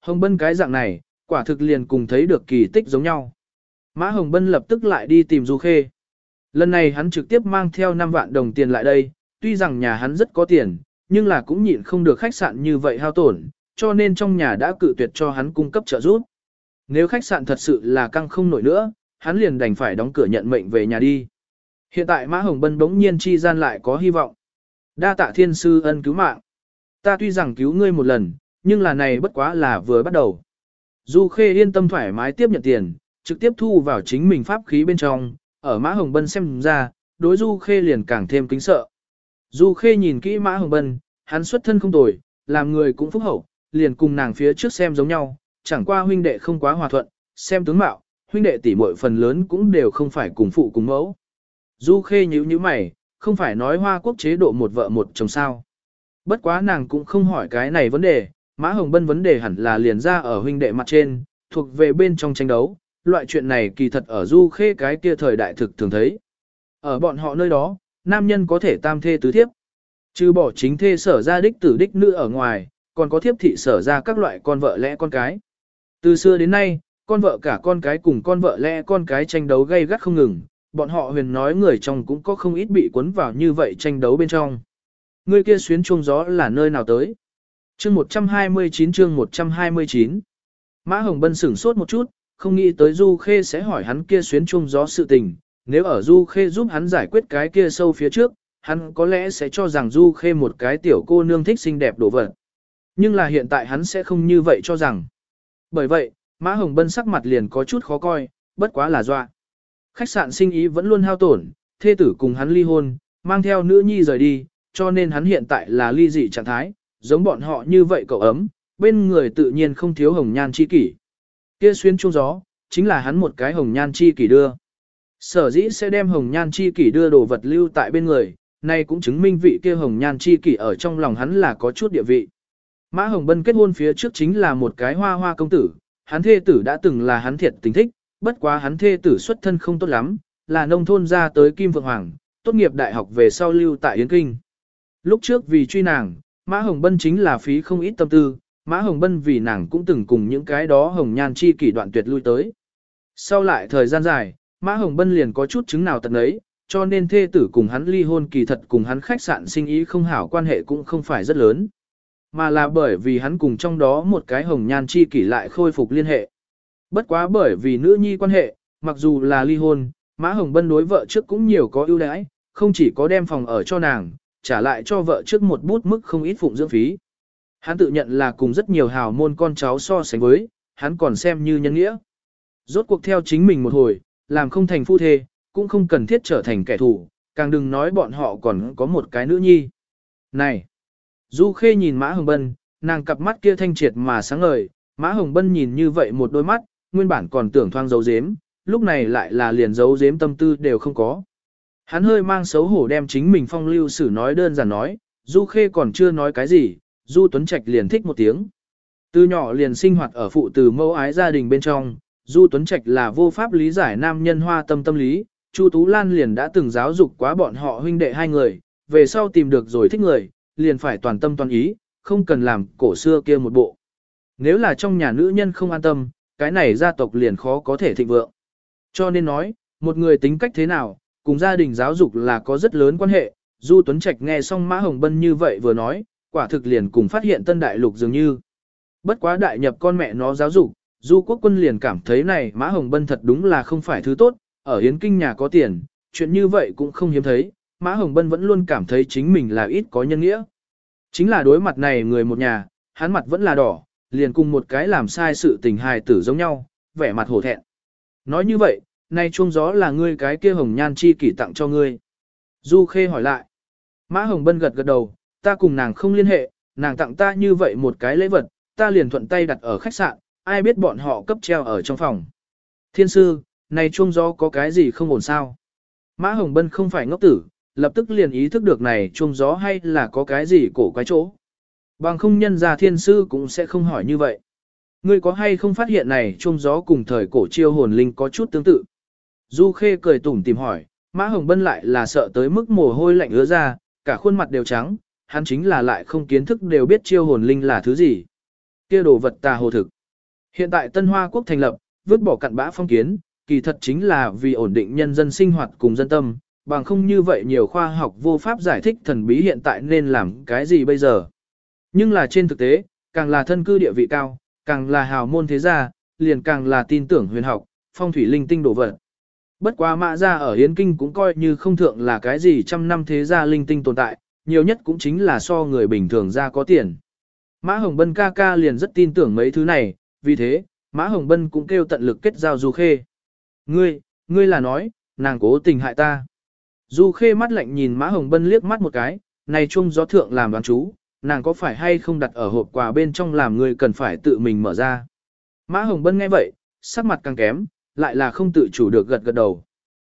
Hồng Bân cái dạng này, quả thực liền cùng thấy được kỳ tích giống nhau. Mã Hồng Bân lập tức lại đi tìm Du Khê. Lần này hắn trực tiếp mang theo 5 vạn đồng tiền lại đây, tuy rằng nhà hắn rất có tiền, nhưng là cũng nhịn không được khách sạn như vậy hao tổn, cho nên trong nhà đã cự tuyệt cho hắn cung cấp trợ giúp. Nếu khách sạn thật sự là căng không nổi nữa, hắn liền đành phải đóng cửa nhận mệnh về nhà đi. Hiện tại Mã Hồng Bân bỗng nhiên chi gian lại có hy vọng. Đa tạ thiên sư ân cứu mạng. Ta tuy rằng cứu ngươi một lần, nhưng là này bất quá là vừa bắt đầu. Du Khê yên tâm thoải mái tiếp nhận tiền, trực tiếp thu vào chính mình pháp khí bên trong, ở Mã Hồng Bân xem ra, đối Du Khê liền càng thêm kính sợ. Du Khê nhìn kỹ Mã Hồng Bân, hắn xuất thân không tồi, làm người cũng phúc hậu, liền cùng nàng phía trước xem giống nhau, chẳng qua huynh đệ không quá hòa thuận, xem tướng mạo, huynh đệ tỷ muội phần lớn cũng đều không phải cùng phụ cùng mẫu. Du Khê nhíu nhíu mày, không phải nói Hoa Quốc chế độ một vợ một chồng sao. Bất quá nàng cũng không hỏi cái này vấn đề, Mã Hồng Bân vấn đề hẳn là liền ra ở huynh đệ mặt trên, thuộc về bên trong tranh đấu, loại chuyện này kỳ thật ở Du Khê cái kia thời đại thực thường thấy. Ở bọn họ nơi đó, nam nhân có thể tam thê tứ thiếp. Trừ bỏ chính thê sở ra đích tử đích nữ ở ngoài, còn có thiếp thị sở ra các loại con vợ lẽ con cái. Từ xưa đến nay, con vợ cả con cái cùng con vợ lẽ con cái tranh đấu gay gắt không ngừng, bọn họ huyền nói người trong cũng có không ít bị cuốn vào như vậy tranh đấu bên trong. Người kia xuyến chuông gió là nơi nào tới? Chương 129 chương 129 Mã Hồng Bân sửng sốt một chút, không nghĩ tới Du Khê sẽ hỏi hắn kia xuyến chung gió sự tình, nếu ở Du Khê giúp hắn giải quyết cái kia sâu phía trước, hắn có lẽ sẽ cho rằng Du Khê một cái tiểu cô nương thích xinh đẹp đồ vật. Nhưng là hiện tại hắn sẽ không như vậy cho rằng. Bởi vậy, Mã Hồng Bân sắc mặt liền có chút khó coi, bất quá là dọa. Khách sạn sinh ý vẫn luôn hao tổn, thê tử cùng hắn ly hôn, mang theo nữ nhi rời đi, cho nên hắn hiện tại là ly dị trạng thái, giống bọn họ như vậy cậu ấm, bên người tự nhiên không thiếu hồng nhan chi kỷ. Kia xuyên trung gió, chính là hắn một cái hồng nhan chi kỷ đưa. Sở dĩ sẽ đem hồng nhan chi kỷ đưa đồ vật lưu tại bên người, nay cũng chứng minh vị kia hồng nhan chi kỷ ở trong lòng hắn là có chút địa vị. Mã Hồng Bân kết hôn phía trước chính là một cái hoa hoa công tử, hắn thê tử đã từng là hắn thiệt tình thích, bất quá hắn thê tử xuất thân không tốt lắm, là nông thôn ra tới Kim Vượng Hoàng, tốt nghiệp đại học về sau lưu tại Yến Kinh. Lúc trước vì truy nàng, Mã Hồng Bân chính là phí không ít tâm tư, Mã Hồng Bân vì nàng cũng từng cùng những cái đó hồng nhan chi kỷ đoạn tuyệt lui tới. Sau lại thời gian dài, Mã Hồng Bân liền có chút chứng nào tận ấy, cho nên thê tử cùng hắn ly hôn kỳ thật cùng hắn khách sạn sinh ý không hảo quan hệ cũng không phải rất lớn. Mà là bởi vì hắn cùng trong đó một cái hồng nhan chi kỷ lại khôi phục liên hệ. Bất quá bởi vì nữ nhi quan hệ, mặc dù là ly hôn, Mã Hồng Bân đối vợ trước cũng nhiều có ưu đãi, không chỉ có đem phòng ở cho nàng, trả lại cho vợ trước một bút mức không ít phụng dưỡng phí. Hắn tự nhận là cùng rất nhiều hào môn con cháu so sánh với, hắn còn xem như nhân nghĩa. Rốt cuộc theo chính mình một hồi, làm không thành phu thê, cũng không cần thiết trở thành kẻ thù, càng đừng nói bọn họ còn có một cái nữ nhi. Này! Du Khê nhìn Mã Hồng Bân, nàng cặp mắt kia thanh triệt mà sáng ngời, Mã Hồng Bân nhìn như vậy một đôi mắt, nguyên bản còn tưởng thoang dấu dếm, lúc này lại là liền dấu dếm tâm tư đều không có. Hắn hơi mang xấu hổ đem chính mình phong lưu sử nói đơn giản nói, Du Khê còn chưa nói cái gì, Du Tuấn Trạch liền thích một tiếng. Từ nhỏ liền sinh hoạt ở phụ từ mẫu ái gia đình bên trong, Du Tuấn Trạch là vô pháp lý giải nam nhân hoa tâm tâm lý, Chu Tú Lan liền đã từng giáo dục quá bọn họ huynh đệ hai người, về sau tìm được rồi thích người, liền phải toàn tâm toàn ý, không cần làm cổ xưa kia một bộ. Nếu là trong nhà nữ nhân không an tâm, cái này gia tộc liền khó có thể thịnh vượng. Cho nên nói, một người tính cách thế nào, cùng gia đình giáo dục là có rất lớn quan hệ. Du Tuấn Trạch nghe xong Mã Hồng Bân như vậy vừa nói, quả thực liền cùng phát hiện tân đại lục dường như. Bất quá đại nhập con mẹ nó giáo dục, Du Quốc Quân liền cảm thấy này Mã Hồng Bân thật đúng là không phải thứ tốt, ở Yến Kinh nhà có tiền, chuyện như vậy cũng không hiếm thấy, Mã Hồng Bân vẫn luôn cảm thấy chính mình là ít có nhân nghĩa. Chính là đối mặt này người một nhà, hắn mặt vẫn là đỏ, liền cùng một cái làm sai sự tình hài tử giống nhau, vẻ mặt hổ thẹn. Nói như vậy, nay chuông gió là ngươi cái kia hồng nhan chi kỷ tặng cho ngươi. Du Khê hỏi lại. Mã Hồng Bân gật gật đầu, ta cùng nàng không liên hệ, nàng tặng ta như vậy một cái lễ vật, ta liền thuận tay đặt ở khách sạn, ai biết bọn họ cấp treo ở trong phòng. Thiên sư, này chuông gió có cái gì không ổn sao? Mã Hồng Bân không phải ngốc tử, lập tức liền ý thức được này chuông gió hay là có cái gì cổ quái chỗ. Bằng không nhân ra thiên sư cũng sẽ không hỏi như vậy. Ngươi có hay không phát hiện này chuông gió cùng thời cổ chiêu hồn linh có chút tương tự? Du Khê cười tủm tìm hỏi, Mã Hồng Bân lại là sợ tới mức mồ hôi lạnh ứa ra, cả khuôn mặt đều trắng, hắn chính là lại không kiến thức đều biết chiêu hồn linh là thứ gì. kia đồ vật tà hồ thực. Hiện tại Tân Hoa Quốc thành lập, vứt bỏ cặn bã phong kiến, kỳ thật chính là vì ổn định nhân dân sinh hoạt cùng dân tâm, bằng không như vậy nhiều khoa học vô pháp giải thích thần bí hiện tại nên làm cái gì bây giờ. Nhưng là trên thực tế, càng là thân cư địa vị cao, càng là hào môn thế gia, liền càng là tin tưởng huyền học, phong thủy linh tinh đồ vật. Bất quá mã gia ở Yến Kinh cũng coi như không thượng là cái gì trăm năm thế gia linh tinh tồn tại, nhiều nhất cũng chính là so người bình thường ra có tiền. Mã Hồng Bân ca ca liền rất tin tưởng mấy thứ này, vì thế, Mã Hồng Bân cũng kêu tận lực kết giao Du Khê. Ngươi, ngươi là nói, nàng cố tình hại ta. Du Khê mắt lạnh nhìn Mã Hồng Bân liếc mắt một cái, này chung gió thượng làm đoán chú, nàng có phải hay không đặt ở hộp quà bên trong làm ngươi cần phải tự mình mở ra. Mã Hồng Bân nghe vậy, sắc mặt càng kém, lại là không tự chủ được gật gật đầu.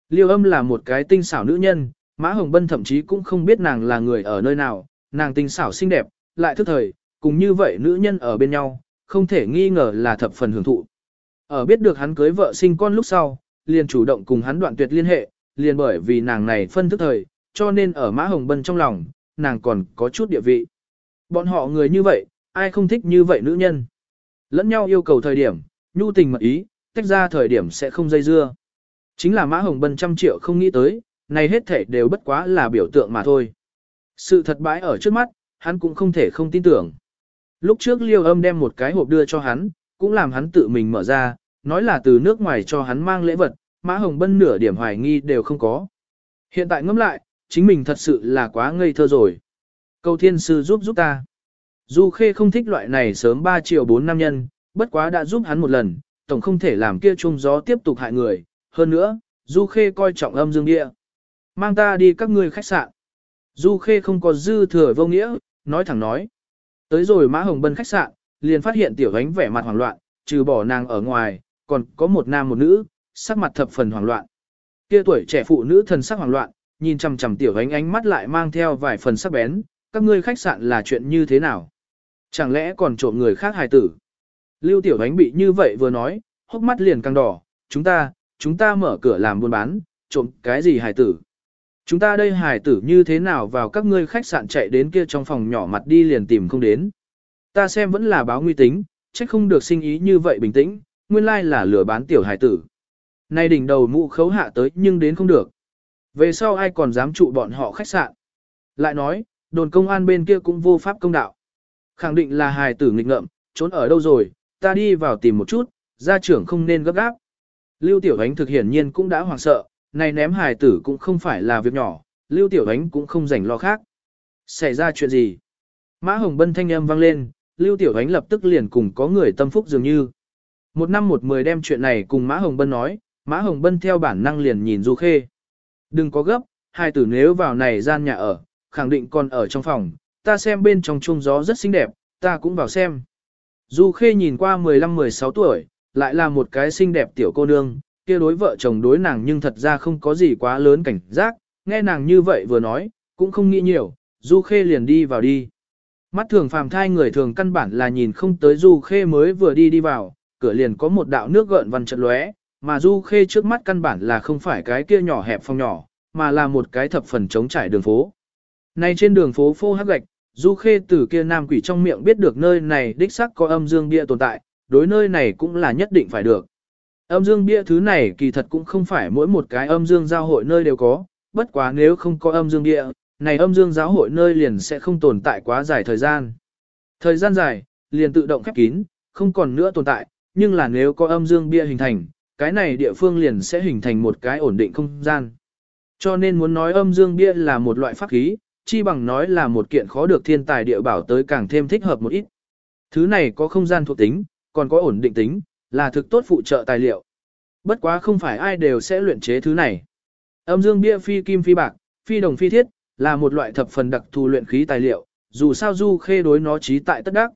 Liêu âm là một cái tinh xảo nữ nhân, Mã Hồng Bân thậm chí cũng không biết nàng là người ở nơi nào, nàng tinh xảo xinh đẹp, lại thức thời, cùng như vậy nữ nhân ở bên nhau, không thể nghi ngờ là thập phần hưởng thụ. Ở biết được hắn cưới vợ sinh con lúc sau, liền chủ động cùng hắn đoạn tuyệt liên hệ, liền bởi vì nàng này phân thức thời, cho nên ở Mã Hồng Bân trong lòng, nàng còn có chút địa vị. Bọn họ người như vậy, ai không thích như vậy nữ nhân. Lẫn nhau yêu cầu thời điểm, nhu tình mật ý, tách ra thời điểm sẽ không dây dưa. Chính là Mã Hồng Bân trăm triệu không nghĩ tới, này hết thể đều bất quá là biểu tượng mà thôi. Sự thật bãi ở trước mắt, hắn cũng không thể không tin tưởng. Lúc trước liêu âm đem một cái hộp đưa cho hắn, cũng làm hắn tự mình mở ra, nói là từ nước ngoài cho hắn mang lễ vật, Mã Hồng Bân nửa điểm hoài nghi đều không có. Hiện tại ngẫm lại, chính mình thật sự là quá ngây thơ rồi. Cầu thiên sư giúp giúp ta. Du Khê không thích loại này sớm 3 triệu 4 năm nhân, bất quá đã giúp hắn một lần, tổng không thể làm kia chung gió tiếp tục hại người. Hơn nữa, Du Khê coi trọng âm dương địa. Mang ta đi các ngươi khách sạn. Du Khê không có dư thừa vô nghĩa, nói thẳng nói. Tới rồi Mã Hồng Bân khách sạn, liền phát hiện tiểu ánh vẻ mặt hoảng loạn, trừ bỏ nàng ở ngoài, còn có một nam một nữ, sắc mặt thập phần hoảng loạn. Kia tuổi trẻ phụ nữ thần sắc hoảng loạn, nhìn chằm chằm tiểu ánh ánh mắt lại mang theo vài phần sắc bén, các ngươi khách sạn là chuyện như thế nào? Chẳng lẽ còn trộm người khác hài tử? Lưu tiểu ánh bị như vậy vừa nói, hốc mắt liền càng đỏ, chúng ta, chúng ta mở cửa làm buôn bán, trộm cái gì hài tử? Chúng ta đây hài tử như thế nào vào các ngươi khách sạn chạy đến kia trong phòng nhỏ mặt đi liền tìm không đến. Ta xem vẫn là báo nguy tính, chắc không được sinh ý như vậy bình tĩnh, nguyên lai là lừa bán tiểu hài tử. Nay đỉnh đầu mũ khấu hạ tới nhưng đến không được. Về sau ai còn dám trụ bọn họ khách sạn. Lại nói, đồn công an bên kia cũng vô pháp công đạo. Khẳng định là hài tử nghịch ngợm, trốn ở đâu rồi, ta đi vào tìm một chút, gia trưởng không nên gấp gáp. Lưu Tiểu Ánh thực hiển nhiên cũng đã hoảng sợ, này ném hài tử cũng không phải là việc nhỏ, Lưu Tiểu Ánh cũng không rảnh lo khác. Xảy ra chuyện gì? Mã Hồng Bân thanh âm vang lên, Lưu Tiểu Ánh lập tức liền cùng có người tâm phúc dường như. Một năm một mười đem chuyện này cùng Mã Hồng Bân nói, Mã Hồng Bân theo bản năng liền nhìn Du Khê. Đừng có gấp, hai tử nếu vào này gian nhà ở, khẳng định còn ở trong phòng, ta xem bên trong chuông gió rất xinh đẹp, ta cũng vào xem. Du Khê nhìn qua 15-16 tuổi, lại là một cái xinh đẹp tiểu cô nương, kia đối vợ chồng đối nàng nhưng thật ra không có gì quá lớn cảnh giác, nghe nàng như vậy vừa nói, cũng không nghĩ nhiều, Du Khê liền đi vào đi. Mắt thường phàm thai người thường căn bản là nhìn không tới Du Khê mới vừa đi đi vào, cửa liền có một đạo nước gợn văn trận lóe, mà Du Khê trước mắt căn bản là không phải cái kia nhỏ hẹp phòng nhỏ, mà là một cái thập phần trống trải đường phố. Này trên đường phố phô hắc gạch, Du Khê từ kia nam quỷ trong miệng biết được nơi này đích xác có âm dương bia tồn tại, đối nơi này cũng là nhất định phải được. Âm dương bia thứ này kỳ thật cũng không phải mỗi một cái âm dương giao hội nơi đều có, bất quá nếu không có âm dương bia, này âm dương giáo hội nơi liền sẽ không tồn tại quá dài thời gian. Thời gian dài, liền tự động khép kín, không còn nữa tồn tại, nhưng là nếu có âm dương bia hình thành, cái này địa phương liền sẽ hình thành một cái ổn định không gian. Cho nên muốn nói âm dương bia là một loại pháp khí, chi bằng nói là một kiện khó được thiên tài địa bảo tới càng thêm thích hợp một ít. Thứ này có không gian thuộc tính, còn có ổn định tính, là thực tốt phụ trợ tài liệu. Bất quá không phải ai đều sẽ luyện chế thứ này. Âm dương bia phi kim phi bạc, phi đồng phi thiết, là một loại thập phần đặc thù luyện khí tài liệu, dù sao du khê đối nó trí tại tất đắc.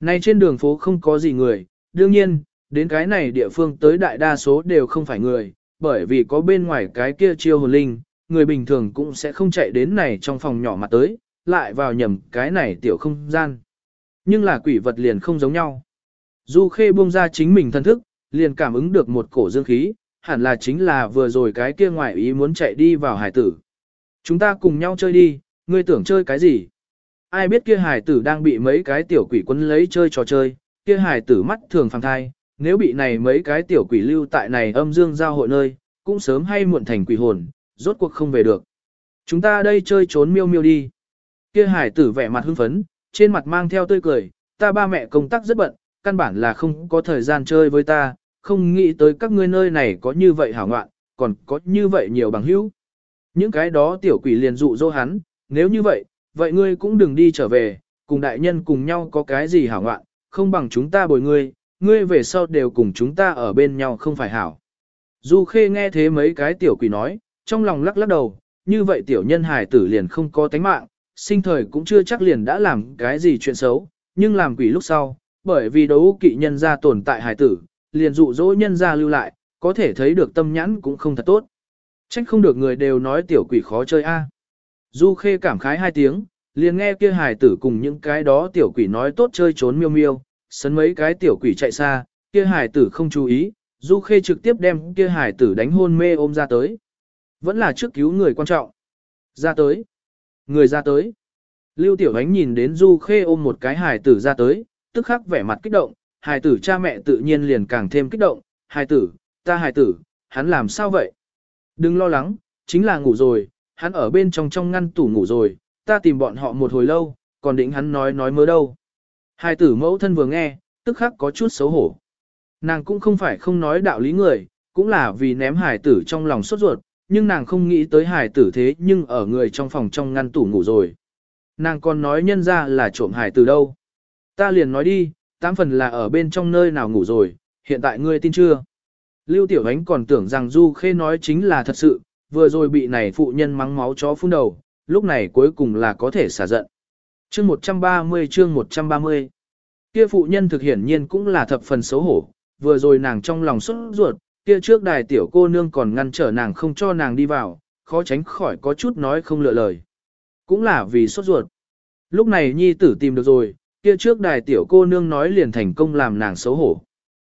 Này trên đường phố không có gì người, đương nhiên, đến cái này địa phương tới đại đa số đều không phải người, bởi vì có bên ngoài cái kia chiêu hồn linh, người bình thường cũng sẽ không chạy đến này trong phòng nhỏ mà tới, lại vào nhầm cái này tiểu không gian. Nhưng là quỷ vật liền không giống nhau. Du Khê buông ra chính mình thân thức, liền cảm ứng được một cổ dương khí, hẳn là chính là vừa rồi cái kia ngoại ý muốn chạy đi vào hải tử. Chúng ta cùng nhau chơi đi, ngươi tưởng chơi cái gì? Ai biết kia hải tử đang bị mấy cái tiểu quỷ quân lấy chơi trò chơi, kia hải tử mắt thường phàng thai, nếu bị này mấy cái tiểu quỷ lưu tại này âm dương giao hội nơi, cũng sớm hay muộn thành quỷ hồn, rốt cuộc không về được. Chúng ta đây chơi trốn miêu miêu đi. Kia hải tử vẻ mặt hưng phấn, trên mặt mang theo tươi cười, ta ba mẹ công tác rất bận, căn bản là không có thời gian chơi với ta, không nghĩ tới các ngươi nơi này có như vậy hảo ngoạn, còn có như vậy nhiều bằng hữu. Những cái đó tiểu quỷ liền dụ dỗ hắn, nếu như vậy, vậy ngươi cũng đừng đi trở về, cùng đại nhân cùng nhau có cái gì hảo ngoạn, không bằng chúng ta bồi ngươi, ngươi về sau đều cùng chúng ta ở bên nhau không phải hảo. Du Khê nghe thế mấy cái tiểu quỷ nói, trong lòng lắc lắc đầu, như vậy tiểu nhân hài tử liền không có tánh mạng, sinh thời cũng chưa chắc liền đã làm cái gì chuyện xấu, nhưng làm quỷ lúc sau, bởi vì đấu kỵ nhân gia tồn tại hài tử, liền dụ dỗ nhân gia lưu lại, có thể thấy được tâm nhãn cũng không thật tốt. Trách không được người đều nói tiểu quỷ khó chơi a. Du Khê cảm khái hai tiếng, liền nghe kia hài tử cùng những cái đó tiểu quỷ nói tốt chơi trốn miêu miêu, sấn mấy cái tiểu quỷ chạy xa, kia hài tử không chú ý, Du Khê trực tiếp đem kia hài tử đánh hôn mê ôm ra tới. Vẫn là trước cứu người quan trọng. Ra tới. Người ra tới. Lưu Tiểu Ánh nhìn đến Du Khê ôm một cái hài tử ra tới, tức khắc vẻ mặt kích động, hài tử cha mẹ tự nhiên liền càng thêm kích động, hài tử, ta hài tử, hắn làm sao vậy? Đừng lo lắng, chính là ngủ rồi, hắn ở bên trong trong ngăn tủ ngủ rồi, ta tìm bọn họ một hồi lâu, còn định hắn nói nói mớ đâu. Hài tử mẫu thân vừa nghe, tức khắc có chút xấu hổ. Nàng cũng không phải không nói đạo lý người, cũng là vì ném hài tử trong lòng sốt ruột, nhưng nàng không nghĩ tới hài tử thế nhưng ở người trong phòng trong ngăn tủ ngủ rồi. Nàng còn nói nhân ra là trộm hài tử đâu. Ta liền nói đi, tám phần là ở bên trong nơi nào ngủ rồi, hiện tại ngươi tin chưa? Lưu Tiểu Ánh còn tưởng rằng Du Khê nói chính là thật sự, vừa rồi bị này phụ nhân mắng máu chó phun đầu, lúc này cuối cùng là có thể xả giận. Chương 130 chương 130 Kia phụ nhân thực hiển nhiên cũng là thập phần xấu hổ, vừa rồi nàng trong lòng xuất ruột, kia trước đài tiểu cô nương còn ngăn trở nàng không cho nàng đi vào, khó tránh khỏi có chút nói không lựa lời. Cũng là vì sốt ruột. Lúc này nhi tử tìm được rồi, kia trước đài tiểu cô nương nói liền thành công làm nàng xấu hổ.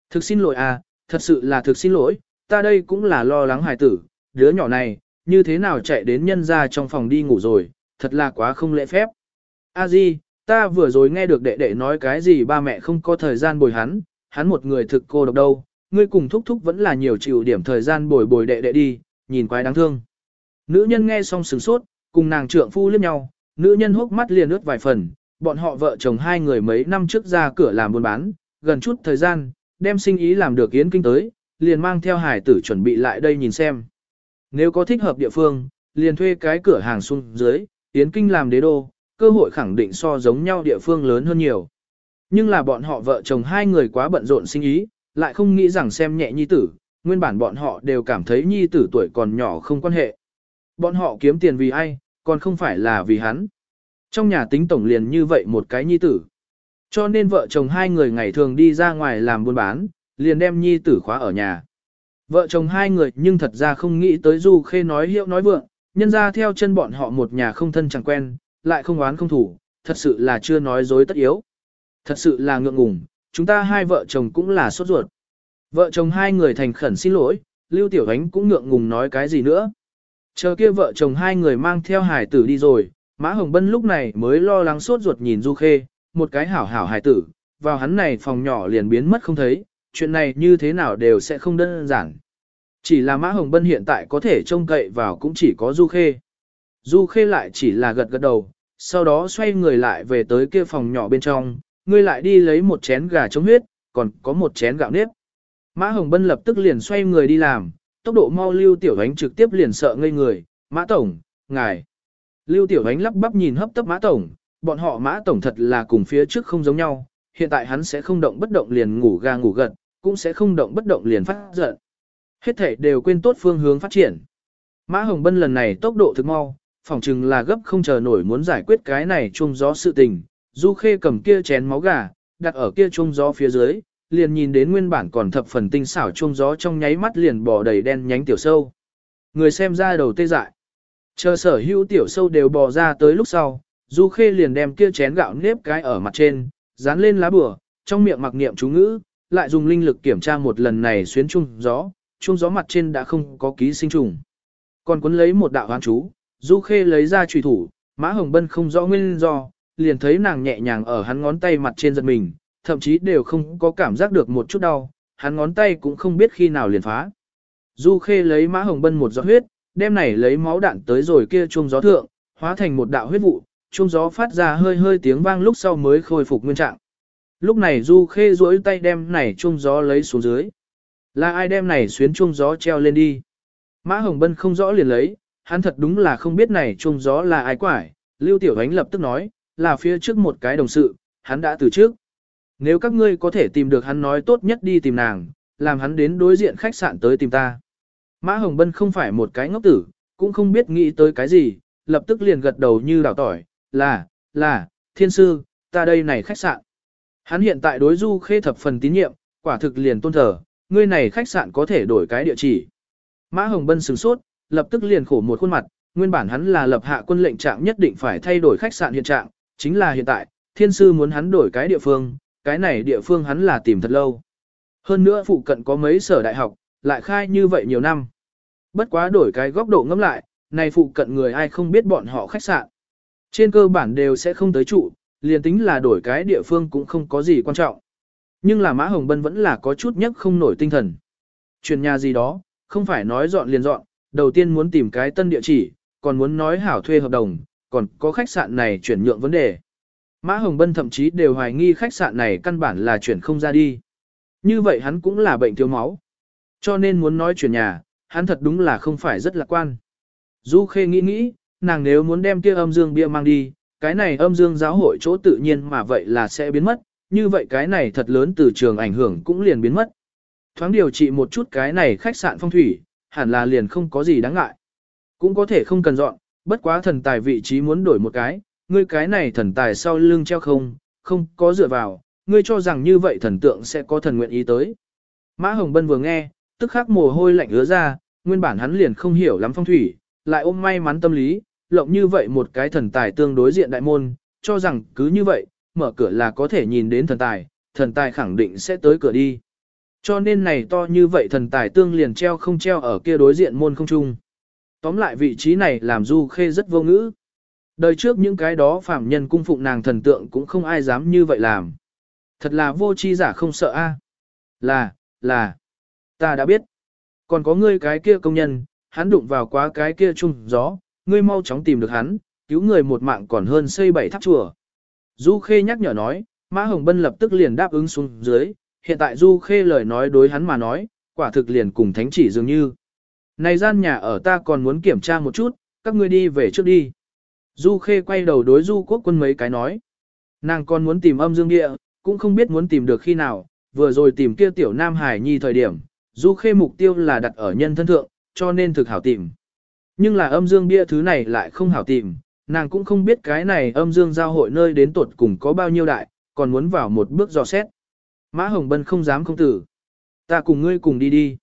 Thực xin lỗi à, thật sự là thực xin lỗi, ta đây cũng là lo lắng hài tử, đứa nhỏ này, như thế nào chạy đến nhân ra trong phòng đi ngủ rồi, thật là quá không lễ phép. A Di, ta vừa rồi nghe được đệ đệ nói cái gì ba mẹ không có thời gian bồi hắn, hắn một người thực cô độc đâu, ngươi cùng thúc thúc vẫn là nhiều chịu điểm thời gian bồi bồi đệ đệ đi, nhìn quái đáng thương. Nữ nhân nghe xong sửng sốt, cùng nàng trượng phu liếc nhau, nữ nhân hốc mắt liền ướt vài phần, bọn họ vợ chồng hai người mấy năm trước ra cửa làm buôn bán, gần chút thời gian, đem sinh ý làm được yến kinh tới, liền mang theo hải tử chuẩn bị lại đây nhìn xem. Nếu có thích hợp địa phương, liền thuê cái cửa hàng xuống dưới, yến kinh làm đế đô, cơ hội khẳng định so giống nhau địa phương lớn hơn nhiều. Nhưng là bọn họ vợ chồng hai người quá bận rộn sinh ý, lại không nghĩ rằng xem nhẹ nhi tử, nguyên bản bọn họ đều cảm thấy nhi tử tuổi còn nhỏ không quan hệ. Bọn họ kiếm tiền vì ai, còn không phải là vì hắn. Trong nhà tính tổng liền như vậy một cái nhi tử. Cho nên vợ chồng hai người ngày thường đi ra ngoài làm buôn bán, liền đem nhi tử khóa ở nhà. Vợ chồng hai người nhưng thật ra không nghĩ tới Du Khê nói hiệu nói vượng, nhân ra theo chân bọn họ một nhà không thân chẳng quen, lại không oán không thủ, thật sự là chưa nói dối tất yếu. Thật sự là ngượng ngùng, chúng ta hai vợ chồng cũng là sốt ruột. Vợ chồng hai người thành khẩn xin lỗi, Lưu Tiểu Ánh cũng ngượng ngùng nói cái gì nữa. Chờ kia vợ chồng hai người mang theo hải tử đi rồi, Mã Hồng Bân lúc này mới lo lắng sốt ruột nhìn Du Khê, một cái hảo hảo hải tử, vào hắn này phòng nhỏ liền biến mất không thấy, chuyện này như thế nào đều sẽ không đơn giản. Chỉ là Mã Hồng Bân hiện tại có thể trông cậy vào cũng chỉ có Du Khê. Du Khê lại chỉ là gật gật đầu, sau đó xoay người lại về tới kia phòng nhỏ bên trong, ngươi lại đi lấy một chén gà chống huyết, còn có một chén gạo nếp. Mã Hồng Bân lập tức liền xoay người đi làm, tốc độ mau Lưu Tiểu Ánh trực tiếp liền sợ ngây người, Mã Tổng, ngài. Lưu Tiểu Ánh lắp bắp nhìn hấp tấp Mã Tổng, bọn họ Mã Tổng thật là cùng phía trước không giống nhau, hiện tại hắn sẽ không động bất động liền ngủ ga ngủ gật, cũng sẽ không động bất động liền phát giận. Hết thể đều quên tốt phương hướng phát triển. Mã Hồng Bân lần này tốc độ thực mau, phỏng chừng là gấp không chờ nổi muốn giải quyết cái này chung gió sự tình. Du Khê cầm kia chén máu gà, đặt ở kia chung gió phía dưới, liền nhìn đến nguyên bản còn thập phần tinh xảo chung gió trong nháy mắt liền bò đầy đen nhánh tiểu sâu. Người xem ra đầu tê dại. Chờ sở hữu tiểu sâu đều bò ra tới lúc sau, Du Khê liền đem kia chén gạo nếp cái ở mặt trên, dán lên lá bùa, trong miệng mặc niệm chú ngữ, lại dùng linh lực kiểm tra một lần này xuyến chung gió, chung gió mặt trên đã không có ký sinh trùng. Còn cuốn lấy một đạo hoán chú, Du Khê lấy ra trùy thủ, Mã Hồng Bân không rõ nguyên do, liền thấy nàng nhẹ nhàng ở hắn ngón tay mặt trên giật mình, thậm chí đều không có cảm giác được một chút đau, hắn ngón tay cũng không biết khi nào liền phá. Du Khê lấy Mã Hồng Bân một giọt huyết, đem này lấy máu đạn tới rồi kia chuông gió thượng, hóa thành một đạo huyết vụ, chuông gió phát ra hơi hơi tiếng vang lúc sau mới khôi phục nguyên trạng. Lúc này Du Khê duỗi tay đem này chuông gió lấy xuống dưới. Là ai đem này xuyến chuông gió treo lên đi? Mã Hồng Bân không rõ liền lấy, hắn thật đúng là không biết này chuông gió là ai quải. Lưu Tiểu Ánh lập tức nói, là phía trước một cái đồng sự, hắn đã từ trước. Nếu các ngươi có thể tìm được hắn nói tốt nhất đi tìm nàng, làm hắn đến đối diện khách sạn tới tìm ta. Mã Hồng Bân không phải một cái ngốc tử, cũng không biết nghĩ tới cái gì, lập tức liền gật đầu như đảo tỏi, là, là, thiên sư, ta đây này khách sạn. Hắn hiện tại đối du khê thập phần tín nhiệm, quả thực liền tôn thờ, ngươi này khách sạn có thể đổi cái địa chỉ. Mã Hồng Bân sửng sốt, lập tức liền khổ một khuôn mặt, nguyên bản hắn là lập hạ quân lệnh trạng nhất định phải thay đổi khách sạn hiện trạng, chính là hiện tại, thiên sư muốn hắn đổi cái địa phương, cái này địa phương hắn là tìm thật lâu. Hơn nữa phụ cận có mấy sở đại học, lại khai như vậy nhiều năm. Bất quá đổi cái góc độ ngẫm lại, này phụ cận người ai không biết bọn họ khách sạn. Trên cơ bản đều sẽ không tới trụ, liền tính là đổi cái địa phương cũng không có gì quan trọng. Nhưng là Mã Hồng Bân vẫn là có chút nhất không nổi tinh thần. Chuyển nhà gì đó, không phải nói dọn liền dọn, đầu tiên muốn tìm cái tân địa chỉ, còn muốn nói hảo thuê hợp đồng, còn có khách sạn này chuyển nhượng vấn đề. Mã Hồng Bân thậm chí đều hoài nghi khách sạn này căn bản là chuyển không ra đi. Như vậy hắn cũng là bệnh thiếu máu. Cho nên muốn nói chuyển nhà, hắn thật đúng là không phải rất lạc quan. Du Khê nghĩ nghĩ, nàng nếu muốn đem kia âm dương bia mang đi, cái này âm dương giáo hội chỗ tự nhiên mà vậy là sẽ biến mất, như vậy cái này thật lớn từ trường ảnh hưởng cũng liền biến mất. Thoáng điều trị một chút cái này khách sạn phong thủy, hẳn là liền không có gì đáng ngại. Cũng có thể không cần dọn, bất quá thần tài vị trí muốn đổi một cái, ngươi cái này thần tài sau lưng treo không, không có dựa vào, ngươi cho rằng như vậy thần tượng sẽ có thần nguyện ý tới. Mã Hồng Bân vừa nghe, tức khắc mồ hôi lạnh ứa ra, nguyên bản hắn liền không hiểu lắm phong thủy, lại ôm may mắn tâm lý, lộng như vậy một cái thần tài tương đối diện đại môn, cho rằng cứ như vậy, mở cửa là có thể nhìn đến thần tài, thần tài khẳng định sẽ tới cửa đi. Cho nên này to như vậy thần tài tương liền treo không treo ở kia đối diện môn không trung. Tóm lại vị trí này làm Du Khê rất vô ngữ. Đời trước những cái đó phạm nhân cung phụng nàng thần tượng cũng không ai dám như vậy làm. Thật là vô chi giả không sợ a. Là, là, ta đã biết. Còn có ngươi cái kia công nhân, hắn đụng vào quá cái kia chung gió, ngươi mau chóng tìm được hắn, cứu người một mạng còn hơn xây bảy tháp chùa. Du Khê nhắc nhở nói, Mã Hồng Bân lập tức liền đáp ứng xuống dưới, hiện tại Du Khê lời nói đối hắn mà nói, quả thực liền cùng thánh chỉ dường như. Này gian nhà ở ta còn muốn kiểm tra một chút, các ngươi đi về trước đi. Du Khê quay đầu đối Du Quốc quân mấy cái nói. Nàng còn muốn tìm âm dương địa, cũng không biết muốn tìm được khi nào, vừa rồi tìm kia tiểu Nam Hải Nhi thời điểm, Du Khê mục tiêu là đặt ở nhân thân thượng, cho nên thực hảo tìm. Nhưng là âm dương bia thứ này lại không hảo tìm, nàng cũng không biết cái này âm dương giao hội nơi đến tuột cùng có bao nhiêu đại, còn muốn vào một bước dò xét. Mã Hồng Bân không dám không tử. Ta cùng ngươi cùng đi đi.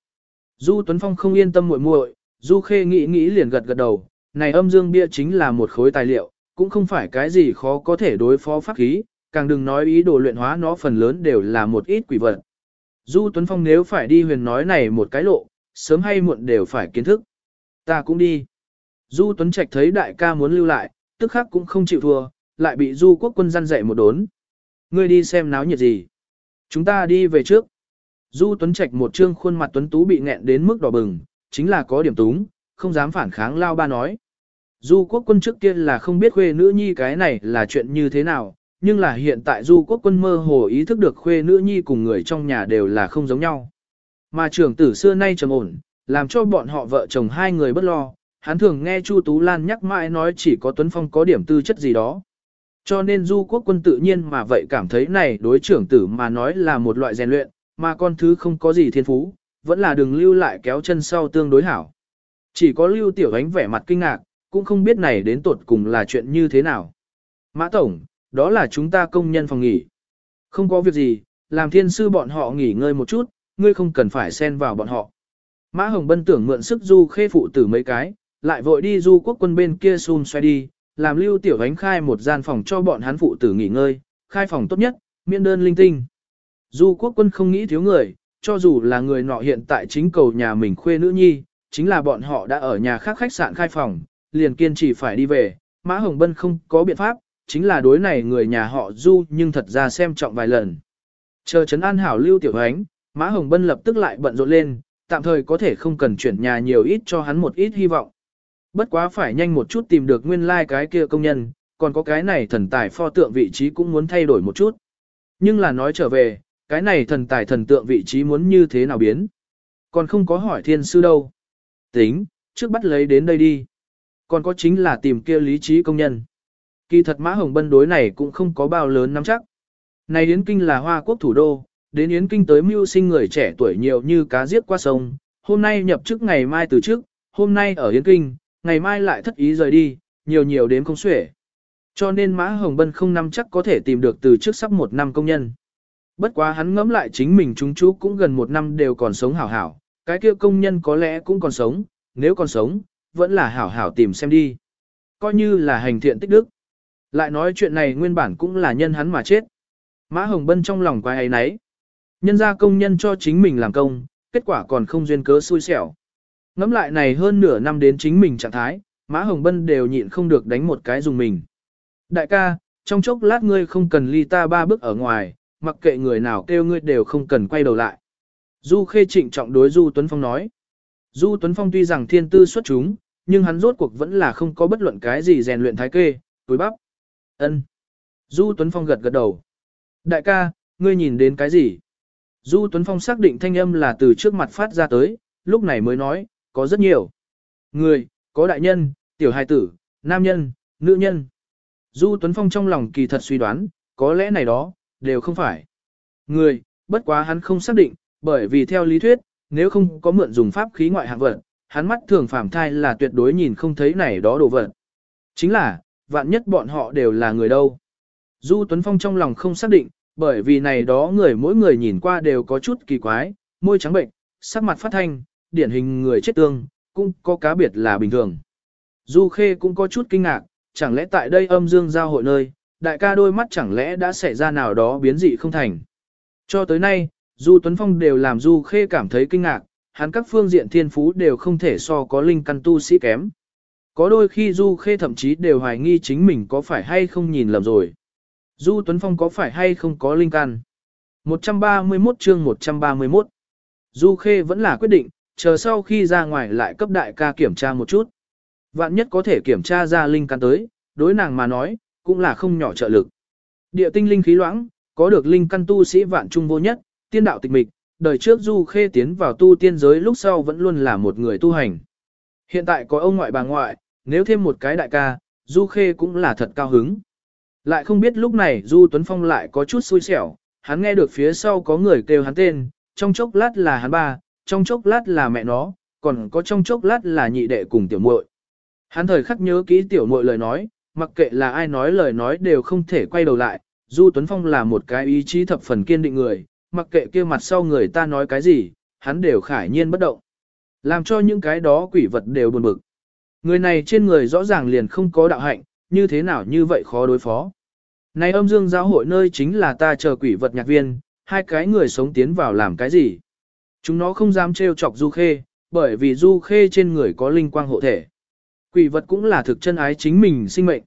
Du Tuấn Phong không yên tâm muội muội, Du Khê nghĩ nghĩ liền gật gật đầu, này âm dương bia chính là một khối tài liệu, cũng không phải cái gì khó có thể đối phó pháp khí, càng đừng nói ý đồ luyện hóa nó phần lớn đều là một ít quỷ vật. Du Tuấn Phong nếu phải đi huyền nói này một cái lộ, sớm hay muộn đều phải kiến thức. Ta cũng đi. Du Tuấn Trạch thấy đại ca muốn lưu lại, tức khắc cũng không chịu thua, lại bị Du quốc quân gian dạy một đốn. Ngươi đi xem náo nhiệt gì. Chúng ta đi về trước. Du Tuấn Trạch một trương khuôn mặt tuấn tú bị nghẹn đến mức đỏ bừng, chính là có điểm túng, không dám phản kháng lao ba nói. Du quốc quân trước kia là không biết khuê nữ nhi cái này là chuyện như thế nào, nhưng là hiện tại du quốc quân mơ hồ ý thức được khuê nữ nhi cùng người trong nhà đều là không giống nhau. Mà trưởng tử xưa nay trầm ổn, làm cho bọn họ vợ chồng hai người bất lo, hắn thường nghe Chu Tú Lan nhắc mãi nói chỉ có Tuấn Phong có điểm tư chất gì đó. Cho nên du quốc quân tự nhiên mà vậy cảm thấy này đối trưởng tử mà nói là một loại rèn luyện, mà con thứ không có gì thiên phú, vẫn là đừng lưu lại kéo chân sau tương đối hảo. Chỉ có lưu tiểu ánh vẻ mặt kinh ngạc, cũng không biết này đến tột cùng là chuyện như thế nào. Mã Tổng, đó là chúng ta công nhân phòng nghỉ. Không có việc gì, làm thiên sư bọn họ nghỉ ngơi một chút, ngươi không cần phải xen vào bọn họ. Mã Hồng Bân tưởng mượn sức du khê phụ tử mấy cái, lại vội đi du quốc quân bên kia xun xoay đi, làm lưu tiểu ánh khai một gian phòng cho bọn hắn phụ tử nghỉ ngơi, khai phòng tốt nhất, miễn đơn linh tinh. Du quốc quân không nghĩ thiếu người, cho dù là người nọ hiện tại chính cầu nhà mình khuê nữ nhi, chính là bọn họ đã ở nhà khác khách sạn khai phòng, liền kiên trì phải đi về, Mã Hồng Bân không có biện pháp, chính là đối này người nhà họ Du nhưng thật ra xem trọng vài lần. Chờ Trấn An hảo Lưu Tiểu Ánh, Mã Hồng Bân lập tức lại bận rộn lên, tạm thời có thể không cần chuyển nhà nhiều ít cho hắn một ít hy vọng. Bất quá phải nhanh một chút tìm được nguyên lai like cái kia công nhân, còn có cái này thần tài pho tượng vị trí cũng muốn thay đổi một chút. Nhưng là nói trở về, cái này thần tài thần tượng vị trí muốn như thế nào biến. Còn không có hỏi thiên sư đâu. Tính, trước bắt lấy đến đây đi. Còn có chính là tìm kia lý trí công nhân. Kỳ thật Mã Hồng Bân đối này cũng không có bao lớn nắm chắc. Này Yến Kinh là Hoa Quốc thủ đô, đến Yến Kinh tới mưu sinh người trẻ tuổi nhiều như cá giết qua sông, hôm nay nhập chức ngày mai từ trước, hôm nay ở Yến Kinh, ngày mai lại thất ý rời đi, nhiều nhiều đến không xuể. Cho nên Mã Hồng Bân không nắm chắc có thể tìm được từ trước sắp một năm công nhân. Bất quá hắn ngẫm lại chính mình chúng chú cũng gần một năm đều còn sống hảo hảo, cái kia công nhân có lẽ cũng còn sống, nếu còn sống, vẫn là hảo hảo tìm xem đi. Coi như là hành thiện tích đức. Lại nói chuyện này nguyên bản cũng là nhân hắn mà chết. Mã Hồng Bân trong lòng quái ấy nấy. Nhân ra công nhân cho chính mình làm công, kết quả còn không duyên cớ xui xẻo. Ngắm lại này hơn nửa năm đến chính mình trạng thái, Mã Hồng Bân đều nhịn không được đánh một cái dùng mình. Đại ca, trong chốc lát ngươi không cần ly ta ba bước ở ngoài, mặc kệ người nào kêu ngươi đều không cần quay đầu lại. Du Khê trịnh trọng đối Du Tuấn Phong nói. Du Tuấn Phong tuy rằng thiên tư xuất chúng, nhưng hắn rốt cuộc vẫn là không có bất luận cái gì rèn luyện thái kê, túi bắp. Ân. Du Tuấn Phong gật gật đầu. Đại ca, ngươi nhìn đến cái gì? Du Tuấn Phong xác định thanh âm là từ trước mặt phát ra tới, lúc này mới nói, có rất nhiều. Người, có đại nhân, tiểu hài tử, nam nhân, nữ nhân. Du Tuấn Phong trong lòng kỳ thật suy đoán, có lẽ này đó, đều không phải. Người, bất quá hắn không xác định, bởi vì theo lý thuyết, nếu không có mượn dùng pháp khí ngoại hạng vật, hắn mắt thường phàm thai là tuyệt đối nhìn không thấy này đó đồ vật. Chính là, vạn nhất bọn họ đều là người đâu. Du Tuấn Phong trong lòng không xác định, bởi vì này đó người mỗi người nhìn qua đều có chút kỳ quái, môi trắng bệnh, sắc mặt phát thanh, điển hình người chết tương, cũng có cá biệt là bình thường. Du Khê cũng có chút kinh ngạc, chẳng lẽ tại đây âm dương giao hội nơi, đại ca đôi mắt chẳng lẽ đã xảy ra nào đó biến dị không thành. Cho tới nay, Du Tuấn Phong đều làm Du Khê cảm thấy kinh ngạc, hắn các phương diện thiên phú đều không thể so có linh căn tu sĩ kém. Có đôi khi Du Khê thậm chí đều hoài nghi chính mình có phải hay không nhìn lầm rồi. Du Tuấn Phong có phải hay không có linh căn? 131 chương 131 Du Khê vẫn là quyết định, chờ sau khi ra ngoài lại cấp đại ca kiểm tra một chút. Vạn nhất có thể kiểm tra ra linh căn tới, đối nàng mà nói, cũng là không nhỏ trợ lực. Địa tinh linh khí loãng, có được linh căn tu sĩ vạn trung vô nhất, tiên đạo tịch mịch, đời trước Du Khê tiến vào tu tiên giới lúc sau vẫn luôn là một người tu hành. Hiện tại có ông ngoại bà ngoại, nếu thêm một cái đại ca, Du Khê cũng là thật cao hứng. Lại không biết lúc này Du Tuấn Phong lại có chút xui xẻo, hắn nghe được phía sau có người kêu hắn tên, trong chốc lát là hắn ba, trong chốc lát là mẹ nó, còn có trong chốc lát là nhị đệ cùng tiểu muội. Hắn thời khắc nhớ kỹ tiểu muội lời nói, mặc kệ là ai nói lời nói đều không thể quay đầu lại, Du Tuấn Phong là một cái ý chí thập phần kiên định người, mặc kệ kia mặt sau người ta nói cái gì, hắn đều khải nhiên bất động. Làm cho những cái đó quỷ vật đều buồn bực. Người này trên người rõ ràng liền không có đạo hạnh, như thế nào như vậy khó đối phó. Này âm dương giáo hội nơi chính là ta chờ quỷ vật nhạc viên, hai cái người sống tiến vào làm cái gì. Chúng nó không dám trêu chọc du khê, bởi vì du khê trên người có linh quang hộ thể. Quỷ vật cũng là thực chân ái chính mình sinh mệnh.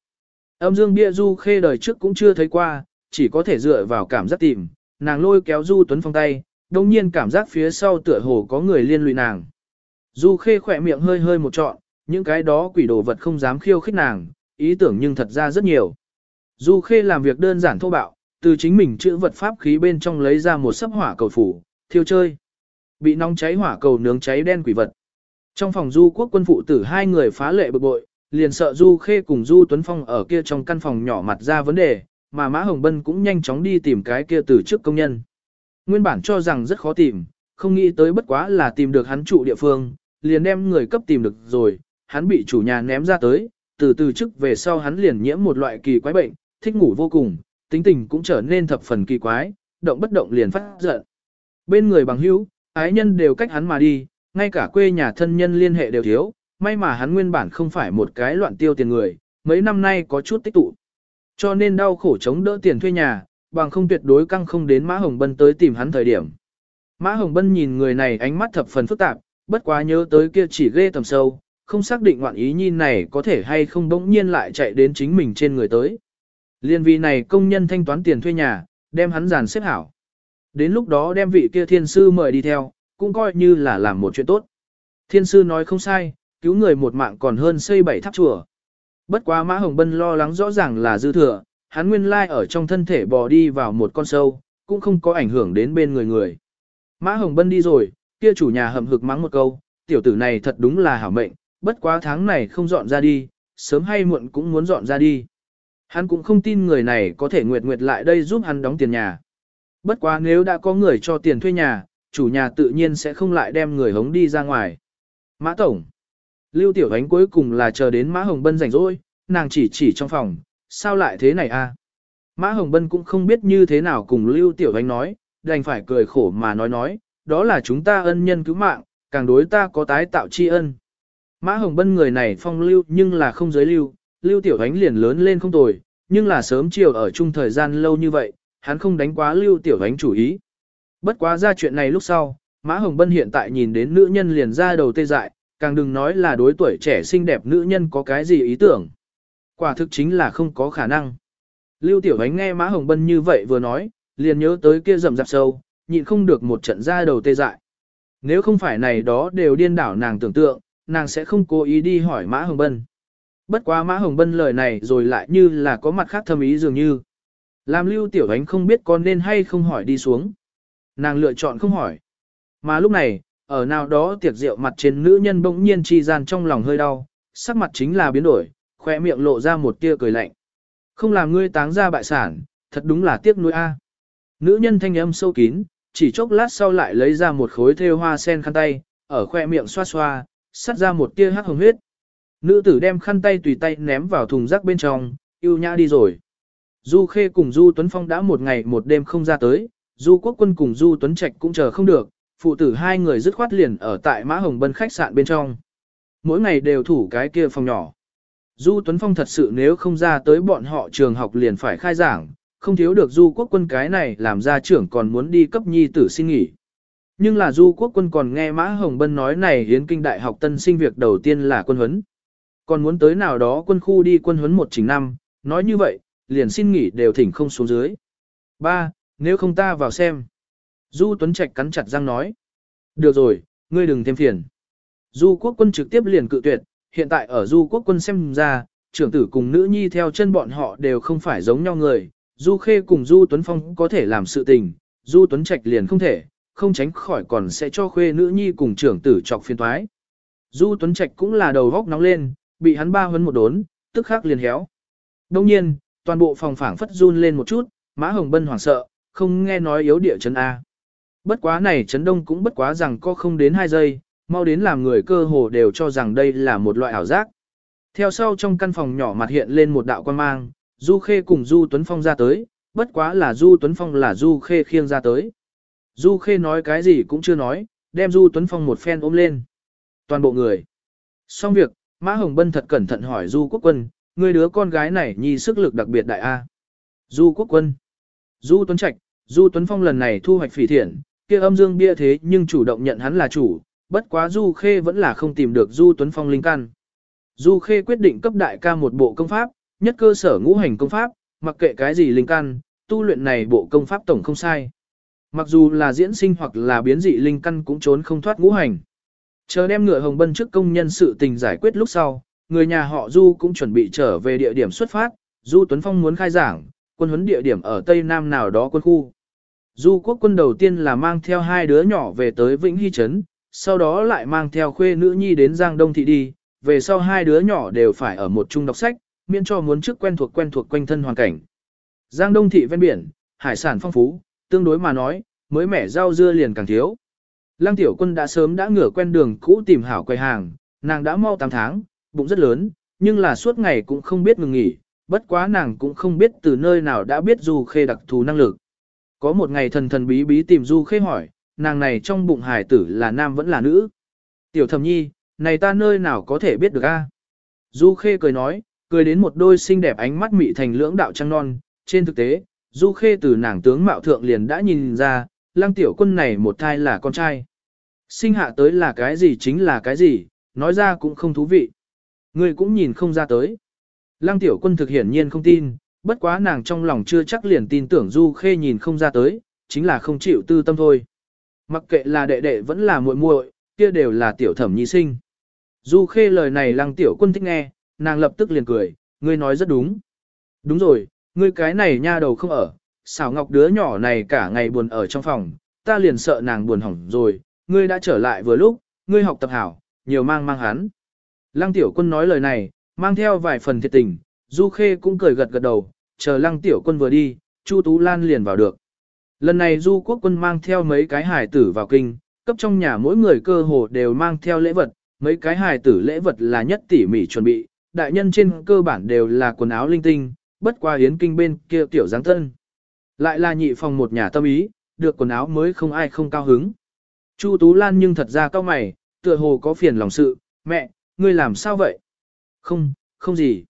Âm dương bia du khê đời trước cũng chưa thấy qua, chỉ có thể dựa vào cảm giác tìm, nàng lôi kéo du tuấn phong tay, đồng nhiên cảm giác phía sau tựa hồ có người liên lụy nàng. Du khê khỏe miệng hơi hơi một trọn, những cái đó quỷ đồ vật không dám khiêu khích nàng, ý tưởng nhưng thật ra rất nhiều. Du Khê làm việc đơn giản thô bạo, từ chính mình chữ vật pháp khí bên trong lấy ra một sấp hỏa cầu phủ, thiêu chơi. Bị nóng cháy hỏa cầu nướng cháy đen quỷ vật. Trong phòng Du Quốc quân phụ tử hai người phá lệ bực bội, liền sợ Du Khê cùng Du Tuấn Phong ở kia trong căn phòng nhỏ mặt ra vấn đề, mà Mã Hồng Bân cũng nhanh chóng đi tìm cái kia từ trước công nhân. Nguyên bản cho rằng rất khó tìm, không nghĩ tới bất quá là tìm được hắn trụ địa phương, liền đem người cấp tìm được rồi, hắn bị chủ nhà ném ra tới, từ từ trước về sau hắn liền nhiễm một loại kỳ quái bệnh, thích ngủ vô cùng, tính tình cũng trở nên thập phần kỳ quái, động bất động liền phát giận. Bên người bằng hữu, ái nhân đều cách hắn mà đi, ngay cả quê nhà thân nhân liên hệ đều thiếu, may mà hắn nguyên bản không phải một cái loạn tiêu tiền người, mấy năm nay có chút tích tụ. Cho nên đau khổ chống đỡ tiền thuê nhà, bằng không tuyệt đối căng không đến Mã Hồng Bân tới tìm hắn thời điểm. Mã Hồng Bân nhìn người này ánh mắt thập phần phức tạp, bất quá nhớ tới kia chỉ ghê tầm sâu, không xác định ngoạn ý nhìn này có thể hay không bỗng nhiên lại chạy đến chính mình trên người tới. Liên vì này công nhân thanh toán tiền thuê nhà, đem hắn giàn xếp hảo. Đến lúc đó đem vị kia thiên sư mời đi theo, cũng coi như là làm một chuyện tốt. Thiên sư nói không sai, cứu người một mạng còn hơn xây bảy tháp chùa. Bất quá Mã Hồng Bân lo lắng rõ ràng là dư thừa, hắn nguyên lai ở trong thân thể bò đi vào một con sâu, cũng không có ảnh hưởng đến bên người người. Mã Hồng Bân đi rồi, kia chủ nhà hầm hực mắng một câu, tiểu tử này thật đúng là hảo mệnh, bất quá tháng này không dọn ra đi, sớm hay muộn cũng muốn dọn ra đi. Hắn cũng không tin người này có thể nguyệt nguyệt lại đây giúp hắn đóng tiền nhà. Bất quá nếu đã có người cho tiền thuê nhà, chủ nhà tự nhiên sẽ không lại đem người hống đi ra ngoài. Mã Tổng Lưu Tiểu Ánh cuối cùng là chờ đến Mã Hồng Bân rảnh rỗi, nàng chỉ chỉ trong phòng, sao lại thế này a? Mã Hồng Bân cũng không biết như thế nào cùng Lưu Tiểu Ánh nói, đành phải cười khổ mà nói nói, đó là chúng ta ân nhân cứu mạng, càng đối ta có tái tạo tri ân. Mã Hồng Bân người này phong lưu nhưng là không giới lưu, Lưu Tiểu Ánh liền lớn lên không tồi, nhưng là sớm chiều ở chung thời gian lâu như vậy, hắn không đánh quá Lưu Tiểu Ánh chủ ý. Bất quá ra chuyện này lúc sau, Mã Hồng Bân hiện tại nhìn đến nữ nhân liền ra đầu tê dại, càng đừng nói là đối tuổi trẻ xinh đẹp nữ nhân có cái gì ý tưởng. Quả thực chính là không có khả năng. Lưu Tiểu Ánh nghe Mã Hồng Bân như vậy vừa nói, liền nhớ tới kia rầm rạp sâu, nhịn không được một trận ra đầu tê dại. Nếu không phải này đó đều điên đảo nàng tưởng tượng, nàng sẽ không cố ý đi hỏi Mã Hồng Bân. Bất quá Mã Hồng Bân lời này rồi lại như là có mặt khác thâm ý dường như. Làm Lưu Tiểu Ánh không biết con nên hay không hỏi đi xuống. Nàng lựa chọn không hỏi. Mà lúc này, ở nào đó tiệc rượu mặt trên nữ nhân bỗng nhiên chi gian trong lòng hơi đau, sắc mặt chính là biến đổi, khỏe miệng lộ ra một tia cười lạnh. Không làm ngươi táng ra bại sản, thật đúng là tiếc nuối a. Nữ nhân thanh âm sâu kín, chỉ chốc lát sau lại lấy ra một khối thêu hoa sen khăn tay, ở khoe miệng xoa xoa, sắt ra một tia hắc hồng huyết. Nữ tử đem khăn tay tùy tay ném vào thùng rác bên trong, yêu nhã đi rồi. Du Khê cùng Du Tuấn Phong đã một ngày một đêm không ra tới, Du Quốc Quân cùng Du Tuấn Trạch cũng chờ không được, phụ tử hai người dứt khoát liền ở tại Mã Hồng Bân khách sạn bên trong. Mỗi ngày đều thủ cái kia phòng nhỏ. Du Tuấn Phong thật sự nếu không ra tới bọn họ trường học liền phải khai giảng, không thiếu được Du Quốc Quân cái này làm ra trưởng còn muốn đi cấp nhi tử xin nghỉ. Nhưng là Du Quốc Quân còn nghe Mã Hồng Bân nói này hiến kinh đại học tân sinh việc đầu tiên là quân huấn. Còn muốn tới nào đó quân khu đi quân huấn một trình năm, nói như vậy, liền xin nghỉ đều thỉnh không xuống dưới. Ba, nếu không ta vào xem. Du Tuấn Trạch cắn chặt răng nói. Được rồi, ngươi đừng thêm phiền. Du quốc quân trực tiếp liền cự tuyệt, hiện tại ở du quốc quân xem ra, trưởng tử cùng nữ nhi theo chân bọn họ đều không phải giống nhau người. Du Khê cùng Du Tuấn Phong có thể làm sự tình, Du Tuấn Trạch liền không thể, không tránh khỏi còn sẽ cho khuê nữ nhi cùng trưởng tử chọc phiền thoái. Du Tuấn Trạch cũng là đầu góc nóng lên, bị hắn ba huấn một đốn, tức khắc liền héo. Đông nhiên, toàn bộ phòng phảng phất run lên một chút, Mã Hồng Bân hoảng sợ, không nghe nói yếu địa chấn A. Bất quá này chấn đông cũng bất quá rằng có không đến 2 giây, mau đến làm người cơ hồ đều cho rằng đây là một loại ảo giác. Theo sau trong căn phòng nhỏ mặt hiện lên một đạo quan mang, Du Khê cùng Du Tuấn Phong ra tới, bất quá là Du Tuấn Phong là Du Khê khiêng ra tới. Du Khê nói cái gì cũng chưa nói, đem Du Tuấn Phong một phen ôm lên. Toàn bộ người. Xong việc, Mã Hồng Bân thật cẩn thận hỏi Du Quốc Quân, người đứa con gái này nhi sức lực đặc biệt đại A. Du Quốc Quân. Du Tuấn Trạch, Du Tuấn Phong lần này thu hoạch phỉ thiện, kia âm dương bia thế nhưng chủ động nhận hắn là chủ, bất quá Du Khê vẫn là không tìm được Du Tuấn Phong linh căn. Du Khê quyết định cấp đại ca một bộ công pháp, nhất cơ sở ngũ hành công pháp, mặc kệ cái gì linh căn, tu luyện này bộ công pháp tổng không sai. Mặc dù là diễn sinh hoặc là biến dị linh căn cũng trốn không thoát ngũ hành. Chờ đem ngựa hồng bân trước công nhân sự tình giải quyết lúc sau, người nhà họ Du cũng chuẩn bị trở về địa điểm xuất phát, Du Tuấn Phong muốn khai giảng, quân huấn địa điểm ở Tây Nam nào đó quân khu. Du quốc quân đầu tiên là mang theo hai đứa nhỏ về tới Vĩnh Hy Trấn, sau đó lại mang theo khuê nữ nhi đến Giang Đông Thị đi, về sau hai đứa nhỏ đều phải ở một chung đọc sách, miễn cho muốn trước quen thuộc quen thuộc quanh thân hoàn cảnh. Giang Đông Thị ven biển, hải sản phong phú, tương đối mà nói, mới mẻ rau dưa liền càng thiếu. Lăng tiểu quân đã sớm đã ngửa quen đường cũ tìm hảo quầy hàng, nàng đã mau 8 tháng, bụng rất lớn, nhưng là suốt ngày cũng không biết ngừng nghỉ, bất quá nàng cũng không biết từ nơi nào đã biết Du Khê đặc thù năng lực. Có một ngày thần thần bí bí tìm Du Khê hỏi, nàng này trong bụng hải tử là nam vẫn là nữ. Tiểu thầm nhi, này ta nơi nào có thể biết được a? Du Khê cười nói, cười đến một đôi xinh đẹp ánh mắt mị thành lưỡng đạo trăng non, trên thực tế, Du Khê từ nàng tướng mạo thượng liền đã nhìn ra, lăng tiểu quân này một thai là con trai. Sinh hạ tới là cái gì chính là cái gì, nói ra cũng không thú vị. Người cũng nhìn không ra tới. Lăng tiểu quân thực hiển nhiên không tin, bất quá nàng trong lòng chưa chắc liền tin tưởng Du Khê nhìn không ra tới, chính là không chịu tư tâm thôi. Mặc kệ là đệ đệ vẫn là muội muội, kia đều là tiểu thẩm nhi sinh. Du khê lời này lăng tiểu quân thích nghe, nàng lập tức liền cười, ngươi nói rất đúng. Đúng rồi, ngươi cái này nha đầu không ở, xảo ngọc đứa nhỏ này cả ngày buồn ở trong phòng, ta liền sợ nàng buồn hỏng rồi, ngươi đã trở lại vừa lúc, ngươi học tập hảo, nhiều mang mang hắn. Lăng tiểu quân nói lời này, mang theo vài phần thiệt tình, Du Khê cũng cười gật gật đầu, chờ lăng tiểu quân vừa đi, Chu Tú Lan liền vào được. Lần này Du Quốc quân mang theo mấy cái hài tử vào kinh, cấp trong nhà mỗi người cơ hồ đều mang theo lễ vật, mấy cái hài tử lễ vật là nhất tỉ mỉ chuẩn bị, đại nhân trên cơ bản đều là quần áo linh tinh, bất qua yến kinh bên kia tiểu dáng thân Lại là nhị phòng một nhà tâm ý, được quần áo mới không ai không cao hứng. Chu Tú Lan nhưng thật ra cao mày, tựa hồ có phiền lòng sự, mẹ, ngươi làm sao vậy? Không, không gì.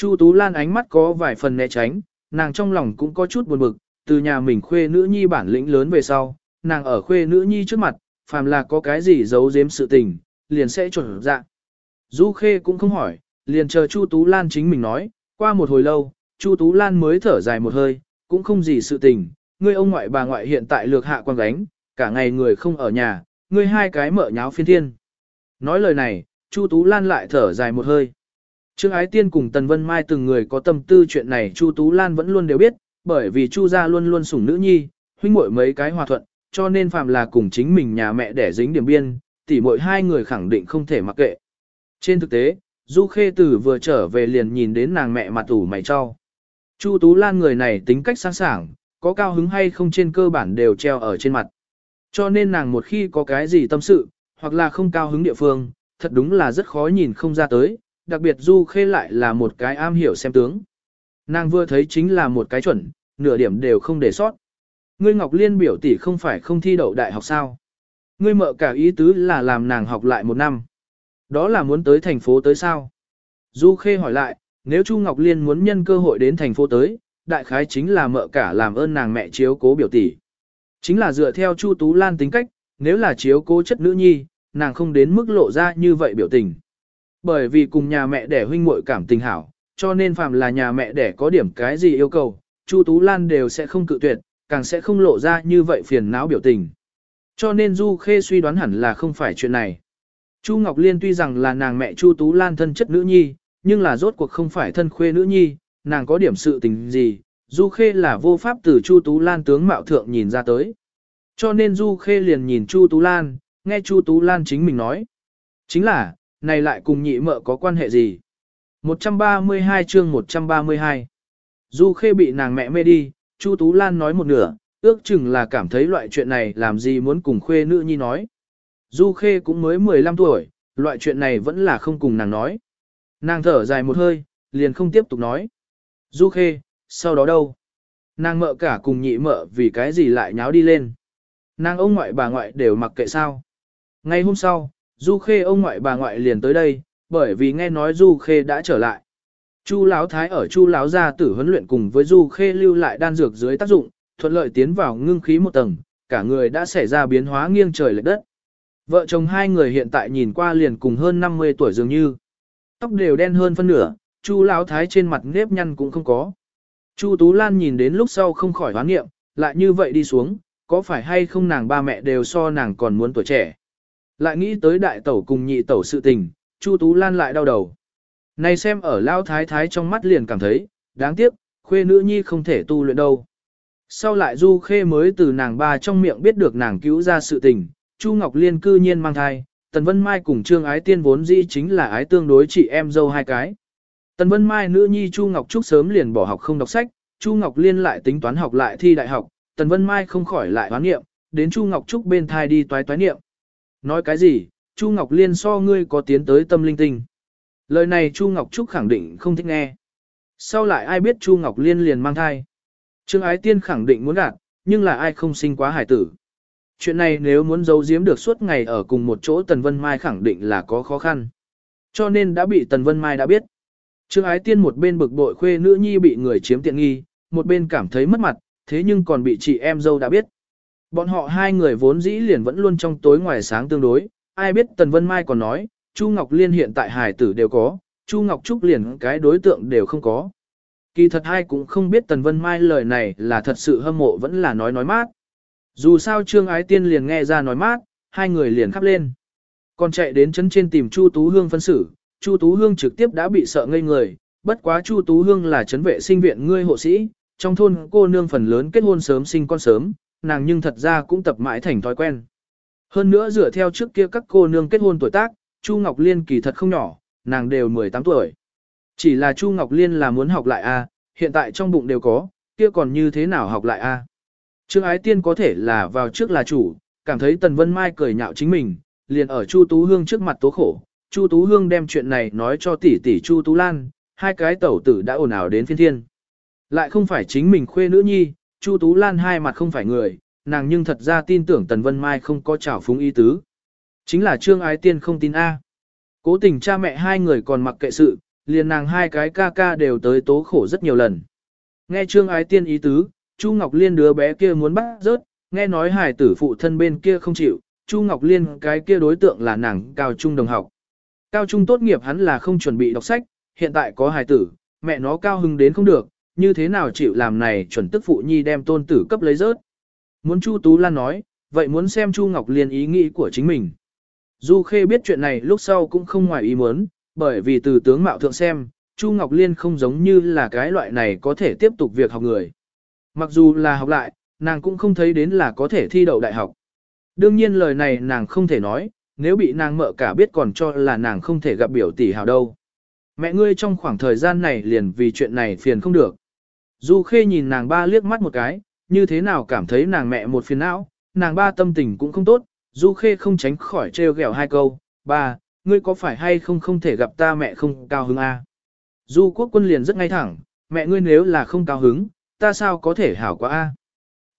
Chu Tú Lan ánh mắt có vài phần né tránh, nàng trong lòng cũng có chút buồn bực, từ nhà mình khuê nữ nhi bản lĩnh lớn về sau, nàng ở khuê nữ nhi trước mặt, phàm là có cái gì giấu giếm sự tình, liền sẽ chuẩn dạ. Du Khê cũng không hỏi, liền chờ Chu Tú Lan chính mình nói, qua một hồi lâu, Chu Tú Lan mới thở dài một hơi, cũng không gì sự tình, ngươi ông ngoại bà ngoại hiện tại lược hạ quan gánh, cả ngày người không ở nhà, ngươi hai cái mở nháo phiên thiên. Nói lời này, Chu Tú Lan lại thở dài một hơi. Trương Ái Tiên cùng Tần Vân Mai từng người có tâm tư chuyện này Chu Tú Lan vẫn luôn đều biết, bởi vì Chu gia luôn luôn sủng nữ nhi, huynh muội mấy cái hòa thuận, cho nên phàm là cùng chính mình nhà mẹ đẻ dính điểm biên, tỷ muội hai người khẳng định không thể mặc kệ. Trên thực tế, Du Khê Tử vừa trở về liền nhìn đến nàng mẹ mặt ủ mày cho. Chu Tú Lan người này tính cách sáng sảng, có cao hứng hay không trên cơ bản đều treo ở trên mặt. Cho nên nàng một khi có cái gì tâm sự, hoặc là không cao hứng địa phương, thật đúng là rất khó nhìn không ra tới, đặc biệt Du Khê lại là một cái am hiểu xem tướng. Nàng vừa thấy chính là một cái chuẩn, nửa điểm đều không để sót. Ngươi Ngọc Liên biểu tỷ không phải không thi đậu đại học sao? Ngươi mợ cả ý tứ là làm nàng học lại một năm. Đó là muốn tới thành phố tới sao? Du Khê hỏi lại, nếu Chu Ngọc Liên muốn nhân cơ hội đến thành phố tới, đại khái chính là mợ cả làm ơn nàng mẹ chiếu cố biểu tỷ. Chính là dựa theo Chu Tú Lan tính cách, nếu là chiếu cố chất nữ nhi, nàng không đến mức lộ ra như vậy biểu tình. Bởi vì cùng nhà mẹ đẻ huynh muội cảm tình hảo, cho nên phàm là nhà mẹ đẻ có điểm cái gì yêu cầu, Chu Tú Lan đều sẽ không cự tuyệt, càng sẽ không lộ ra như vậy phiền não biểu tình. Cho nên Du Khê suy đoán hẳn là không phải chuyện này. Chu Ngọc Liên tuy rằng là nàng mẹ Chu Tú Lan thân chất nữ nhi, nhưng là rốt cuộc không phải thân khuê nữ nhi, nàng có điểm sự tình gì, Du Khê là vô pháp từ Chu Tú Lan tướng mạo thượng nhìn ra tới. Cho nên Du Khê liền nhìn Chu Tú Lan, nghe Chu Tú Lan chính mình nói. Chính là, này lại cùng nhị mợ có quan hệ gì? 132 chương 132 Du Khê bị nàng mẹ mê đi, Chu Tú Lan nói một nửa, ước chừng là cảm thấy loại chuyện này làm gì muốn cùng khuê nữ nhi nói. Du Khê cũng mới 15 tuổi, loại chuyện này vẫn là không cùng nàng nói. Nàng thở dài một hơi, liền không tiếp tục nói. Du Khê, sau đó đâu? Nàng mợ cả cùng nhị mợ vì cái gì lại nháo đi lên. Nàng ông ngoại bà ngoại đều mặc kệ sao. Ngay hôm sau, Du Khê ông ngoại bà ngoại liền tới đây, bởi vì nghe nói Du Khê đã trở lại. Chu Lão Thái ở Chu Lão gia tử huấn luyện cùng với Du Khê lưu lại đan dược dưới tác dụng, thuận lợi tiến vào ngưng khí một tầng, cả người đã xảy ra biến hóa nghiêng trời lệch đất. Vợ chồng hai người hiện tại nhìn qua liền cùng hơn 50 tuổi dường như. Tóc đều đen hơn phân nửa, Chu Lão Thái trên mặt nếp nhăn cũng không có. Chu Tú Lan nhìn đến lúc sau không khỏi hoán nghiệm, lại như vậy đi xuống, có phải hay không nàng ba mẹ đều so nàng còn muốn tuổi trẻ. Lại nghĩ tới đại tẩu cùng nhị tẩu sự tình, Chu Tú Lan lại đau đầu. Này xem ở Lao Thái Thái trong mắt liền cảm thấy, đáng tiếc, khuê nữ nhi không thể tu luyện đâu. Sau lại Du Khê mới từ nàng ba trong miệng biết được nàng cứu ra sự tình, Chu Ngọc Liên cư nhiên mang thai, Tần Vân Mai cùng Trương Ái Tiên vốn dĩ chính là ái tương đối chị em dâu hai cái. Tần Vân Mai nữ nhi Chu Ngọc Trúc sớm liền bỏ học không đọc sách, Chu Ngọc Liên lại tính toán học lại thi đại học, Tần Vân Mai không khỏi lại hoán nghiệm, đến Chu Ngọc Trúc bên thai đi toái toái niệm. Nói cái gì, Chu Ngọc Liên so ngươi có tiến tới tâm linh tinh. Lời này Chu Ngọc Trúc khẳng định không thích nghe. Sau lại ai biết Chu Ngọc Liên liền mang thai. Trương Ái Tiên khẳng định muốn gạt, nhưng là ai không sinh quá hải tử. Chuyện này nếu muốn giấu giếm được suốt ngày ở cùng một chỗ Tần Vân Mai khẳng định là có khó khăn. Cho nên đã bị Tần Vân Mai đã biết. Trương Ái Tiên một bên bực bội khuê nữ nhi bị người chiếm tiện nghi, một bên cảm thấy mất mặt, thế nhưng còn bị chị em dâu đã biết. Bọn họ hai người vốn dĩ liền vẫn luôn trong tối ngoài sáng tương đối, ai biết Tần Vân Mai còn nói, Chu Ngọc Liên hiện tại hài tử đều có, Chu Ngọc Trúc liền cái đối tượng đều không có. Kỳ thật hai cũng không biết Tần Vân Mai lời này là thật sự hâm mộ vẫn là nói nói mát. Dù sao Trương Ái Tiên liền nghe ra nói mát, hai người liền khắp lên. Còn chạy đến chân trên tìm Chu Tú Hương phân xử, Chu Tú Hương trực tiếp đã bị sợ ngây người, bất quá Chu Tú Hương là chấn vệ sinh viện ngươi hộ sĩ, trong thôn cô nương phần lớn kết hôn sớm sinh con sớm, nàng nhưng thật ra cũng tập mãi thành thói quen. Hơn nữa dựa theo trước kia các cô nương kết hôn tuổi tác, Chu Ngọc Liên kỳ thật không nhỏ, nàng đều 18 tuổi. Chỉ là Chu Ngọc Liên là muốn học lại a, hiện tại trong bụng đều có, kia còn như thế nào học lại a? Trương Ái Tiên có thể là vào trước là chủ, cảm thấy Tần Vân Mai cười nhạo chính mình, liền ở Chu Tú Hương trước mặt tố khổ. Chu Tú Hương đem chuyện này nói cho tỷ tỷ Chu Tú Lan, hai cái tẩu tử đã ồn ào đến phiên thiên. Lại không phải chính mình khuê nữ nhi, Chu Tú Lan hai mặt không phải người, nàng nhưng thật ra tin tưởng Tần Vân Mai không có trảo phúng ý tứ. Chính là Trương Ái Tiên không tin A. Cố tình cha mẹ hai người còn mặc kệ sự, liền nàng hai cái ca ca đều tới tố khổ rất nhiều lần. Nghe Trương Ái Tiên ý tứ, Chu Ngọc Liên đứa bé kia muốn bắt rớt, nghe nói hải tử phụ thân bên kia không chịu, Chu Ngọc Liên cái kia đối tượng là nàng cao trung đồng học. Cao trung tốt nghiệp hắn là không chuẩn bị đọc sách, hiện tại có Hải tử, mẹ nó cao hưng đến không được, như thế nào chịu làm này chuẩn tức phụ nhi đem tôn tử cấp lấy rớt. Muốn Chu Tú Lan nói, vậy muốn xem Chu Ngọc Liên ý nghĩ của chính mình. Du Khê biết chuyện này lúc sau cũng không ngoài ý muốn, bởi vì từ tướng mạo thượng xem, Chu Ngọc Liên không giống như là cái loại này có thể tiếp tục việc học người. Mặc dù là học lại, nàng cũng không thấy đến là có thể thi đậu đại học. Đương nhiên lời này nàng không thể nói, nếu bị nàng mợ cả biết còn cho là nàng không thể gặp biểu tỷ hào đâu. Mẹ ngươi trong khoảng thời gian này liền vì chuyện này phiền không được. Du Khê nhìn nàng ba liếc mắt một cái, như thế nào cảm thấy nàng mẹ một phiền não, nàng ba tâm tình cũng không tốt, Du Khê không tránh khỏi trêu ghẹo hai câu, ba, ngươi có phải hay không không thể gặp ta mẹ không cao hứng à? Du quốc quân liền rất ngay thẳng, mẹ ngươi nếu là không cao hứng, ta sao có thể hảo quá a?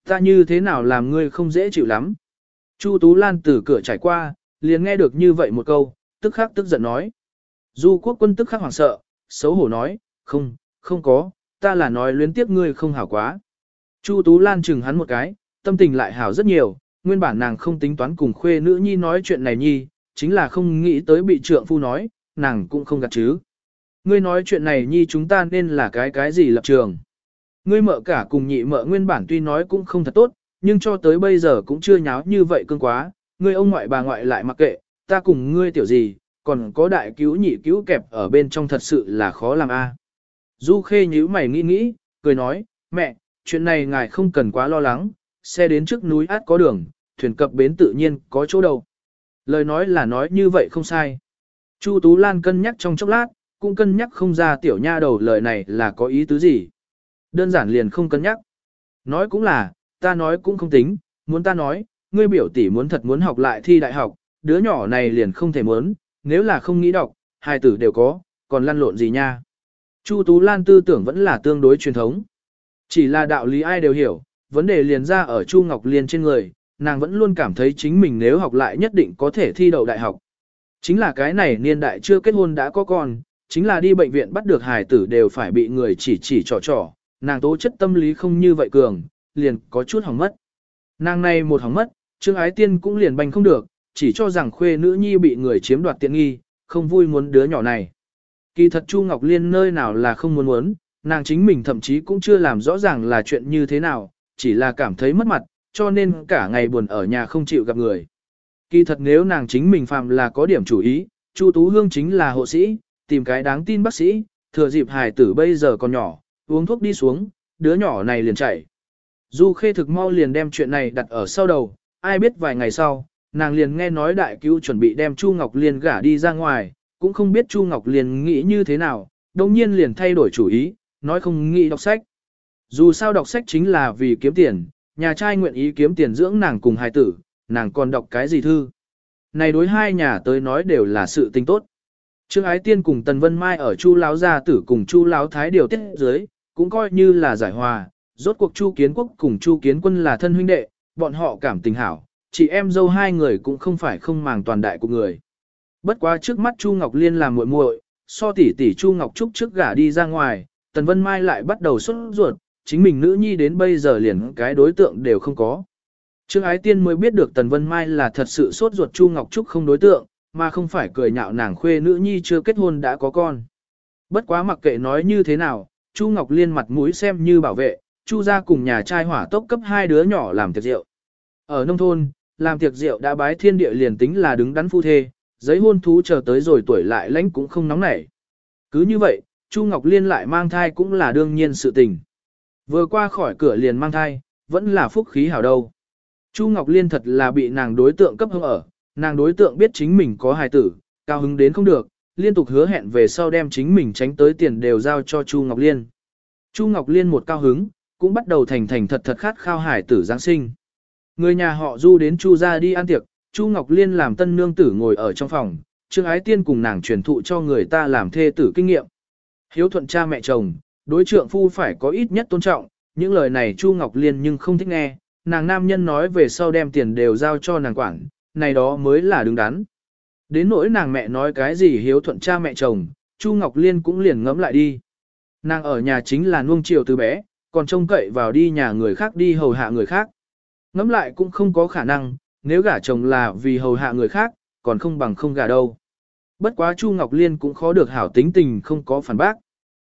Ta như thế nào làm ngươi không dễ chịu lắm? Chu Tú Lan từ cửa trải qua, liền nghe được như vậy một câu, tức khắc tức giận nói. Du quốc quân tức khắc hoảng sợ, xấu hổ nói, không, không có, ta là nói luyến tiếc ngươi không hảo quá. Chu Tú Lan chừng hắn một cái, tâm tình lại hảo rất nhiều, nguyên bản nàng không tính toán cùng khuê nữ nhi nói chuyện này nhi, chính là không nghĩ tới bị trượng phu nói, nàng cũng không gạt chứ. Ngươi nói chuyện này nhi chúng ta nên là cái cái gì lập trường. Ngươi mợ cả cùng nhị mợ nguyên bản tuy nói cũng không thật tốt, nhưng cho tới bây giờ cũng chưa nháo như vậy cương quá, ngươi ông ngoại bà ngoại lại mặc kệ, ta cùng ngươi tiểu gì, còn có đại cứu nhị cứu kẹp ở bên trong thật sự là khó làm a. Du Khê nhíu mày nghĩ nghĩ, cười nói, mẹ, chuyện này ngài không cần quá lo lắng, xe đến trước núi át có đường, thuyền cập bến tự nhiên có chỗ đầu. Lời nói là nói như vậy không sai. Chu Tú Lan cân nhắc trong chốc lát, cũng cân nhắc không ra tiểu nha đầu lời này là có ý tứ gì. Đơn giản liền không cân nhắc. Nói cũng là, ta nói cũng không tính, muốn ta nói, ngươi biểu tỷ muốn thật muốn học lại thi đại học, đứa nhỏ này liền không thể muốn, nếu là không nghĩ đọc, hai tử đều có, còn lăn lộn gì nha. Chu Tú Lan tư tưởng vẫn là tương đối truyền thống. Chỉ là đạo lý ai đều hiểu, vấn đề liền ra ở Chu Ngọc Liên trên người, nàng vẫn luôn cảm thấy chính mình nếu học lại nhất định có thể thi đậu đại học. Chính là cái này niên đại chưa kết hôn đã có con, chính là đi bệnh viện bắt được hài tử đều phải bị người chỉ chỉ trò trò, nàng tố chất tâm lý không như vậy cường, liền có chút hỏng mất. Nàng này một hỏng mất, Trương Ái Tiên cũng liền bành không được, chỉ cho rằng khuê nữ nhi bị người chiếm đoạt tiện nghi, không vui muốn đứa nhỏ này. Kỳ thật Chu Ngọc Liên nơi nào là không muốn muốn, nàng chính mình thậm chí cũng chưa làm rõ ràng là chuyện như thế nào, chỉ là cảm thấy mất mặt, cho nên cả ngày buồn ở nhà không chịu gặp người. Kỳ thật nếu nàng chính mình phạm là có điểm chủ ý, Chu Tú Hương chính là hộ sĩ, tìm cái đáng tin bác sĩ, thừa dịp hài tử bây giờ còn nhỏ, uống thuốc đi xuống, đứa nhỏ này liền chạy. Du Khê thực mau liền đem chuyện này đặt ở sau đầu, ai biết vài ngày sau, nàng liền nghe nói đại cứu chuẩn bị đem Chu Ngọc Liên gả đi ra ngoài, cũng không biết Chu Ngọc Liên nghĩ như thế nào, đồng nhiên liền thay đổi chủ ý, nói không nghĩ đọc sách. Dù sao đọc sách chính là vì kiếm tiền, nhà trai nguyện ý kiếm tiền dưỡng nàng cùng hài tử, nàng còn đọc cái gì thư. Này đối hai nhà tới nói đều là sự tình tốt. Trương Ái Tiên cùng Tần Vân Mai ở Chu Láo Gia Tử cùng Chu Láo Thái điều tiết dưới, cũng coi như là giải hòa, rốt cuộc Chu Kiến Quốc cùng Chu Kiến Quân là thân huynh đệ, bọn họ cảm tình hảo, chị em dâu hai người cũng không phải không màng toàn đại của người. Bất quá trước mắt Chu Ngọc Liên làm muội muội, so tỷ tỷ Chu Ngọc Trúc trước gả đi ra ngoài, Tần Vân Mai lại bắt đầu xuất ruột, chính mình nữ nhi đến bây giờ liền cái đối tượng đều không có. Trương Ái Tiên mới biết được Tần Vân Mai là thật sự sốt ruột Chu Ngọc Trúc không đối tượng, mà không phải cười nhạo nàng khuê nữ nhi chưa kết hôn đã có con. Bất quá mặc kệ nói như thế nào, Chu Ngọc Liên mặt mũi xem như bảo vệ, Chu ra cùng nhà trai hỏa tốc cấp hai đứa nhỏ làm tiệc rượu. Ở nông thôn, làm tiệc rượu đã bái thiên địa liền tính là đứng đắn phu thê, giấy hôn thú chờ tới rồi tuổi lại lãnh cũng không nóng nảy. Cứ như vậy, Chu Ngọc Liên lại mang thai cũng là đương nhiên sự tình. Vừa qua khỏi cửa liền mang thai, vẫn là phúc khí hảo đâu. Chu Ngọc Liên thật là bị nàng đối tượng cấp hứng ở, nàng đối tượng biết chính mình có hài tử, cao hứng đến không được, liên tục hứa hẹn về sau đem chính mình tránh tới tiền đều giao cho Chu Ngọc Liên. Chu Ngọc Liên một cao hứng, cũng bắt đầu thành thành thật thật khát khao hài tử Giáng sinh. Người nhà họ Du đến Chu ra đi ăn tiệc, Chu Ngọc Liên làm tân nương tử ngồi ở trong phòng, Trương Ái Tiên cùng nàng truyền thụ cho người ta làm thê tử kinh nghiệm. Hiếu thuận cha mẹ chồng, đối trượng phu phải có ít nhất tôn trọng, những lời này Chu Ngọc Liên nhưng không thích nghe, nàng nam nhân nói về sau đem tiền đều giao cho nàng quản, này đó mới là đứng đắn. Đến nỗi nàng mẹ nói cái gì hiếu thuận cha mẹ chồng, Chu Ngọc Liên cũng liền ngẫm lại đi. Nàng ở nhà chính là nuông chiều từ bé, còn trông cậy vào đi nhà người khác đi hầu hạ người khác. Ngẫm lại cũng không có khả năng, nếu gả chồng là vì hầu hạ người khác, còn không bằng không gả đâu. Bất quá Chu Ngọc Liên cũng khó được hảo tính tình không có phản bác.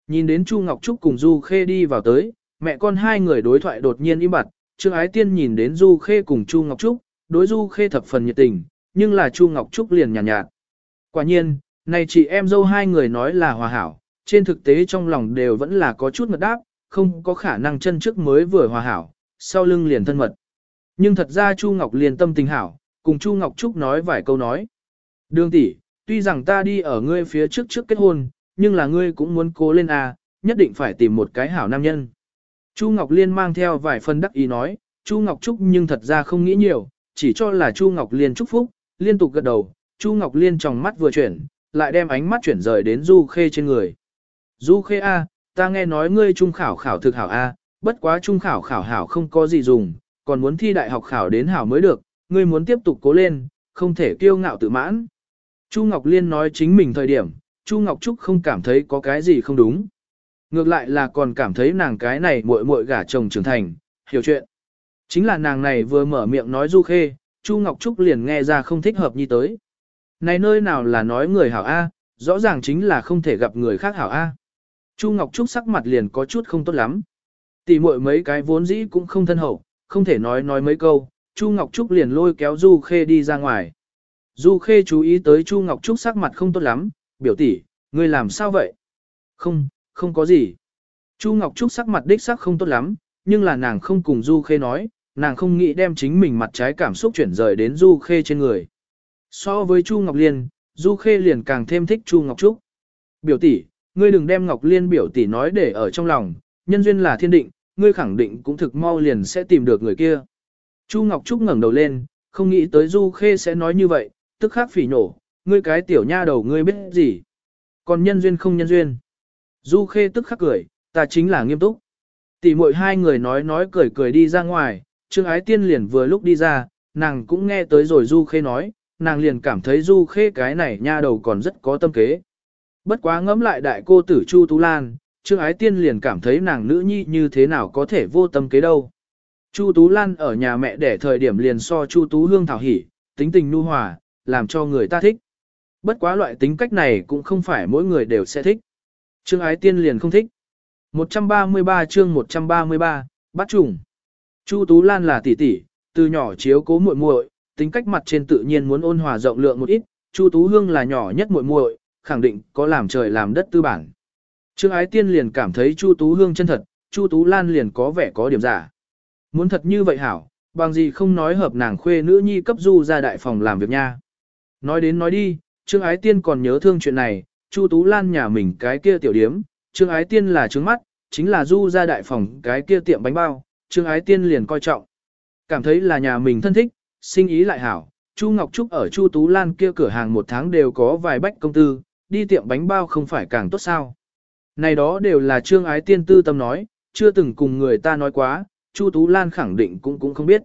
Nhìn đến Chu Ngọc Trúc cùng Du Khê đi vào tới, mẹ con hai người đối thoại đột nhiên im bặt, Trương Ái Tiên nhìn đến Du Khê cùng Chu Ngọc Trúc, đối Du Khê thập phần nhiệt tình, nhưng là Chu Ngọc Trúc liền nhàn nhạt, nhạt. Quả nhiên, này chị em dâu hai người nói là hòa hảo, trên thực tế trong lòng đều vẫn là có chút ngật đáp, không có khả năng chân trước mới vừa hòa hảo, sau lưng liền thân mật. Nhưng thật ra Chu Ngọc liền tâm tình hảo, cùng Chu Ngọc Trúc nói vài câu nói. Đường tỷ, tuy rằng ta đi ở ngươi phía trước trước kết hôn, nhưng là ngươi cũng muốn cố lên à, nhất định phải tìm một cái hảo nam nhân. Chu Ngọc Liên mang theo vài phần đắc ý nói, Chu Ngọc Trúc nhưng thật ra không nghĩ nhiều, chỉ cho là Chu Ngọc Liên chúc phúc, liên tục gật đầu, Chu Ngọc Liên trong mắt vừa chuyển, lại đem ánh mắt chuyển rời đến Du Khê trên người. Du Khê A, ta nghe nói ngươi trung khảo khảo thực hảo A, bất quá trung khảo khảo hảo không có gì dùng, còn muốn thi đại học khảo đến hảo mới được, ngươi muốn tiếp tục cố lên, không thể kiêu ngạo tự mãn. Chu Ngọc Liên nói chính mình thời điểm, Chu Ngọc Trúc không cảm thấy có cái gì không đúng. Ngược lại là còn cảm thấy nàng cái này muội muội gả chồng trưởng thành, hiểu chuyện. Chính là nàng này vừa mở miệng nói du khê, Chu Ngọc Trúc liền nghe ra không thích hợp như tới. Này nơi nào là nói người hảo A, rõ ràng chính là không thể gặp người khác hảo A. Chu Ngọc Trúc sắc mặt liền có chút không tốt lắm. Tỷ muội mấy cái vốn dĩ cũng không thân hậu, không thể nói nói mấy câu, Chu Ngọc Trúc liền lôi kéo Du Khê đi ra ngoài. Du Khê chú ý tới Chu Ngọc Trúc sắc mặt không tốt lắm, biểu tỷ, ngươi làm sao vậy? Không, không có gì. Chu Ngọc Trúc sắc mặt đích sắc không tốt lắm, nhưng là nàng không cùng Du Khê nói, nàng không nghĩ đem chính mình mặt trái cảm xúc chuyển rời đến Du Khê trên người. So với Chu Ngọc Liên, Du Khê liền càng thêm thích Chu Ngọc Trúc. Biểu tỷ, ngươi đừng đem Ngọc Liên biểu tỷ nói để ở trong lòng, nhân duyên là thiên định, ngươi khẳng định cũng thực mau liền sẽ tìm được người kia. Chu Ngọc Trúc ngẩng đầu lên, không nghĩ tới Du Khê sẽ nói như vậy, tức khắc phỉ nổ, ngươi cái tiểu nha đầu ngươi biết gì. Còn nhân duyên không nhân duyên. Du Khê tức khắc cười, ta chính là nghiêm túc. Tỷ muội hai người nói nói cười cười đi ra ngoài, Trương Ái Tiên liền vừa lúc đi ra, nàng cũng nghe tới rồi Du Khê nói, nàng liền cảm thấy Du Khê cái này nha đầu còn rất có tâm kế. Bất quá ngẫm lại đại cô tử Chu Tú Lan, Trương Ái Tiên liền cảm thấy nàng nữ nhi như thế nào có thể vô tâm kế đâu. Chu Tú Lan ở nhà mẹ để thời điểm liền so Chu Tú Hương thảo hỉ, tính tình nu hòa, làm cho người ta thích. Bất quá loại tính cách này cũng không phải mỗi người đều sẽ thích. Trương Ái Tiên liền không thích. 133 chương 133, bắt trùng. Chu Tú Lan là tỷ tỷ, từ nhỏ chiếu cố muội muội, tính cách mặt trên tự nhiên muốn ôn hòa rộng lượng một ít, Chu Tú Hương là nhỏ nhất muội muội, khẳng định có làm trời làm đất tư bản. Trương Ái Tiên liền cảm thấy Chu Tú Hương chân thật, Chu Tú Lan liền có vẻ có điểm giả. Muốn thật như vậy hảo, bằng gì không nói hợp nàng khuê nữ nhi cấp du ra đại phòng làm việc nha. Nói đến nói đi, Trương Ái Tiên còn nhớ thương chuyện này, Chu Tú Lan nhà mình cái kia tiểu điếm, Trương Ái Tiên là trứng mắt, chính là du ra đại phòng cái kia tiệm bánh bao, Trương Ái Tiên liền coi trọng. Cảm thấy là nhà mình thân thích, sinh ý lại hảo, Chu Ngọc Trúc ở Chu Tú Lan kia cửa hàng một tháng đều có vài bách công tư, đi tiệm bánh bao không phải càng tốt sao. Này đó đều là Trương Ái Tiên tư tâm nói, chưa từng cùng người ta nói quá, Chu Tú Lan khẳng định cũng cũng không biết.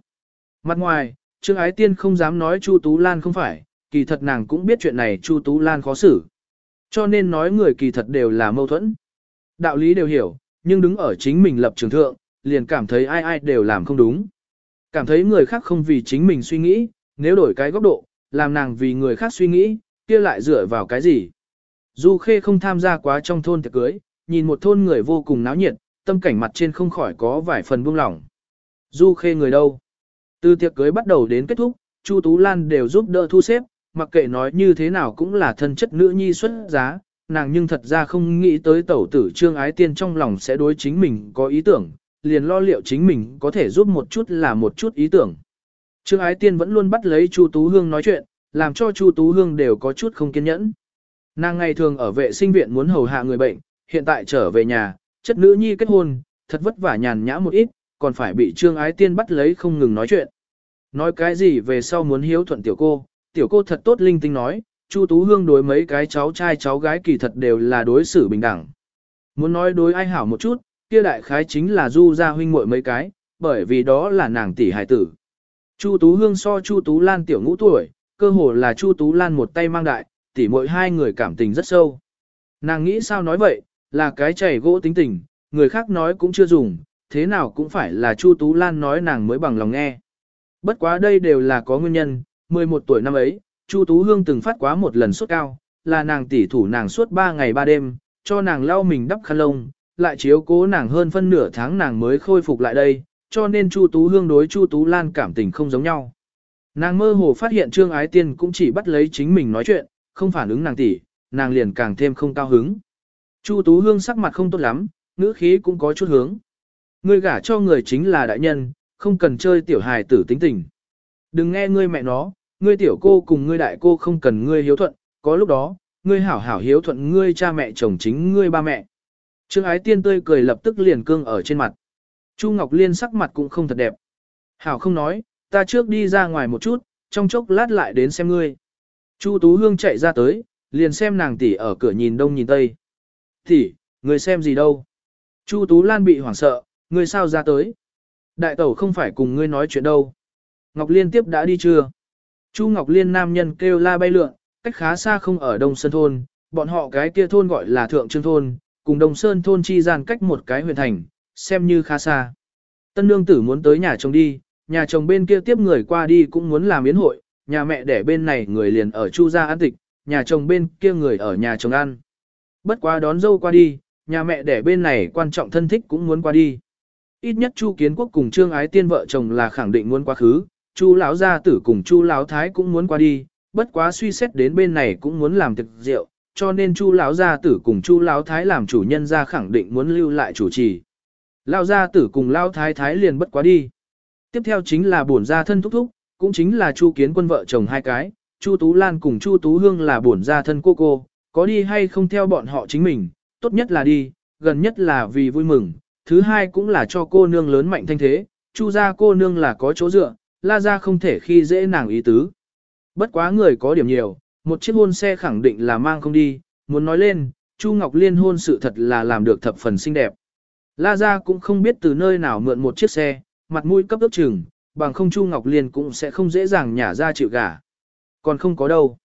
Mặt ngoài, Trương Ái Tiên không dám nói Chu Tú Lan không phải, kỳ thật nàng cũng biết chuyện này Chu Tú Lan khó xử. Cho nên nói người kỳ thật đều là mâu thuẫn. Đạo lý đều hiểu, nhưng đứng ở chính mình lập trường thượng, liền cảm thấy ai ai đều làm không đúng. Cảm thấy người khác không vì chính mình suy nghĩ, nếu đổi cái góc độ, làm nàng vì người khác suy nghĩ, kia lại dựa vào cái gì. Du Khê không tham gia quá trong thôn tiệc cưới, nhìn một thôn người vô cùng náo nhiệt, tâm cảnh mặt trên không khỏi có vài phần buông lỏng. Du Khê người đâu? Từ tiệc cưới bắt đầu đến kết thúc, Chu Tú Lan đều giúp đỡ thu xếp, mặc kệ nói như thế nào cũng là thân chất nữ nhi xuất giá, nàng nhưng thật ra không nghĩ tới tẩu tử trương ái tiên trong lòng sẽ đối chính mình có ý tưởng, liền lo liệu chính mình có thể giúp một chút là một chút ý tưởng. Trương ái tiên vẫn luôn bắt lấy Chu Tú Hương nói chuyện, làm cho Chu Tú Hương đều có chút không kiên nhẫn. Nàng ngày thường ở vệ sinh viện muốn hầu hạ người bệnh, hiện tại trở về nhà, chất nữ nhi kết hôn, thật vất vả nhàn nhã một ít, còn phải bị Trương Ái Tiên bắt lấy không ngừng nói chuyện. Nói cái gì về sau muốn hiếu thuận tiểu cô, tiểu cô thật tốt linh tinh nói, Chu Tú Hương đối mấy cái cháu trai cháu gái kỳ thật đều là đối xử bình đẳng. Muốn nói đối ai hảo một chút, kia đại khái chính là du gia huynh muội mấy cái, bởi vì đó là nàng tỷ hài tử. Chu Tú Hương so Chu Tú Lan tiểu ngũ tuổi, cơ hồ là Chu Tú Lan một tay mang đại, tỷ mỗi hai người cảm tình rất sâu. Nàng nghĩ sao nói vậy, là cái chảy gỗ tính tình, người khác nói cũng chưa dùng, thế nào cũng phải là Chu Tú Lan nói nàng mới bằng lòng nghe. Bất quá đây đều là có nguyên nhân, 11 tuổi năm ấy, Chu Tú Hương từng phát quá một lần suốt cao, là nàng tỷ thủ nàng suốt 3 ngày 3 đêm, cho nàng lau mình đắp khăn lông, lại chiếu cố nàng hơn phân nửa tháng nàng mới khôi phục lại đây, cho nên Chu Tú Hương đối Chu Tú Lan cảm tình không giống nhau. Nàng mơ hồ phát hiện Trương Ái Tiên cũng chỉ bắt lấy chính mình nói chuyện, không phản ứng nàng tỷ, nàng liền càng thêm không cao hứng. Chu Tú Hương sắc mặt không tốt lắm, ngữ khí cũng có chút hướng. Ngươi gả cho người chính là đại nhân, không cần chơi tiểu hài tử tính tình. Đừng nghe ngươi mẹ nó, ngươi tiểu cô cùng ngươi đại cô không cần ngươi hiếu thuận, có lúc đó, ngươi hảo hảo hiếu thuận ngươi cha mẹ chồng chính ngươi ba mẹ. Trương ái tiên tươi cười lập tức liền cương ở trên mặt. Chu Ngọc Liên sắc mặt cũng không thật đẹp. Hảo không nói, ta trước đi ra ngoài một chút, trong chốc lát lại đến xem ngươi. Chu Tú Hương chạy ra tới, liền xem nàng tỷ ở cửa nhìn đông nhìn tây. Tỷ, người xem gì đâu? Chu Tú Lan bị hoảng sợ, người sao ra tới? Đại tẩu không phải cùng ngươi nói chuyện đâu. Ngọc Liên tiếp đã đi chưa? Chu Ngọc Liên nam nhân kêu la bay lượn, cách khá xa không ở Đông Sơn Thôn, bọn họ cái kia thôn gọi là Thượng Trương Thôn, cùng Đông Sơn Thôn chi gian cách một cái huyện thành, xem như khá xa. Tân nương tử muốn tới nhà chồng đi, nhà chồng bên kia tiếp người qua đi cũng muốn làm yến hội, nhà mẹ đẻ bên này người liền ở Chu gia ăn tịch, nhà chồng bên kia người ở nhà chồng ăn. Bất quá đón dâu qua đi, nhà mẹ đẻ bên này quan trọng thân thích cũng muốn qua đi. Ít nhất Chu Kiến Quốc cùng Trương Ái Tiên vợ chồng là khẳng định muốn quá khứ, Chu lão gia tử cùng Chu lão thái cũng muốn qua đi, bất quá suy xét đến bên này cũng muốn làm thực rượu, cho nên Chu lão gia tử cùng Chu lão thái làm chủ nhân ra khẳng định muốn lưu lại chủ trì. Lão gia tử cùng lão thái thái liền bất quá đi. Tiếp theo chính là bổn gia thân thúc thúc, cũng chính là Chu Kiến Quân vợ chồng hai cái, Chu Tú Lan cùng Chu Tú Hương là bổn gia thân cô cô, có đi hay không theo bọn họ chính mình, tốt nhất là đi, gần nhất là vì vui mừng, thứ hai cũng là cho cô nương lớn mạnh thanh thế, Chu gia cô nương là có chỗ dựa, la gia không thể khi dễ nàng ý tứ. Bất quá người có điểm nhiều, một chiếc hôn xe khẳng định là mang không đi, muốn nói lên, Chu Ngọc Liên hôn sự thật là làm được thập phần xinh đẹp. La gia cũng không biết từ nơi nào mượn một chiếc xe, mặt mũi cấp ước chừng, bằng không Chu Ngọc Liên cũng sẽ không dễ dàng nhả ra chịu gả. Còn không có đâu.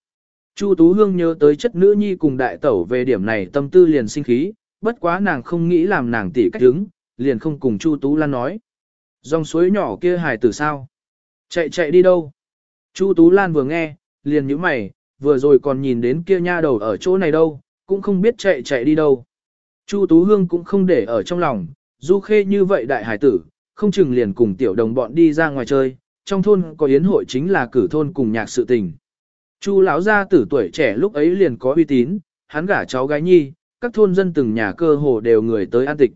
Chu Tú Hương nhớ tới chất nữ nhi cùng đại tẩu về điểm này tâm tư liền sinh khí, bất quá nàng không nghĩ làm nàng tỷ cách đứng, liền không cùng Chu Tú Lan nói. Dòng suối nhỏ kia hài tử sao? Chạy chạy đi đâu? Chu Tú Lan vừa nghe, liền nhíu mày, vừa rồi còn nhìn đến kia nha đầu ở chỗ này đâu, cũng không biết chạy chạy đi đâu. Chu Tú Hương cũng không để ở trong lòng, du khê như vậy đại hải tử, không chừng liền cùng tiểu đồng bọn đi ra ngoài chơi, trong thôn có yến hội chính là cử thôn cùng nhạc sự tình. Chu lão gia tử tuổi trẻ lúc ấy liền có uy tín, hắn gả cháu gái nhi, các thôn dân từng nhà cơ hồ đều người tới an tịch.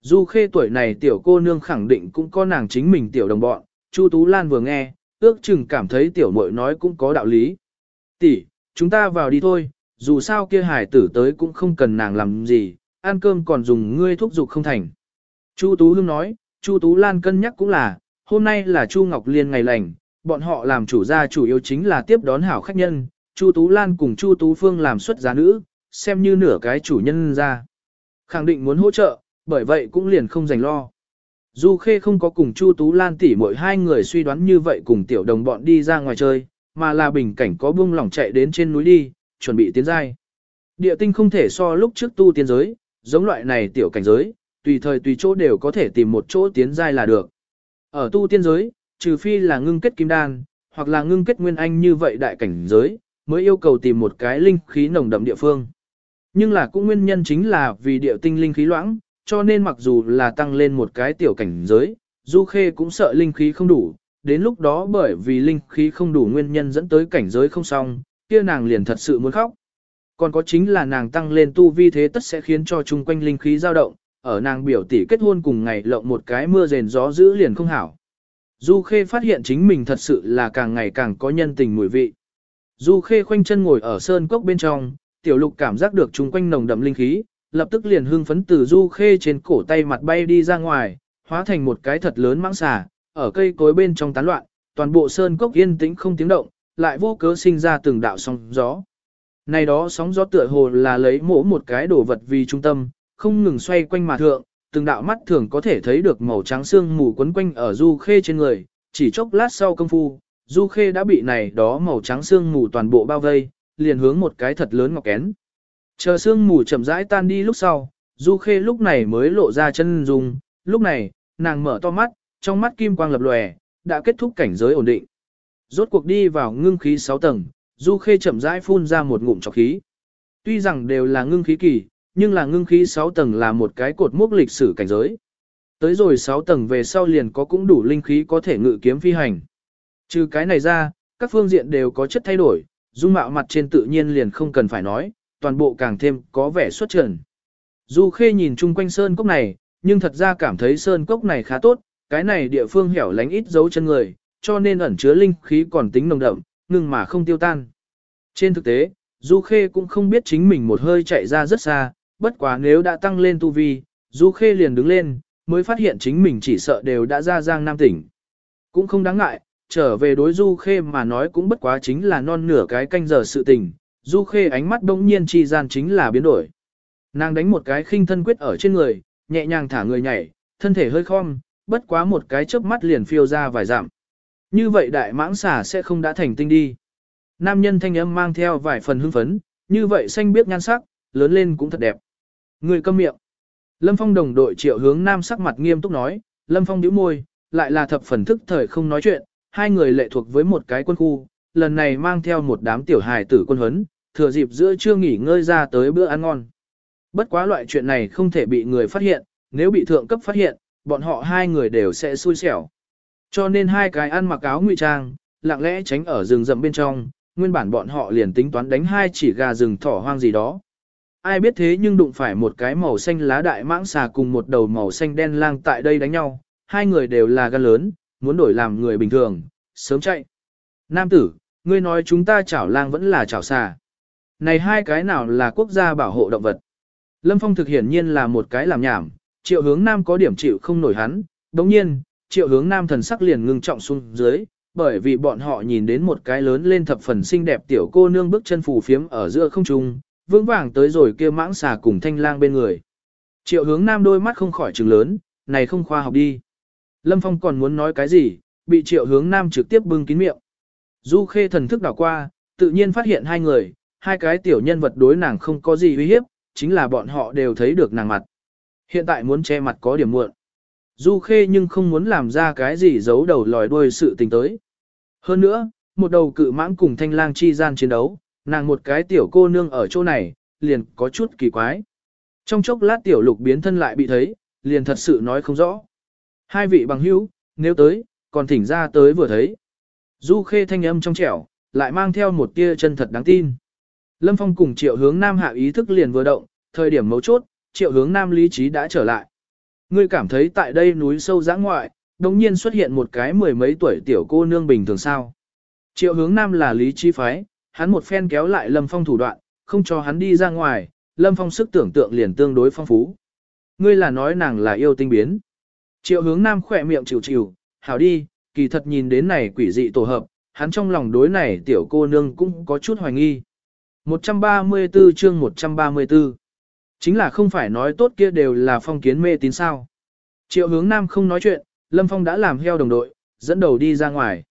Du khê tuổi này tiểu cô nương khẳng định cũng có nàng chính mình tiểu đồng bọn, Chu Tú Lan vừa nghe, ước chừng cảm thấy tiểu muội nói cũng có đạo lý. Tỷ, chúng ta vào đi thôi, dù sao kia hải tử tới cũng không cần nàng làm gì, ăn cơm còn dùng ngươi thúc dục không thành. Chu Tú Hương nói, Chu Tú Lan cân nhắc cũng là, hôm nay là Chu Ngọc Liên ngày lành, bọn họ làm chủ gia chủ yếu chính là tiếp đón hảo khách nhân, Chu Tú Lan cùng Chu Tú Phương làm xuất giá nữ, xem như nửa cái chủ nhân ra. Khẳng định muốn hỗ trợ, bởi vậy cũng liền không dành lo. Du Khê không có cùng Chu Tú Lan tỷ mỗi hai người suy đoán như vậy cùng tiểu đồng bọn đi ra ngoài chơi, mà là bình cảnh có buông lỏng chạy đến trên núi đi, chuẩn bị tiến giai. Địa tinh không thể so lúc trước tu tiên giới, giống loại này tiểu cảnh giới, tùy thời tùy chỗ đều có thể tìm một chỗ tiến giai là được. Ở tu tiên giới, trừ phi là ngưng kết kim đan, hoặc là ngưng kết nguyên anh như vậy đại cảnh giới, mới yêu cầu tìm một cái linh khí nồng đậm địa phương. Nhưng là cũng nguyên nhân chính là vì địa tinh linh khí loãng, cho nên mặc dù là tăng lên một cái tiểu cảnh giới, Du Khê cũng sợ linh khí không đủ, đến lúc đó bởi vì linh khí không đủ nguyên nhân dẫn tới cảnh giới không xong, kia nàng liền thật sự muốn khóc. Còn có chính là nàng tăng lên tu vi thế tất sẽ khiến cho chung quanh linh khí dao động, ở nàng biểu tỷ kết hôn cùng ngày lộng một cái mưa rền gió dữ liền không hảo. Du Khê phát hiện chính mình thật sự là càng ngày càng có nhân tình mùi vị. Du Khê khoanh chân ngồi ở sơn cốc bên trong, tiểu lục cảm giác được chung quanh nồng đậm linh khí, lập tức liền hưng phấn từ Du Khê trên cổ tay mặt bay đi ra ngoài, hóa thành một cái thật lớn mãng xà, ở cây cối bên trong tán loạn, toàn bộ sơn cốc yên tĩnh không tiếng động, lại vô cớ sinh ra từng đạo sóng gió. Này đó sóng gió tựa hồ là lấy mỗ một cái đồ vật vì trung tâm, không ngừng xoay quanh mà thượng, từng đạo mắt thường có thể thấy được màu trắng xương mù quấn quanh ở Du Khê trên người, chỉ chốc lát sau công phu, Du Khê đã bị này đó màu trắng xương mù toàn bộ bao vây, liền hướng một cái thật lớn ngọc kén. Chờ xương mù chậm rãi tan đi lúc sau, Du Khê lúc này mới lộ ra chân dung, lúc này, nàng mở to mắt, trong mắt kim quang lập lòe, đã kết thúc cảnh giới ổn định. Rốt cuộc đi vào ngưng khí 6 tầng, Du Khê chậm rãi phun ra một ngụm trọc khí. Tuy rằng đều là ngưng khí kỳ, nhưng là ngưng khí 6 tầng là một cái cột mốc lịch sử cảnh giới. Tới rồi 6 tầng về sau liền có cũng đủ linh khí có thể ngự kiếm phi hành. Trừ cái này ra, các phương diện đều có chất thay đổi, dung mạo mặt trên tự nhiên liền không cần phải nói, toàn bộ càng thêm có vẻ xuất trần. Du Khê nhìn chung quanh sơn cốc này, nhưng thật ra cảm thấy sơn cốc này khá tốt, cái này địa phương hẻo lánh ít dấu chân người, cho nên ẩn chứa linh khí còn tính nồng đậm, ngừng mà không tiêu tan. Trên thực tế, Du Khê cũng không biết chính mình một hơi chạy ra rất xa, bất quá nếu đã tăng lên tu vi, Du Khê liền đứng lên, mới phát hiện chính mình chỉ sợ đều đã ra giang nam tỉnh. Cũng không đáng ngại, trở về đối Du Khê mà nói cũng bất quá chính là non nửa cái canh giờ sự tình, Du Khê ánh mắt đông nhiên chi gian chính là biến đổi. Nàng đánh một cái khinh thân quyết ở trên người, nhẹ nhàng thả người nhảy, thân thể hơi khom, bất quá một cái chớp mắt liền phiêu ra vài dặm. Như vậy đại mãng xà sẽ không đã thành tinh đi. Nam nhân thanh âm mang theo vài phần hưng phấn, như vậy xanh biết nhan sắc, lớn lên cũng thật đẹp. Người câm miệng. Lâm Phong đồng đội triệu hướng nam sắc mặt nghiêm túc nói, Lâm Phong nhíu môi, lại là thập phần thức thời không nói chuyện, hai người lệ thuộc với một cái quân khu, lần này mang theo một đám tiểu hài tử quân huấn, thừa dịp giữa trưa nghỉ ngơi ra tới bữa ăn ngon. Bất quá loại chuyện này không thể bị người phát hiện, nếu bị thượng cấp phát hiện, bọn họ hai người đều sẽ xui xẻo. Cho nên hai cái ăn mặc áo ngụy trang, lặng lẽ tránh ở rừng rậm bên trong, nguyên bản bọn họ liền tính toán đánh hai chỉ gà rừng thỏ hoang gì đó. Ai biết thế nhưng đụng phải một cái màu xanh lá đại mãng xà cùng một đầu màu xanh đen lang tại đây đánh nhau, hai người đều là gan lớn, muốn đổi làm người bình thường, sớm chạy. Nam tử, ngươi nói chúng ta chảo lang vẫn là chảo xà. Này hai cái nào là quốc gia bảo hộ động vật? Lâm Phong thực hiển nhiên là một cái làm nhảm, triệu hướng nam có điểm chịu không nổi hắn, đồng nhiên, triệu hướng nam thần sắc liền ngưng trọng xuống dưới, bởi vì bọn họ nhìn đến một cái lớn lên thập phần xinh đẹp tiểu cô nương bước chân phù phiếm ở giữa không trung, vững vàng tới rồi kia mãng xà cùng thanh lang bên người. Triệu hướng nam đôi mắt không khỏi trừng lớn, này không khoa học đi. Lâm Phong còn muốn nói cái gì, bị triệu hướng nam trực tiếp bưng kín miệng. Du khê thần thức đảo qua, tự nhiên phát hiện hai người, hai cái tiểu nhân vật đối nàng không có gì uy hiếp, chính là bọn họ đều thấy được nàng mặt. Hiện tại muốn che mặt có điểm muộn. Du khê nhưng không muốn làm ra cái gì giấu đầu lòi đuôi sự tình tới. Hơn nữa, một đầu cự mãng cùng thanh lang chi gian chiến đấu, nàng một cái tiểu cô nương ở chỗ này, liền có chút kỳ quái. Trong chốc lát tiểu lục biến thân lại bị thấy, liền thật sự nói không rõ. Hai vị bằng hữu, nếu tới, còn thỉnh ra tới vừa thấy. Du khê thanh âm trong trẻo, lại mang theo một tia chân thật đáng tin. Lâm Phong cùng triệu hướng nam hạ ý thức liền vừa động, thời điểm mấu chốt, triệu hướng nam lý trí đã trở lại. Ngươi cảm thấy tại đây núi sâu giã ngoại, đồng nhiên xuất hiện một cái mười mấy tuổi tiểu cô nương bình thường sao. Triệu hướng nam là lý trí phái, hắn một phen kéo lại Lâm Phong thủ đoạn, không cho hắn đi ra ngoài, Lâm Phong sức tưởng tượng liền tương đối phong phú. Ngươi là nói nàng là yêu tinh biến. Triệu hướng nam khỏe miệng chịu chịu, hảo đi, kỳ thật nhìn đến này quỷ dị tổ hợp, hắn trong lòng đối này tiểu cô nương cũng có chút hoài nghi. 134 chương 134 Chính là không phải nói tốt kia đều là phong kiến mê tín sao. Triệu hướng nam không nói chuyện, Lâm Phong đã làm heo đồng đội, dẫn đầu đi ra ngoài.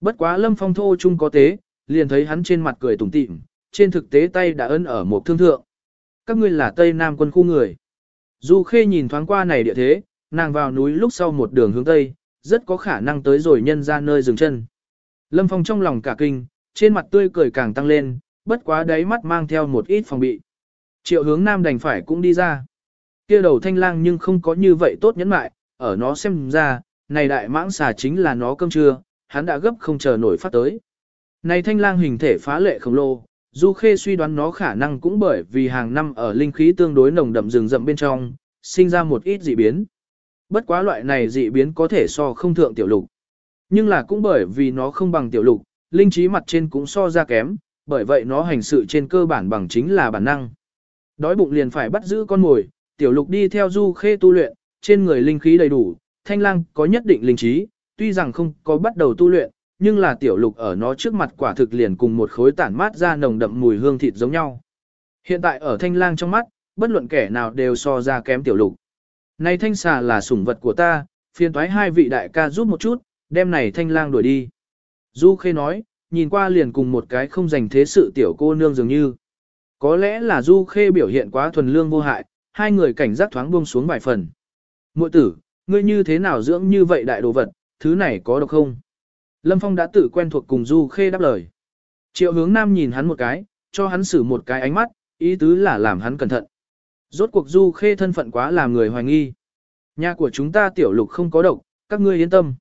Bất quá Lâm Phong thô chung có tế, liền thấy hắn trên mặt cười tủm tỉm, trên thực tế tay đã ấn ở một thương thượng. Các ngươi là Tây Nam quân khu người. Du Khê nhìn thoáng qua này địa thế, nàng vào núi lúc sau một đường hướng Tây, rất có khả năng tới rồi nhân ra nơi dừng chân. Lâm Phong trong lòng cả kinh, trên mặt tươi cười càng tăng lên, bất quá đáy mắt mang theo một ít phòng bị. Triệu hướng nam đành phải cũng đi ra. kia đầu thanh lang nhưng không có như vậy tốt nhẫn mại, ở nó xem ra, này đại mãng xà chính là nó cơm trưa, hắn đã gấp không chờ nổi phát tới. Này thanh lang hình thể phá lệ khổng lồ, Du Khê suy đoán nó khả năng cũng bởi vì hàng năm ở linh khí tương đối nồng đậm rừng rậm bên trong, sinh ra một ít dị biến. Bất quá loại này dị biến có thể so không thượng tiểu lục. Nhưng là cũng bởi vì nó không bằng tiểu lục, linh trí mặt trên cũng so ra kém, bởi vậy nó hành sự trên cơ bản bằng chính là bản năng. Đói bụng liền phải bắt giữ con mồi, tiểu lục đi theo du khê tu luyện, trên người linh khí đầy đủ, thanh lang có nhất định linh trí, tuy rằng không có bắt đầu tu luyện, nhưng là tiểu lục ở nó trước mặt quả thực liền cùng một khối tản mát ra nồng đậm mùi hương thịt giống nhau. Hiện tại ở thanh lang trong mắt, bất luận kẻ nào đều so ra kém tiểu lục. Này thanh xà là sủng vật của ta, phiền thoái hai vị đại ca giúp một chút, đem này thanh lang đuổi đi. Du Khê nói, nhìn qua liền cùng một cái không dành thế sự tiểu cô nương dường như. Có lẽ là Du Khê biểu hiện quá thuần lương vô hại, hai người cảnh giác thoáng buông xuống vài phần. Muội tử, ngươi như thế nào dưỡng như vậy đại đồ vật, thứ này có độc không? Lâm Phong đã tự quen thuộc cùng Du Khê đáp lời. Triệu hướng nam nhìn hắn một cái, cho hắn xử một cái ánh mắt, ý tứ là làm hắn cẩn thận. Rốt cuộc Du Khê thân phận quá làm người hoài nghi. Nhà của chúng ta tiểu lục không có độc, các ngươi yên tâm.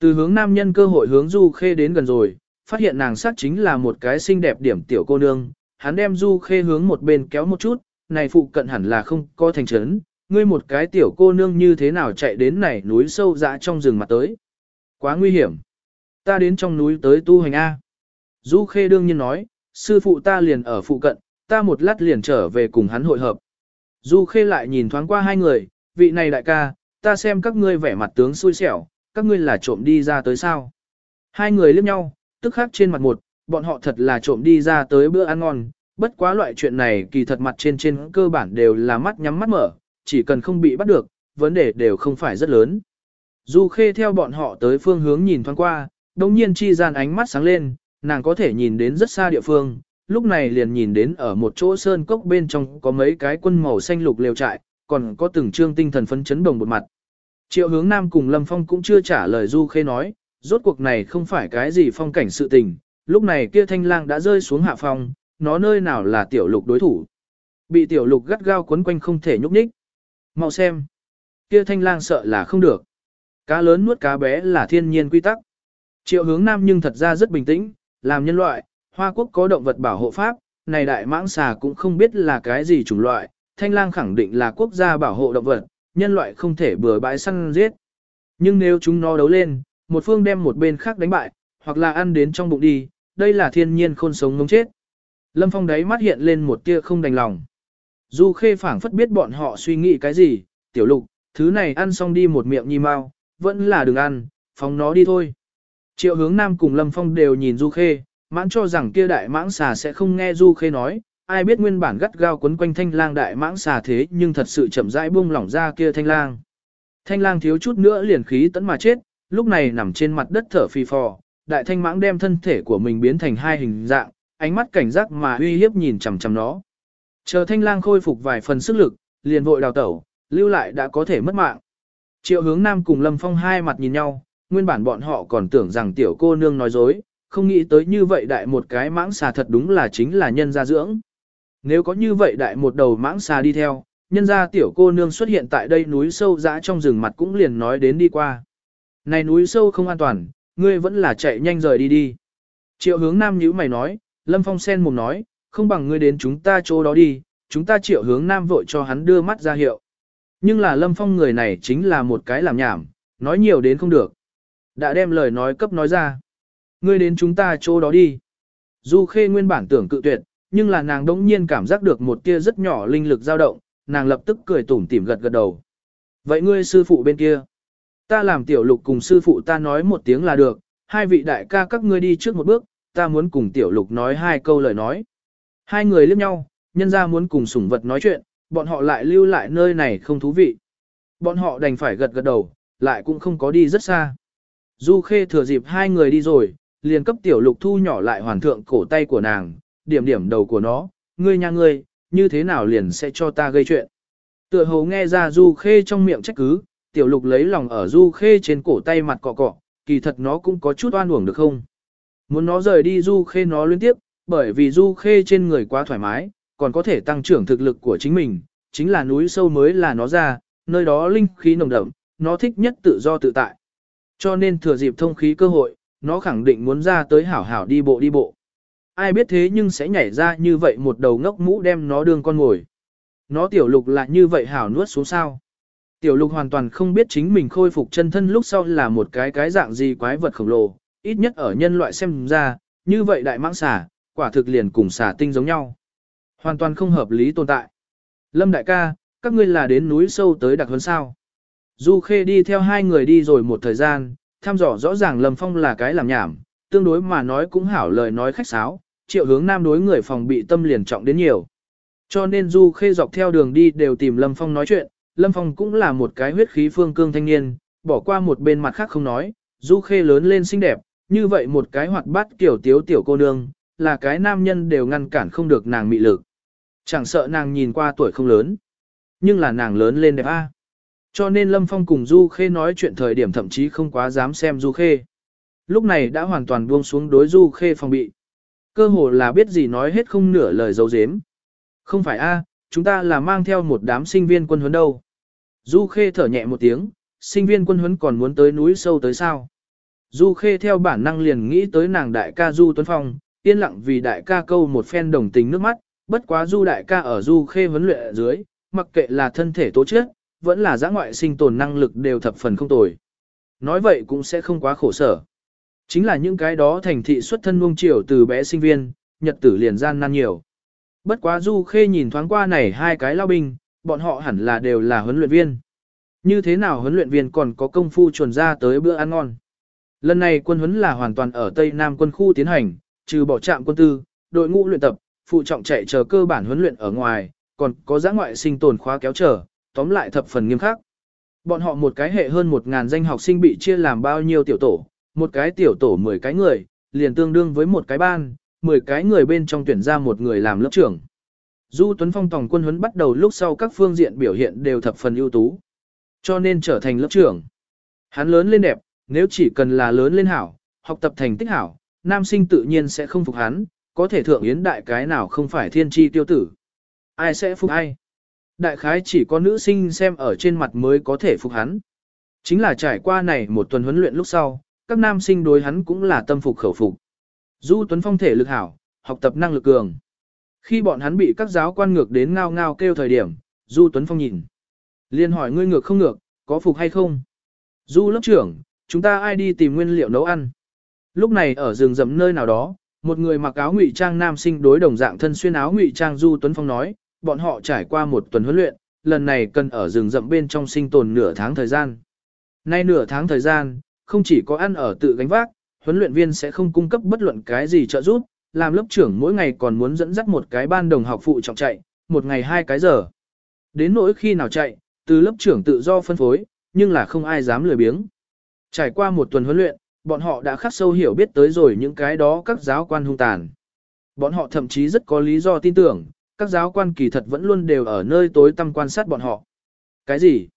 Từ hướng nam nhân cơ hội hướng Du Khê đến gần rồi, phát hiện nàng sát chính là một cái xinh đẹp điểm tiểu cô nương, hắn đem Du Khê hướng một bên kéo một chút, này phụ cận hẳn là không có thành trấn, ngươi một cái tiểu cô nương như thế nào chạy đến này núi sâu dã trong rừng mặt tới. Quá nguy hiểm. Ta đến trong núi tới tu hành A. Du Khê đương nhiên nói, sư phụ ta liền ở phụ cận, ta một lát liền trở về cùng hắn hội hợp. Du Khê lại nhìn thoáng qua hai người, vị này đại ca, ta xem các ngươi vẻ mặt tướng xui xẻo, các ngươi là trộm đi ra tới sao. Hai người liếc nhau, tức khắc trên mặt một, bọn họ thật là trộm đi ra tới bữa ăn ngon, bất quá loại chuyện này kỳ thật mặt trên trên cơ bản đều là mắt nhắm mắt mở, chỉ cần không bị bắt được, vấn đề đều không phải rất lớn. Du Khê theo bọn họ tới phương hướng nhìn thoáng qua, đồng nhiên chi gian ánh mắt sáng lên, nàng có thể nhìn đến rất xa địa phương, lúc này liền nhìn đến ở một chỗ sơn cốc bên trong có mấy cái quân màu xanh lục liều trại, còn có từng trương tinh thần phấn chấn đồng một mặt. Triệu hướng nam cùng Lâm Phong cũng chưa trả lời Du Khê nói, rốt cuộc này không phải cái gì phong cảnh sự tình, lúc này kia thanh lang đã rơi xuống hạ phong, nó nơi nào là tiểu lục đối thủ. Bị tiểu lục gắt gao quấn quanh không thể nhúc nhích. Mau xem. Kia thanh lang sợ là không được. Cá lớn nuốt cá bé là thiên nhiên quy tắc. Triệu hướng nam nhưng thật ra rất bình tĩnh, làm nhân loại, Hoa Quốc có động vật bảo hộ pháp, này đại mãng xà cũng không biết là cái gì chủng loại, thanh lang khẳng định là quốc gia bảo hộ động vật, nhân loại không thể bừa bãi săn giết. Nhưng nếu chúng nó đấu lên, một phương đem một bên khác đánh bại, hoặc là ăn đến trong bụng đi, đây là thiên nhiên khôn sống ngống chết. Lâm Phong đấy mắt hiện lên một tia không đành lòng. Du khê phảng phất biết bọn họ suy nghĩ cái gì, tiểu lục, thứ này ăn xong đi một miệng nhi mau, vẫn là đừng ăn, phóng nó đi thôi. Triệu hướng nam cùng Lâm Phong đều nhìn Du khê, mãn cho rằng kia đại mãng xà sẽ không nghe Du khê nói, ai biết nguyên bản gắt gao quấn quanh thanh lang đại mãng xà thế nhưng thật sự chậm rãi buông lỏng ra kia thanh lang. Thanh lang thiếu chút nữa liền khí tấn mà chết, lúc này nằm trên mặt đất thở phì phò, đại thanh mãng đem thân thể của mình biến thành hai hình dạng, ánh mắt cảnh giác mà uy hiếp nhìn chằm chằm nó. Chờ thanh lang khôi phục vài phần sức lực, liền vội đào tẩu, lưu lại đã có thể mất mạng. Triệu hướng nam cùng Lâm Phong hai mặt nhìn nhau, nguyên bản bọn họ còn tưởng rằng tiểu cô nương nói dối, không nghĩ tới như vậy đại một cái mãng xà thật đúng là chính là nhân gia dưỡng. Nếu có như vậy đại một đầu mãng xà đi theo, nhân gia tiểu cô nương xuất hiện tại đây núi sâu dã trong rừng mặt cũng liền nói đến đi qua. Này núi sâu không an toàn, ngươi vẫn là chạy nhanh rời đi đi. Triệu hướng nam nhữ mày nói, Lâm Phong sen mồm nói, không bằng ngươi đến chúng ta chỗ đó đi, chúng ta triệu hướng nam vội cho hắn đưa mắt ra hiệu. Nhưng là Lâm Phong người này chính là một cái làm nhảm, nói nhiều đến không được. Đã đem lời nói cấp nói ra. Ngươi đến chúng ta chỗ đó đi. Du Khê nguyên bản tưởng cự tuyệt, nhưng là nàng đống nhiên cảm giác được một tia rất nhỏ linh lực dao động, nàng lập tức cười tủm tỉm gật gật đầu. Vậy ngươi sư phụ bên kia? Ta làm tiểu lục cùng sư phụ ta nói một tiếng là được, hai vị đại ca các ngươi đi trước một bước, ta muốn cùng tiểu lục nói hai câu lời nói. Hai người liếc nhau, nhân ra muốn cùng sủng vật nói chuyện, bọn họ lại lưu lại nơi này không thú vị. Bọn họ đành phải gật gật đầu, lại cũng không có đi rất xa. Du Khê thừa dịp hai người đi rồi, liền cấp tiểu lục thu nhỏ lại hoàn thượng cổ tay của nàng, điểm điểm đầu của nó, ngươi nha ngươi, như thế nào liền sẽ cho ta gây chuyện. Tựa hồ nghe ra Du Khê trong miệng trách cứ, tiểu lục lấy lòng ở Du Khê trên cổ tay mặt cọ cọ, kỳ thật nó cũng có chút oan uổng được không? Muốn nó rời đi Du Khê nó liên tiếp, bởi vì Du Khê trên người quá thoải mái, còn có thể tăng trưởng thực lực của chính mình, chính là núi sâu mới là nó ra, nơi đó linh khí nồng đậm, nó thích nhất tự do tự tại. Cho nên thừa dịp thông khí cơ hội, nó khẳng định muốn ra tới hảo hảo đi bộ đi bộ. Ai biết thế nhưng sẽ nhảy ra như vậy một đầu ngốc mũ đem nó đương con ngồi. Nó tiểu lục lại như vậy hảo nuốt xuống sao. Tiểu lục hoàn toàn không biết chính mình khôi phục chân thân lúc sau là một cái cái dạng gì quái vật khổng lồ, ít nhất ở nhân loại xem ra, như vậy đại mãng xà, quả thực liền cùng xà tinh giống nhau. Hoàn toàn không hợp lý tồn tại. Lâm đại ca, các ngươi là đến núi sâu tới đặc huấn sao. Du Khê đi theo hai người đi rồi một thời gian, thăm dò rõ ràng Lâm Phong là cái làm nhảm, tương đối mà nói cũng hảo lời nói khách sáo, triệu hướng nam đối người phòng bị tâm liền trọng đến nhiều. Cho nên Du Khê dọc theo đường đi đều tìm Lâm Phong nói chuyện, Lâm Phong cũng là một cái huyết khí phương cương thanh niên, bỏ qua một bên mặt khác không nói, Du Khê lớn lên xinh đẹp, như vậy một cái hoạt bát kiểu tiếu tiểu cô nương, là cái nam nhân đều ngăn cản không được nàng mị lực. Chẳng sợ nàng nhìn qua tuổi không lớn, nhưng là nàng lớn lên đẹp a. Cho nên Lâm Phong cùng Du Khê nói chuyện thời điểm thậm chí không quá dám xem Du Khê. Lúc này đã hoàn toàn buông xuống đối Du Khê phòng bị. Cơ hồ là biết gì nói hết không nửa lời dấu dếm. Không phải a, chúng ta là mang theo một đám sinh viên quân huấn đâu. Du Khê thở nhẹ một tiếng, sinh viên quân huấn còn muốn tới núi sâu tới sao. Du Khê theo bản năng liền nghĩ tới nàng đại ca Du Tuấn Phong, yên lặng vì đại ca câu một phen đồng tình nước mắt, bất quá Du đại ca ở Du Khê huấn luyện ở dưới, mặc kệ là thân thể tố chất, vẫn là giã ngoại sinh tồn năng lực đều thập phần không tồi. Nói vậy cũng sẽ không quá khổ sở. Chính là những cái đó thành thị xuất thân nuông chiều từ bé sinh viên, nhật tử liền gian nan nhiều. Bất quá Du Khê nhìn thoáng qua này hai cái lao binh, bọn họ hẳn là đều là huấn luyện viên. Như thế nào huấn luyện viên còn có công phu chuẩn ra tới bữa ăn ngon. Lần này quân huấn là hoàn toàn ở Tây Nam quân khu tiến hành, trừ bỏ trạm quân tư, đội ngũ luyện tập, phụ trọng chạy chờ cơ bản huấn luyện ở ngoài, còn có giã ngoại sinh tồn khóa kéo trở tóm lại thập phần nghiêm khắc. Bọn họ một cái hệ hơn một ngàn danh học sinh bị chia làm bao nhiêu tiểu tổ, một cái tiểu tổ 10 cái người, liền tương đương với một cái ban, 10 cái người bên trong tuyển ra một người làm lớp trưởng. Du Tuấn Phong tổng quân huấn bắt đầu lúc sau các phương diện biểu hiện đều thập phần ưu tú, cho nên trở thành lớp trưởng. Hắn lớn lên đẹp, nếu chỉ cần là lớn lên hảo, học tập thành tích hảo, nam sinh tự nhiên sẽ không phục hắn, có thể thượng yến đại cái nào không phải thiên tri tiêu tử. Ai sẽ phục ai? Đại khái chỉ có nữ sinh xem ở trên mặt mới có thể phục hắn. Chính là trải qua này một tuần huấn luyện lúc sau, các nam sinh đối hắn cũng là tâm phục khẩu phục. Du Tuấn Phong thể lực hảo, học tập năng lực cường. Khi bọn hắn bị các giáo quan ngược đến ngao ngao kêu thời điểm, Du Tuấn Phong nhìn. liền hỏi ngươi ngược không ngược, có phục hay không? Du lớp trưởng, chúng ta ai đi tìm nguyên liệu nấu ăn? Lúc này ở rừng rậm nơi nào đó, một người mặc áo ngụy trang nam sinh đối đồng dạng thân xuyên áo ngụy trang Du Tuấn Phong nói, bọn họ trải qua một tuần huấn luyện, lần này cần ở rừng rậm bên trong sinh tồn nửa tháng thời gian. Nay nửa tháng thời gian, không chỉ có ăn ở tự gánh vác, huấn luyện viên sẽ không cung cấp bất luận cái gì trợ giúp, làm lớp trưởng mỗi ngày còn muốn dẫn dắt một cái ban đồng học phụ trọng chạy, một ngày hai cái giờ. Đến nỗi khi nào chạy, từ lớp trưởng tự do phân phối, nhưng là không ai dám lười biếng. Trải qua một tuần huấn luyện, bọn họ đã khắc sâu hiểu biết tới rồi những cái đó các giáo quan hung tàn. Bọn họ thậm chí rất có lý do tin tưởng, các giáo quan kỳ thật vẫn luôn đều ở nơi tối tăm quan sát bọn họ. Cái gì?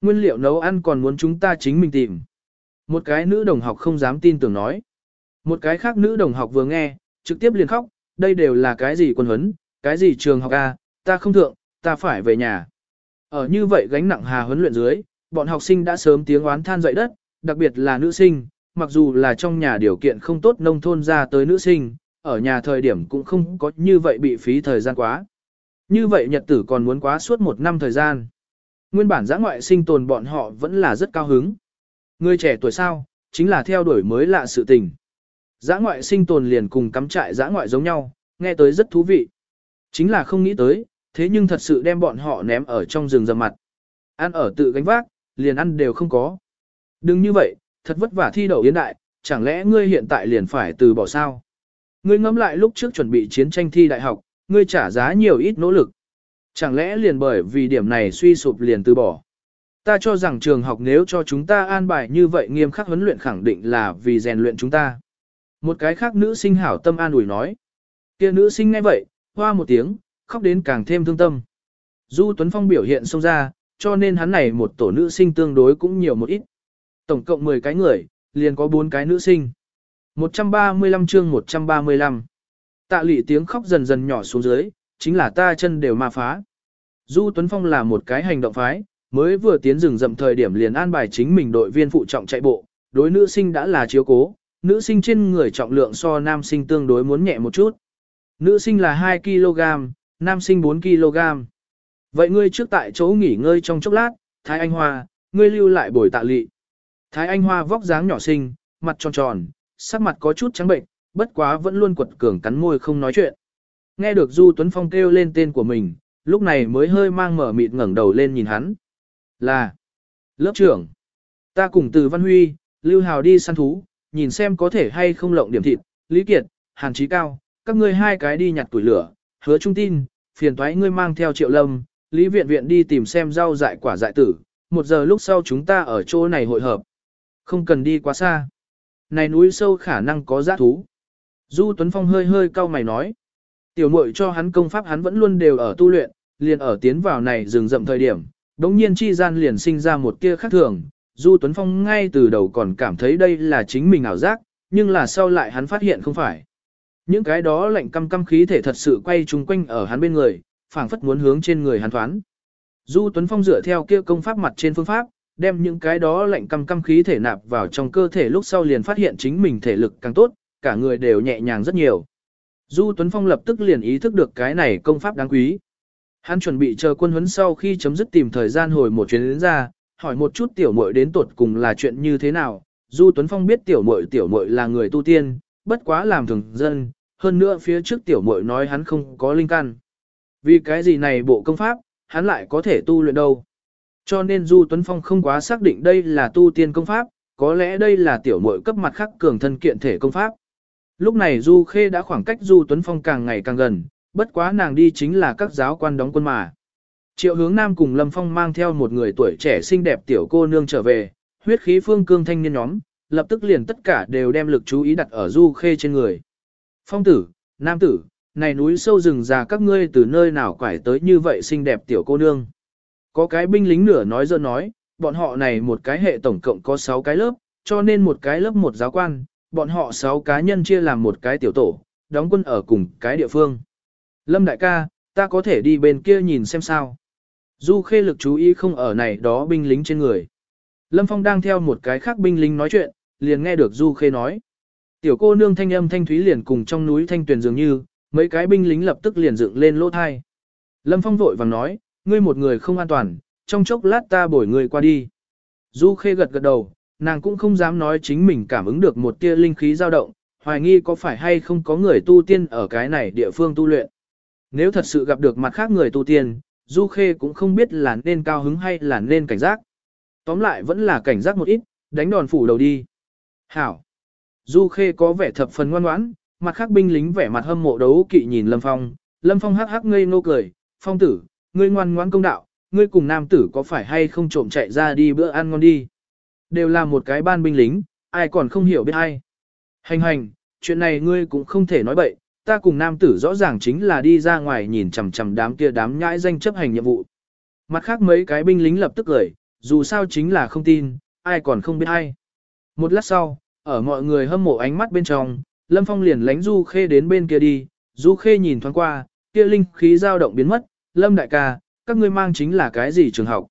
Nguyên liệu nấu ăn còn muốn chúng ta chính mình tìm. Một cái nữ đồng học không dám tin tưởng nói. Một cái khác nữ đồng học vừa nghe, trực tiếp liền khóc, đây đều là cái gì quân huấn, cái gì trường học A, ta không thượng, ta phải về nhà. Ở như vậy gánh nặng hà huấn luyện dưới, bọn học sinh đã sớm tiếng oán than dậy đất, đặc biệt là nữ sinh, mặc dù là trong nhà điều kiện không tốt nông thôn ra tới nữ sinh, ở nhà thời điểm cũng không có như vậy bị phí thời gian quá. Như vậy nhật tử còn muốn quá suốt một năm thời gian. Nguyên bản giã ngoại sinh tồn bọn họ vẫn là rất cao hứng. Người trẻ tuổi sao, chính là theo đuổi mới lạ sự tình. Giã ngoại sinh tồn liền cùng cắm trại giã ngoại giống nhau, nghe tới rất thú vị. Chính là không nghĩ tới, thế nhưng thật sự đem bọn họ ném ở trong rừng rầm mặt. Ăn ở tự gánh vác, liền ăn đều không có. Đừng như vậy, thật vất vả thi đậu yến đại, chẳng lẽ ngươi hiện tại liền phải từ bỏ sao? Ngươi ngẫm lại lúc trước chuẩn bị chiến tranh thi đại học, ngươi trả giá nhiều ít nỗ lực. Chẳng lẽ liền bởi vì điểm này suy sụp liền từ bỏ? Ta cho rằng trường học nếu cho chúng ta an bài như vậy nghiêm khắc huấn luyện khẳng định là vì rèn luyện chúng ta. Một cái khác nữ sinh hảo tâm an ủi nói. kia nữ sinh nghe vậy, hoa một tiếng, khóc đến càng thêm thương tâm. Du Tuấn Phong biểu hiện xông ra, cho nên hắn này một tổ nữ sinh tương đối cũng nhiều một ít. Tổng cộng 10 cái người, liền có 4 cái nữ sinh. 135 chương 135. Tạ lị tiếng khóc dần dần nhỏ xuống dưới, chính là ta chân đều ma phá. Du Tuấn Phong là một cái hành động phái, mới vừa tiến rừng rậm thời điểm liền an bài chính mình đội viên phụ trọng chạy bộ, đối nữ sinh đã là chiếu cố, nữ sinh trên người trọng lượng so nam sinh tương đối muốn nhẹ một chút. Nữ sinh là 2 kg, nam sinh 4 kg. Vậy ngươi trước tại chỗ nghỉ ngơi trong chốc lát, Thái Anh Hoa, ngươi lưu lại bồi tạ lị. Thái Anh Hoa vóc dáng nhỏ xinh, mặt tròn tròn, sắc mặt có chút trắng bệnh, bất quá vẫn luôn quật cường cắn môi không nói chuyện. Nghe được Du Tuấn Phong kêu lên tên của mình, lúc này mới hơi mang mở mịt ngẩng đầu lên nhìn hắn. Là lớp trưởng. Ta cùng từ Văn Huy, Lưu Hào đi săn thú, nhìn xem có thể hay không lộng điểm thịt, Lý Kiệt, Hàn Chí Cao, các ngươi hai cái đi nhặt tuổi lửa, hứa trung tin, phiền toái ngươi mang theo triệu lâm, Lý Viện Viện đi tìm xem rau dại quả dại tử, một giờ lúc sau chúng ta ở chỗ này hội hợp. Không cần đi quá xa. Này núi sâu khả năng có giã thú. Du Tuấn Phong hơi hơi cau mày nói. Tiểu muội cho hắn công pháp hắn vẫn luôn đều ở tu luyện, liền ở tiến vào này rừng rậm thời điểm, đống nhiên chi gian liền sinh ra một tia khác thường. Du Tuấn Phong ngay từ đầu còn cảm thấy đây là chính mình ảo giác, nhưng là sau lại hắn phát hiện không phải. Những cái đó lạnh căm căm khí thể thật sự quay chung quanh ở hắn bên người, phảng phất muốn hướng trên người hắn thoán. Du Tuấn Phong dựa theo kia công pháp mặt trên phương pháp, đem những cái đó lạnh căm căm khí thể nạp vào trong cơ thể lúc sau liền phát hiện chính mình thể lực càng tốt, cả người đều nhẹ nhàng rất nhiều. Du Tuấn Phong lập tức liền ý thức được cái này công pháp đáng quý. Hắn chuẩn bị chờ quân huấn sau khi chấm dứt tìm thời gian hồi một chuyến đến ra, hỏi một chút tiểu muội đến tuột cùng là chuyện như thế nào. Du Tuấn Phong biết tiểu muội tiểu muội là người tu tiên, bất quá làm thường dân, hơn nữa phía trước tiểu muội nói hắn không có linh căn. Vì cái gì này bộ công pháp, hắn lại có thể tu luyện đâu. Cho nên Du Tuấn Phong không quá xác định đây là tu tiên công pháp, có lẽ đây là tiểu muội cấp mặt khắc cường thân kiện thể công pháp. Lúc này Du Khê đã khoảng cách Du Tuấn Phong càng ngày càng gần, bất quá nàng đi chính là các giáo quan đóng quân mà. Triệu hướng Nam cùng Lâm Phong mang theo một người tuổi trẻ xinh đẹp tiểu cô nương trở về, huyết khí phương cương thanh niên nhóm, lập tức liền tất cả đều đem lực chú ý đặt ở Du Khê trên người. Phong tử, Nam tử, này núi sâu rừng già các ngươi từ nơi nào quải tới như vậy xinh đẹp tiểu cô nương. Có cái binh lính nửa nói dơ nói, bọn họ này một cái hệ tổng cộng có 6 cái lớp, cho nên một cái lớp một giáo quan, bọn họ 6 cá nhân chia làm một cái tiểu tổ, đóng quân ở cùng cái địa phương. Lâm đại ca, ta có thể đi bên kia nhìn xem sao. Du khê lực chú ý không ở này đó binh lính trên người. Lâm Phong đang theo một cái khác binh lính nói chuyện, liền nghe được Du khê nói. Tiểu cô nương thanh âm thanh thúy liền cùng trong núi thanh tuyền dường như, mấy cái binh lính lập tức liền dựng lên lỗ thai. Lâm Phong vội vàng nói, ngươi một người không an toàn, trong chốc lát ta bổi người qua đi. Du Khê gật gật đầu, nàng cũng không dám nói chính mình cảm ứng được một tia linh khí dao động, hoài nghi có phải hay không có người tu tiên ở cái này địa phương tu luyện. Nếu thật sự gặp được mặt khác người tu tiên, Du Khê cũng không biết là nên cao hứng hay là nên cảnh giác. Tóm lại vẫn là cảnh giác một ít, đánh đòn phủ đầu đi. Hảo. Du Khê có vẻ thập phần ngoan ngoãn, mặt khác binh lính vẻ mặt hâm mộ đấu kỵ nhìn Lâm Phong. Lâm Phong hắc hắc ngây ngô cười, Phong tử, ngươi ngoan ngoãn công đạo, ngươi cùng nam tử có phải hay không trộm chạy ra đi bữa ăn ngon đi. Đều là một cái ban binh lính, ai còn không hiểu biết ai. Hành hành, chuyện này ngươi cũng không thể nói bậy, ta cùng nam tử rõ ràng chính là đi ra ngoài nhìn chằm chằm đám kia đám nhãi danh chấp hành nhiệm vụ. Mặt khác mấy cái binh lính lập tức cười, dù sao chính là không tin, ai còn không biết ai. Một lát sau, ở mọi người hâm mộ ánh mắt bên trong, Lâm Phong liền lánh Du Khê đến bên kia đi, Du Khê nhìn thoáng qua, kia linh khí dao động biến mất, Lâm đại ca, các ngươi mang chính là cái gì trường học?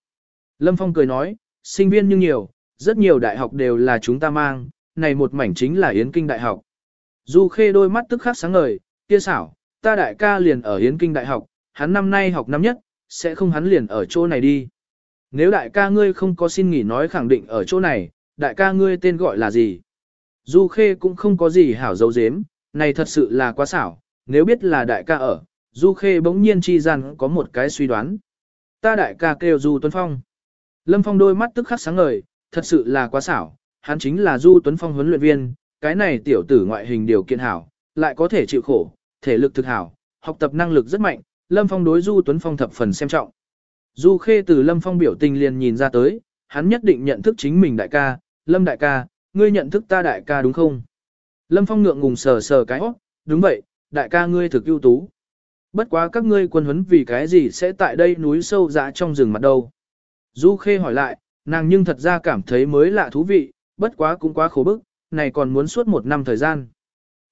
Lâm Phong cười nói, sinh viên nhưng nhiều, rất nhiều đại học đều là chúng ta mang, này một mảnh chính là Yến Kinh Đại học. Du Khê đôi mắt tức khắc sáng ngời, kia xảo, ta đại ca liền ở Yến Kinh Đại học, hắn năm nay học năm nhất, sẽ không hắn liền ở chỗ này đi. Nếu đại ca ngươi không có xin nghỉ nói khẳng định ở chỗ này, đại ca ngươi tên gọi là gì? Du Khê cũng không có gì hảo dấu dếm, này thật sự là quá xảo, nếu biết là đại ca ở, Du Khê bỗng nhiên chi rằng có một cái suy đoán. Ta đại ca kêu Du Tuấn Phong. Lâm Phong đôi mắt tức khắc sáng ngời, thật sự là quá xảo, hắn chính là Du Tuấn Phong huấn luyện viên, cái này tiểu tử ngoại hình điều kiện hảo, lại có thể chịu khổ, thể lực thực hảo, học tập năng lực rất mạnh, Lâm Phong đối Du Tuấn Phong thập phần xem trọng. Du Khê từ Lâm Phong biểu tình liền nhìn ra tới, hắn nhất định nhận thức chính mình đại ca, Lâm đại ca, ngươi nhận thức ta đại ca đúng không? Lâm Phong ngượng ngùng sờ sờ cái óc, đúng vậy, đại ca ngươi thực ưu tú. Bất quá các ngươi quân huấn vì cái gì sẽ tại đây núi sâu dã trong rừng mặt đâu. Du Khê hỏi lại, nàng nhưng thật ra cảm thấy mới lạ thú vị, bất quá cũng quá khổ bức, này còn muốn suốt một năm thời gian.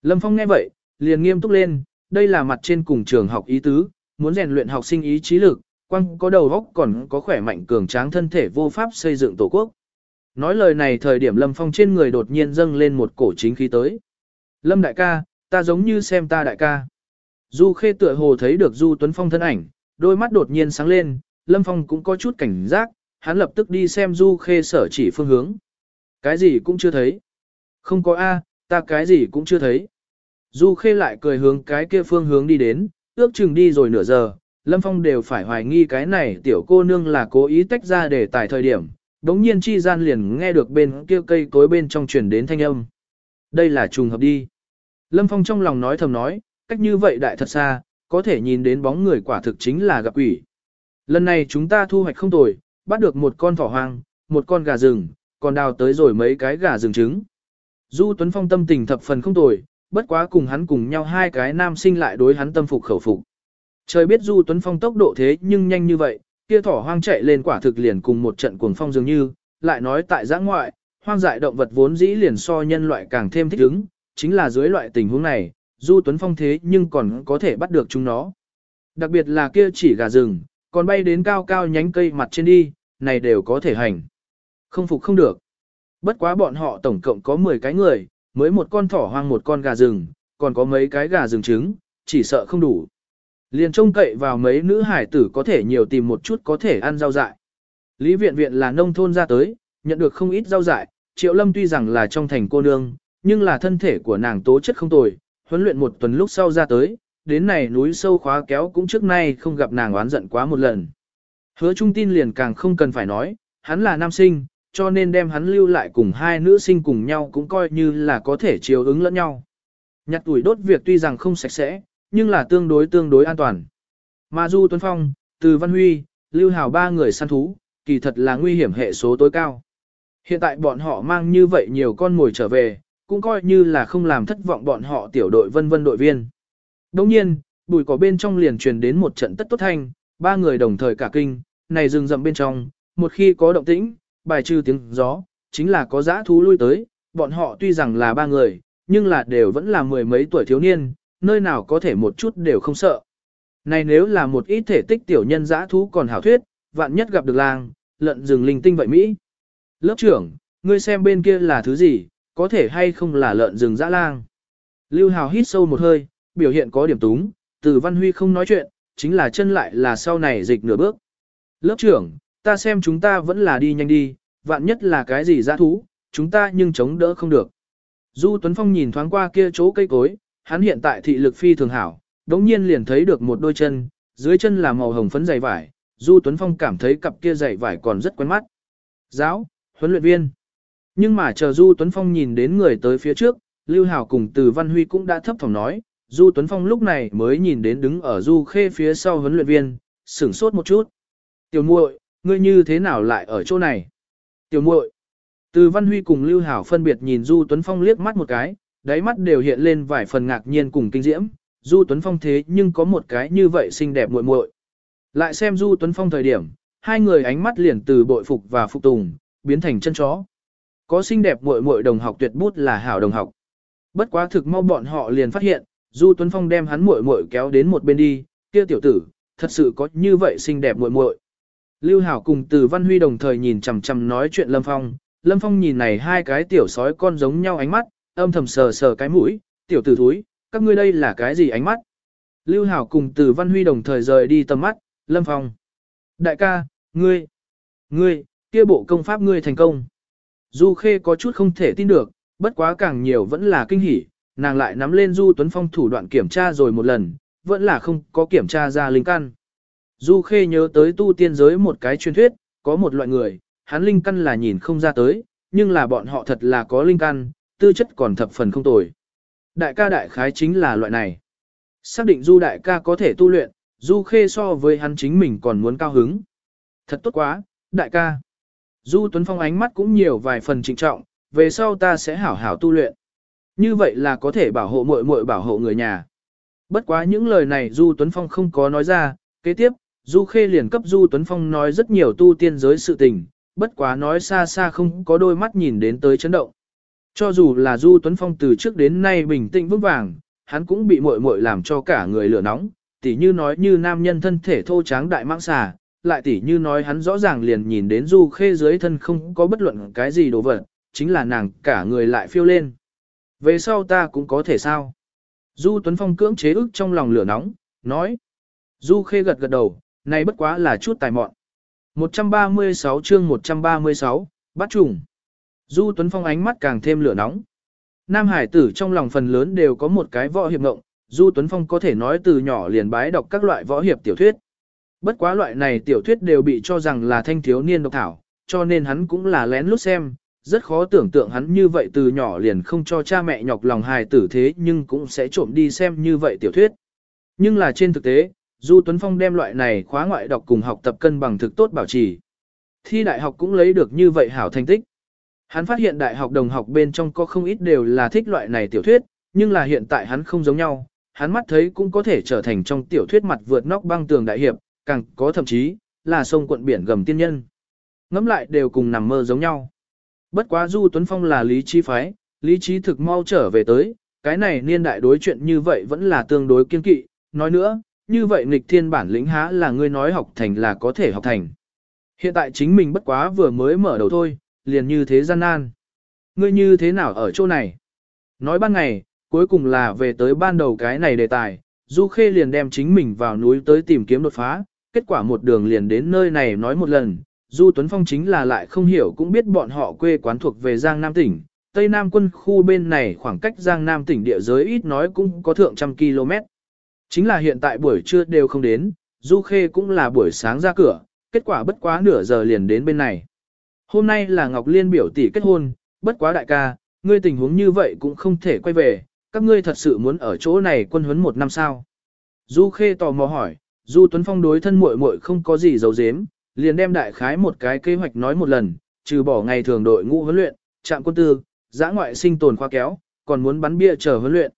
Lâm Phong nghe vậy, liền nghiêm túc lên, đây là mặt trên cùng trường học ý tứ, muốn rèn luyện học sinh ý chí lực, quăng có đầu óc còn có khỏe mạnh cường tráng thân thể vô pháp xây dựng tổ quốc. Nói lời này thời điểm Lâm Phong trên người đột nhiên dâng lên một cổ chính khí tới. Lâm đại ca, ta giống như xem ta đại ca. Du Khê tựa hồ thấy được Du Tuấn Phong thân ảnh, đôi mắt đột nhiên sáng lên, Lâm Phong cũng có chút cảnh giác, hắn lập tức đi xem Du Khê sở chỉ phương hướng. Cái gì cũng chưa thấy. Không có A, ta cái gì cũng chưa thấy. Du Khê lại cười hướng cái kia phương hướng đi đến, ước chừng đi rồi nửa giờ, Lâm Phong đều phải hoài nghi cái này tiểu cô nương là cố ý tách ra để tải thời điểm, đống nhiên chi gian liền nghe được bên kia cây cối bên trong truyền đến thanh âm. Đây là trùng hợp đi. Lâm Phong trong lòng nói thầm nói, cách như vậy đại thật xa, có thể nhìn đến bóng người quả thực chính là gặp quỷ. Lần này chúng ta thu hoạch không tồi, bắt được một con thỏ hoang, một con gà rừng, còn đào tới rồi mấy cái gà rừng trứng. Du Tuấn Phong tâm tình thập phần không tồi, bất quá cùng hắn cùng nhau hai cái nam sinh lại đối hắn tâm phục khẩu phục. Trời biết Du Tuấn Phong tốc độ thế nhưng nhanh như vậy, kia thỏ hoang chạy lên quả thực liền cùng một trận cuồng phong dường như, lại nói tại giã ngoại, hoang dại động vật vốn dĩ liền so nhân loại càng thêm thích ứng, chính là dưới loại tình huống này, Du Tuấn Phong thế nhưng còn có thể bắt được chúng nó. Đặc biệt là kia chỉ gà rừng, còn bay đến cao cao nhánh cây mặt trên đi, này đều có thể hành. Không phục không được. Bất quá bọn họ tổng cộng có 10 cái người, mới một con thỏ hoang một con gà rừng, còn có mấy cái gà rừng trứng, chỉ sợ không đủ. Liền trông cậy vào mấy nữ hải tử có thể nhiều tìm một chút có thể ăn rau dại. Lý viện viện là nông thôn ra tới, nhận được không ít rau dại, triệu lâm tuy rằng là trong thành cô nương, nhưng là thân thể của nàng tố chất không tồi, huấn luyện một tuần lúc sau ra tới, đến này núi sâu khóa kéo cũng trước nay không gặp nàng oán giận quá một lần. Hứa trung tin liền càng không cần phải nói, hắn là nam sinh, cho nên đem hắn lưu lại cùng hai nữ sinh cùng nhau cũng coi như là có thể chiều ứng lẫn nhau. Nhặt tuổi đốt việc tuy rằng không sạch sẽ, nhưng là tương đối tương đối an toàn. Mà Du Tuấn Phong, Từ Văn Huy, Lưu Hào ba người săn thú, kỳ thật là nguy hiểm hệ số tối cao. Hiện tại bọn họ mang như vậy nhiều con mồi trở về, cũng coi như là không làm thất vọng bọn họ tiểu đội vân vân đội viên. Đồng nhiên, bùi cỏ bên trong liền truyền đến một trận tất tốt thanh, ba người đồng thời cả kinh, này rừng rậm bên trong, một khi có động tĩnh, bài trừ tiếng gió, chính là có dã thú lui tới, bọn họ tuy rằng là ba người, nhưng là đều vẫn là mười mấy tuổi thiếu niên, nơi nào có thể một chút đều không sợ. Này nếu là một ít thể tích tiểu nhân dã thú còn hảo thuyết, vạn nhất gặp được làng, lợn rừng linh tinh vậy Mỹ. Lớp trưởng, ngươi xem bên kia là thứ gì, có thể hay không là lợn rừng dã lang. Lưu Hào hít sâu một hơi, biểu hiện có điểm túng, từ Văn Huy không nói chuyện, chính là chân lại là sau này dịch nửa bước. Lớp trưởng, ta xem chúng ta vẫn là đi nhanh đi, vạn nhất là cái gì dã thú, chúng ta nhưng chống đỡ không được. Du Tuấn Phong nhìn thoáng qua kia chỗ cây cối, hắn hiện tại thị lực phi thường hảo, đống nhiên liền thấy được một đôi chân, dưới chân là màu hồng phấn dày vải, Du Tuấn Phong cảm thấy cặp kia dày vải còn rất quen mắt. Giáo, huấn luyện viên. Nhưng mà chờ Du Tuấn Phong nhìn đến người tới phía trước, Lưu Hảo cùng Từ Văn Huy cũng đã thấp thỏm nói, Du Tuấn Phong lúc này mới nhìn đến đứng ở Du Khê phía sau huấn luyện viên, sửng sốt một chút. Tiểu muội, ngươi như thế nào lại ở chỗ này? Tiểu muội. Từ Văn Huy cùng Lưu Hảo phân biệt nhìn Du Tuấn Phong liếc mắt một cái, đáy mắt đều hiện lên vài phần ngạc nhiên cùng kinh diễm. Du Tuấn Phong thế nhưng có một cái như vậy xinh đẹp muội muội. Lại xem Du Tuấn Phong thời điểm, hai người ánh mắt liền từ bội phục và phục tùng, biến thành chân chó. Có xinh đẹp muội muội đồng học tuyệt bút là hảo đồng học. Bất quá thực mau bọn họ liền phát hiện, Du Tuấn Phong đem hắn muội muội kéo đến một bên đi, kia tiểu tử, thật sự có như vậy xinh đẹp muội muội. Lưu Hảo cùng Từ Văn Huy đồng thời nhìn chằm chằm nói chuyện Lâm Phong, Lâm Phong nhìn này hai cái tiểu sói con giống nhau ánh mắt, âm thầm sờ sờ cái mũi, tiểu tử thúi, các ngươi đây là cái gì ánh mắt? Lưu Hảo cùng Từ Văn Huy đồng thời rời đi tầm mắt, Lâm Phong. Đại ca, ngươi, ngươi, kia bộ công pháp ngươi thành công. Du Khê có chút không thể tin được, bất quá càng nhiều vẫn là kinh hỉ, nàng lại nắm lên Du Tuấn Phong thủ đoạn kiểm tra rồi một lần, vẫn là không có kiểm tra ra linh căn. Du Khê nhớ tới tu tiên giới một cái truyền thuyết, có một loại người, hắn linh căn là nhìn không ra tới, nhưng là bọn họ thật là có linh căn, tư chất còn thập phần không tồi. Đại ca đại khái chính là loại này. Xác định Du đại ca có thể tu luyện, Du Khê so với hắn chính mình còn muốn cao hứng. Thật tốt quá, đại ca. Du Tuấn Phong ánh mắt cũng nhiều vài phần trịnh trọng, về sau ta sẽ hảo hảo tu luyện. Như vậy là có thể bảo hộ muội muội bảo hộ người nhà. Bất quá những lời này Du Tuấn Phong không có nói ra, kế tiếp, Du Khê liền cấp Du Tuấn Phong nói rất nhiều tu tiên giới sự tình, bất quá nói xa xa không có đôi mắt nhìn đến tới chấn động. Cho dù là Du Tuấn Phong từ trước đến nay bình tĩnh vững vàng, hắn cũng bị muội muội làm cho cả người lửa nóng, tỉ như nói như nam nhân thân thể thô tráng đại mãng xà, lại tỉ như nói hắn rõ ràng liền nhìn đến Du Khê dưới thân không có bất luận cái gì đồ vật, chính là nàng cả người lại phiêu lên. Về sau ta cũng có thể sao? Du Tuấn Phong cưỡng chế ức trong lòng lửa nóng, nói. Du Khê gật gật đầu, này bất quá là chút tài mọn. 136 chương 136, bắt trùng. Du Tuấn Phong ánh mắt càng thêm lửa nóng. Nam Hải tử trong lòng phần lớn đều có một cái võ hiệp ngộng, Du Tuấn Phong có thể nói từ nhỏ liền bái đọc các loại võ hiệp tiểu thuyết. Bất quá loại này tiểu thuyết đều bị cho rằng là thanh thiếu niên độc thảo, cho nên hắn cũng là lén lút xem, rất khó tưởng tượng hắn như vậy từ nhỏ liền không cho cha mẹ nhọc lòng hài tử thế nhưng cũng sẽ trộm đi xem như vậy tiểu thuyết. Nhưng là trên thực tế, Du Tuấn Phong đem loại này khóa ngoại đọc cùng học tập cân bằng thực tốt bảo trì. Thi đại học cũng lấy được như vậy hảo thành tích. Hắn phát hiện đại học đồng học bên trong có không ít đều là thích loại này tiểu thuyết, nhưng là hiện tại hắn không giống nhau, hắn mắt thấy cũng có thể trở thành trong tiểu thuyết mặt vượt nóc băng tường đại hiệp, càng có thậm chí là sông quận biển gầm tiên nhân. Ngắm lại đều cùng nằm mơ giống nhau. Bất quá Du Tuấn Phong là lý trí phái, lý trí thực mau trở về tới, cái này niên đại đối chuyện như vậy vẫn là tương đối kiên kỵ, nói nữa, như vậy nghịch thiên bản lĩnh há là ngươi nói học thành là có thể học thành. Hiện tại chính mình bất quá vừa mới mở đầu thôi, liền như thế gian nan. Ngươi như thế nào ở chỗ này? Nói ban ngày, cuối cùng là về tới ban đầu cái này đề tài, Du Khê liền đem chính mình vào núi tới tìm kiếm đột phá, kết quả một đường liền đến nơi này nói một lần, Du Tuấn Phong chính là lại không hiểu cũng biết bọn họ quê quán thuộc về Giang Nam tỉnh, Tây Nam quân khu bên này khoảng cách Giang Nam tỉnh địa giới ít nói cũng có thượng trăm km. Chính là hiện tại buổi trưa đều không đến, Du Khê cũng là buổi sáng ra cửa, kết quả bất quá nửa giờ liền đến bên này. Hôm nay là Ngọc Liên biểu tỷ kết hôn, bất quá đại ca, ngươi tình huống như vậy cũng không thể quay về, các ngươi thật sự muốn ở chỗ này quân huấn một năm sao. Du Khê tò mò hỏi, Du Tuấn Phong đối thân muội muội không có gì giấu giếm, liền đem đại khái một cái kế hoạch nói một lần, trừ bỏ ngày thường đội ngũ huấn luyện, trạm quân tư, giã ngoại sinh tồn khoa kéo, còn muốn bắn bia chờ huấn luyện.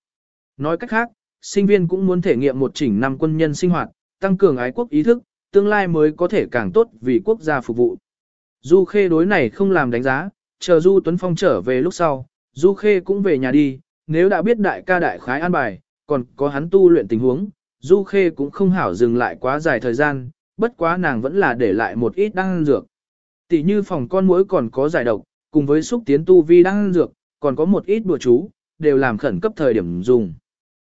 Nói cách khác, sinh viên cũng muốn thể nghiệm một chỉnh năm quân nhân sinh hoạt, tăng cường ái quốc ý thức, tương lai mới có thể càng tốt vì quốc gia phục vụ. Du Khê đối này không làm đánh giá, chờ Du Tuấn Phong trở về lúc sau, Du Khê cũng về nhà đi, nếu đã biết đại ca đại khái an bài, còn có hắn tu luyện tình huống, Du Khê cũng không hảo dừng lại quá dài thời gian, bất quá nàng vẫn là để lại một ít đan dược. Tỷ như phòng con muỗi còn có giải độc, cùng với xúc tiến tu vi đan dược, còn có một ít đùa chú, đều làm khẩn cấp thời điểm dùng.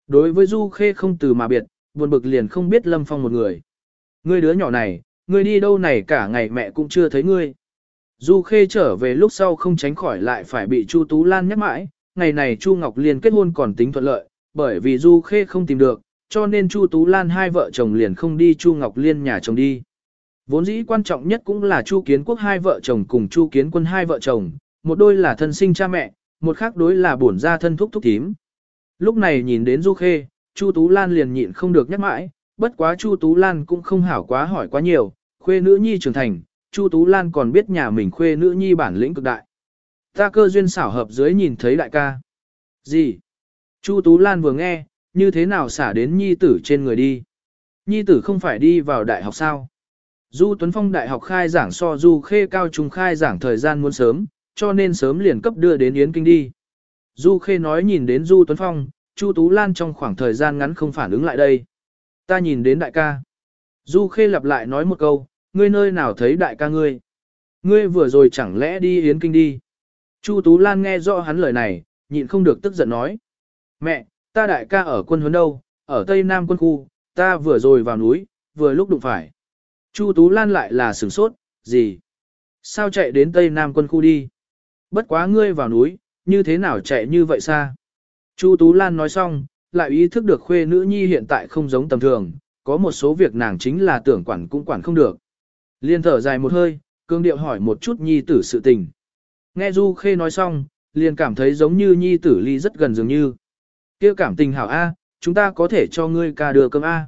Đối với Du Khê không từ mà biệt, buồn bực liền không biết Lâm Phong một người. Ngươi đứa nhỏ này, ngươi đi đâu này cả ngày mẹ cũng chưa thấy ngươi. Du Khê trở về lúc sau không tránh khỏi lại phải bị Chu Tú Lan nhắc mãi, ngày này Chu Ngọc Liên kết hôn còn tính thuận lợi, bởi vì Du Khê không tìm được, cho nên Chu Tú Lan hai vợ chồng liền không đi Chu Ngọc Liên nhà chồng đi. Vốn dĩ quan trọng nhất cũng là Chu Kiến Quốc hai vợ chồng cùng Chu Kiến Quân hai vợ chồng, một đôi là thân sinh cha mẹ, một khác đối là bổn gia thân thúc thúc thím. Lúc này nhìn đến Du Khê, Chu Tú Lan liền nhịn không được nhắc mãi, bất quá Chu Tú Lan cũng không hảo quá hỏi quá nhiều, khuê nữ nhi trưởng thành, Chu Tú Lan còn biết nhà mình khuê nữ nhi bản lĩnh cực đại. Ta cơ duyên xảo hợp dưới nhìn thấy đại ca. Gì? Chu Tú Lan vừa nghe, như thế nào xả đến nhi tử trên người đi. Nhi tử không phải đi vào đại học sao. Du Tuấn Phong đại học khai giảng so Du Khê cao trung khai giảng thời gian muốn sớm, cho nên sớm liền cấp đưa đến Yến Kinh đi. Du Khê nói nhìn đến Du Tuấn Phong, Chu Tú Lan trong khoảng thời gian ngắn không phản ứng lại đây. Ta nhìn đến đại ca. Du Khê lặp lại nói một câu, ngươi nơi nào thấy đại ca ngươi. Ngươi vừa rồi chẳng lẽ đi Yến Kinh đi. Chu Tú Lan nghe rõ hắn lời này, nhịn không được tức giận nói. Mẹ, ta đại ca ở quân huấn đâu, ở Tây Nam quân khu, ta vừa rồi vào núi, vừa lúc đụng phải. Chu Tú Lan lại là sửng sốt, gì? Sao chạy đến Tây Nam quân khu đi? Bất quá ngươi vào núi, như thế nào chạy như vậy xa? Chu Tú Lan nói xong, lại ý thức được khuê nữ nhi hiện tại không giống tầm thường, có một số việc nàng chính là tưởng quản cũng quản không được. Liên thở dài một hơi, cương điệu hỏi một chút nhi tử sự tình. Nghe Du Khê nói xong, liền cảm thấy giống như nhi tử ly rất gần dường như kia cảm tình hảo A, chúng ta có thể cho ngươi ca đưa cơm A.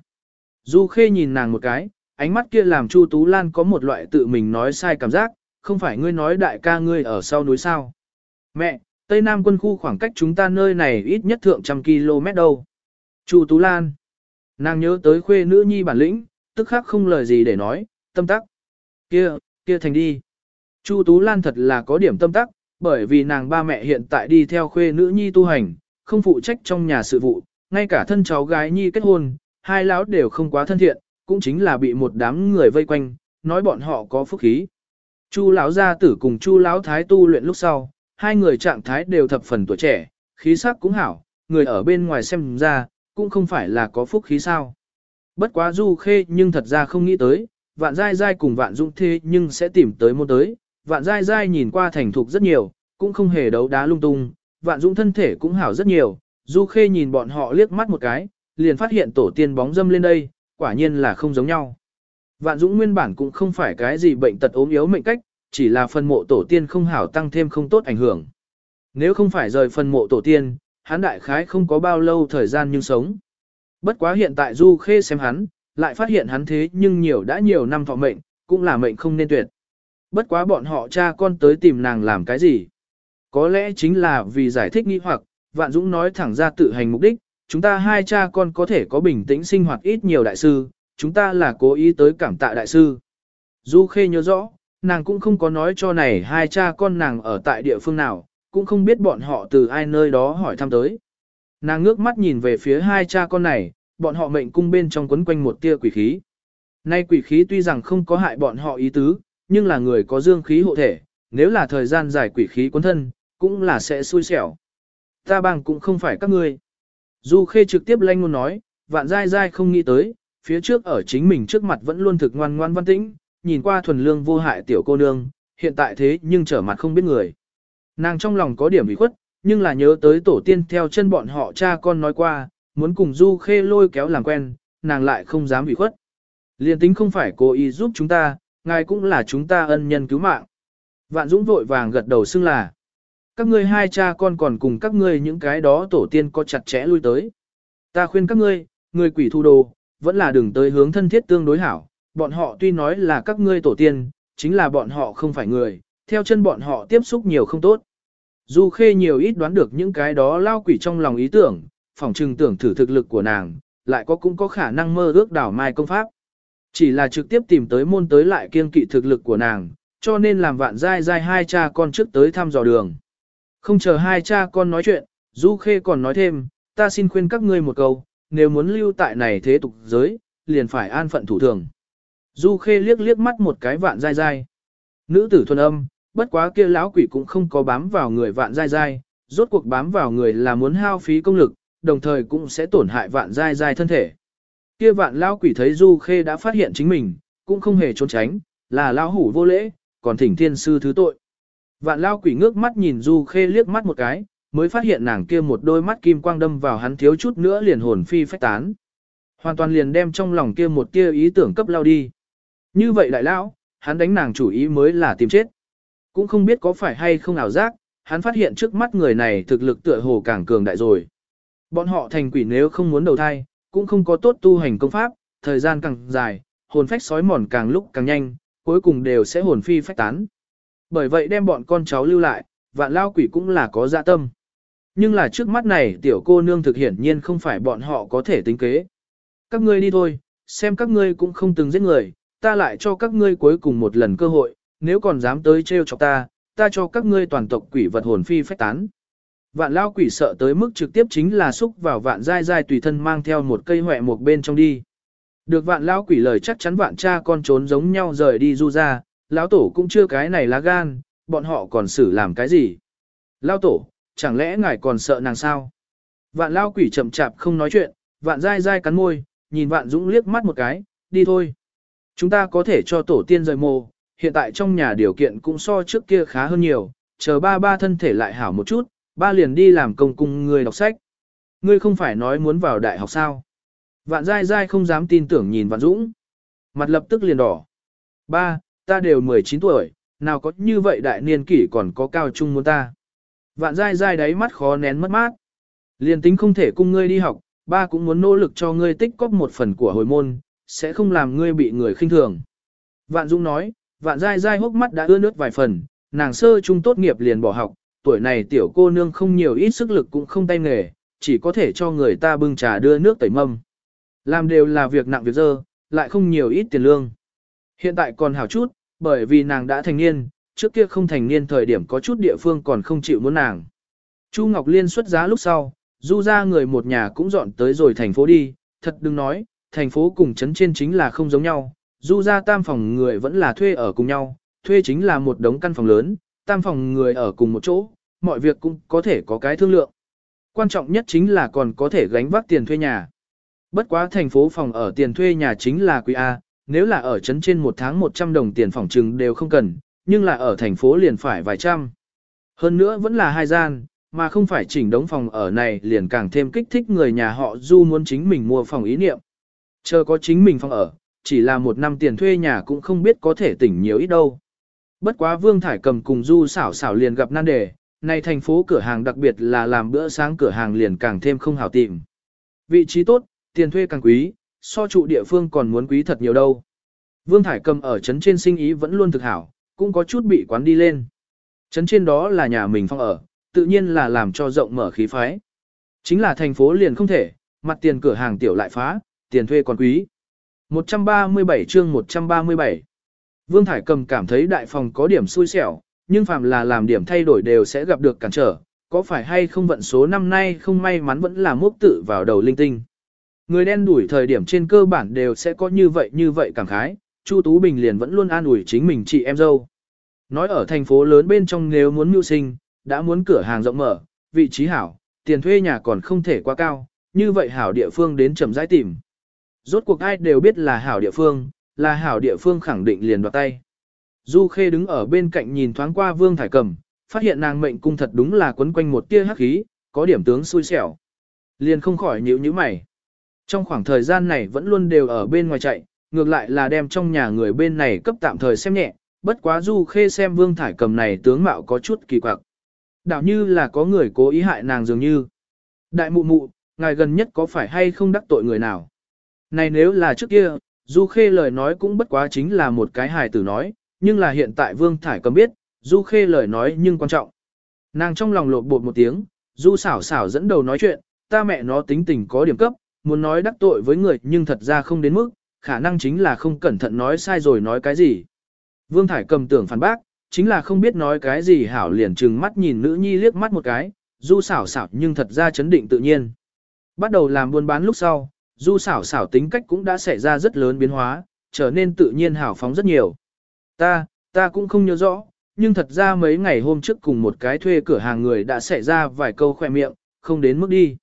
Du Khê nhìn nàng một cái, ánh mắt kia làm Chu Tú Lan có một loại tự mình nói sai cảm giác, không phải ngươi nói đại ca ngươi ở sau núi sao. Mẹ, Tây Nam quân khu khoảng cách chúng ta nơi này ít nhất thượng trăm km đâu. Chu Tú Lan. Nàng nhớ tới khuê nữ nhi bản lĩnh, tức khắc không lời gì để nói, tâm tắc. Kia, kia thành đi. Chu Tú Lan thật là có điểm tâm tắc, bởi vì nàng ba mẹ hiện tại đi theo khuê nữ nhi tu hành, không phụ trách trong nhà sự vụ, ngay cả thân cháu gái nhi kết hôn, hai lão đều không quá thân thiện, cũng chính là bị một đám người vây quanh, nói bọn họ có phúc khí. Chu lão gia tử cùng Chu lão thái tu luyện lúc sau, hai người trạng thái đều thập phần tuổi trẻ, khí sắc cũng hảo, người ở bên ngoài xem ra, cũng không phải là có phúc khí sao. Bất quá Du Khê nhưng thật ra không nghĩ tới, vạn giai giai cùng vạn dũng thế nhưng sẽ tìm tới môn tới, vạn giai giai nhìn qua thành thục rất nhiều, cũng không hề đấu đá lung tung, vạn dũng thân thể cũng hảo rất nhiều, Du Khê nhìn bọn họ liếc mắt một cái, liền phát hiện tổ tiên bóng dâm lên đây, quả nhiên là không giống nhau. Vạn dũng nguyên bản cũng không phải cái gì bệnh tật ốm yếu mệnh cách, chỉ là phần mộ tổ tiên không hảo tăng thêm không tốt ảnh hưởng. Nếu không phải rời phần mộ tổ tiên, hắn đại khái không có bao lâu thời gian nhưng sống. Bất quá hiện tại Du Khê xem hắn, lại phát hiện hắn thế nhưng nhiều đã nhiều năm thọ mệnh, cũng là mệnh không nên tuyệt. Bất quá bọn họ cha con tới tìm nàng làm cái gì? Có lẽ chính là vì giải thích nghi hoặc, Vạn Dũng nói thẳng ra tự hành mục đích, chúng ta hai cha con có thể có bình tĩnh sinh hoạt ít nhiều đại sư, chúng ta là cố ý tới cảm tạ đại sư. Du Khê nhớ rõ, nàng cũng không có nói cho này hai cha con nàng ở tại địa phương nào, cũng không biết bọn họ từ ai nơi đó hỏi thăm tới. Nàng ngước mắt nhìn về phía hai cha con này, bọn họ mệnh cung bên trong quấn quanh một tia quỷ khí. Nay quỷ khí tuy rằng không có hại bọn họ ý tứ, nhưng là người có dương khí hộ thể, nếu là thời gian dài quỷ khí quấn thân, cũng là sẽ xui xẻo. Ta bằng cũng không phải các ngươi. Du Khê trực tiếp lanh ngôn nói, vạn dai dai không nghĩ tới, phía trước ở chính mình trước mặt vẫn luôn thực ngoan ngoan văn tĩnh, nhìn qua thuần lương vô hại tiểu cô nương, hiện tại thế nhưng trở mặt không biết người. Nàng trong lòng có điểm bị khuất, nhưng là nhớ tới tổ tiên theo chân bọn họ cha con nói qua, muốn cùng Du Khê lôi kéo làm quen, nàng lại không dám bị khuất. Liên tính không phải cố ý giúp chúng ta, ngài cũng là chúng ta ân nhân cứu mạng. Vạn Dũng vội vàng gật đầu xưng là. Các ngươi hai cha con còn cùng các ngươi những cái đó tổ tiên có chặt chẽ lui tới. Ta khuyên các ngươi, người quỷ thu đồ, vẫn là đừng tới hướng thân thiết tương đối hảo. Bọn họ tuy nói là các ngươi tổ tiên, chính là bọn họ không phải người, theo chân bọn họ tiếp xúc nhiều không tốt. Du Khê nhiều ít đoán được những cái đó lao quỷ trong lòng ý tưởng, phỏng trừng tưởng thử thực lực của nàng, lại có cũng có khả năng mơ ước đảo mai công pháp. Chỉ là trực tiếp tìm tới môn tới lại kiên kỵ thực lực của nàng, cho nên làm vạn dai dai hai cha con trước tới thăm dò đường. Không chờ hai cha con nói chuyện, Du Khê còn nói thêm, ta xin khuyên các ngươi một câu, nếu muốn lưu tại này thế tục giới, liền phải an phận thủ thường. Du Khê liếc liếc mắt một cái vạn dai dai. Nữ tử thuần âm, bất quá kia lão quỷ cũng không có bám vào người vạn dai dai, rốt cuộc bám vào người là muốn hao phí công lực, đồng thời cũng sẽ tổn hại vạn dai dai thân thể. Kia vạn lão quỷ thấy Du Khê đã phát hiện chính mình, cũng không hề trốn tránh, là lão hủ vô lễ, còn thỉnh thiên sư thứ tội. Vạn lão quỷ ngước mắt nhìn Du Khê liếc mắt một cái, mới phát hiện nàng kia một đôi mắt kim quang đâm vào hắn thiếu chút nữa liền hồn phi phách tán. Hoàn toàn liền đem trong lòng kia một tia ý tưởng cấp lao đi. Như vậy đại lão, hắn đánh nàng chủ ý mới là tìm chết. Cũng không biết có phải hay không ảo giác, hắn phát hiện trước mắt người này thực lực tựa hồ càng cường đại rồi. Bọn họ thành quỷ nếu không muốn đầu thai, cũng không có tốt tu hành công pháp, thời gian càng dài, hồn phách sói mòn càng lúc càng nhanh, cuối cùng đều sẽ hồn phi phách tán. Bởi vậy đem bọn con cháu lưu lại, vạn lao quỷ cũng là có dạ tâm. Nhưng là trước mắt này tiểu cô nương thực hiển nhiên không phải bọn họ có thể tính kế. Các ngươi đi thôi, xem các ngươi cũng không từng giết người, ta lại cho các ngươi cuối cùng một lần cơ hội, nếu còn dám tới trêu chọc ta, ta cho các ngươi toàn tộc quỷ vật hồn phi phách tán. Vạn lao quỷ sợ tới mức trực tiếp chính là xúc vào vạn dai dai tùy thân mang theo một cây hỏe một bên trong đi. Được vạn lao quỷ lời chắc chắn vạn cha con trốn giống nhau rời đi du ra, lão tổ cũng chưa cái này lá gan, bọn họ còn xử làm cái gì. Lão tổ, chẳng lẽ ngài còn sợ nàng sao? Vạn lao quỷ chậm chạp không nói chuyện, vạn dai dai cắn môi, nhìn vạn dũng liếc mắt một cái, đi thôi. Chúng ta có thể cho tổ tiên rời mồ, hiện tại trong nhà điều kiện cũng so trước kia khá hơn nhiều, chờ ba ba thân thể lại hảo một chút, ba liền đi làm công cùng người đọc sách. Ngươi không phải nói muốn vào đại học sao? Vạn dai dai không dám tin tưởng nhìn Vạn Dũng. Mặt lập tức liền đỏ. Ba, ta đều 19 tuổi, nào có như vậy đại niên kỷ còn có cao trung muốn ta. Vạn dai dai đáy mắt khó nén mất mát. Liền tính không thể cùng ngươi đi học, ba cũng muốn nỗ lực cho ngươi tích cóp một phần của hồi môn, sẽ không làm ngươi bị người khinh thường. Vạn Dung nói, vạn dai dai hốc mắt đã ưa nước vài phần, nàng sơ trung tốt nghiệp liền bỏ học, tuổi này tiểu cô nương không nhiều ít sức lực cũng không tay nghề, chỉ có thể cho người ta bưng trà đưa nước tẩy mâm. Làm đều là việc nặng việc dơ, lại không nhiều ít tiền lương. Hiện tại còn hảo chút, bởi vì nàng đã thành niên, trước kia không thành niên thời điểm có chút địa phương còn không chịu muốn nàng. Chu Ngọc Liên xuất giá lúc sau, du ra người một nhà cũng dọn tới rồi thành phố đi, thật đừng nói, thành phố cùng trấn trên chính là không giống nhau, du ra tam phòng người vẫn là thuê ở cùng nhau, thuê chính là một đống căn phòng lớn, tam phòng người ở cùng một chỗ, mọi việc cũng có thể có cái thương lượng. Quan trọng nhất chính là còn có thể gánh vác tiền thuê nhà. Bất quá thành phố phòng ở tiền thuê nhà chính là quý A, nếu là ở trấn trên một tháng 100 đồng tiền phòng trừng đều không cần, nhưng là ở thành phố liền phải vài trăm. Hơn nữa vẫn là hai gian, mà không phải chỉnh đống phòng ở này liền càng thêm kích thích người nhà họ du muốn chính mình mua phòng ý niệm. Chờ có chính mình phòng ở, chỉ là một năm tiền thuê nhà cũng không biết có thể tỉnh nhiều ít đâu. Bất quá Vương Thải cầm cùng du xảo xảo liền gặp nan đề, này thành phố cửa hàng đặc biệt là làm bữa sáng cửa hàng liền càng thêm không hảo tìm. Vị trí tốt, tiền thuê càng quý, so trụ địa phương còn muốn quý thật nhiều đâu. Vương Thải cầm ở trấn trên sinh ý vẫn luôn thực hảo, cũng có chút bị quán đi lên. Trấn trên đó là nhà mình phong ở, tự nhiên là làm cho rộng mở khí phái. Chính là thành phố liền không thể, mặt tiền cửa hàng tiểu lại phá, tiền thuê còn quý. 137 chương 137 Vương Thải Cầm cảm thấy đại phòng có điểm xui xẻo, nhưng phàm là làm điểm thay đổi đều sẽ gặp được cản trở, có phải hay không vận số năm nay không may mắn vẫn là mốc tự vào đầu linh tinh. Người đen đuổi thời điểm trên cơ bản đều sẽ có như vậy như vậy cảm khái, Chu Tú Bình liền vẫn luôn an ủi chính mình chị em dâu. Nói ở thành phố lớn bên trong nếu muốn mưu sinh, đã muốn cửa hàng rộng mở, vị trí hảo, tiền thuê nhà còn không thể quá cao, như vậy hảo địa phương đến chậm rãi tìm. Rốt cuộc ai đều biết là hảo địa phương, là hảo địa phương khẳng định liền đoạt tay. Du Khê đứng ở bên cạnh nhìn thoáng qua Vương Thải Cầm, phát hiện nàng mệnh cung thật đúng là quấn quanh một tia hắc khí, có điểm tướng xui xẻo. Liền không khỏi nhíu nhíu mày. Trong khoảng thời gian này vẫn luôn đều ở bên ngoài chạy, ngược lại là đem trong nhà người bên này cấp tạm thời xem nhẹ, bất quá Du Khê xem Vương Thải Cầm này tướng mạo có chút kỳ quặc. đạo như là có người cố ý hại nàng dường như. Đại mụ mụ, ngài gần nhất có phải hay không đắc tội người nào? Này nếu là trước kia, Du Khê lời nói cũng bất quá chính là một cái hài tử nói, nhưng là hiện tại Vương Thải cầm biết, Du Khê lời nói nhưng quan trọng. Nàng trong lòng lột bột một tiếng, Du xảo xảo dẫn đầu nói chuyện, ta mẹ nó tính tình có điểm cấp, muốn nói đắc tội với người nhưng thật ra không đến mức, khả năng chính là không cẩn thận nói sai rồi nói cái gì. Vương Thải cầm tưởng phản bác, chính là không biết nói cái gì hảo liền trừng mắt nhìn nữ nhi liếc mắt một cái, Du xảo xảo nhưng thật ra chấn định tự nhiên. Bắt đầu làm buôn bán lúc sau, Du xảo xảo tính cách cũng đã xảy ra rất lớn biến hóa, trở nên tự nhiên hào phóng rất nhiều. Ta, ta cũng không nhớ rõ, nhưng thật ra mấy ngày hôm trước cùng một cái thuê cửa hàng người đã xảy ra vài câu khoe miệng, không đến mức đi.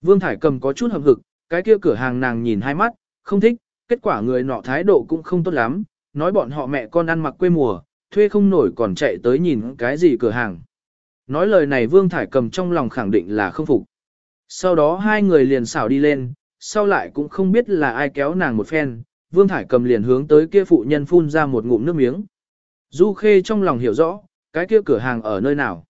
Vương Thải cầm có chút hậm hực, cái kia cửa hàng nàng nhìn hai mắt, không thích, kết quả người nọ thái độ cũng không tốt lắm, nói bọn họ mẹ con ăn mặc quê mùa, thuê không nổi còn chạy tới nhìn cái gì cửa hàng. Nói lời này Vương Thải cầm trong lòng khẳng định là không phục. Sau đó hai người liền xảo đi lên, sau lại cũng không biết là ai kéo nàng một phen, Vương Thải cầm liền hướng tới kia phụ nhân phun ra một ngụm nước miếng. Du Khê trong lòng hiểu rõ, cái kia cửa hàng ở nơi nào.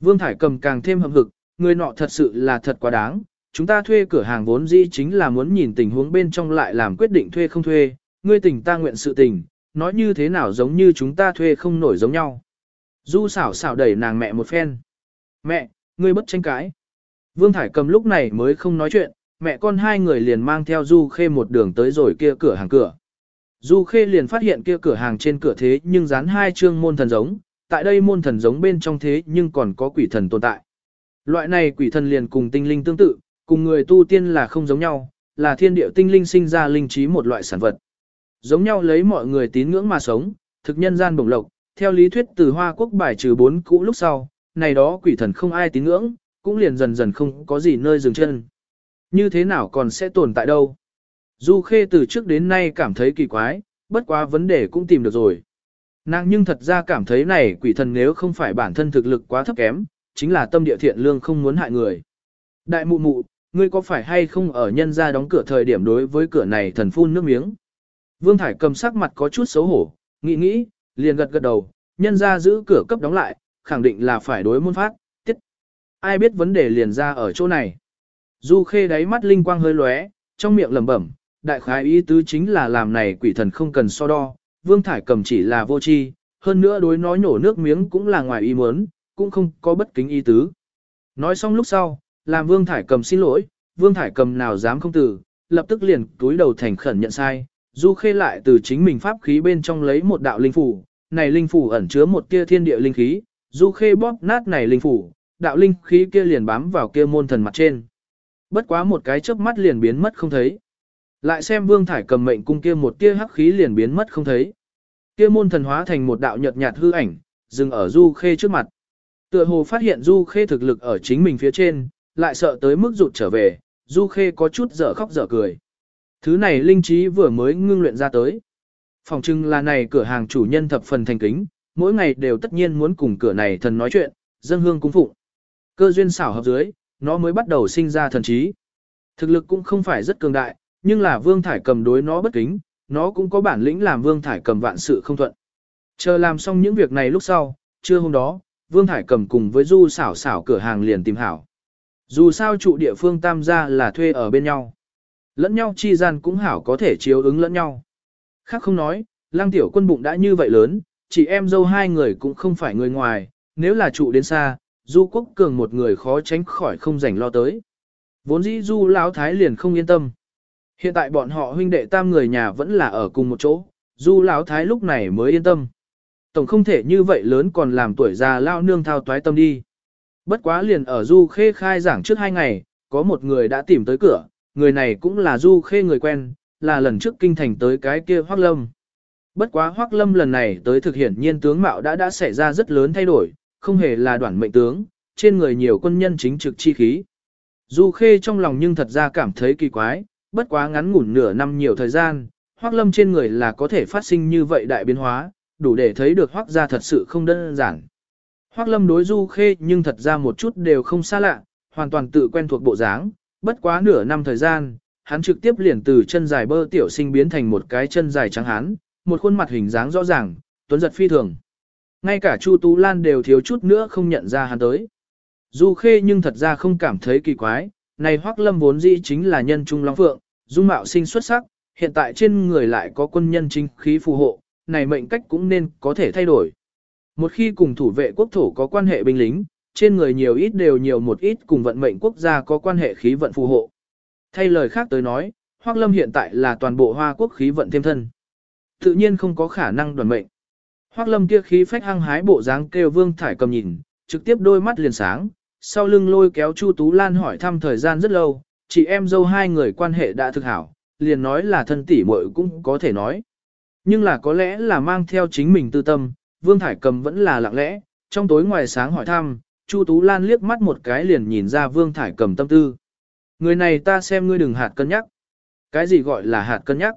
Vương Thải cầm càng thêm hậm hực, người nọ thật sự là thật quá đáng. Chúng ta thuê cửa hàng vốn dĩ chính là muốn nhìn tình huống bên trong lại làm quyết định thuê không thuê, ngươi tình ta nguyện sự tình, nói như thế nào giống như chúng ta thuê không nổi giống nhau. Du xảo xảo đẩy nàng mẹ một phen. Mẹ, ngươi bất tranh cãi. Vương Thải cầm lúc này mới không nói chuyện, mẹ con hai người liền mang theo Du Khê một đường tới rồi kia cửa hàng cửa. Du Khê liền phát hiện kia cửa hàng trên cửa thế nhưng dán hai chương môn thần giống, tại đây môn thần giống bên trong thế nhưng còn có quỷ thần tồn tại. Loại này quỷ thần liền cùng tinh linh tương tự, cùng người tu tiên là không giống nhau, là thiên địa tinh linh sinh ra linh trí một loại sản vật. Giống nhau lấy mọi người tín ngưỡng mà sống, thực nhân gian bổng lộc, theo lý thuyết từ Hoa Quốc bài trừ bốn cũ lúc sau, này đó quỷ thần không ai tín ngưỡng, cũng liền dần dần không có gì nơi dừng chân. Như thế nào còn sẽ tồn tại đâu? Du Khê từ trước đến nay cảm thấy kỳ quái, bất quá vấn đề cũng tìm được rồi. Nàng nhưng thật ra cảm thấy này quỷ thần nếu không phải bản thân thực lực quá thấp kém, chính là tâm địa thiện lương không muốn hại người. Đại mụ mụ, ngươi có phải hay không ở nhân ra đóng cửa thời điểm đối với cửa này thần phun nước miếng? Vương Thải cầm sắc mặt có chút xấu hổ, nghĩ nghĩ, liền gật gật đầu, nhân ra giữ cửa cấp đóng lại, khẳng định là phải đối môn phát, tiết. Ai biết vấn đề liền ra ở chỗ này. Du khê đáy mắt linh quang hơi lóe, trong miệng lẩm bẩm, đại khái ý tứ chính là làm này quỷ thần không cần so đo, vương thải cầm chỉ là vô tri, hơn nữa đối nói nổ nước miếng cũng là ngoài ý muốn, cũng không có bất kính ý tứ. Nói xong lúc sau, làm vương thải cầm xin lỗi, vương thải cầm nào dám không từ, lập tức liền túi đầu thành khẩn nhận sai, du khê lại từ chính mình pháp khí bên trong lấy một đạo linh phủ, này linh phủ ẩn chứa một tia thiên địa linh khí, du khê bóp nát này linh phủ, đạo linh khí kia liền bám vào kia môn thần mặt trên bất quá một cái chớp mắt liền biến mất không thấy. Lại xem Vương Thải cầm mệnh cung kia một tia hắc khí liền biến mất không thấy. Kia môn thần hóa thành một đạo nhợt nhạt hư ảnh, dừng ở Du Khê trước mặt. Tựa hồ phát hiện Du Khê thực lực ở chính mình phía trên, lại sợ tới mức rụt trở về, Du Khê có chút dở khóc dở cười. Thứ này linh trí vừa mới ngưng luyện ra tới. Phòng trưng là này cửa hàng chủ nhân thập phần thành kính, mỗi ngày đều tất nhiên muốn cùng cửa này thần nói chuyện, dân hương cúng phụng. Cơ duyên xảo hợp dưới, nó mới bắt đầu sinh ra thần trí. Thực lực cũng không phải rất cường đại, nhưng là Vương Thải cầm đối nó bất kính, nó cũng có bản lĩnh làm Vương Thải cầm vạn sự không thuận. Chờ làm xong những việc này lúc sau, trưa hôm đó, Vương Thải cầm cùng với Du xảo xảo cửa hàng liền tìm hảo. Dù sao trụ địa phương tam gia là thuê ở bên nhau. Lẫn nhau chi gian cũng hảo có thể chiếu ứng lẫn nhau. Khác không nói, lang tiểu quân bụng đã như vậy lớn, chị em dâu hai người cũng không phải người ngoài, nếu là trụ đến xa, du quốc cường một người khó tránh khỏi không rảnh lo tới. Vốn dĩ du lão thái liền không yên tâm. Hiện tại bọn họ huynh đệ tam người nhà vẫn là ở cùng một chỗ, du lão thái lúc này mới yên tâm. Tổng không thể như vậy lớn còn làm tuổi già lao nương thao toái tâm đi. Bất quá liền ở du khê khai giảng trước hai ngày, có một người đã tìm tới cửa, người này cũng là du khê người quen, là lần trước kinh thành tới cái kia hoác lâm. Bất quá hoác lâm lần này tới thực hiện nhiên tướng mạo đã đã xảy ra rất lớn thay đổi, không hề là đoạn mệnh tướng, trên người nhiều quân nhân chính trực chi khí. Du khê trong lòng nhưng thật ra cảm thấy kỳ quái, bất quá ngắn ngủn nửa năm nhiều thời gian, hoác lâm trên người là có thể phát sinh như vậy đại biến hóa, đủ để thấy được hoác gia thật sự không đơn giản. Hoác lâm đối du khê nhưng thật ra một chút đều không xa lạ, hoàn toàn tự quen thuộc bộ dáng, bất quá nửa năm thời gian, hắn trực tiếp liền từ chân dài bơ tiểu sinh biến thành một cái chân dài trắng hán, một khuôn mặt hình dáng rõ ràng, tuấn giật phi thường. Ngay cả Chu Tú Lan đều thiếu chút nữa không nhận ra hắn tới. Du Khê nhưng thật ra không cảm thấy kỳ quái, này Hoắc Lâm vốn dĩ chính là nhân trung long phượng, dung mạo sinh xuất sắc, hiện tại trên người lại có quân nhân chính khí phù hộ, này mệnh cách cũng nên có thể thay đổi. Một khi cùng thủ vệ quốc thổ có quan hệ binh lính, trên người nhiều ít đều nhiều một ít cùng vận mệnh quốc gia có quan hệ khí vận phù hộ. Thay lời khác tới nói, Hoắc Lâm hiện tại là toàn bộ Hoa quốc khí vận thêm thân. Tự nhiên không có khả năng đoàn mệnh. Hoắc Lâm kia khí phách hăng hái bộ dáng kêu Vương Thải cầm nhìn, trực tiếp đôi mắt liền sáng, sau lưng lôi kéo Chu Tú Lan hỏi thăm thời gian rất lâu, chị em dâu hai người quan hệ đã thực hảo, liền nói là thân tỷ muội cũng có thể nói. Nhưng là có lẽ là mang theo chính mình tư tâm, Vương Thải cầm vẫn là lặng lẽ, trong tối ngoài sáng hỏi thăm, Chu Tú Lan liếc mắt một cái liền nhìn ra Vương Thải cầm tâm tư. Người này ta xem ngươi đừng hạt cân nhắc. Cái gì gọi là hạt cân nhắc?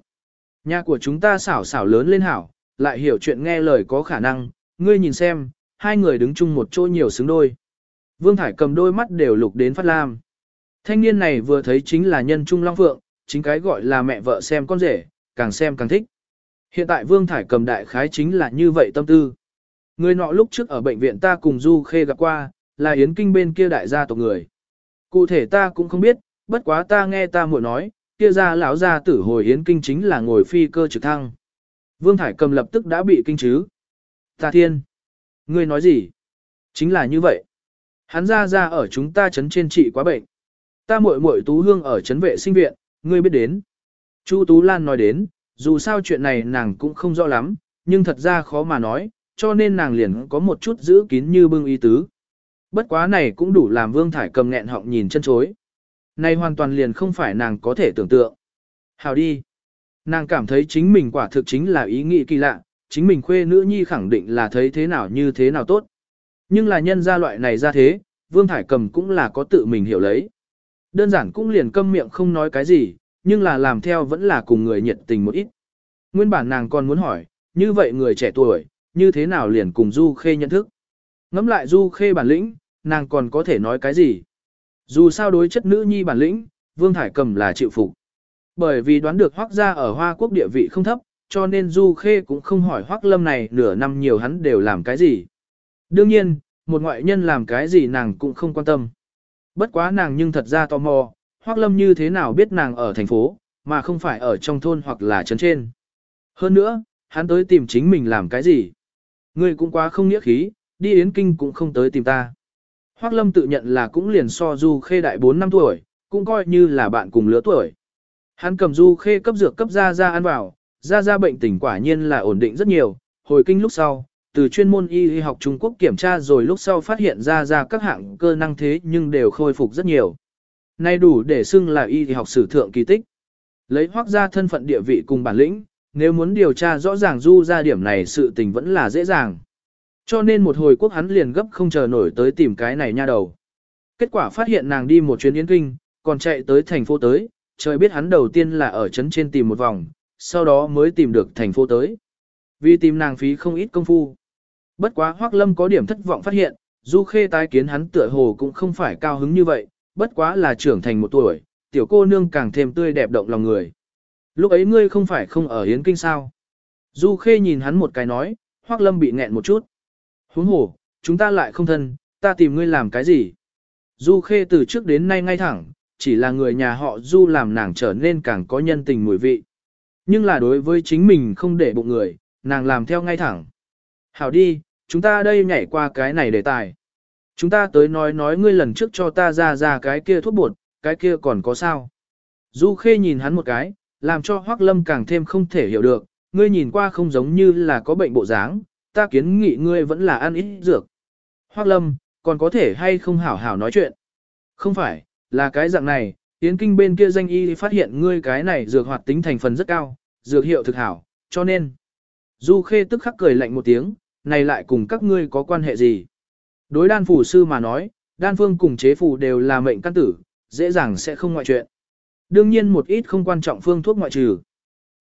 Nhà của chúng ta xảo xảo lớn lên hảo, lại hiểu chuyện nghe lời có khả năng, ngươi nhìn xem, hai người đứng chung một chỗ nhiều xứng đôi. Vương Thải cầm đôi mắt đều lục đến phát lam. Thanh niên này vừa thấy chính là nhân trung long phượng, chính cái gọi là mẹ vợ xem con rể, càng xem càng thích. Hiện tại Vương Thải cầm đại khái chính là như vậy tâm tư. Người nọ lúc trước ở bệnh viện ta cùng Du Khê gặp qua, là Yến Kinh bên kia đại gia tộc người. Cụ thể ta cũng không biết, bất quá ta nghe ta muội nói, kia ra lão gia tử hồi Yến Kinh chính là ngồi phi cơ trực thăng. Vương Thải cầm lập tức đã bị kinh chứ. Ta thiên! Ngươi nói gì? Chính là như vậy. Hắn ra ra ở chúng ta chấn trên trị quá bệnh. Ta muội muội Tú Hương ở chấn vệ sinh viện, ngươi biết đến. Chu Tú Lan nói đến, dù sao chuyện này nàng cũng không rõ lắm, nhưng thật ra khó mà nói, cho nên nàng liền có một chút giữ kín như bưng ý tứ. Bất quá này cũng đủ làm Vương Thải cầm nghẹn họng nhìn chân chối. Này hoàn toàn liền không phải nàng có thể tưởng tượng. Hào đi. Nàng cảm thấy chính mình quả thực chính là ý nghĩ kỳ lạ, chính mình khuê nữ nhi khẳng định là thấy thế nào như thế nào tốt. Nhưng là nhân gia loại này ra thế, Vương Thải Cầm cũng là có tự mình hiểu lấy. Đơn giản cũng liền câm miệng không nói cái gì, nhưng là làm theo vẫn là cùng người nhiệt tình một ít. Nguyên bản nàng còn muốn hỏi, như vậy người trẻ tuổi, như thế nào liền cùng Du Khê nhận thức. Ngắm lại Du Khê bản lĩnh, nàng còn có thể nói cái gì. Dù sao đối chất nữ nhi bản lĩnh, Vương Thải Cầm là chịu phục. Bởi vì đoán được Hoắc gia ở Hoa Quốc địa vị không thấp, cho nên Du Khê cũng không hỏi Hoắc Lâm này nửa năm nhiều hắn đều làm cái gì. Đương nhiên, một ngoại nhân làm cái gì nàng cũng không quan tâm. Bất quá nàng nhưng thật ra tò mò, Hoắc Lâm như thế nào biết nàng ở thành phố, mà không phải ở trong thôn hoặc là trấn trên. Hơn nữa, hắn tới tìm chính mình làm cái gì. Ngươi cũng quá không nghĩa khí, đi Yến Kinh cũng không tới tìm ta. Hoắc Lâm tự nhận là cũng liền so Du Khê đại 4 năm tuổi, cũng coi như là bạn cùng lứa tuổi. Hắn cầm Du Khê cấp dược cấp ra ra ăn vào, ra ra bệnh tình quả nhiên là ổn định rất nhiều, hồi kinh lúc sau, từ chuyên môn y y học Trung Quốc kiểm tra rồi lúc sau phát hiện ra ra các hạng cơ năng thế nhưng đều khôi phục rất nhiều. Nay đủ để xưng là y học sử thượng kỳ tích. Lấy hoác ra thân phận địa vị cùng bản lĩnh, nếu muốn điều tra rõ ràng du ra điểm này sự tình vẫn là dễ dàng. Cho nên một hồi quốc hắn liền gấp không chờ nổi tới tìm cái này nha đầu. Kết quả phát hiện nàng đi một chuyến yến kinh, còn chạy tới thành phố tới, trời biết hắn đầu tiên là ở trấn trên tìm một vòng, sau đó mới tìm được thành phố tới. Vì tìm nàng phí không ít công phu. Bất quá Hoắc Lâm có điểm thất vọng phát hiện, Du Khê tái kiến hắn tựa hồ cũng không phải cao hứng như vậy, bất quá là trưởng thành một tuổi, tiểu cô nương càng thêm tươi đẹp động lòng người. Lúc ấy ngươi không phải không ở Yến Kinh sao? Du Khê nhìn hắn một cái nói, Hoắc Lâm bị nghẹn một chút. Huống hồ, chúng ta lại không thân, ta tìm ngươi làm cái gì? Du Khê từ trước đến nay ngay thẳng, chỉ là người nhà họ Du làm nàng trở nên càng có nhân tình mùi vị. Nhưng là đối với chính mình không để bụng người, nàng làm theo ngay thẳng. Hảo đi, chúng ta đây nhảy qua cái này đề tài. Chúng ta tới nói nói ngươi lần trước cho ta ra ra cái kia thuốc bột, cái kia còn có sao. Du Khê nhìn hắn một cái, làm cho Hoắc Lâm càng thêm không thể hiểu được, ngươi nhìn qua không giống như là có bệnh bộ dáng, ta kiến nghị ngươi vẫn là ăn ít dược. Hoắc Lâm, còn có thể hay không hảo hảo nói chuyện. Không phải, là cái dạng này, Yến Kinh bên kia danh y phát hiện ngươi cái này dược hoạt tính thành phần rất cao, dược hiệu thực hảo, cho nên. Du Khê tức khắc cười lạnh một tiếng, này lại cùng các ngươi có quan hệ gì? Đối đan phủ sư mà nói, đan phương cùng chế phủ đều là mệnh căn tử, dễ dàng sẽ không ngoại chuyện. Đương nhiên một ít không quan trọng phương thuốc ngoại trừ.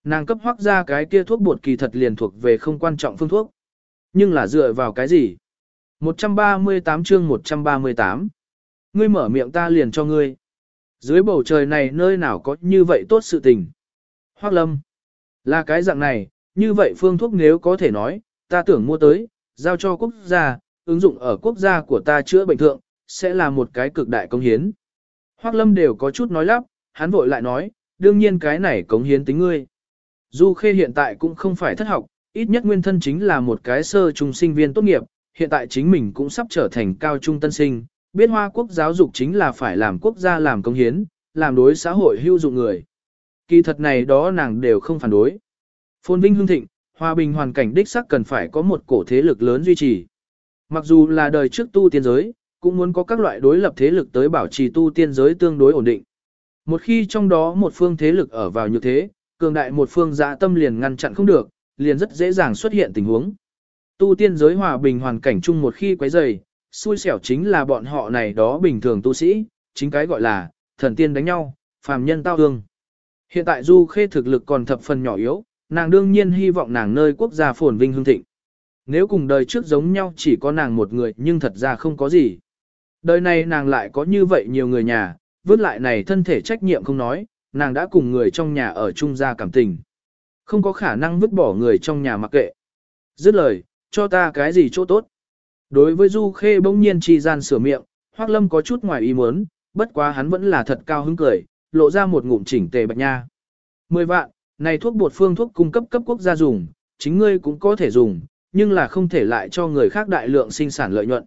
Nàng cấp hoác ra cái kia thuốc bột kỳ thật liền thuộc về không quan trọng phương thuốc. Nhưng là dựa vào cái gì? 138 chương 138 Ngươi mở miệng ta liền cho ngươi. Dưới bầu trời này nơi nào có như vậy tốt sự tình. Hoác lâm. Là cái dạng này, như vậy phương thuốc nếu có thể nói, ta tưởng mua tới, giao cho quốc gia, ứng dụng ở quốc gia của ta chữa bệnh thượng, sẽ là một cái cực đại công hiến. Hoác lâm đều có chút nói lắp, hắn vội lại nói, đương nhiên cái này cống hiến tính ngươi. Du Khê hiện tại cũng không phải thất học, ít nhất nguyên thân chính là một cái sơ trung sinh viên tốt nghiệp, hiện tại chính mình cũng sắp trở thành cao trung tân sinh, biết hoa quốc giáo dục chính là phải làm quốc gia làm công hiến, làm đối xã hội hữu dụng người. Kỳ thật này đó nàng đều không phản đối. Phôn vinh hương thịnh, hòa bình hoàn cảnh đích sắc cần phải có một cổ thế lực lớn duy trì. Mặc dù là đời trước tu tiên giới, cũng muốn có các loại đối lập thế lực tới bảo trì tu tiên giới tương đối ổn định. Một khi trong đó một phương thế lực ở vào như thế, cường đại một phương dạ tâm liền ngăn chặn không được, liền rất dễ dàng xuất hiện tình huống. Tu tiên giới hòa bình hoàn cảnh chung một khi quấy rầy, xui xẻo chính là bọn họ này đó bình thường tu sĩ, chính cái gọi là thần tiên đánh nhau, phàm nhân tao ương. Hiện tại Du Khê thực lực còn thập phần nhỏ yếu, nàng đương nhiên hy vọng nàng nơi quốc gia phồn vinh hương thịnh. Nếu cùng đời trước giống nhau chỉ có nàng một người nhưng thật ra không có gì. Đời này nàng lại có như vậy nhiều người nhà, vứt lại này thân thể trách nhiệm không nói, nàng đã cùng người trong nhà ở chung ra cảm tình. Không có khả năng vứt bỏ người trong nhà mặc kệ. Dứt lời, cho ta cái gì chỗ tốt. Đối với Du Khê bỗng nhiên trì gian sửa miệng, Hoắc Lâm có chút ngoài ý muốn, bất quá hắn vẫn là thật cao hứng cười, lộ ra một ngụm chỉnh tề bạch nha. Mười vạn, này thuốc bột phương thuốc cung cấp cấp quốc gia dùng, chính ngươi cũng có thể dùng, nhưng là không thể lại cho người khác đại lượng sinh sản lợi nhuận.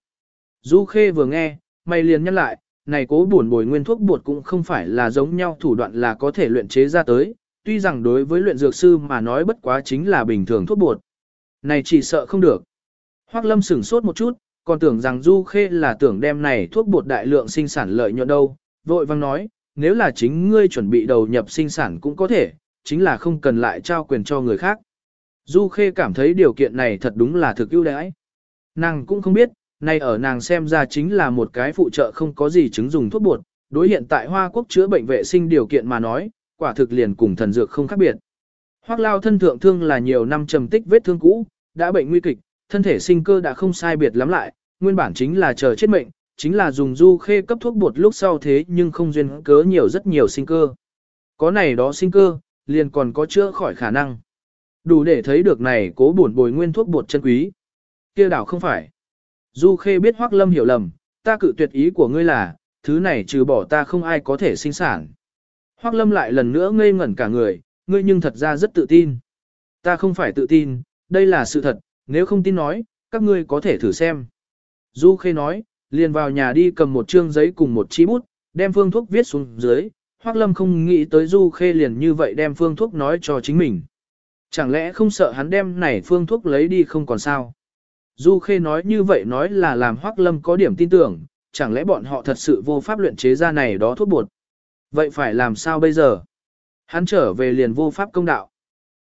Du Khê vừa nghe, mày liền nhắc lại, này cố buồn bồi nguyên thuốc bột cũng không phải là giống nhau thủ đoạn là có thể luyện chế ra tới, tuy rằng đối với luyện dược sư mà nói bất quá chính là bình thường thuốc bột. Này chỉ sợ không được. Hoắc Lâm sửng sốt một chút, còn tưởng rằng Du Khê là tưởng đem này thuốc bột đại lượng sinh sản lợi nhuận đâu, vội vang nói, nếu là chính ngươi chuẩn bị đầu nhập sinh sản cũng có thể, chính là không cần lại trao quyền cho người khác. Du Khê cảm thấy điều kiện này thật đúng là thực ưu đãi. Nàng cũng không biết, nay ở nàng xem ra chính là một cái phụ trợ không có gì chứng dùng thuốc bột, đối hiện tại Hoa Quốc chữa bệnh vệ sinh điều kiện mà nói, quả thực liền cùng thần dược không khác biệt. Hoắc Lao thân thượng thương là nhiều năm trầm tích vết thương cũ, đã bệnh nguy kịch, thân thể sinh cơ đã không sai biệt lắm lại, nguyên bản chính là chờ chết mệnh, chính là dùng du khê cấp thuốc bột lúc sau thế nhưng không duyên cớ nhiều rất nhiều sinh cơ. Có này đó sinh cơ, liền còn có chữa khỏi khả năng. Đủ để thấy được này cố buồn bồi nguyên thuốc bột chân quý. kia đảo không phải. Du khê biết Hoắc Lâm hiểu lầm, ta cự tuyệt ý của ngươi là, thứ này trừ bỏ ta không ai có thể sinh sản. Hoắc Lâm lại lần nữa ngây ngẩn cả người, ngươi nhưng thật ra rất tự tin. Ta không phải tự tin, đây là sự thật, nếu không tin nói, các ngươi có thể thử xem. Du Khê nói, liền vào nhà đi cầm một trương giấy cùng một chi bút, đem phương thuốc viết xuống dưới, Hoắc Lâm không nghĩ tới Du Khê liền như vậy đem phương thuốc nói cho chính mình. Chẳng lẽ không sợ hắn đem này phương thuốc lấy đi không còn sao? Du Khê nói như vậy nói là làm Hoắc Lâm có điểm tin tưởng, chẳng lẽ bọn họ thật sự vô pháp luyện chế ra này đó thuốc bột. Vậy phải làm sao bây giờ? Hắn trở về liền vô pháp công đạo.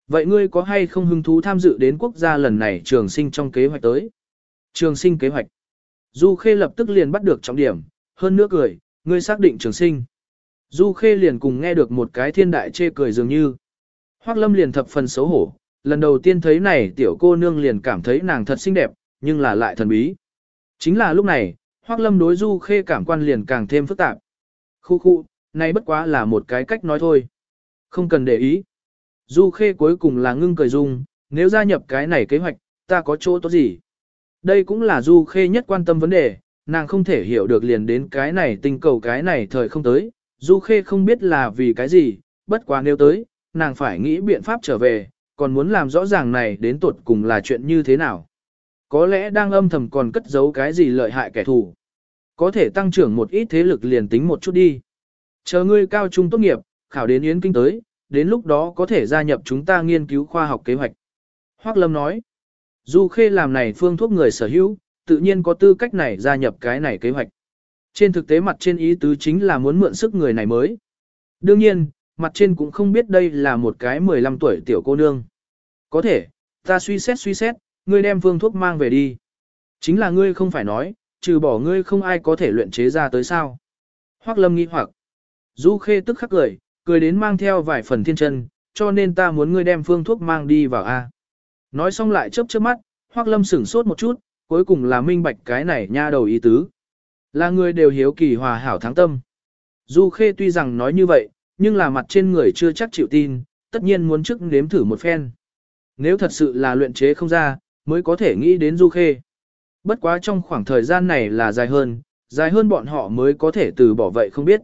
Vậy ngươi có hay không hứng thú tham dự đến quốc gia lần này trường sinh trong kế hoạch tới? Trường sinh kế hoạch. Du Khê lập tức liền bắt được trọng điểm, hơn nữa cười, ngươi xác định trường sinh. Du Khê liền cùng nghe được một cái thiên đại chê cười dường như. Hoác Lâm liền thập phần xấu hổ, lần đầu tiên thấy này tiểu cô nương liền cảm thấy nàng thật xinh đẹp, nhưng là lại thần bí. Chính là lúc này, Hoác Lâm đối Du Khê cảm quan liền càng thêm phức tạp. Khu khu, này bất quá là một cái cách nói thôi. Không cần để ý. Du Khê cuối cùng là ngưng cười dung, nếu gia nhập cái này kế hoạch, ta có chỗ tốt gì? Đây cũng là Du Khê nhất quan tâm vấn đề, nàng không thể hiểu được liền đến cái này tình cầu cái này thời không tới. Du Khê không biết là vì cái gì, bất quá nếu tới, nàng phải nghĩ biện pháp trở về, còn muốn làm rõ ràng này đến tuột cùng là chuyện như thế nào. Có lẽ đang âm thầm còn cất giấu cái gì lợi hại kẻ thù. Có thể tăng trưởng một ít thế lực liền tính một chút đi. Chờ ngươi cao trung tốt nghiệp, khảo đến Yến Kinh tới, đến lúc đó có thể gia nhập chúng ta nghiên cứu khoa học kế hoạch. Hoác Lâm nói, Du Khê làm này phương thuốc người sở hữu, tự nhiên có tư cách này gia nhập cái này kế hoạch. Trên thực tế mặt trên ý tứ chính là muốn mượn sức người này mới. Đương nhiên, mặt trên cũng không biết đây là một cái 15 tuổi tiểu cô nương. Có thể, ta suy xét suy xét, ngươi đem phương thuốc mang về đi. Chính là ngươi không phải nói, trừ bỏ ngươi không ai có thể luyện chế ra tới sao. Hoác lâm nghi hoặc. Du khê tức khắc cười, cười đến mang theo vài phần thiên chân, cho nên ta muốn ngươi đem phương thuốc mang đi vào A. Nói xong lại chớp chớp mắt, Hoác Lâm sửng sốt một chút, cuối cùng là minh bạch cái này nha đầu ý tứ. Là người đều hiếu kỳ hòa hảo thắng tâm. Du Khê tuy rằng nói như vậy, nhưng là mặt trên người chưa chắc chịu tin, tất nhiên muốn trước nếm thử một phen. Nếu thật sự là luyện chế không ra, mới có thể nghĩ đến Du Khê. Bất quá trong khoảng thời gian này là dài hơn, dài hơn bọn họ mới có thể từ bỏ vậy không biết.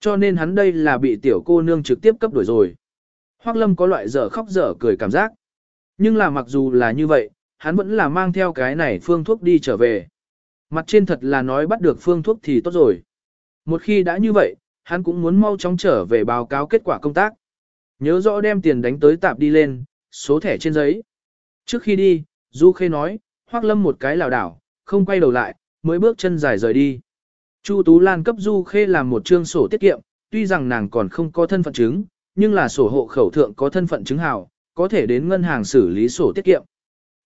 Cho nên hắn đây là bị tiểu cô nương trực tiếp cấp đuổi rồi. Hoác Lâm có loại dở khóc dở cười cảm giác. Nhưng là mặc dù là như vậy, hắn vẫn là mang theo cái này phương thuốc đi trở về. Mặt trên thật là nói bắt được phương thuốc thì tốt rồi. Một khi đã như vậy, hắn cũng muốn mau chóng trở về báo cáo kết quả công tác. Nhớ rõ đem tiền đánh tới tạp đi lên, số thẻ trên giấy. Trước khi đi, Du Khê nói, Hoác Lâm một cái lảo đảo, không quay đầu lại, mới bước chân dài rời đi. Chu Tú Lan cấp Du Khê làm một trương sổ tiết kiệm, tuy rằng nàng còn không có thân phận chứng, nhưng là sổ hộ khẩu thượng có thân phận chứng hào, có thể đến ngân hàng xử lý sổ tiết kiệm.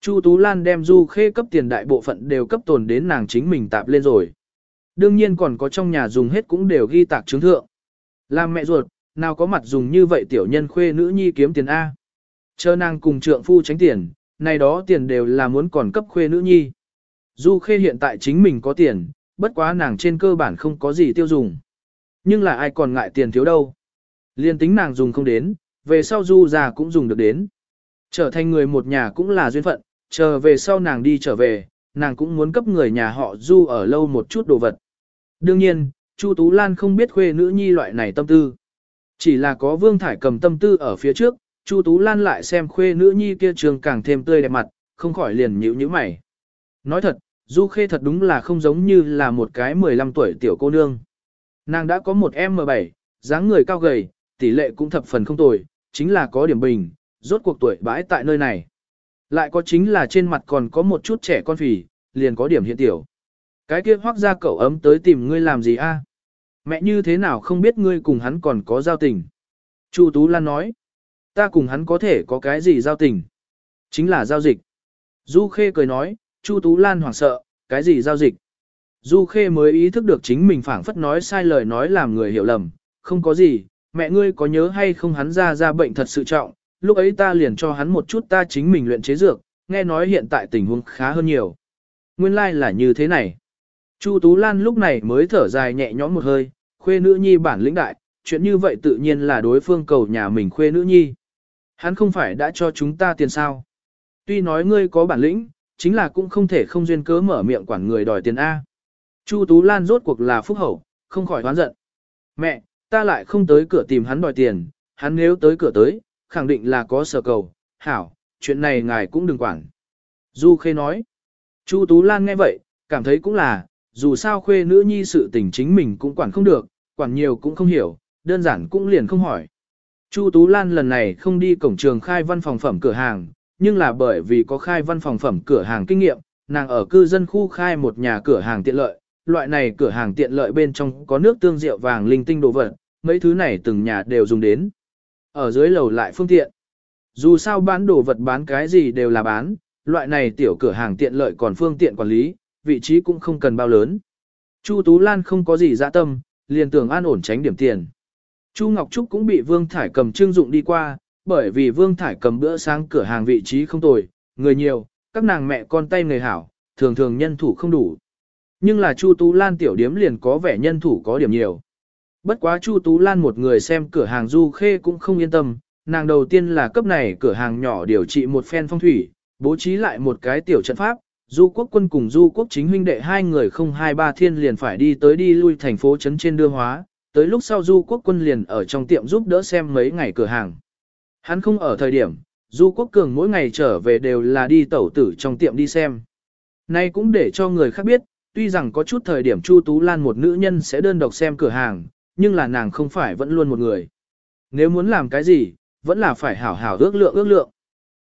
Chu Tú Lan đem Du Khê cấp tiền đại bộ phận đều cấp tồn đến nàng chính mình tạp lên rồi. Đương nhiên còn có trong nhà dùng hết cũng đều ghi tạc chứng thượng. Làm mẹ ruột, nào có mặt dùng như vậy tiểu nhân khuê nữ nhi kiếm tiền A. Chờ nàng cùng trượng phu tránh tiền, này đó tiền đều là muốn còn cấp khuê nữ nhi. Du Khê hiện tại chính mình có tiền, bất quá nàng trên cơ bản không có gì tiêu dùng. Nhưng là ai còn ngại tiền thiếu đâu. Liên tính nàng dùng không đến, về sau Du già cũng dùng được đến. Trở thành người một nhà cũng là duyên phận, chờ về sau nàng đi trở về, nàng cũng muốn cấp người nhà họ Du ở lâu một chút đồ vật. Đương nhiên, Chu Tú Lan không biết khuê nữ nhi loại này tâm tư. Chỉ là có Vương Thải cầm tâm tư ở phía trước, Chu Tú Lan lại xem khuê nữ nhi kia trường càng thêm tươi đẹp mặt, không khỏi liền nhíu nhíu mày. Nói thật, Du Khê thật đúng là không giống như là một cái 15 tuổi tiểu cô nương. Nàng đã có một M7, dáng người cao gầy, tỷ lệ cũng thập phần không tồi, chính là có điểm bình, rốt cuộc tuổi bãi tại nơi này. Lại có chính là trên mặt còn có một chút trẻ con phì, liền có điểm hiện tiểu. Cái kia hoác ra cậu ấm tới tìm ngươi làm gì a? Mẹ như thế nào không biết ngươi cùng hắn còn có giao tình? Chu Tú Lan nói, ta cùng hắn có thể có cái gì giao tình? Chính là giao dịch. Du Khê cười nói, Chu Tú Lan hoảng sợ, cái gì giao dịch? Du Khê mới ý thức được chính mình phảng phất nói sai lời nói làm người hiểu lầm, không có gì, mẹ ngươi có nhớ hay không hắn ra ra bệnh thật sự trọng, lúc ấy ta liền cho hắn một chút ta chính mình luyện chế dược, nghe nói hiện tại tình huống khá hơn nhiều. Nguyên lai like là như thế này. Chu Tú Lan lúc này mới thở dài nhẹ nhõm một hơi, khuê nữ nhi bản lĩnh đại, chuyện như vậy tự nhiên là đối phương cầu nhà mình khuê nữ nhi. Hắn không phải đã cho chúng ta tiền sao. Tuy nói ngươi có bản lĩnh, chính là cũng không thể không duyên cớ mở miệng quản người đòi tiền A. Chu Tú Lan rốt cuộc là phúc hậu, không khỏi hoán giận. Mẹ, ta lại không tới cửa tìm hắn đòi tiền, hắn nếu tới cửa tới, khẳng định là có sở cầu, hảo, chuyện này ngài cũng đừng quản. Du Khê nói. Chu Tú Lan nghe vậy, cảm thấy cũng là, dù sao khuê nữ nhi sự tình chính mình cũng quản không được, quản nhiều cũng không hiểu, đơn giản cũng liền không hỏi. Chu Tú Lan lần này không đi cổng trường khai văn phòng phẩm cửa hàng, nhưng là bởi vì có khai văn phòng phẩm cửa hàng kinh nghiệm, nàng ở cư dân khu khai một nhà cửa hàng tiện lợi, loại này cửa hàng tiện lợi bên trong có nước tương rượu vàng linh tinh đồ vật, mấy thứ này từng nhà đều dùng đến. Ở dưới lầu lại phương tiện. Dù sao bán đồ vật bán cái gì đều là bán, loại này tiểu cửa hàng tiện lợi còn phương tiện quản lý, vị trí cũng không cần bao lớn. Chu Tú Lan không có gì dạ tâm, liền tưởng an ổn tránh điểm tiền. Chu Ngọc Trúc cũng bị Vương Thải cầm trương dụng đi qua, bởi vì Vương Thải cầm bữa sáng cửa hàng vị trí không tồi, người nhiều, các nàng mẹ con tay người hảo, thường thường nhân thủ không đủ. Nhưng là Chu Tú Lan tiểu điếm liền có vẻ nhân thủ có điểm nhiều. Bất quá Chu Tú Lan một người xem cửa hàng Du Khê cũng không yên tâm, nàng đầu tiên là cấp này cửa hàng nhỏ điều trị một phen phong thủy, bố trí lại một cái tiểu trận pháp, Du quốc quân cùng Du quốc chính huynh đệ hai người không hai ba thiên liền phải đi tới đi lui thành phố trấn trên đưa hóa, tới lúc sau Du quốc quân liền ở trong tiệm giúp đỡ xem mấy ngày cửa hàng. Hắn không ở thời điểm, Du quốc cường mỗi ngày trở về đều là đi tẩu tử trong tiệm đi xem. Nay cũng để cho người khác biết, tuy rằng có chút thời điểm Chu Tú Lan một nữ nhân sẽ đơn độc xem cửa hàng, nhưng là nàng không phải vẫn luôn một người. Nếu muốn làm cái gì, vẫn là phải hảo hảo ước lượng ước lượng.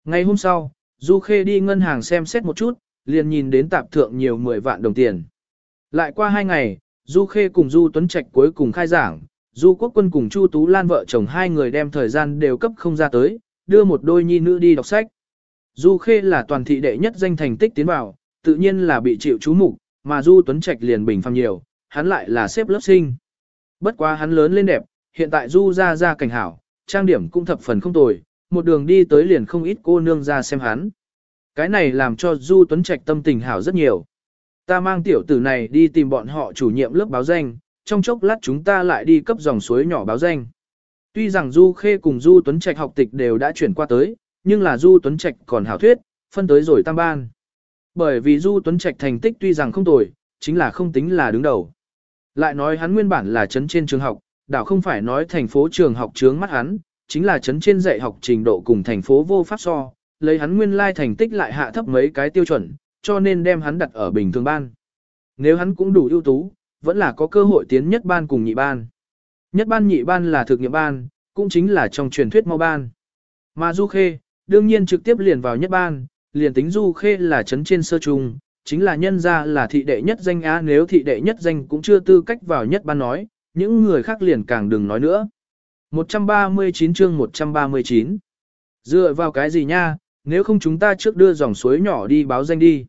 Ngày hôm sau, Du Khê đi ngân hàng xem xét một chút, liền nhìn đến tạp thượng nhiều 10 vạn đồng tiền. Lại qua hai ngày, Du Khê cùng Du Tuấn Trạch cuối cùng khai giảng, Du Quốc Quân cùng Chu Tú Lan vợ chồng hai người đem thời gian đều cấp không ra tới, đưa một đôi nhi nữ đi đọc sách. Du Khê là toàn thị đệ nhất danh thành tích tiến vào, tự nhiên là bị chịu chú mục, mà Du Tuấn Trạch liền bình phàm nhiều, hắn lại là xếp lớp sinh. Bất quá hắn lớn lên đẹp, hiện tại Du ra ra cảnh hảo, trang điểm cũng thập phần không tồi, một đường đi tới liền không ít cô nương ra xem hắn. Cái này làm cho Du Tuấn Trạch tâm tình hảo rất nhiều. Ta mang tiểu tử này đi tìm bọn họ chủ nhiệm lớp báo danh, trong chốc lát chúng ta lại đi cấp dòng suối nhỏ báo danh. Tuy rằng Du Khê cùng Du Tuấn Trạch học tịch đều đã chuyển qua tới, nhưng là Du Tuấn Trạch còn hảo thuyết, phân tới rồi tam ban. Bởi vì Du Tuấn Trạch thành tích tuy rằng không tồi, chính là không tính là đứng đầu. Lại nói hắn nguyên bản là chấn trên trường học, đảo không phải nói thành phố trường học trướng mắt hắn, chính là chấn trên dạy học trình độ cùng thành phố vô pháp so, lấy hắn nguyên lai thành tích lại hạ thấp mấy cái tiêu chuẩn, cho nên đem hắn đặt ở bình thường ban. Nếu hắn cũng đủ ưu tú, vẫn là có cơ hội tiến nhất ban cùng nhị ban. Nhất ban nhị ban là thực nghiệm ban, cũng chính là trong truyền thuyết mau ban. Mà Du Khê, đương nhiên trực tiếp liền vào nhất ban, liền tính Du Khê là chấn trên sơ trung, chính là nhân ra là thị đệ nhất danh á nếu thị đệ nhất danh cũng chưa tư cách vào nhất ban nói, những người khác liền càng đừng nói nữa. 139 chương 139 Dựa vào cái gì nha, nếu không chúng ta trước đưa dòng suối nhỏ đi báo danh đi.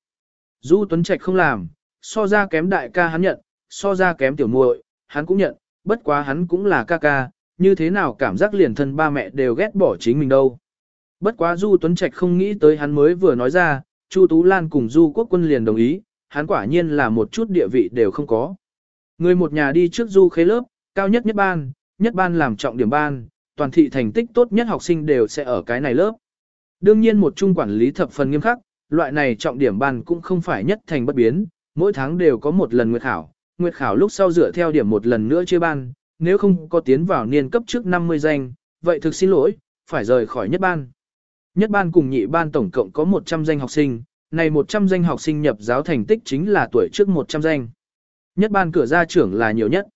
Du Tuấn Trạch không làm, so ra kém đại ca hắn nhận, so ra kém tiểu muội, hắn cũng nhận, bất quá hắn cũng là ca ca, như thế nào cảm giác liền thân ba mẹ đều ghét bỏ chính mình đâu. Bất quá Du Tuấn Trạch không nghĩ tới hắn mới vừa nói ra, Chu Tú Lan cùng Du Quốc Quân liền đồng ý, hắn quả nhiên là một chút địa vị đều không có. Người một nhà đi trước Du khế lớp, cao nhất nhất ban, nhất ban làm trọng điểm ban, toàn thị thành tích tốt nhất học sinh đều sẽ ở cái này lớp. Đương nhiên một trung quản lý thập phần nghiêm khắc, loại này trọng điểm ban cũng không phải nhất thành bất biến, mỗi tháng đều có một lần nguyệt khảo, nguyệt khảo lúc sau dựa theo điểm một lần nữa chia ban, nếu không có tiến vào niên cấp trước 50 danh, vậy thực xin lỗi, phải rời khỏi nhất ban. Nhất ban cùng nhị ban tổng cộng có 100 danh học sinh, này 100 danh học sinh nhập giáo thành tích chính là tuổi trước 100 danh. Nhất ban cửa gia trưởng là nhiều nhất.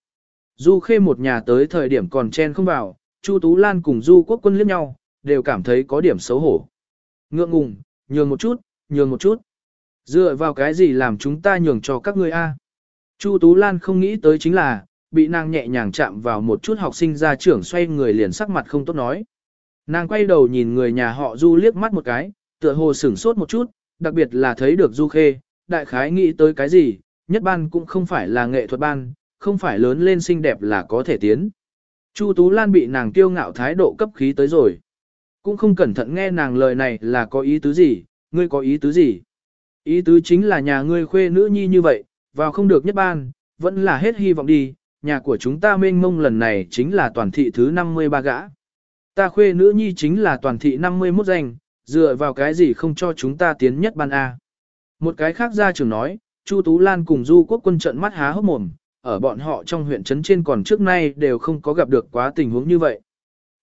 Du Khê một nhà tới thời điểm còn chen không vào, Chu Tú Lan cùng Du Quốc Quân liếc nhau, đều cảm thấy có điểm xấu hổ. Ngượng ngùng, nhường một chút, nhường một chút. Dựa vào cái gì làm chúng ta nhường cho các ngươi a? Chu Tú Lan không nghĩ tới chính là, bị nàng nhẹ nhàng chạm vào một chút học sinh ra trưởng xoay người liền sắc mặt không tốt nói. Nàng quay đầu nhìn người nhà họ Du liếc mắt một cái, tựa hồ sửng sốt một chút, đặc biệt là thấy được Du Khê, đại khái nghĩ tới cái gì, nhất ban cũng không phải là nghệ thuật ban, không phải lớn lên xinh đẹp là có thể tiến. Chu Tú Lan bị nàng kiêu ngạo thái độ cấp khí tới rồi. Cũng không cẩn thận nghe nàng lời này là có ý tứ gì, ngươi có ý tứ gì. Ý tứ chính là nhà ngươi khuê nữ nhi như vậy, vào không được nhất ban, vẫn là hết hy vọng đi, nhà của chúng ta mênh mông lần này chính là toàn thị thứ 53 gã. Ta khuê nữ nhi chính là toàn thị 51 danh, dựa vào cái gì không cho chúng ta tiến nhất ban A. Một cái khác ra trường nói, Chu Tú Lan cùng Du Quốc quân trận mắt há hốc mồm, ở bọn họ trong huyện trấn trên còn trước nay đều không có gặp được quá tình huống như vậy.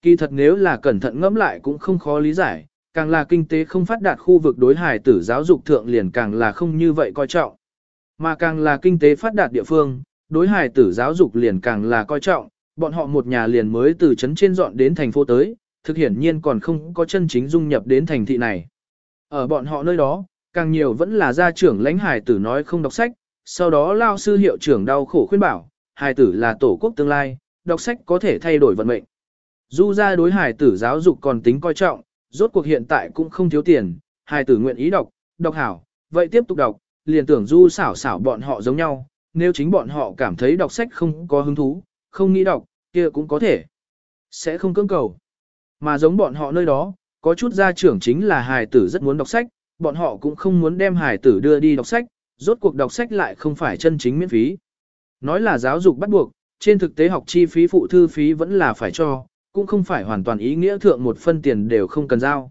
Kỳ thật nếu là cẩn thận ngẫm lại cũng không khó lý giải, càng là kinh tế không phát đạt khu vực đối hài tử giáo dục thượng liền càng là không như vậy coi trọng. Mà càng là kinh tế phát đạt địa phương, đối hài tử giáo dục liền càng là coi trọng, bọn họ một nhà liền mới từ trấn trên dọn đến thành phố tới, thực hiển nhiên còn không có chân chính dung nhập đến thành thị này. Ở bọn họ nơi đó, càng nhiều vẫn là gia trưởng lãnh hài tử nói không đọc sách, sau đó lao sư hiệu trưởng đau khổ khuyên bảo, hài tử là tổ quốc tương lai, đọc sách có thể thay đổi vận mệnh. Du ra đối hải tử giáo dục còn tính coi trọng, rốt cuộc hiện tại cũng không thiếu tiền, hải tử nguyện ý đọc, đọc hảo, vậy tiếp tục đọc, liền tưởng du xảo xảo bọn họ giống nhau, nếu chính bọn họ cảm thấy đọc sách không có hứng thú, không nghĩ đọc, kia cũng có thể. Sẽ không cưỡng cầu. Mà giống bọn họ nơi đó, có chút gia trưởng chính là hài tử rất muốn đọc sách, bọn họ cũng không muốn đem hài tử đưa đi đọc sách, rốt cuộc đọc sách lại không phải chân chính miễn phí. Nói là giáo dục bắt buộc, trên thực tế học chi phí phụ thư phí vẫn là phải cho, cũng không phải hoàn toàn ý nghĩa thượng một phân tiền đều không cần giao.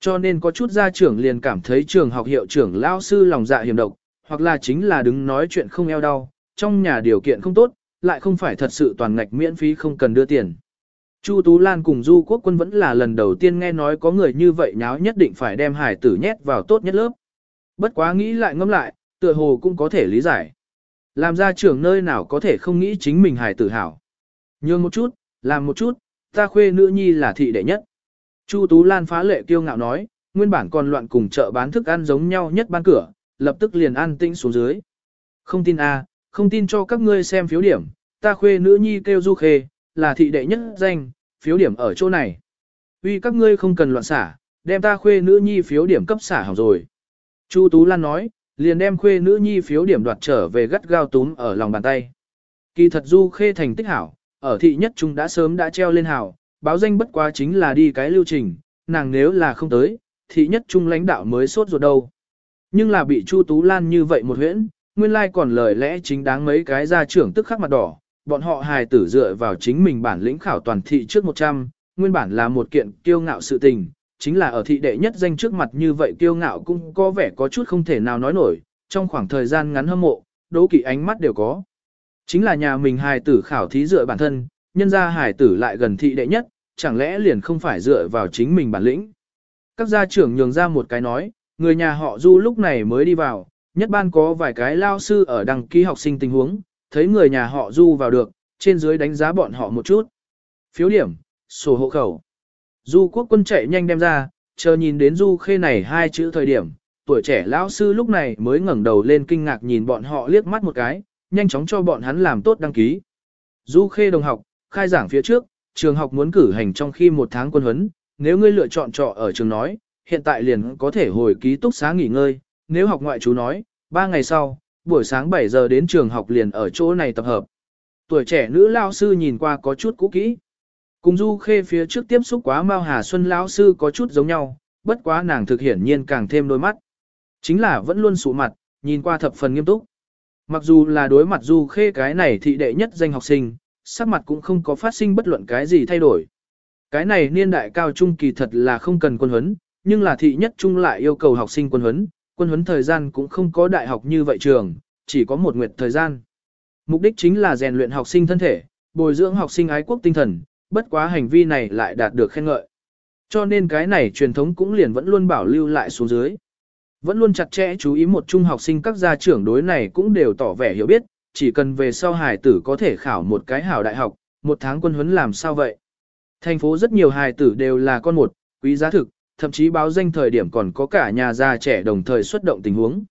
Cho nên có chút gia trưởng liền cảm thấy trường học hiệu trưởng lao sư lòng dạ hiểm độc, hoặc là chính là đứng nói chuyện không eo đau, trong nhà điều kiện không tốt, lại không phải thật sự toàn ngạch miễn phí không cần đưa tiền. Chu Tú Lan cùng Du Quốc Quân vẫn là lần đầu tiên nghe nói có người như vậy nháo nhất định phải đem hải tử nhét vào tốt nhất lớp. Bất quá nghĩ lại ngẫm lại, tựa hồ cũng có thể lý giải. Làm ra trưởng nơi nào có thể không nghĩ chính mình hải tử hảo. Nhường một chút, làm một chút, ta khuê nữ nhi là thị đệ nhất. Chu Tú Lan phá lệ kiêu ngạo nói, nguyên bản còn loạn cùng chợ bán thức ăn giống nhau nhất ban cửa, lập tức liền an tĩnh xuống dưới. Không tin a, à, không tin cho các ngươi xem phiếu điểm, ta khuê nữ nhi kêu du khê, là thị đệ nhất danh, phiếu điểm ở chỗ này. Vì các ngươi không cần loạn xả, đem ta khuê nữ nhi phiếu điểm cấp xả hỏng rồi. Chu Tú Lan nói, liền đem khuê nữ nhi phiếu điểm đoạt trở về gắt gao túm ở lòng bàn tay. Kỳ thật du khê thành tích hảo, ở thị nhất trung đã sớm đã treo lên hảo, báo danh bất quá chính là đi cái lưu trình, nàng nếu là không tới, thị nhất trung lãnh đạo mới sốt ruột đâu. Nhưng là bị Chu Tú Lan như vậy một huyễn, nguyên lai còn lời lẽ chính đáng mấy cái gia trưởng tức khắc mặt đỏ, bọn họ hài tử dựa vào chính mình bản lĩnh khảo toàn thị trước 100, nguyên bản là một kiện kiêu ngạo sự tình, chính là ở thị đệ nhất danh trước mặt như vậy kiêu ngạo cũng có vẻ có chút không thể nào nói nổi, trong khoảng thời gian ngắn hâm mộ, đố kỵ ánh mắt đều có. Chính là nhà mình hài tử khảo thí dựa bản thân, nhân ra hài tử lại gần thị đệ nhất, chẳng lẽ liền không phải dựa vào chính mình bản lĩnh. Các gia trưởng nhường ra một cái nói, người nhà họ du lúc này mới đi vào, nhất ban có vài cái lao sư ở đăng ký học sinh tình huống, thấy người nhà họ du vào được, trên dưới đánh giá bọn họ một chút. Phiếu điểm, sổ hộ khẩu. Du quốc quân chạy nhanh đem ra, chờ nhìn đến du khê này hai chữ thời điểm, tuổi trẻ lão sư lúc này mới ngẩng đầu lên kinh ngạc nhìn bọn họ liếc mắt một cái, nhanh chóng cho bọn hắn làm tốt đăng ký. Du khê đồng học, khai giảng phía trước, trường học muốn cử hành trong khi một tháng quân huấn, nếu ngươi lựa chọn trọ ở trường nói, hiện tại liền có thể hồi ký túc xá nghỉ ngơi, nếu học ngoại chú nói, ba ngày sau, buổi sáng 7 giờ đến trường học liền ở chỗ này tập hợp. Tuổi trẻ nữ lao sư nhìn qua có chút cũ kỹ. Cùng Du Khê phía trước tiếp xúc quá Mao Hà Xuân lão sư có chút giống nhau, bất quá nàng thực hiển nhiên càng thêm đôi mắt. Chính là vẫn luôn sụ mặt, nhìn qua thập phần nghiêm túc. Mặc dù là đối mặt Du Khê cái này thị đệ nhất danh học sinh, sắc mặt cũng không có phát sinh bất luận cái gì thay đổi. Cái này niên đại cao trung kỳ thật là không cần quân huấn, nhưng là thị nhất trung lại yêu cầu học sinh quân huấn, quân huấn thời gian cũng không có đại học như vậy trường, chỉ có một nguyệt thời gian. Mục đích chính là rèn luyện học sinh thân thể, bồi dưỡng học sinh ái quốc tinh thần, bất quá hành vi này lại đạt được khen ngợi. Cho nên cái này truyền thống cũng liền vẫn luôn bảo lưu lại xuống dưới. Vẫn luôn chặt chẽ chú ý một trung học sinh các gia trưởng đối này cũng đều tỏ vẻ hiểu biết, chỉ cần về sau hài tử có thể khảo một cái hảo đại học, một tháng quân huấn làm sao vậy. Thành phố rất nhiều hài tử đều là con một, quý giá thực, thậm chí báo danh thời điểm còn có cả nhà già trẻ đồng thời xuất động tình huống.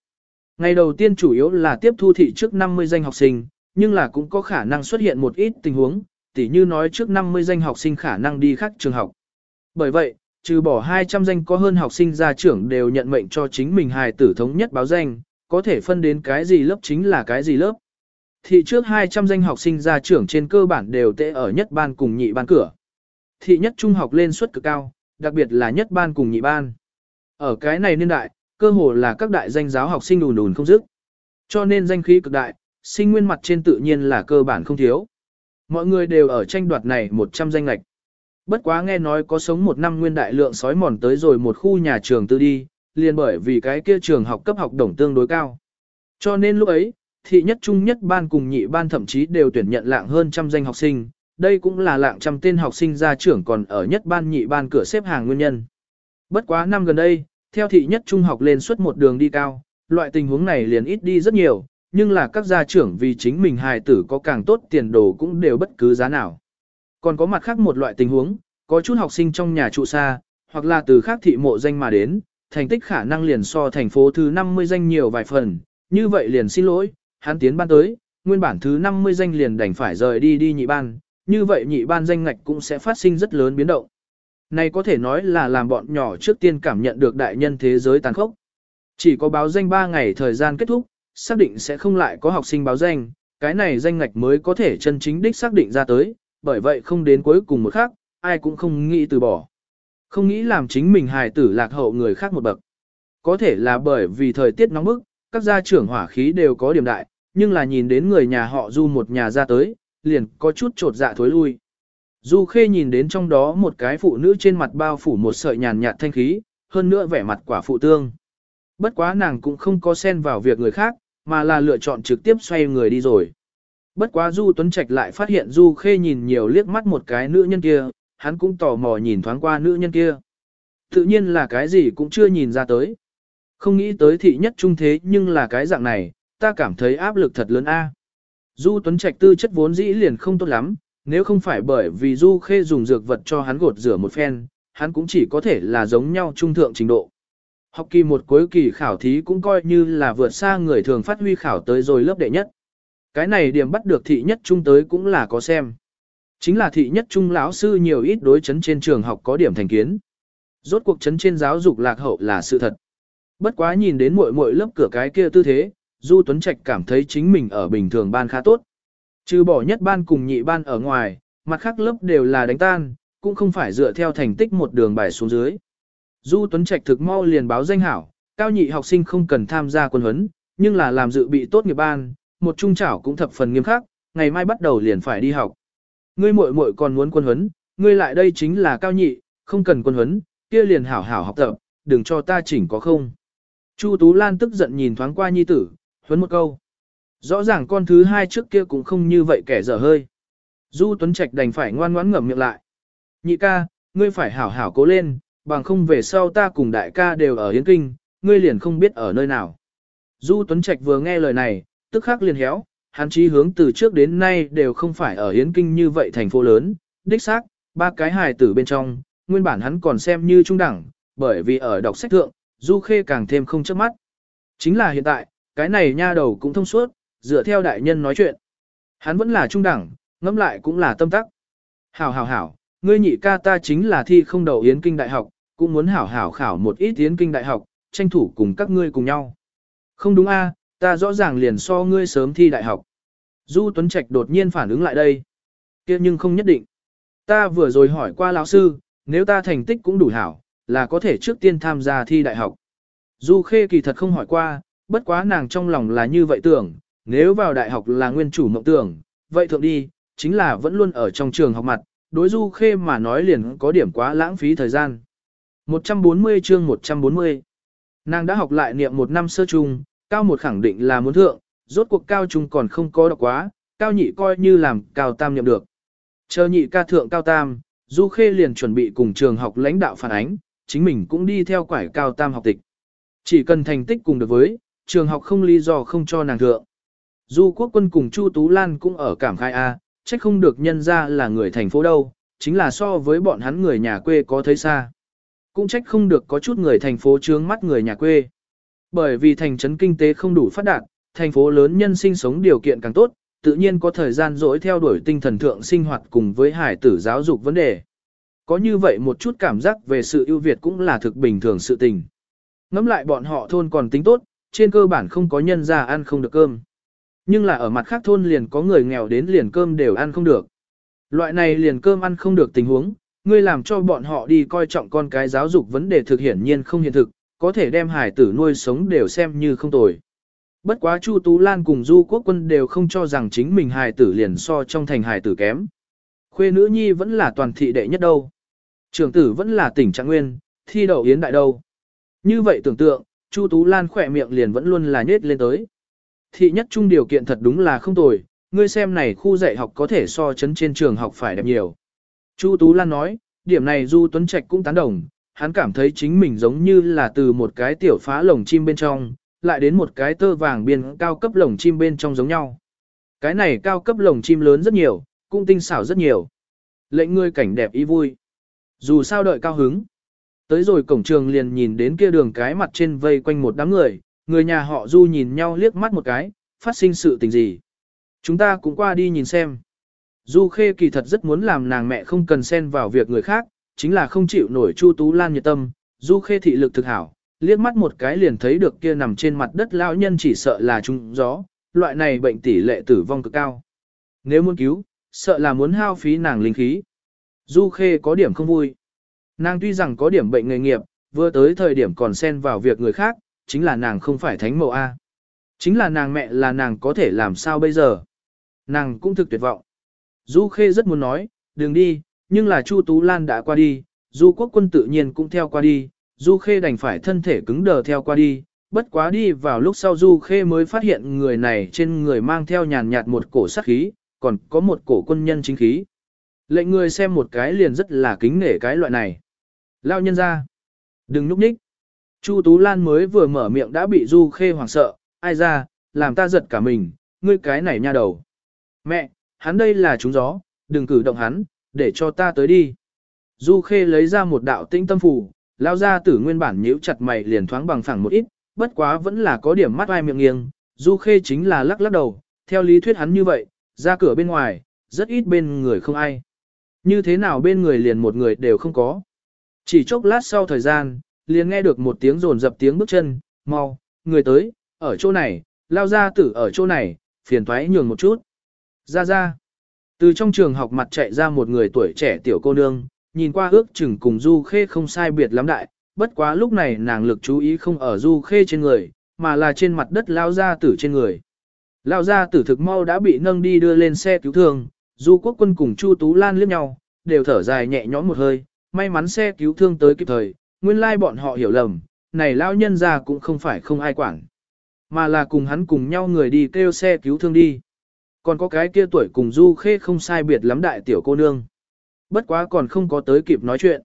Ngày đầu tiên chủ yếu là tiếp thu thị trước 50 danh học sinh, nhưng là cũng có khả năng xuất hiện một ít tình huống, tỉ như nói trước 50 danh học sinh khả năng đi khác trường học. Bởi vậy, trừ bỏ 200 danh có hơn học sinh gia trưởng đều nhận mệnh cho chính mình hài tử thống nhất báo danh, có thể phân đến cái gì lớp chính là cái gì lớp. Thị trước 200 danh học sinh gia trưởng trên cơ bản đều tệ ở nhất ban cùng nhị ban cửa. Thị nhất trung học lên suất cực cao, đặc biệt là nhất ban cùng nhị ban. Ở cái này niên đại, cơ hồ là các đại danh giáo học sinh đùn đùn không dứt. Cho nên danh khí cực đại, sinh nguyên mặt trên tự nhiên là cơ bản không thiếu. Mọi người đều ở tranh đoạt này 100 danh lạch. Bất quá nghe nói có sống một năm nguyên đại lượng sói mòn tới rồi một khu nhà trường tư đi, liền bởi vì cái kia trường học cấp học đồng tương đối cao. Cho nên lúc ấy, thị nhất trung nhất ban cùng nhị ban thậm chí đều tuyển nhận lạng hơn trăm danh học sinh, đây cũng là lạng trăm tên học sinh ra trưởng còn ở nhất ban nhị ban cửa xếp hàng nguyên nhân. Bất quá năm gần đây, theo thị nhất trung học lên suốt một đường đi cao, loại tình huống này liền ít đi rất nhiều, nhưng là các gia trưởng vì chính mình hài tử có càng tốt tiền đồ cũng đều bất cứ giá nào. Còn có mặt khác một loại tình huống, có chút học sinh trong nhà trụ xa, hoặc là từ khác thị mộ danh mà đến, thành tích khả năng liền so thành phố thứ 50 danh nhiều vài phần, như vậy liền xin lỗi, hắn tiến ban tới, nguyên bản thứ 50 danh liền đành phải rời đi đi nhị ban, như vậy nhị ban danh ngạch cũng sẽ phát sinh rất lớn biến động. Này có thể nói là làm bọn nhỏ trước tiên cảm nhận được đại nhân thế giới tàn khốc. Chỉ có báo danh 3 ngày thời gian kết thúc, xác định sẽ không lại có học sinh báo danh, cái này danh ngạch mới có thể chân chính đích xác định ra tới, bởi vậy không đến cuối cùng một khác, ai cũng không nghĩ từ bỏ. Không nghĩ làm chính mình hài tử lạc hậu người khác một bậc. Có thể là bởi vì thời tiết nóng bức, các gia trưởng hỏa khí đều có điểm đại, nhưng là nhìn đến người nhà họ du một nhà ra tới, liền có chút trột dạ thối lui. Du Khê nhìn đến trong đó một cái phụ nữ trên mặt bao phủ một sợi nhàn nhạt thanh khí, hơn nữa vẻ mặt quả phụ tương. Bất quá nàng cũng không có xen vào việc người khác, mà là lựa chọn trực tiếp xoay người đi rồi. Bất quá Du Tuấn Trạch lại phát hiện Du Khê nhìn nhiều liếc mắt một cái nữ nhân kia, hắn cũng tò mò nhìn thoáng qua nữ nhân kia. Tự nhiên là cái gì cũng chưa nhìn ra tới. Không nghĩ tới thị nhất trung thế nhưng là cái dạng này, ta cảm thấy áp lực thật lớn a. Du Tuấn Trạch tư chất vốn dĩ liền không tốt lắm, nếu không phải bởi vì Du Khê dùng dược vật cho hắn gột rửa một phen, hắn cũng chỉ có thể là giống nhau trung thượng trình độ. Học kỳ một cuối kỳ khảo thí cũng coi như là vượt xa người thường phát huy khảo tới rồi lớp đệ nhất. Cái này điểm bắt được thị nhất trung tới cũng là có xem. Chính là thị nhất trung lão sư nhiều ít đối chấn trên trường học có điểm thành kiến. Rốt cuộc chấn trên giáo dục lạc hậu là sự thật. Bất quá nhìn đến muội muội lớp cửa cái kia tư thế, Du Tuấn Trạch cảm thấy chính mình ở bình thường ban khá tốt. Trừ bỏ nhất ban cùng nhị ban ở ngoài, mặt khác lớp đều là đánh tan, cũng không phải dựa theo thành tích một đường bài xuống dưới. Du Tuấn Trạch thực mau liền báo danh hảo, cao nhị học sinh không cần tham gia quân huấn, nhưng là làm dự bị tốt nghiệp ban, một trung trảo cũng thập phần nghiêm khắc, ngày mai bắt đầu liền phải đi học. Ngươi muội muội còn muốn quân huấn, ngươi lại đây chính là cao nhị, không cần quân huấn, kia liền hảo hảo học tập, đừng cho ta chỉnh có không. Chu Tú Lan tức giận nhìn thoáng qua nhi tử, huấn một câu. Rõ ràng con thứ hai trước kia cũng không như vậy kẻ dở hơi. Du Tuấn Trạch đành phải ngoan ngoãn ngậm miệng lại. Nhị ca, ngươi phải hảo hảo cố lên, bằng không về sau ta cùng đại ca đều ở Hiến Kinh, ngươi liền không biết ở nơi nào. Du Tuấn Trạch vừa nghe lời này, tức khắc liền héo, hắn chí hướng từ trước đến nay đều không phải ở Yến Kinh như vậy thành phố lớn, đích xác, ba cái hài tử bên trong, nguyên bản hắn còn xem như trung đẳng, bởi vì ở đọc sách thượng, Du Khê càng thêm không chớp mắt. Chính là hiện tại, cái này nha đầu cũng thông suốt, dựa theo đại nhân nói chuyện. Hắn vẫn là trung đẳng, ngẫm lại cũng là tâm tắc. Hảo hảo hảo, ngươi nhị ca ta chính là thi không đầu yến kinh đại học, cũng muốn hảo hảo khảo một ít yến kinh đại học, tranh thủ cùng các ngươi cùng nhau. Không đúng a, ta rõ ràng liền so ngươi sớm thi đại học. Du Tuấn Trạch đột nhiên phản ứng lại đây. kia nhưng không nhất định. Ta vừa rồi hỏi qua lão sư, nếu ta thành tích cũng đủ hảo, là có thể trước tiên tham gia thi đại học. Du Khê kỳ thật không hỏi qua, bất quá nàng trong lòng là như vậy tưởng, nếu vào đại học là nguyên chủ mộng tưởng, vậy thượng đi, chính là vẫn luôn ở trong trường học mặt, đối Du Khê mà nói liền có điểm quá lãng phí thời gian. 140 chương 140 Nàng đã học lại niệm một năm sơ trung, cao một khẳng định là muốn thượng, rốt cuộc cao trung còn không có đọc quá, cao nhị coi như làm cao tam niệm được. Chờ nhị ca thượng cao tam, Du Khê liền chuẩn bị cùng trường học lãnh đạo phản ánh, chính mình cũng đi theo quải cao tam học tịch. Chỉ cần thành tích cùng được với, trường học không lý do không cho nàng thượng. Du quốc quân cùng Chu Tú Lan cũng ở cảm khai A, trách không được nhân ra là người thành phố đâu, chính là so với bọn hắn người nhà quê có thấy xa. Cũng trách không được có chút người thành phố trướng mắt người nhà quê. Bởi vì thành trấn kinh tế không đủ phát đạt, thành phố lớn nhân sinh sống điều kiện càng tốt, tự nhiên có thời gian dỗi theo đuổi tinh thần thượng sinh hoạt cùng với hải tử giáo dục vấn đề. Có như vậy một chút cảm giác về sự ưu việt cũng là thực bình thường sự tình. Ngắm lại bọn họ thôn còn tính tốt, trên cơ bản không có nhân ra ăn không được cơm. Nhưng là ở mặt khác thôn liền có người nghèo đến liền cơm đều ăn không được. Loại này liền cơm ăn không được tình huống, ngươi làm cho bọn họ đi coi trọng con cái giáo dục vấn đề thực hiển nhiên không hiện thực, có thể đem hải tử nuôi sống đều xem như không tồi. Bất quá Chu Tú Lan cùng Du Quốc Quân đều không cho rằng chính mình hài tử liền so trong thành hài tử kém. Khuê nữ nhi vẫn là toàn thị đệ nhất đâu. Trường tử vẫn là tỉnh trạng nguyên, thi đậu yến đại đâu. Như vậy tưởng tượng, Chu Tú Lan khỏe miệng liền vẫn luôn là nhết lên tới. Thị nhất trung điều kiện thật đúng là không tồi, ngươi xem này khu dạy học có thể so chấn trên trường học phải đẹp nhiều. Chu Tú Lan nói, điểm này Du Tuấn Trạch cũng tán đồng, hắn cảm thấy chính mình giống như là từ một cái tiểu phá lồng chim bên trong, lại đến một cái tơ vàng biên cao cấp lồng chim bên trong giống nhau. Cái này cao cấp lồng chim lớn rất nhiều, cũng tinh xảo rất nhiều. Lệnh ngươi cảnh đẹp ý vui. Dù sao đợi cao hứng. Tới rồi cổng trường liền nhìn đến kia đường cái mặt trên vây quanh một đám người, người nhà họ Du nhìn nhau liếc mắt một cái, phát sinh sự tình gì. Chúng ta cũng qua đi nhìn xem. Du Khê kỳ thật rất muốn làm nàng mẹ không cần xen vào việc người khác, chính là không chịu nổi Chu Tú Lan nhiệt tâm, Du Khê thị lực thực hảo, liếc mắt một cái liền thấy được kia nằm trên mặt đất lão nhân chỉ sợ là trúng gió, loại này bệnh tỷ lệ tử vong cực cao. Nếu muốn cứu, sợ là muốn hao phí nàng linh khí. Du Khê có điểm không vui. Nàng tuy rằng có điểm bệnh nghề nghiệp, vừa tới thời điểm còn xen vào việc người khác, chính là nàng không phải thánh mẫu A. Chính là nàng mẹ là nàng có thể làm sao bây giờ. Nàng cũng thực tuyệt vọng. Du Khê rất muốn nói, đừng đi, nhưng là Chu Tú Lan đã qua đi, Du Quốc quân tự nhiên cũng theo qua đi, Du Khê đành phải thân thể cứng đờ theo qua đi, bất quá đi vào lúc sau Du Khê mới phát hiện người này trên người mang theo nhàn nhạt một cổ sát khí, còn có một cổ quân nhân chính khí. Lệnh người xem một cái liền rất là kính nể cái loại này. Lao nhân ra. Đừng núp ních. Chu Tú Lan mới vừa mở miệng đã bị Du Khê hoảng sợ, ai ra, làm ta giật cả mình, ngươi cái này nha đầu. Mẹ, hắn đây là trúng gió, đừng cử động hắn, để cho ta tới đi. Du Khê lấy ra một đạo tinh tâm phù, lao ra tử nguyên bản nhíu chặt mày liền thoáng bằng phẳng một ít, bất quá vẫn là có điểm mắt ai miệng nghiêng. Du Khê chính là lắc lắc đầu, theo lý thuyết hắn như vậy, ra cửa bên ngoài, rất ít bên người không ai. Như thế nào bên người liền một người đều không có. Chỉ chốc lát sau thời gian, liền nghe được một tiếng rồn dập tiếng bước chân, mau, người tới, ở chỗ này, lao ra tử ở chỗ này, phiền thoái nhường một chút. Ra ra. Từ trong trường học mặt chạy ra một người tuổi trẻ tiểu cô nương, nhìn qua ước chừng cùng Du Khê không sai biệt lắm đại, bất quá lúc này nàng lực chú ý không ở Du Khê trên người, mà là trên mặt đất lao ra tử trên người. Lao ra tử thực mau đã bị nâng đi đưa lên xe cứu thương, Du Quốc quân cùng Chu Tú Lan liếc nhau, đều thở dài nhẹ nhõm một hơi, may mắn xe cứu thương tới kịp thời, nguyên lai bọn họ hiểu lầm, này lao nhân ra cũng không phải không ai quản, mà là cùng hắn cùng nhau người đi kêu xe cứu thương đi. Còn có cái kia tuổi cùng Du Khê không sai biệt lắm đại tiểu cô nương. Bất quá còn không có tới kịp nói chuyện.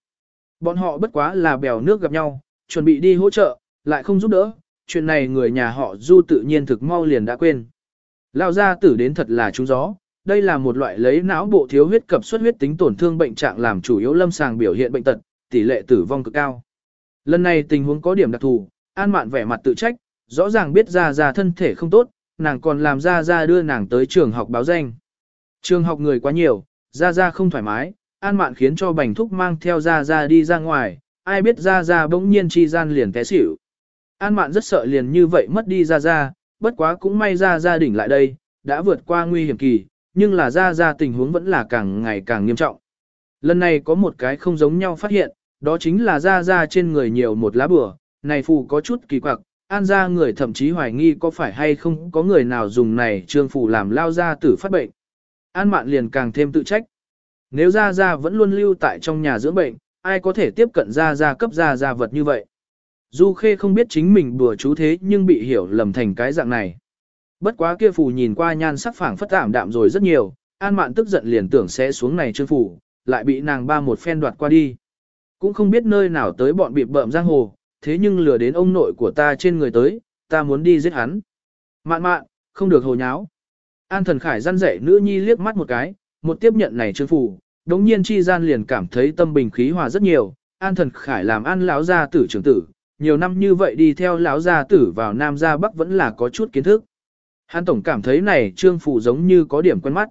Bọn họ bất quá là bèo nước gặp nhau, chuẩn bị đi hỗ trợ, lại không giúp đỡ, chuyện này người nhà họ Du tự nhiên thực mau liền đã quên. Lao gia tử đến thật là trúng gió, đây là một loại lấy não bộ thiếu huyết cập xuất huyết tính tổn thương bệnh trạng làm chủ yếu lâm sàng biểu hiện bệnh tật, tỷ lệ tử vong cực cao. Lần này tình huống có điểm đặc thù, An Mạn vẻ mặt tự trách, rõ ràng biết ra ra thân thể không tốt, nàng còn làm ra ra đưa nàng tới trường học báo danh. Trường học người quá nhiều, ra ra không thoải mái, An Mạn khiến cho Bành Thúc mang theo ra ra đi ra ngoài, ai biết ra ra bỗng nhiên chi gian liền té xỉu. An Mạn rất sợ liền như vậy mất đi ra ra, bất quá cũng may ra gia đỉnh lại đây, đã vượt qua nguy hiểm kỳ, nhưng là ra ra tình huống vẫn là càng ngày càng nghiêm trọng. Lần này có một cái không giống nhau phát hiện, đó chính là ra ra trên người nhiều một lá bừa, này phù có chút kỳ quặc, an ra người thậm chí hoài nghi có phải hay không có người nào dùng này trương phủ làm lao ra tử phát bệnh. An mạn liền càng thêm tự trách. Nếu ra ra vẫn luôn lưu tại trong nhà dưỡng bệnh, ai có thể tiếp cận ra ra cấp ra ra vật như vậy. Du Khê không biết chính mình đùa chú thế nhưng bị hiểu lầm thành cái dạng này. Bất quá kia phù nhìn qua nhan sắc phảng phất tạm đạm rồi rất nhiều, An Mạn tức giận liền tưởng sẽ xuống này trương phủ, lại bị nàng ba một phen đoạt qua đi. Cũng không biết nơi nào tới bọn bị bợm giang hồ, thế nhưng lừa đến ông nội của ta trên người tới, ta muốn đi giết hắn. Mạn mạn, không được hồ nháo. An thần khải răn dạy nữ nhi liếc mắt một cái, một tiếp nhận này trương phủ, đống nhiên chi gian liền cảm thấy tâm bình khí hòa rất nhiều. An thần khải làm an lão gia tử trưởng tử, nhiều năm như vậy đi theo lão gia tử vào Nam gia Bắc vẫn là có chút kiến thức. Hắn tổng cảm thấy này trương phủ giống như có điểm quen mắt.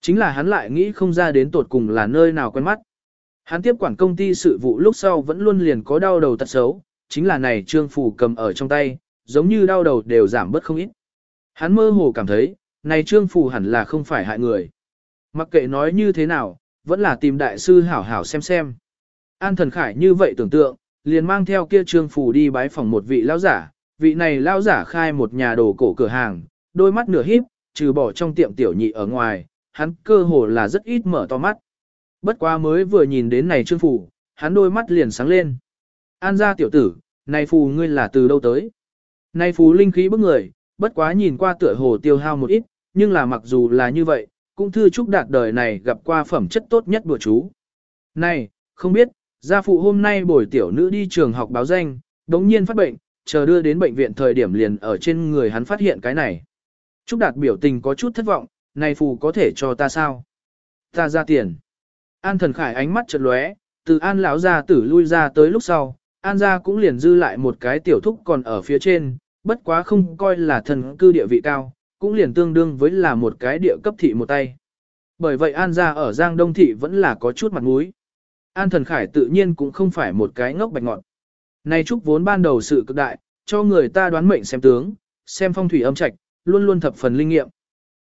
Chính là hắn lại nghĩ không ra đến tột cùng là nơi nào quen mắt. Hắn tiếp quản công ty sự vụ lúc sau vẫn luôn liền có đau đầu tật xấu, chính là này trương phù cầm ở trong tay, giống như đau đầu đều giảm bớt không ít. Hắn mơ hồ cảm thấy, này trương phù hẳn là không phải hại người. Mặc kệ nói như thế nào, vẫn là tìm đại sư hảo hảo xem xem. An thần khải như vậy tưởng tượng, liền mang theo kia trương phù đi bái phòng một vị lão giả, vị này lão giả khai một nhà đồ cổ cửa hàng, đôi mắt nửa híp, trừ bỏ trong tiệm tiểu nhị ở ngoài, hắn cơ hồ là rất ít mở to mắt. Bất quá mới vừa nhìn đến này trương phù, hắn đôi mắt liền sáng lên. An gia tiểu tử, này phù ngươi là từ đâu tới? Này phù linh khí bức người, bất quá nhìn qua tựa hồ tiêu hao một ít, nhưng là mặc dù là như vậy, cũng thư chúc đạt đời này gặp qua phẩm chất tốt nhất bữa chú. Này, không biết, gia phụ hôm nay bồi tiểu nữ đi trường học báo danh, đống nhiên phát bệnh, chờ đưa đến bệnh viện thời điểm liền ở trên người hắn phát hiện cái này. Trúc Đạt biểu tình có chút thất vọng, này phù có thể cho ta sao? Ta ra tiền. An thần khải ánh mắt chợt lóe, từ an lão gia tử lui ra tới lúc sau, an gia cũng liền dư lại một cái tiểu thúc còn ở phía trên, bất quá không coi là thần cư địa vị cao, cũng liền tương đương với là một cái địa cấp thị một tay. Bởi vậy An gia ở Giang Đông Thị vẫn là có chút mặt mũi. An Thần Khải tự nhiên cũng không phải một cái ngốc bạch ngọn. Này Trúc vốn ban đầu sự cực đại, cho người ta đoán mệnh xem tướng, xem phong thủy âm trạch, luôn luôn thập phần linh nghiệm.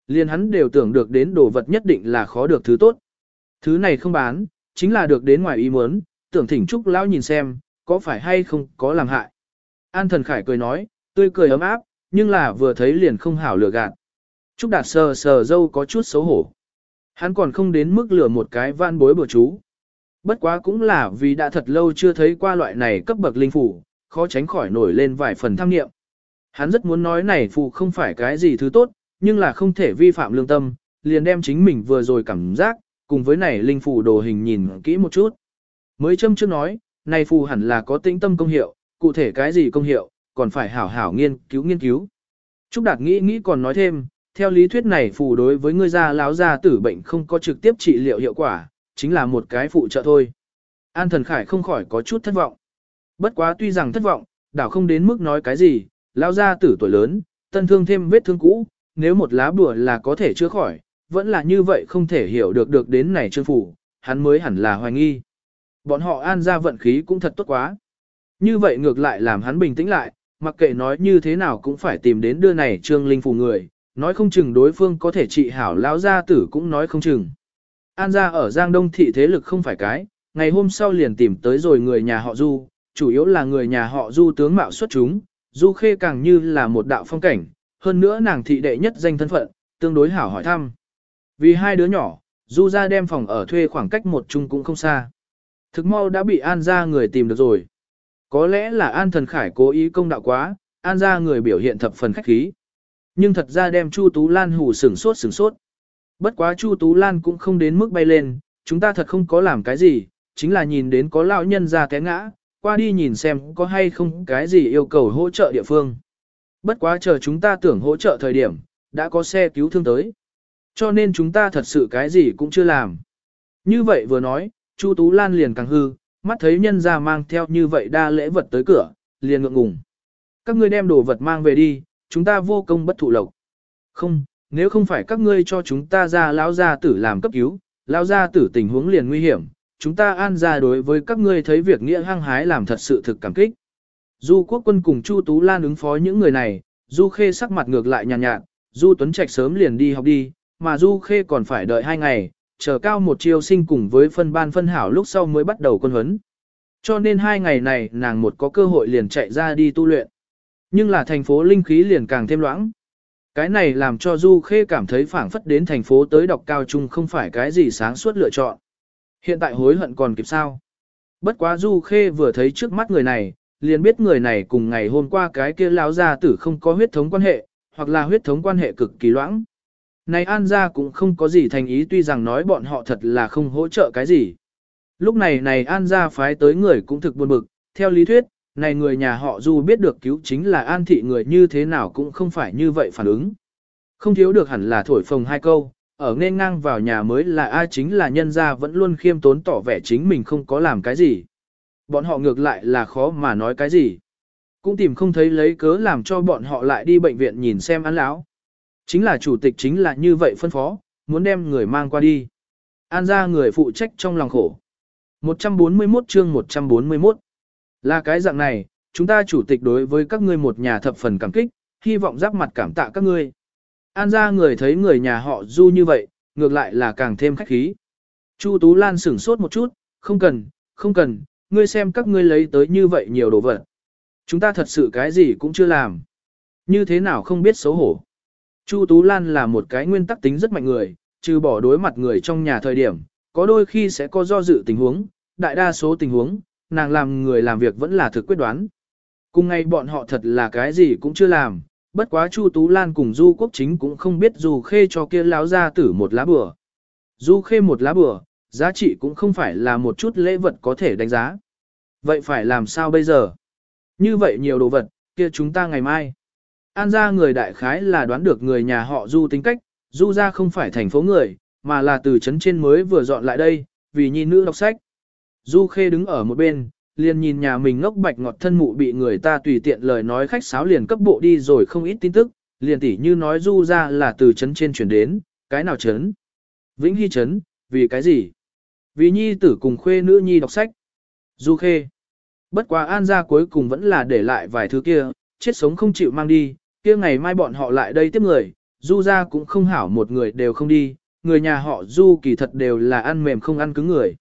Liên hắn đều tưởng được đến đồ vật nhất định là khó được thứ tốt. Thứ này không bán, chính là được đến ngoài ý muốn, tưởng thỉnh Trúc lão nhìn xem, có phải hay không có làm hại. An Thần Khải cười nói, tươi cười ấm áp, nhưng là vừa thấy liền không hảo lừa gạt. Trúc Đạt sờ sờ dâu có chút xấu hổ. Hắn còn không đến mức lừa một cái van bối bừa chú. Bất quá cũng là vì đã thật lâu chưa thấy qua loại này cấp bậc linh phủ, khó tránh khỏi nổi lên vài phần tham nghiệm. Hắn rất muốn nói này phù không phải cái gì thứ tốt, nhưng là không thể vi phạm lương tâm, liền đem chính mình vừa rồi cảm giác, cùng với này linh phủ đồ hình nhìn kỹ một chút. Mới châm trước nói, nay phù hẳn là có tĩnh tâm công hiệu, cụ thể cái gì công hiệu, còn phải hảo hảo nghiên cứu nghiên cứu. Trúc Đạt nghĩ nghĩ còn nói thêm, theo lý thuyết này phù đối với người già láo già tử bệnh không có trực tiếp trị liệu hiệu quả, chính là một cái phụ trợ thôi. An thần khải không khỏi có chút thất vọng. Bất quá tuy rằng thất vọng, đảo không đến mức nói cái gì, lao ra tử tuổi lớn, tân thương thêm vết thương cũ, nếu một lá bùa là có thể chữa khỏi, vẫn là như vậy không thể hiểu được được đến này trương phủ, hắn mới hẳn là hoài nghi. Bọn họ an ra vận khí cũng thật tốt quá. Như vậy ngược lại làm hắn bình tĩnh lại, mặc kệ nói như thế nào cũng phải tìm đến đưa này trương linh phù người, nói không chừng đối phương có thể trị hảo lão gia tử cũng nói không chừng. An gia ở Giang Đông thị thế lực không phải cái, ngày hôm sau liền tìm tới rồi người nhà họ Du, chủ yếu là người nhà họ Du tướng mạo xuất chúng, Du Khê càng như là một đạo phong cảnh, hơn nữa nàng thị đệ nhất danh thân phận, tương đối hảo hỏi thăm. Vì hai đứa nhỏ, Du ra đem phòng ở thuê khoảng cách một chung cũng không xa. Thực mau đã bị An ra người tìm được rồi. Có lẽ là An Thần Khải cố ý công đạo quá, An ra người biểu hiện thập phần khách khí. Nhưng thật ra đem Chu Tú Lan hù sửng sốt sửng sốt. Bất quá Chu Tú Lan cũng không đến mức bay lên, chúng ta thật không có làm cái gì, chính là nhìn đến có lão nhân ra té ngã, qua đi nhìn xem có hay không cái gì yêu cầu hỗ trợ địa phương. Bất quá chờ chúng ta tưởng hỗ trợ thời điểm, đã có xe cứu thương tới. Cho nên chúng ta thật sự cái gì cũng chưa làm. Như vậy vừa nói, Chu Tú Lan liền càng hư, mắt thấy nhân ra mang theo như vậy đa lễ vật tới cửa, liền ngượng ngùng. Các ngươi đem đồ vật mang về đi, chúng ta vô công bất thụ lộc. Không, nếu không phải các ngươi cho chúng ta ra lão gia tử làm cấp cứu, lão gia tử tình huống liền nguy hiểm, chúng ta an ra đối với các ngươi thấy việc nghĩa hăng hái làm thật sự thực cảm kích. Du quốc quân cùng Chu Tú Lan ứng phó những người này, Du Khê sắc mặt ngược lại nhàn nhạt, nhạt, Du Tuấn Trạch sớm liền đi học đi, mà Du Khê còn phải đợi hai ngày, chờ cao một chiêu sinh cùng với phân ban phân hảo lúc sau mới bắt đầu quân huấn. Cho nên hai ngày này nàng một có cơ hội liền chạy ra đi tu luyện. Nhưng là thành phố linh khí liền càng thêm loãng. Cái này làm cho Du Khê cảm thấy phảng phất đến thành phố tới đọc cao trung không phải cái gì sáng suốt lựa chọn. Hiện tại hối hận còn kịp sao? Bất quá Du Khê vừa thấy trước mắt người này, liền biết người này cùng ngày hôm qua cái kia lão gia tử không có huyết thống quan hệ, hoặc là huyết thống quan hệ cực kỳ loãng. Này An gia cũng không có gì thành ý tuy rằng nói bọn họ thật là không hỗ trợ cái gì. Lúc này này An gia phái tới người cũng thực buồn bực, theo lý thuyết, này người nhà họ dù biết được cứu chính là An thị người như thế nào cũng không phải như vậy phản ứng. Không thiếu được hẳn là thổi phồng hai câu, ở nên ngang vào nhà mới là ai chính là nhân gia vẫn luôn khiêm tốn tỏ vẻ chính mình không có làm cái gì. Bọn họ ngược lại là khó mà nói cái gì. Cũng tìm không thấy lấy cớ làm cho bọn họ lại đi bệnh viện nhìn xem án lão. Chính là chủ tịch chính là như vậy phân phó, muốn đem người mang qua đi. An ra người phụ trách trong lòng khổ. 141 chương 141 Là cái dạng này, chúng ta chủ tịch đối với các ngươi một nhà thập phần cảm kích, hy vọng giáp mặt cảm tạ các ngươi. An ra người thấy người nhà họ du như vậy, ngược lại là càng thêm khách khí. Chu Tú Lan sửng sốt một chút, không cần, không cần, ngươi xem các ngươi lấy tới như vậy nhiều đồ vật. Chúng ta thật sự cái gì cũng chưa làm. Như thế nào không biết xấu hổ. Chu Tú Lan là một cái nguyên tắc tính rất mạnh người, trừ bỏ đối mặt người trong nhà thời điểm, có đôi khi sẽ có do dự tình huống, đại đa số tình huống, nàng làm người làm việc vẫn là thực quyết đoán. Cùng ngày bọn họ thật là cái gì cũng chưa làm, bất quá Chu Tú Lan cùng Du Quốc Chính cũng không biết dù khê cho kia láo ra tử một lá bừa. Du khê một lá bừa, giá trị cũng không phải là một chút lễ vật có thể đánh giá. Vậy phải làm sao bây giờ? Như vậy nhiều đồ vật, kia chúng ta ngày mai. An ra người đại khái là đoán được người nhà họ Du tính cách, Du ra không phải thành phố người, mà là từ trấn trên mới vừa dọn lại đây, vì nhi nữ đọc sách. Du Khê đứng ở một bên, liền nhìn nhà mình ngốc bạch ngọt thân mụ bị người ta tùy tiện lời nói khách sáo liền cấp bộ đi rồi không ít tin tức, liền tỉ như nói Du ra là từ trấn trên chuyển đến, cái nào trấn. Vĩnh Hy Trấn, vì cái gì? Vì nhi tử cùng khuê nữ nhi đọc sách. Du khê. Bất quá an ra cuối cùng vẫn là để lại vài thứ kia, chết sống không chịu mang đi, kia ngày mai bọn họ lại đây tiếp người, du ra cũng không hảo một người đều không đi, người nhà họ du kỳ thật đều là ăn mềm không ăn cứng người.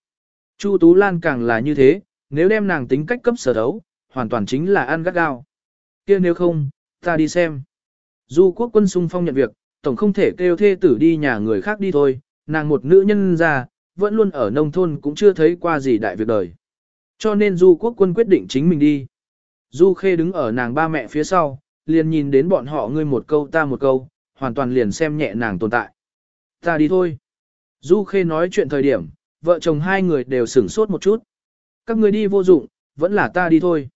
Chu Tú Lan càng là như thế, nếu đem nàng tính cách cấp sở đấu, hoàn toàn chính là ăn gắt gao. kia nếu không, ta đi xem. Du quốc quân xung phong nhận việc, tổng không thể kêu thê tử đi nhà người khác đi thôi, nàng một nữ nhân ra, vẫn luôn ở nông thôn cũng chưa thấy qua gì đại việc đời. Cho nên du quốc quân quyết định chính mình đi. Du khê đứng ở nàng ba mẹ phía sau, liền nhìn đến bọn họ ngươi một câu ta một câu, hoàn toàn liền xem nhẹ nàng tồn tại. Ta đi thôi. Du khê nói chuyện thời điểm, vợ chồng hai người đều sửng sốt một chút. Các người đi vô dụng, vẫn là ta đi thôi.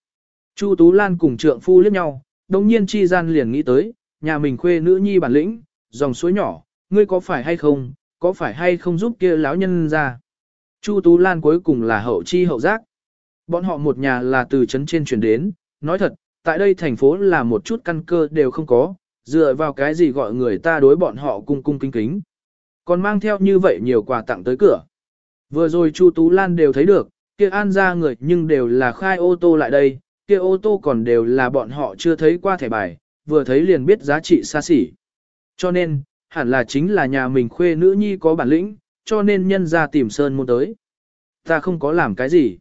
Chu Tú Lan cùng trượng phu liếc nhau, đồng nhiên chi gian liền nghĩ tới, nhà mình khuê nữ nhi bản lĩnh, dòng suối nhỏ, ngươi có phải hay không, có phải hay không giúp kia lão nhân ra. Chu Tú Lan cuối cùng là hậu chi hậu giác. Bọn họ một nhà là từ trấn trên chuyển đến, nói thật, tại đây thành phố là một chút căn cơ đều không có, dựa vào cái gì gọi người ta đối bọn họ cung cung kính kính. Còn mang theo như vậy nhiều quà tặng tới cửa. Vừa rồi Chu Tú Lan đều thấy được, kia an ra người nhưng đều là khai ô tô lại đây, kia ô tô còn đều là bọn họ chưa thấy qua thẻ bài, vừa thấy liền biết giá trị xa xỉ. Cho nên, hẳn là chính là nhà mình khuê nữ nhi có bản lĩnh, cho nên nhân ra tìm Sơn môn tới. Ta không có làm cái gì.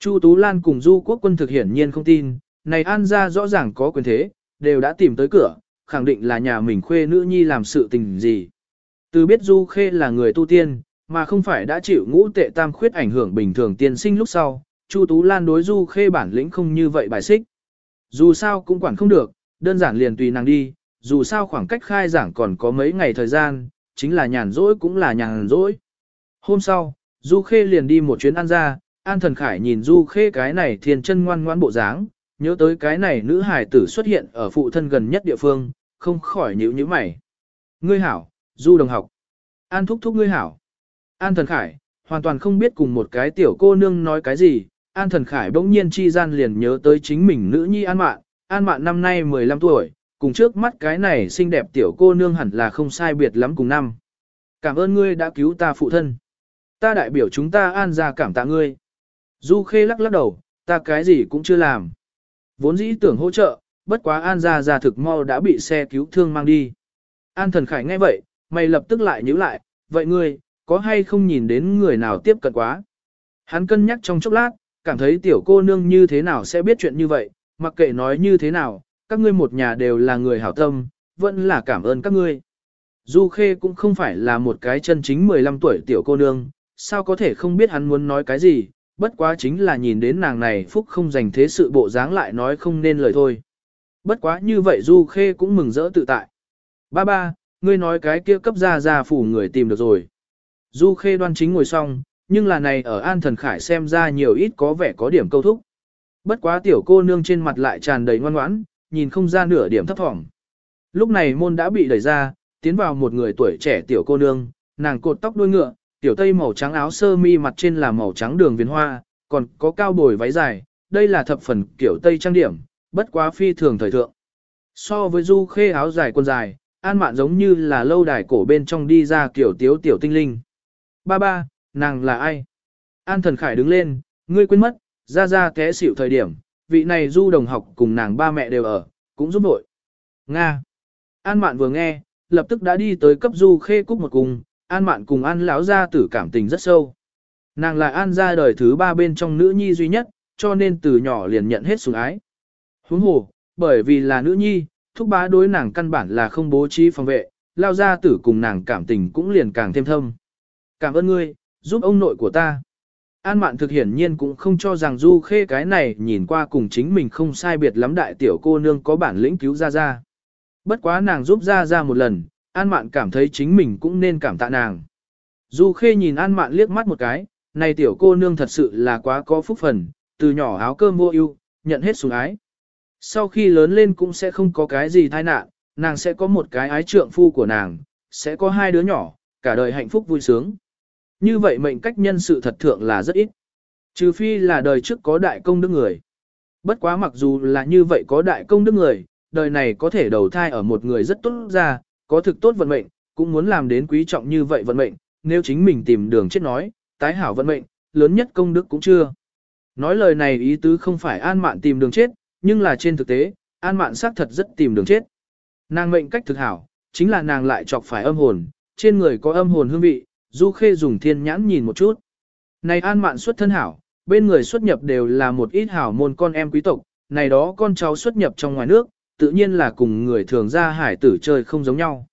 Chu Tú Lan cùng Du Quốc quân thực hiển nhiên không tin, này an ra rõ ràng có quyền thế, đều đã tìm tới cửa, khẳng định là nhà mình khuê nữ nhi làm sự tình gì. Từ biết Du Khê là người tu tiên, mà không phải đã chịu ngũ tệ tam khuyết ảnh hưởng bình thường tiên sinh lúc sau, Chu Tú Lan đối Du Khê bản lĩnh không như vậy bài xích. Dù sao cũng quản không được, đơn giản liền tùy nàng đi, dù sao khoảng cách khai giảng còn có mấy ngày thời gian, chính là nhàn rỗi cũng là nhàn rỗi. Hôm sau, Du Khê liền đi một chuyến ăn ra, An Thần Khải nhìn Du Khê cái này thiên chân ngoan ngoãn bộ dáng, nhớ tới cái này nữ hài tử xuất hiện ở phụ thân gần nhất địa phương, không khỏi nhíu nhíu mày. Ngươi hảo, Du đồng học. An thúc thúc ngươi hảo. An Thần Khải, hoàn toàn không biết cùng một cái tiểu cô nương nói cái gì, An Thần Khải bỗng nhiên chi gian liền nhớ tới chính mình nữ nhi An Mạn, An Mạn năm nay 15 tuổi, cùng trước mắt cái này xinh đẹp tiểu cô nương hẳn là không sai biệt lắm cùng năm. Cảm ơn ngươi đã cứu ta phụ thân. Ta đại biểu chúng ta An ra cảm tạ ngươi. Du Khê lắc lắc đầu, ta cái gì cũng chưa làm. Vốn dĩ tưởng hỗ trợ, bất quá An Gia Gia thực mau đã bị xe cứu thương mang đi. An Thần Khải nghe vậy, mày lập tức lại nhíu lại, vậy ngươi, có hay không nhìn đến người nào tiếp cận quá. Hắn cân nhắc trong chốc lát, cảm thấy tiểu cô nương như thế nào sẽ biết chuyện như vậy, mặc kệ nói như thế nào, các ngươi một nhà đều là người hảo tâm, vẫn là cảm ơn các ngươi. Du Khê cũng không phải là một cái chân chính 15 tuổi tiểu cô nương, sao có thể không biết hắn muốn nói cái gì, bất quá chính là nhìn đến nàng này phúc không dành thế sự bộ dáng lại nói không nên lời thôi. Bất quá như vậy Du Khê cũng mừng rỡ tự tại. Ba ba, ngươi nói cái kia cấp ra ra phủ người tìm được rồi. Du Khê đoan chính ngồi xong, nhưng là này ở An Thần Khải xem ra nhiều ít có vẻ có điểm câu thúc. Bất quá tiểu cô nương trên mặt lại tràn đầy ngoan ngoãn, nhìn không ra nửa điểm thấp thỏm. Lúc này môn đã bị đẩy ra, tiến vào một người tuổi trẻ tiểu cô nương, nàng cột tóc đuôi ngựa, tiểu tây màu trắng áo sơ mi mặt trên là màu trắng đường viền hoa, còn có cao bồi váy dài, đây là thập phần kiểu tây trang điểm, bất quá phi thường thời thượng. So với du khê áo dài quần dài, an mạn giống như là lâu đài cổ bên trong đi ra kiểu tiếu tiểu tinh linh. Ba ba, nàng là ai? An thần khải đứng lên, ngươi quên mất, ra ra té xỉu thời điểm, vị này du đồng học cùng nàng ba mẹ đều ở, cũng giúp đội. Nga. An mạn vừa nghe, lập tức đã đi tới cấp du khê cúc một cùng, an mạn cùng an lão gia tử cảm tình rất sâu. Nàng là an gia đời thứ ba bên trong nữ nhi duy nhất, cho nên từ nhỏ liền nhận hết sủng ái. Huống hồ, bởi vì là nữ nhi, thúc bá đối nàng căn bản là không bố trí phòng vệ, lao gia tử cùng nàng cảm tình cũng liền càng thêm thâm. Cảm ơn ngươi, giúp ông nội của ta. An mạn thực hiển nhiên cũng không cho rằng du khê cái này nhìn qua cùng chính mình không sai biệt lắm đại tiểu cô nương có bản lĩnh cứu ra ra. Bất quá nàng giúp ra ra một lần, an mạn cảm thấy chính mình cũng nên cảm tạ nàng. Du khê nhìn an mạn liếc mắt một cái, này tiểu cô nương thật sự là quá có phúc phần, từ nhỏ áo cơm mua ưu, nhận hết sủng ái. Sau khi lớn lên cũng sẽ không có cái gì tai nạn, nàng sẽ có một cái ái trượng phu của nàng, sẽ có hai đứa nhỏ, cả đời hạnh phúc vui sướng. Như vậy mệnh cách nhân sự thật thượng là rất ít. Trừ phi là đời trước có đại công đức người. Bất quá mặc dù là như vậy có đại công đức người, đời này có thể đầu thai ở một người rất tốt ra, có thực tốt vận mệnh, cũng muốn làm đến quý trọng như vậy vận mệnh, nếu chính mình tìm đường chết nói, tái hảo vận mệnh, lớn nhất công đức cũng chưa. Nói lời này ý tứ không phải an mạn tìm đường chết, nhưng là trên thực tế, an mạn xác thật rất tìm đường chết. Nàng mệnh cách thực hảo, chính là nàng lại chọc phải âm hồn, trên người có âm hồn hương vị, du khê dùng thiên nhãn nhìn một chút. Này an mạn xuất thân hảo, bên người xuất nhập đều là một ít hảo môn con em quý tộc, này đó con cháu xuất nhập trong ngoài nước, tự nhiên là cùng người thường ra hải tử chơi không giống nhau.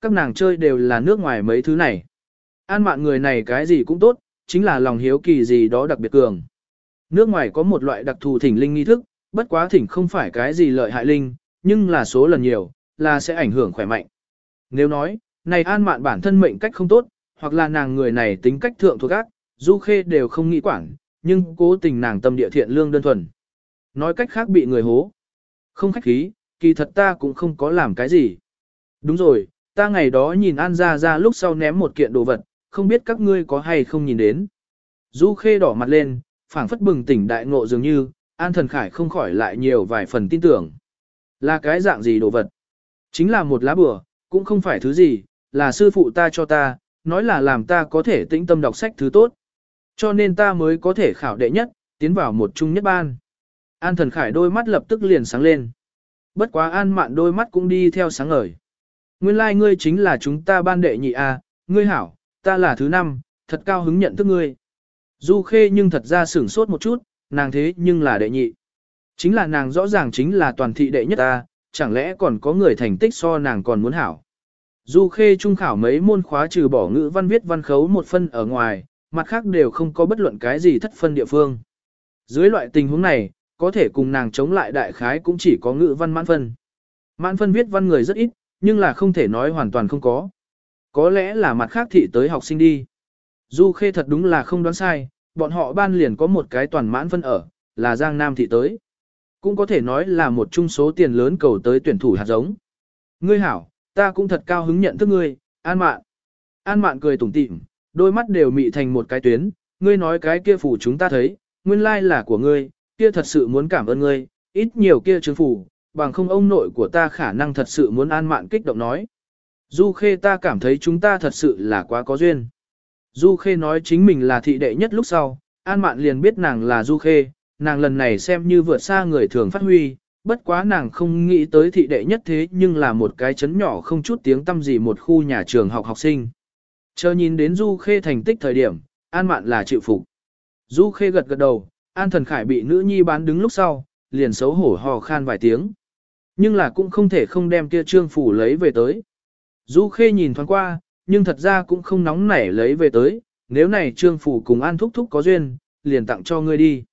Các nàng chơi đều là nước ngoài mấy thứ này. An mạn người này cái gì cũng tốt, chính là lòng hiếu kỳ gì đó đặc biệt cường. Nước ngoài có một loại đặc thù thỉnh linh nghi thức, bất quá thỉnh không phải cái gì lợi hại linh, nhưng là số lần nhiều, là sẽ ảnh hưởng khỏe mạnh. Nếu nói, này an mạn bản thân mệnh cách không tốt, hoặc là nàng người này tính cách thượng thuộc ác, du khê đều không nghĩ quản, nhưng cố tình nàng tâm địa thiện lương đơn thuần. Nói cách khác bị người hố. Không khách khí, kỳ thật ta cũng không có làm cái gì. Đúng rồi, ta ngày đó nhìn An gia ra lúc sau ném một kiện đồ vật, không biết các ngươi có hay không nhìn đến. Du khê đỏ mặt lên, phảng phất bừng tỉnh đại ngộ dường như, An thần khải không khỏi lại nhiều vài phần tin tưởng. Là cái dạng gì đồ vật? Chính là một lá bừa, cũng không phải thứ gì, là sư phụ ta cho ta, nói là làm ta có thể tĩnh tâm đọc sách thứ tốt. Cho nên ta mới có thể khảo đệ nhất, tiến vào một trung nhất ban. An thần khải đôi mắt lập tức liền sáng lên. Bất quá an mạn đôi mắt cũng đi theo sáng ngời. Nguyên lai like ngươi chính là chúng ta ban đệ nhị a, ngươi hảo, ta là thứ năm, thật cao hứng nhận thức ngươi. Du khê nhưng thật ra sửng sốt một chút, nàng thế nhưng là đệ nhị. Chính là nàng rõ ràng chính là toàn thị đệ nhất ta, chẳng lẽ còn có người thành tích so nàng còn muốn hảo. Du khê trung khảo mấy môn khóa trừ bỏ ngữ văn viết văn khấu một phân ở ngoài, mặt khác đều không có bất luận cái gì thất phân địa phương. Dưới loại tình huống này, có thể cùng nàng chống lại đại khái cũng chỉ có ngữ văn mãn phân. Mãn phân viết văn người rất ít, nhưng là không thể nói hoàn toàn không có. Có lẽ là mặt khác thị tới học sinh đi. Du khê thật đúng là không đoán sai, bọn họ ban liền có một cái toàn mãn phân ở, là Giang Nam thị tới. Cũng có thể nói là một trung số tiền lớn cầu tới tuyển thủ hạt giống. Ngươi hảo, ta cũng thật cao hứng nhận thức ngươi, An Mạn. An Mạn cười tủm tỉm, đôi mắt đều mị thành một cái tuyến, ngươi nói cái kia phủ chúng ta thấy, nguyên lai là của ngươi, kia thật sự muốn cảm ơn ngươi, ít nhiều kia chứng phủ, bằng không ông nội của ta khả năng thật sự muốn An Mạn kích động nói. Du Khê ta cảm thấy chúng ta thật sự là quá có duyên. Du Khê nói chính mình là thị đệ nhất lúc sau, An Mạn liền biết nàng là Du Khê, nàng lần này xem như vượt xa người thường phát huy, bất quá nàng không nghĩ tới thị đệ nhất thế nhưng là một cái chấn nhỏ không chút tiếng tâm gì một khu nhà trường học học sinh. Chờ nhìn đến Du Khê thành tích thời điểm, An Mạn là chịu phục. Du Khê gật gật đầu, An Thần Khải bị nữ nhi bán đứng lúc sau, liền xấu hổ hò khan vài tiếng. Nhưng là cũng không thể không đem kia trương phủ lấy về tới. Du Khê nhìn thoáng qua, nhưng thật ra cũng không nóng nảy lấy về tới, nếu này trương phủ cùng An Thúc Thúc có duyên, liền tặng cho ngươi đi.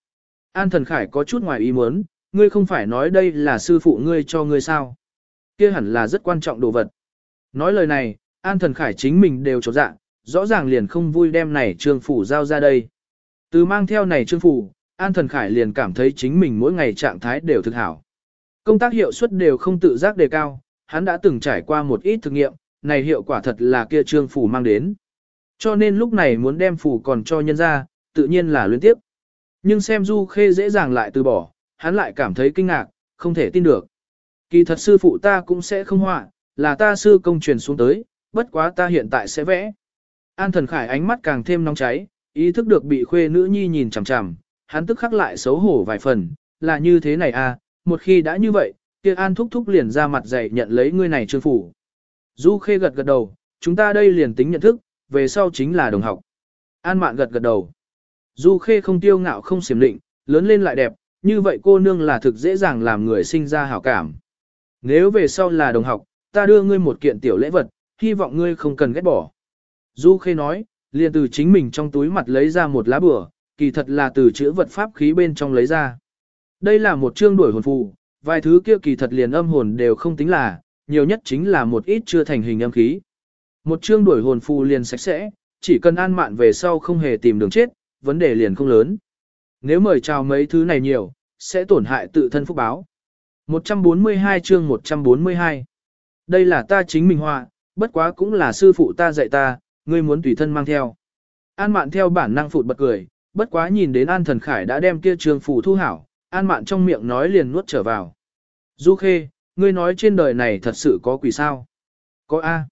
An Thần Khải có chút ngoài ý muốn, ngươi không phải nói đây là sư phụ ngươi cho ngươi sao? Kia hẳn là rất quan trọng đồ vật. Nói lời này, An Thần Khải chính mình đều trọt dạ, rõ ràng liền không vui đem này trương phủ giao ra đây. Từ mang theo này trương phủ, An Thần Khải liền cảm thấy chính mình mỗi ngày trạng thái đều thực hảo. Công tác hiệu suất đều không tự giác đề cao, hắn đã từng trải qua một ít thực nghiệm, này hiệu quả thật là kia trương phủ mang đến. Cho nên lúc này muốn đem phủ còn cho nhân ra, tự nhiên là luyến tiếp. Nhưng xem Du Khê dễ dàng lại từ bỏ, hắn lại cảm thấy kinh ngạc, không thể tin được. Kỳ thật sư phụ ta cũng sẽ không họa, là ta sư công truyền xuống tới, bất quá ta hiện tại sẽ vẽ. An thần khải ánh mắt càng thêm nóng cháy, ý thức được bị khuê nữ nhi nhìn chằm chằm, hắn tức khắc lại xấu hổ vài phần, là như thế này à, một khi đã như vậy, kia an thúc thúc liền ra mặt dạy nhận lấy ngươi này trương phủ. Du khê gật gật đầu, chúng ta đây liền tính nhận thức, về sau chính là đồng học. An mạn gật gật đầu. Du khê không tiêu ngạo không xiểm định, lớn lên lại đẹp, như vậy cô nương là thực dễ dàng làm người sinh ra hảo cảm. Nếu về sau là đồng học, ta đưa ngươi một kiện tiểu lễ vật, hy vọng ngươi không cần ghét bỏ. Du khê nói, liền từ chính mình trong túi mặt lấy ra một lá bửa, kỳ thật là từ chữ vật pháp khí bên trong lấy ra. Đây là một chương đuổi hồn phù, vài thứ kia kỳ thật liền âm hồn đều không tính là, nhiều nhất chính là một ít chưa thành hình âm khí. Một chương đuổi hồn phù liền sạch sẽ, chỉ cần an mạn về sau không hề tìm đường chết, vấn đề liền không lớn. Nếu mời chào mấy thứ này nhiều, sẽ tổn hại tự thân phúc báo. 142 chương 142 Đây là ta chính mình họa, bất quá cũng là sư phụ ta dạy ta, ngươi muốn tùy thân mang theo. An mạn theo bản năng phụt bật cười, bất quá nhìn đến An Thần Khải đã đem kia trường phủ thu hảo, An mạn trong miệng nói liền nuốt trở vào. Du Khê, ngươi nói trên đời này thật sự có quỷ sao? Có A.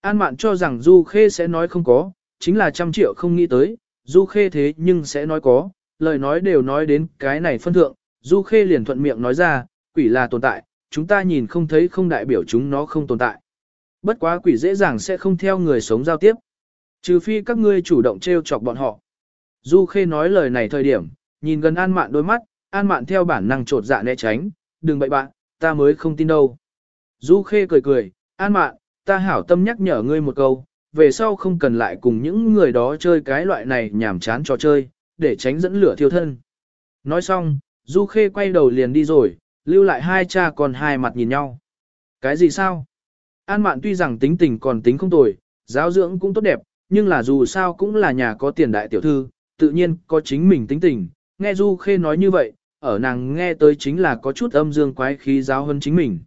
An mạn cho rằng Du Khê sẽ nói không có, chính là trăm triệu không nghĩ tới, Du Khê thế nhưng sẽ nói có, lời nói đều nói đến cái này phân thượng, Du Khê liền thuận miệng nói ra, quỷ là tồn tại, chúng ta nhìn không thấy không đại biểu chúng nó không tồn tại. Bất quá quỷ dễ dàng sẽ không theo người sống giao tiếp. Trừ phi các ngươi chủ động treo chọc bọn họ. Du Khê nói lời này thời điểm, nhìn gần An Mạn đôi mắt, An Mạn theo bản năng trột dạ né tránh, đừng bậy bạn, ta mới không tin đâu. Du Khê cười cười, An Mạn, ta hảo tâm nhắc nhở ngươi một câu, về sau không cần lại cùng những người đó chơi cái loại này nhảm chán trò chơi, để tránh dẫn lửa thiêu thân. Nói xong, Du Khê quay đầu liền đi rồi, lưu lại hai cha con hai mặt nhìn nhau. Cái gì sao? An Mạn tuy rằng tính tình còn tính không tồi, giáo dưỡng cũng tốt đẹp, nhưng là dù sao cũng là nhà có tiền đại tiểu thư, tự nhiên có chính mình tính tình. Nghe Du Khê nói như vậy, ở nàng nghe tới chính là có chút âm dương quái khí giáo hơn chính mình.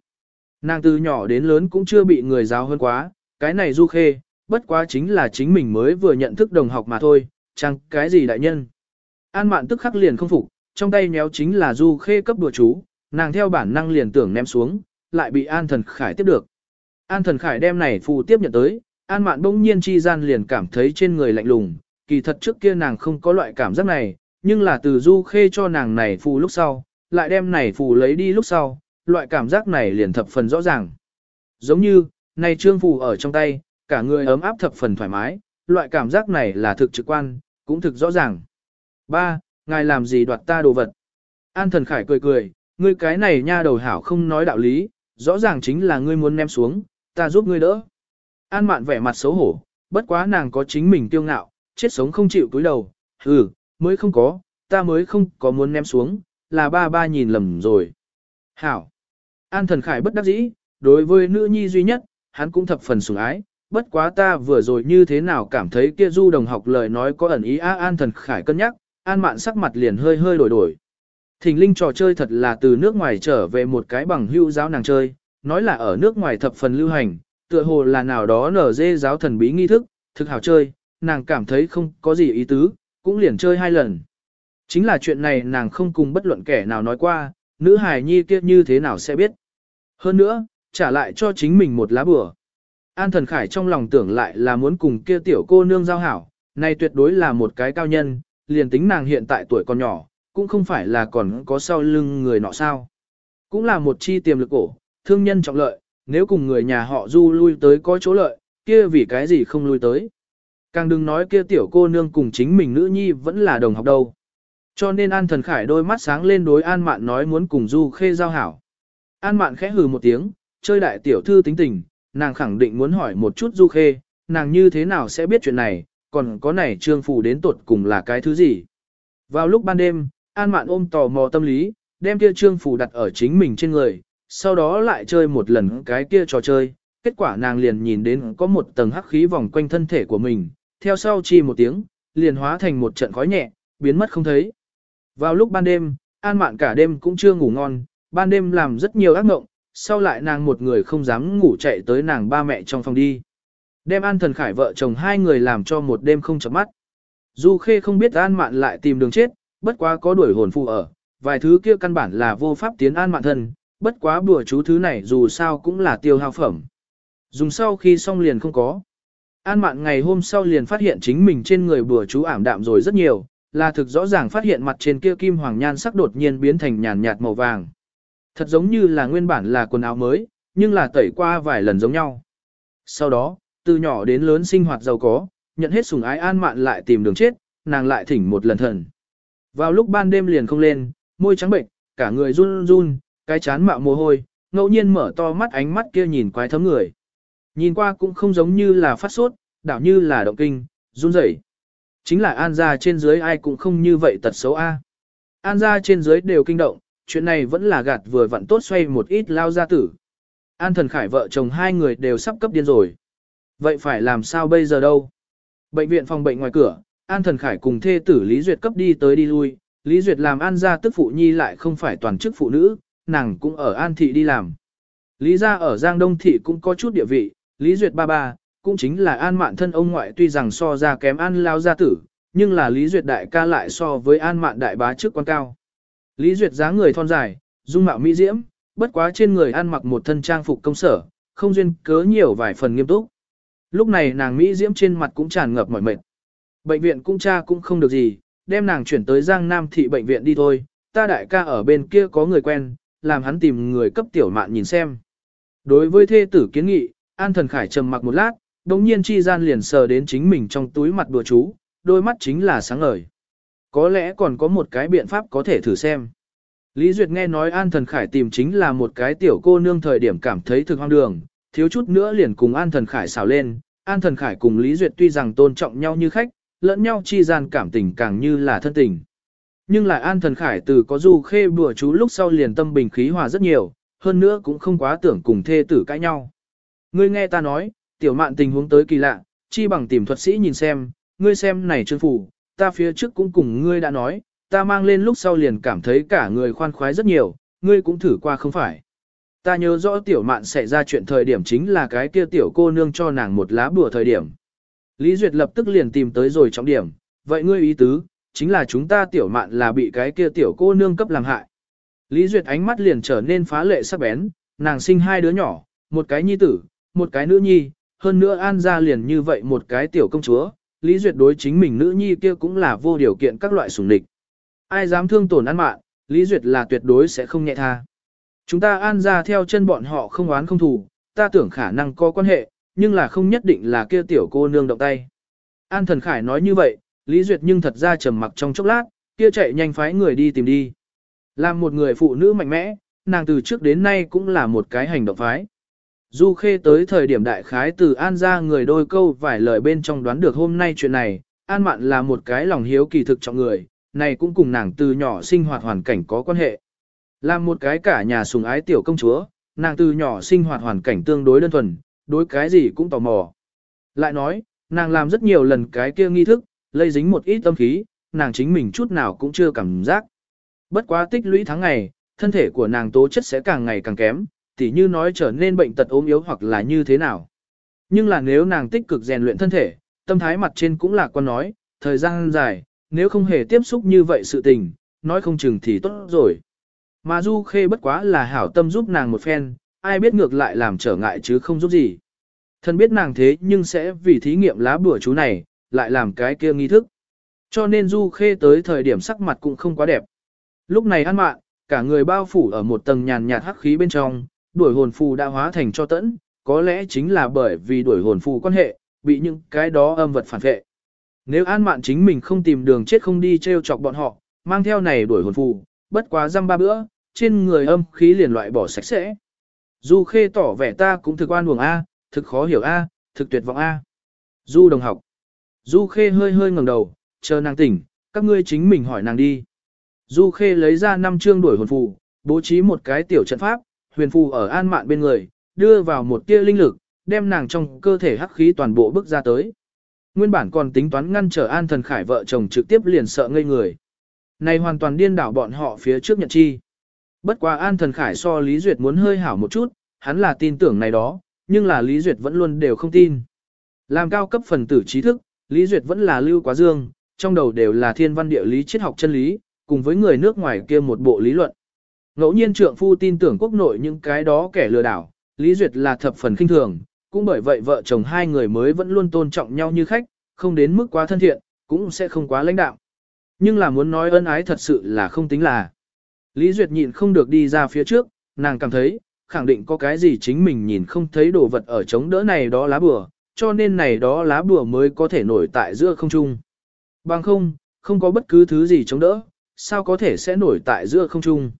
Nàng từ nhỏ đến lớn cũng chưa bị người giáo hơn quá, cái này Du Khê, bất quá chính là chính mình mới vừa nhận thức đồng học mà thôi, chẳng cái gì đại nhân. An Mạn tức khắc liền không phục, trong tay nhéo chính là Du Khê cấp đùa chú, nàng theo bản năng liền tưởng ném xuống, lại bị An Thần Khải tiếp được. An Thần Khải đem này phù tiếp nhận tới, An Mạn bỗng nhiên chi gian liền cảm thấy trên người lạnh lùng, kỳ thật trước kia nàng không có loại cảm giác này, nhưng là từ Du Khê cho nàng này phù lúc sau, lại đem này phù lấy đi lúc sau, loại cảm giác này liền thập phần rõ ràng. Giống như, này trương phù ở trong tay, cả người ấm áp thập phần thoải mái, loại cảm giác này là thực trực quan, cũng thực rõ ràng. Ba, ngài làm gì đoạt ta đồ vật? An thần khải cười cười, ngươi cái này nha đầu hảo không nói đạo lý, rõ ràng chính là ngươi muốn ném xuống, ta giúp ngươi đỡ. An mạn vẻ mặt xấu hổ, bất quá nàng có chính mình tiêu ngạo, chết sống không chịu cúi đầu, ừ, mới không có, ta mới không có muốn ném xuống, là ba ba nhìn lầm rồi. Hảo. An thần khải bất đắc dĩ, đối với nữ nhi duy nhất, hắn cũng thập phần sủng ái, bất quá ta vừa rồi như thế nào cảm thấy kia du đồng học lời nói có ẩn ý á an thần khải cân nhắc, an mạn sắc mặt liền hơi hơi đổi đổi. thình linh trò chơi thật là từ nước ngoài trở về một cái bằng hưu giáo nàng chơi, nói là ở nước ngoài thập phần lưu hành, tựa hồ là nào đó nở dê giáo thần bí nghi thức, thực hảo chơi, nàng cảm thấy không có gì ý tứ, cũng liền chơi hai lần. Chính là chuyện này nàng không cùng bất luận kẻ nào nói qua, nữ hài nhi kia như thế nào sẽ biết. Hơn nữa, trả lại cho chính mình một lá bừa. An thần khải trong lòng tưởng lại là muốn cùng kia tiểu cô nương giao hảo, này tuyệt đối là một cái cao nhân, liền tính nàng hiện tại tuổi còn nhỏ, cũng không phải là còn có sau lưng người nọ sao. Cũng là một chi tiềm lực cổ, thương nhân trọng lợi, nếu cùng người nhà họ du lui tới có chỗ lợi, kia vì cái gì không lui tới. Càng đừng nói kia tiểu cô nương cùng chính mình nữ nhi vẫn là đồng học đâu. Cho nên An Thần Khải đôi mắt sáng lên đối An Mạn nói muốn cùng Du Khê giao hảo. An Mạn khẽ hừ một tiếng, chơi đại tiểu thư tính tình, nàng khẳng định muốn hỏi một chút Du Khê, nàng như thế nào sẽ biết chuyện này, còn có này trương phù đến tuột cùng là cái thứ gì. Vào lúc ban đêm, An Mạn ôm tò mò tâm lý, đem kia trương phù đặt ở chính mình trên người, sau đó lại chơi một lần cái kia trò chơi, kết quả nàng liền nhìn đến có một tầng hắc khí vòng quanh thân thể của mình, theo sau chi một tiếng, liền hóa thành một trận khói nhẹ, biến mất không thấy. Vào lúc ban đêm, An Mạn cả đêm cũng chưa ngủ ngon, ban đêm làm rất nhiều ác mộng, sau lại nàng một người không dám ngủ chạy tới nàng ba mẹ trong phòng đi. Đem An Thần Khải vợ chồng hai người làm cho một đêm không chấm mắt. Du Khê không biết An Mạn lại tìm đường chết, bất quá có đuổi hồn phù ở, vài thứ kia căn bản là vô pháp tiến An Mạn thân, bất quá bùa chú thứ này dù sao cũng là tiêu hao phẩm. Dùng sau khi xong liền không có. An Mạn ngày hôm sau liền phát hiện chính mình trên người bùa chú ảm đạm rồi rất nhiều, là thực rõ ràng phát hiện mặt trên kia kim hoàng nhan sắc đột nhiên biến thành nhàn nhạt màu vàng. Thật giống như là nguyên bản là quần áo mới, nhưng là tẩy qua vài lần giống nhau. Sau đó, từ nhỏ đến lớn sinh hoạt giàu có, nhận hết sủng ái an mạn lại tìm đường chết, nàng lại thỉnh một lần thần. Vào lúc ban đêm liền không lên, môi trắng bệnh, cả người run run, cái chán mạo mồ hôi, ngẫu nhiên mở to mắt ánh mắt kia nhìn quái thấm người. Nhìn qua cũng không giống như là phát sốt, đảo như là động kinh, run rẩy. Chính là An gia trên dưới ai cũng không như vậy tật xấu A. An gia trên dưới đều kinh động, chuyện này vẫn là gạt vừa vặn tốt xoay một ít lao gia tử. An thần khải vợ chồng hai người đều sắp cấp điên rồi. Vậy phải làm sao bây giờ đâu? Bệnh viện phòng bệnh ngoài cửa, An thần khải cùng thê tử Lý Duyệt cấp đi tới đi lui. Lý Duyệt làm An gia tức phụ nhi lại không phải toàn chức phụ nữ, nàng cũng ở An thị đi làm. Lý gia ở Giang Đông thị cũng có chút địa vị, Lý Duyệt ba ba, cũng chính là An Mạn thân ông ngoại tuy rằng so ra kém An Lao gia tử, nhưng là Lý Duyệt đại ca lại so với An Mạn đại bá trước quan cao. Lý Duyệt dáng người thon dài, dung mạo mỹ diễm, bất quá trên người ăn mặc một thân trang phục công sở, không duyên cớ nhiều vài phần nghiêm túc. Lúc này nàng Mỹ Diễm trên mặt cũng tràn ngập mỏi mệt. Bệnh viện cũng cha cũng không được gì, đem nàng chuyển tới Giang Nam thị bệnh viện đi thôi, ta đại ca ở bên kia có người quen, làm hắn tìm người cấp tiểu mạn nhìn xem. Đối với thê tử kiến nghị, An Thần Khải trầm mặc một lát, đồng nhiên chi gian liền sờ đến chính mình trong túi mặt đùa chú, đôi mắt chính là sáng ngời. Có lẽ còn có một cái biện pháp có thể thử xem. Lý Duyệt nghe nói An Thần Khải tìm chính là một cái tiểu cô nương thời điểm cảm thấy thực hoang đường, thiếu chút nữa liền cùng An Thần Khải xào lên. An Thần Khải cùng Lý Duyệt tuy rằng tôn trọng nhau như khách, lẫn nhau chi gian cảm tình càng như là thân tình. Nhưng lại An Thần Khải từ có du khê bùa chú lúc sau liền tâm bình khí hòa rất nhiều, hơn nữa cũng không quá tưởng cùng thê tử cãi nhau. Ngươi nghe ta nói, tiểu mạn tình huống tới kỳ lạ, chi bằng tìm thuật sĩ nhìn xem, ngươi xem này trương phủ, ta phía trước cũng cùng ngươi đã nói, ta mang lên lúc sau liền cảm thấy cả người khoan khoái rất nhiều, ngươi cũng thử qua không phải. Ta nhớ rõ tiểu mạn xảy ra chuyện thời điểm chính là cái kia tiểu cô nương cho nàng một lá bùa thời điểm. Lý Duyệt lập tức liền tìm tới rồi trọng điểm, vậy ngươi ý tứ, chính là chúng ta tiểu mạn là bị cái kia tiểu cô nương cấp làm hại. Lý Duyệt ánh mắt liền trở nên phá lệ sắc bén, nàng sinh hai đứa nhỏ, một cái nhi tử, một cái nữ nhi, hơn nữa an ra liền như vậy một cái tiểu công chúa, Lý Duyệt đối chính mình nữ nhi kia cũng là vô điều kiện các loại sủng địch. Ai dám thương tổn ăn mạng, Lý Duyệt là tuyệt đối sẽ không nhẹ tha. Chúng ta an ra theo chân bọn họ không oán không thù, ta tưởng khả năng có quan hệ, nhưng là không nhất định là kia tiểu cô nương động tay. An Thần Khải nói như vậy, Lý Duyệt nhưng thật ra trầm mặc trong chốc lát, kia chạy nhanh phái người đi tìm đi. Làm một người phụ nữ mạnh mẽ, nàng từ trước đến nay cũng là một cái hành động phái. Du Khê tới thời điểm đại khái từ An ra người đôi câu vài lời bên trong đoán được hôm nay chuyện này, An Mạn là một cái lòng hiếu kỳ thực trọng người, này cũng cùng nàng từ nhỏ sinh hoạt hoàn cảnh có quan hệ. Làm một cái cả nhà sùng ái tiểu công chúa, nàng từ nhỏ sinh hoạt hoàn cảnh tương đối đơn thuần, đối cái gì cũng tò mò. Lại nói, nàng làm rất nhiều lần cái kia nghi thức, lây dính một ít tâm khí, nàng chính mình chút nào cũng chưa cảm giác. Bất quá tích lũy tháng ngày, thân thể của nàng tố chất sẽ càng ngày càng kém, tỉ như nói trở nên bệnh tật ốm yếu hoặc là như thế nào. Nhưng là nếu nàng tích cực rèn luyện thân thể, tâm thái mặt trên cũng là quan nói, thời gian dài, nếu không hề tiếp xúc như vậy sự tình, nói không chừng thì tốt rồi. Mà Du Khê bất quá là hảo tâm giúp nàng một phen, ai biết ngược lại làm trở ngại chứ không giúp gì. Thân biết nàng thế nhưng sẽ vì thí nghiệm lá bùa chú này, lại làm cái kia nghi thức. Cho nên Du Khê tới thời điểm sắc mặt cũng không quá đẹp. Lúc này ăn mạn, cả người bao phủ ở một tầng nhàn nhạt hắc khí bên trong, đuổi hồn phù đã hóa thành cho tẫn, có lẽ chính là bởi vì đuổi hồn phù quan hệ, bị những cái đó âm vật phản vệ. Nếu an mạn chính mình không tìm đường chết không đi treo chọc bọn họ, mang theo này đuổi hồn phù, bất quá răm ba bữa, trên người âm khí liền loại bỏ sạch sẽ. Du khê tỏ vẻ ta cũng thực oan buồng A, thực khó hiểu A, thực tuyệt vọng A. Du đồng học. Du khê hơi hơi ngẩng đầu, chờ nàng tỉnh, các ngươi chính mình hỏi nàng đi. Du khê lấy ra năm chương đuổi hồn phù, bố trí một cái tiểu trận pháp, huyền phù ở an mạn bên người, đưa vào một tia linh lực, đem nàng trong cơ thể hắc khí toàn bộ bước ra tới. Nguyên bản còn tính toán ngăn trở an thần khải vợ chồng trực tiếp liền sợ ngây người. Này hoàn toàn điên đảo bọn họ phía trước nhận chi. Bất quá an thần khải so Lý Duyệt muốn hơi hảo một chút, hắn là tin tưởng này đó, nhưng là Lý Duyệt vẫn luôn đều không tin. Làm cao cấp phần tử trí thức, Lý Duyệt vẫn là lưu quá dương, trong đầu đều là thiên văn địa lý triết học chân lý, cùng với người nước ngoài kia một bộ lý luận. Ngẫu nhiên trượng phu tin tưởng quốc nội những cái đó kẻ lừa đảo, Lý Duyệt là thập phần kinh thường, cũng bởi vậy vợ chồng hai người mới vẫn luôn tôn trọng nhau như khách, không đến mức quá thân thiện, cũng sẽ không quá lãnh đạo. Nhưng là muốn nói ân ái thật sự là không tính là. Lý Duyệt nhịn không được đi ra phía trước, nàng cảm thấy, khẳng định có cái gì chính mình nhìn không thấy đồ vật ở chống đỡ này đó lá bùa, cho nên này đó lá bùa mới có thể nổi tại giữa không trung. Bằng không, không có bất cứ thứ gì chống đỡ, sao có thể sẽ nổi tại giữa không trung.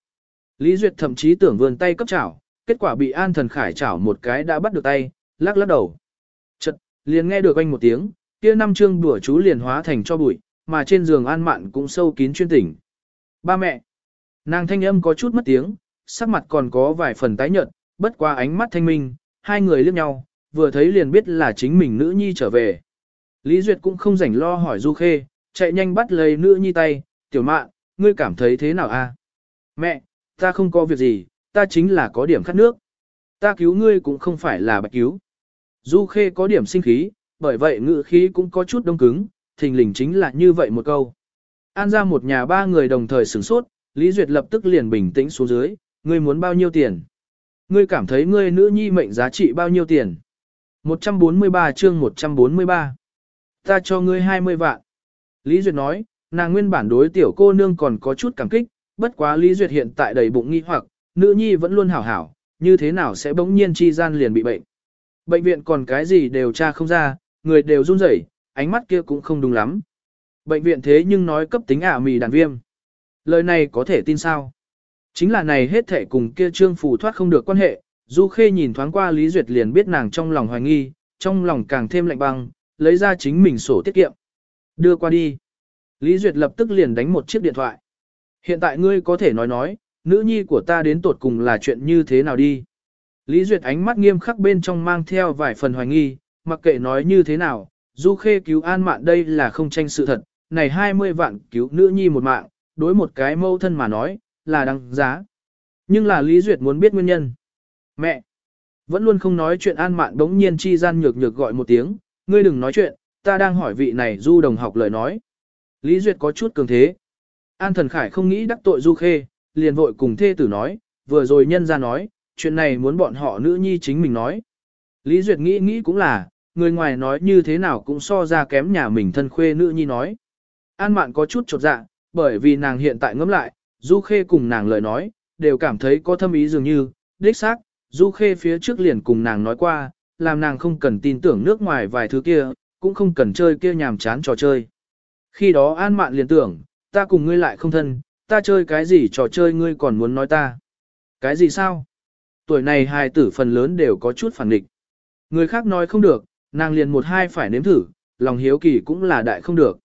Lý Duyệt thậm chí tưởng vươn tay cấp chảo, kết quả bị An Thần Khải chảo một cái đã bắt được tay, lắc lắc đầu. Chật, liền nghe được anh một tiếng, kia năm chương đùa chú liền hóa thành cho bụi, mà trên giường An Mạn cũng sâu kín chuyên tỉnh. Ba mẹ. Nàng thanh âm có chút mất tiếng, sắc mặt còn có vài phần tái nhợt, bất qua ánh mắt thanh minh, hai người liếc nhau, vừa thấy liền biết là chính mình nữ nhi trở về. Lý Duyệt cũng không rảnh lo hỏi Du Khê, chạy nhanh bắt lấy nữ nhi tay, tiểu mạn, ngươi cảm thấy thế nào a? Mẹ, ta không có việc gì, ta chính là có điểm khát nước. Ta cứu ngươi cũng không phải là bạch cứu. Du Khê có điểm sinh khí, bởi vậy ngự khí cũng có chút đông cứng, thình lình chính là như vậy một câu. An ra một nhà ba người đồng thời sửng sốt, Lý Duyệt lập tức liền bình tĩnh xuống dưới, ngươi muốn bao nhiêu tiền? Ngươi cảm thấy ngươi nữ nhi mệnh giá trị bao nhiêu tiền? 143 chương 143 Ta cho ngươi 20 vạn. Lý Duyệt nói, nàng nguyên bản đối tiểu cô nương còn có chút cảm kích, bất quá Lý Duyệt hiện tại đầy bụng nghi hoặc, nữ nhi vẫn luôn hảo hảo, như thế nào sẽ bỗng nhiên chi gian liền bị bệnh. Bệnh viện còn cái gì đều tra không ra, người đều run rẩy, ánh mắt kia cũng không đúng lắm. Bệnh viện thế nhưng nói cấp tính ả mì đàn viêm. Lời này có thể tin sao? Chính là này hết thể cùng kia trương phù thoát không được quan hệ, Du Khê nhìn thoáng qua Lý Duyệt liền biết nàng trong lòng hoài nghi, trong lòng càng thêm lạnh băng, lấy ra chính mình sổ tiết kiệm. Đưa qua đi. Lý Duyệt lập tức liền đánh một chiếc điện thoại. Hiện tại ngươi có thể nói nói, nữ nhi của ta đến tột cùng là chuyện như thế nào đi. Lý Duyệt ánh mắt nghiêm khắc bên trong mang theo vài phần hoài nghi, mặc kệ nói như thế nào, Du Khê cứu An Mạn đây là không tranh sự thật, này 20 vạn cứu nữ nhi một mạng, đối một cái mâu thân mà nói, là đăng giá. Nhưng là Lý Duyệt muốn biết nguyên nhân. Mẹ! Vẫn luôn không nói chuyện An Mạn đống nhiên chi gian nhược nhược gọi một tiếng, ngươi đừng nói chuyện, ta đang hỏi vị này Du đồng học lời nói. Lý Duyệt có chút cường thế. An Thần Khải không nghĩ đắc tội Du Khê, liền vội cùng thê tử nói, vừa rồi nhân ra nói, chuyện này muốn bọn họ nữ nhi chính mình nói. Lý Duyệt nghĩ nghĩ cũng là, người ngoài nói như thế nào cũng so ra kém nhà mình thân khuê nữ nhi nói. An Mạn có chút chột dạ, bởi vì nàng hiện tại ngẫm lại, Du Khê cùng nàng lời nói, đều cảm thấy có thâm ý dường như, đích xác, Du Khê phía trước liền cùng nàng nói qua, làm nàng không cần tin tưởng nước ngoài vài thứ kia, cũng không cần chơi kia nhàm chán trò chơi. Khi đó An Mạn liền tưởng, ta cùng ngươi lại không thân, ta chơi cái gì trò chơi ngươi còn muốn nói ta. Cái gì sao? Tuổi này hài tử phần lớn đều có chút phản nghịch. Người khác nói không được, nàng liền một hai phải nếm thử, lòng hiếu kỳ cũng là đại không được.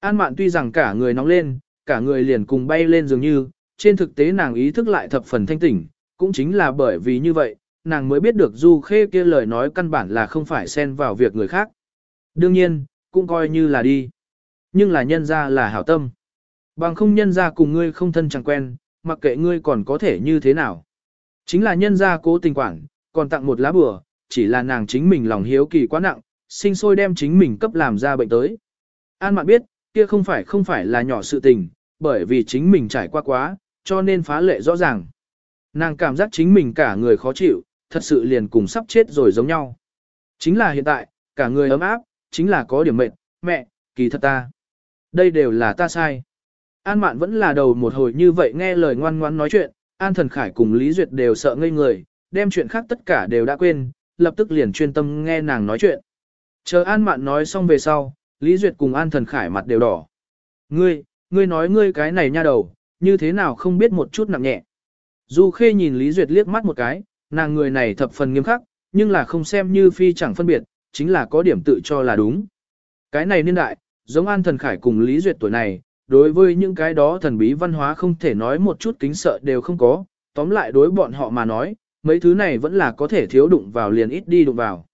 An Mạn tuy rằng cả người nóng lên, cả người liền cùng bay lên dường như, trên thực tế nàng ý thức lại thập phần thanh tỉnh, cũng chính là bởi vì như vậy, nàng mới biết được Du Khê kia lời nói căn bản là không phải xen vào việc người khác. Đương nhiên, cũng coi như là đi. Nhưng là nhân ra là hảo tâm. Bằng không nhân ra cùng ngươi không thân chẳng quen, mặc kệ ngươi còn có thể như thế nào. Chính là nhân ra cố tình quản, còn tặng một lá bừa, chỉ là nàng chính mình lòng hiếu kỳ quá nặng, sinh sôi đem chính mình cấp làm ra bệnh tới. An mạn biết, kia không phải không phải là nhỏ sự tình, bởi vì chính mình trải qua quá, cho nên phá lệ rõ ràng. Nàng cảm giác chính mình cả người khó chịu, thật sự liền cùng sắp chết rồi giống nhau. Chính là hiện tại, cả người ấm áp, chính là có điểm mệnh, mẹ, kỳ thật ta. Đây đều là ta sai. An Mạn vẫn là đầu một hồi như vậy nghe lời ngoan ngoãn nói chuyện, An Thần Khải cùng Lý Duyệt đều sợ ngây người, đem chuyện khác tất cả đều đã quên, lập tức liền chuyên tâm nghe nàng nói chuyện. Chờ An Mạn nói xong về sau, Lý Duyệt cùng An Thần Khải mặt đều đỏ. Ngươi, ngươi nói ngươi cái này nha đầu, như thế nào không biết một chút nặng nhẹ. Du Khê nhìn Lý Duyệt liếc mắt một cái, nàng người này thập phần nghiêm khắc, nhưng là không xem như phi chẳng phân biệt, chính là có điểm tự cho là đúng. Cái này niên đại, giống An Thần Khải cùng Lý Duyệt tuổi này, đối với những cái đó thần bí văn hóa không thể nói một chút kính sợ đều không có, tóm lại đối bọn họ mà nói, mấy thứ này vẫn là có thể thiếu đụng vào liền ít đi đụng vào.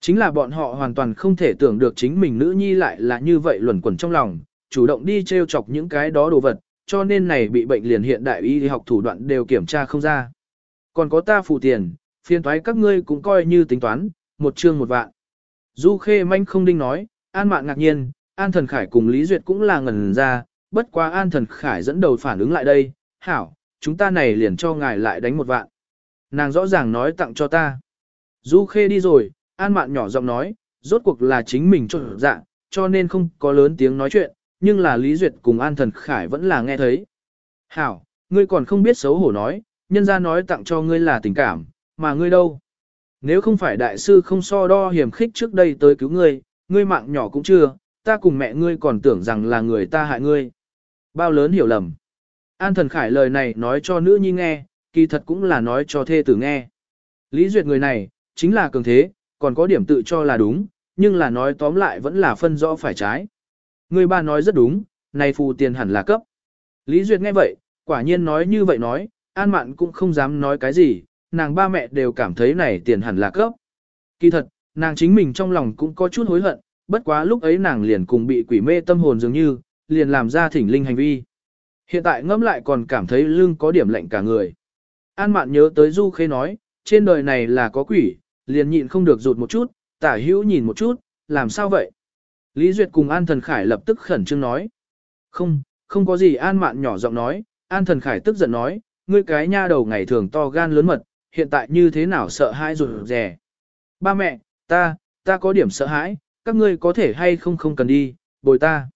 Chính là bọn họ hoàn toàn không thể tưởng được chính mình nữ nhi lại là như vậy luẩn quẩn trong lòng, chủ động đi treo chọc những cái đó đồ vật, cho nên này bị bệnh liền hiện đại y học thủ đoạn đều kiểm tra không ra. Còn có ta phụ tiền, phiên toái các ngươi cũng coi như tính toán, một chương một vạn. Du Khê Manh không đinh nói, An Mạn ngạc nhiên, An Thần Khải cùng Lý Duyệt cũng là ngẩn ra, bất quá An Thần Khải dẫn đầu phản ứng lại đây, hảo, chúng ta này liền cho ngài lại đánh một vạn. Nàng rõ ràng nói tặng cho ta. Du Khê đi rồi, An Mạn nhỏ giọng nói, rốt cuộc là chính mình cho dạ, cho nên không có lớn tiếng nói chuyện, nhưng là Lý Duyệt cùng An Thần Khải vẫn là nghe thấy. Hảo, ngươi còn không biết xấu hổ nói, nhân ra nói tặng cho ngươi là tình cảm, mà ngươi đâu. Nếu không phải đại sư không so đo hiểm khích trước đây tới cứu ngươi, ngươi mạng nhỏ cũng chưa, ta cùng mẹ ngươi còn tưởng rằng là người ta hại ngươi. Bao lớn hiểu lầm. An Thần Khải lời này nói cho nữ nhi nghe, kỳ thật cũng là nói cho thê tử nghe. Lý Duyệt người này, chính là cường thế, còn có điểm tự cho là đúng, nhưng là nói tóm lại vẫn là phân rõ phải trái. Người ba nói rất đúng, này phù tiền hẳn là cấp. Lý Duyệt nghe vậy, quả nhiên nói như vậy nói, An Mạn cũng không dám nói cái gì, nàng ba mẹ đều cảm thấy này tiền hẳn là cấp. Kỳ thật, nàng chính mình trong lòng cũng có chút hối hận, bất quá lúc ấy nàng liền cùng bị quỷ mê tâm hồn dường như, liền làm ra thỉnh linh hành vi. Hiện tại ngẫm lại còn cảm thấy lưng có điểm lạnh cả người. An Mạn nhớ tới Du Khê nói, trên đời này là có quỷ, liền nhịn không được rụt một chút, tả hữu nhìn một chút, làm sao vậy? Lý Duyệt cùng An Thần Khải lập tức khẩn trương nói. Không, không có gì An Mạn nhỏ giọng nói, An Thần Khải tức giận nói, ngươi cái nha đầu ngày thường to gan lớn mật, hiện tại như thế nào sợ hãi rụt rè. Ba mẹ, Ta, ta có điểm sợ hãi, các ngươi có thể hay không không cần đi, bồi ta.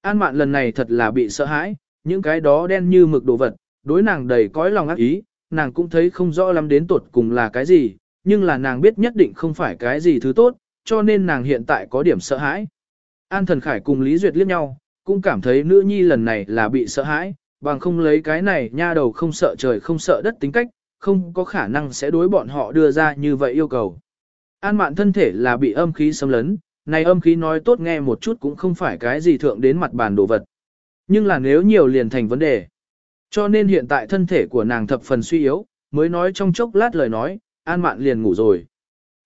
An mạn lần này thật là bị sợ hãi, những cái đó đen như mực đồ vật, đối nàng đầy cõi lòng ác ý, nàng cũng thấy không rõ lắm đến tuột cùng là cái gì, nhưng là nàng biết nhất định không phải cái gì thứ tốt, cho nên nàng hiện tại có điểm sợ hãi. An Thần Khải cùng Lý Duyệt liếc nhau, cũng cảm thấy nữ nhi lần này là bị sợ hãi, bằng không lấy cái này nha đầu không sợ trời không sợ đất tính cách, không có khả năng sẽ đối bọn họ đưa ra như vậy yêu cầu. An mạn thân thể là bị âm khí xâm lấn, này âm khí nói tốt nghe một chút cũng không phải cái gì thượng đến mặt bàn đồ vật. Nhưng là nếu nhiều liền thành vấn đề. Cho nên hiện tại thân thể của nàng thập phần suy yếu, mới nói trong chốc lát lời nói, An mạn liền ngủ rồi.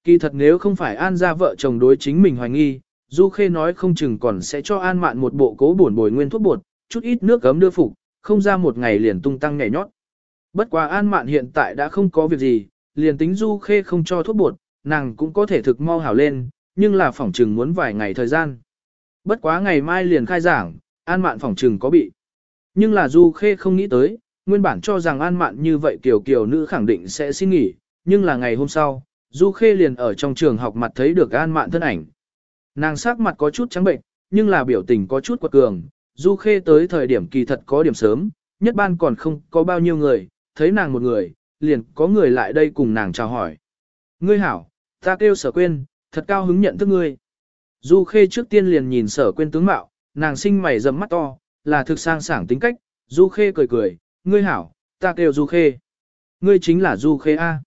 Kỳ thật nếu không phải An ra vợ chồng đối chính mình hoài nghi, Du Khê nói không chừng còn sẽ cho An mạn một bộ cố bổn bồi nguyên thuốc bột, chút ít nước gấm đưa phục, không ra một ngày liền tung tăng nhảy nhót. Bất quá An mạn hiện tại đã không có việc gì, liền tính Du Khê không cho thuốc bột, nàng cũng có thể thực mau hảo lên, nhưng là phỏng trừng muốn vài ngày thời gian. Bất quá ngày mai liền khai giảng, An Mạn phỏng trừng có bị. Nhưng là Du Khê không nghĩ tới, nguyên bản cho rằng An Mạn như vậy kiểu kiểu nữ khẳng định sẽ xin nghỉ, nhưng là ngày hôm sau, Du Khê liền ở trong trường học mặt thấy được An Mạn thân ảnh. Nàng sắc mặt có chút trắng bệnh, nhưng là biểu tình có chút quật cường. Du Khê tới thời điểm kỳ thật có điểm sớm, nhất ban còn không có bao nhiêu người, thấy nàng một người, liền có người lại đây cùng nàng chào hỏi. Ngươi hảo, ta kêu sở quên, thật cao hứng nhận thức ngươi. Du Khê trước tiên liền nhìn sở quên tướng mạo, nàng sinh mày rậm mắt to, là thực sang sảng tính cách, Du Khê cười cười, ngươi hảo, ta kêu Du Khê. Ngươi chính là Du Khê A.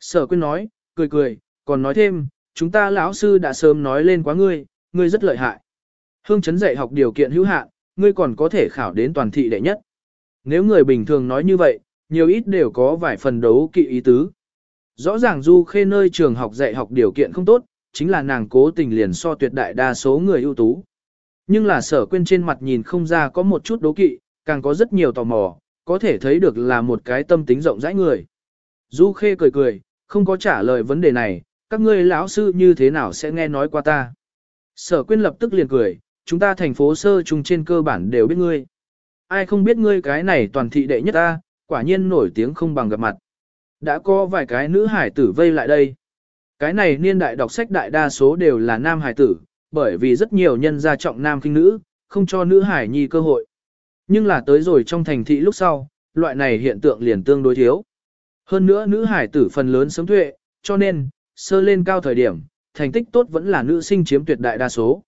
Sở quên nói, cười cười, còn nói thêm, chúng ta lão sư đã sớm nói lên quá ngươi, ngươi rất lợi hại. Hương chấn dạy học điều kiện hữu hạn, ngươi còn có thể khảo đến toàn thị đệ nhất. Nếu người bình thường nói như vậy, nhiều ít đều có vài phần đấu kỵ ý tứ. Rõ ràng Du Khê nơi trường học dạy học điều kiện không tốt, chính là nàng cố tình liền so tuyệt đại đa số người ưu tú. Nhưng là sở quên trên mặt nhìn không ra có một chút đố kỵ, càng có rất nhiều tò mò, có thể thấy được là một cái tâm tính rộng rãi người. Du Khê cười cười, không có trả lời vấn đề này, các ngươi lão sư như thế nào sẽ nghe nói qua ta. Sở quyên lập tức liền cười, chúng ta thành phố sơ trung trên cơ bản đều biết ngươi. Ai không biết ngươi cái này toàn thị đệ nhất ta, quả nhiên nổi tiếng không bằng gặp mặt. Đã có vài cái nữ hải tử vây lại đây. Cái này niên đại đọc sách đại đa số đều là nam hải tử, bởi vì rất nhiều nhân gia trọng nam kinh nữ, không cho nữ hải nhi cơ hội. Nhưng là tới rồi trong thành thị lúc sau, loại này hiện tượng liền tương đối thiếu. Hơn nữa nữ hải tử phần lớn sớm thuệ, cho nên, sơ lên cao thời điểm, thành tích tốt vẫn là nữ sinh chiếm tuyệt đại đa số.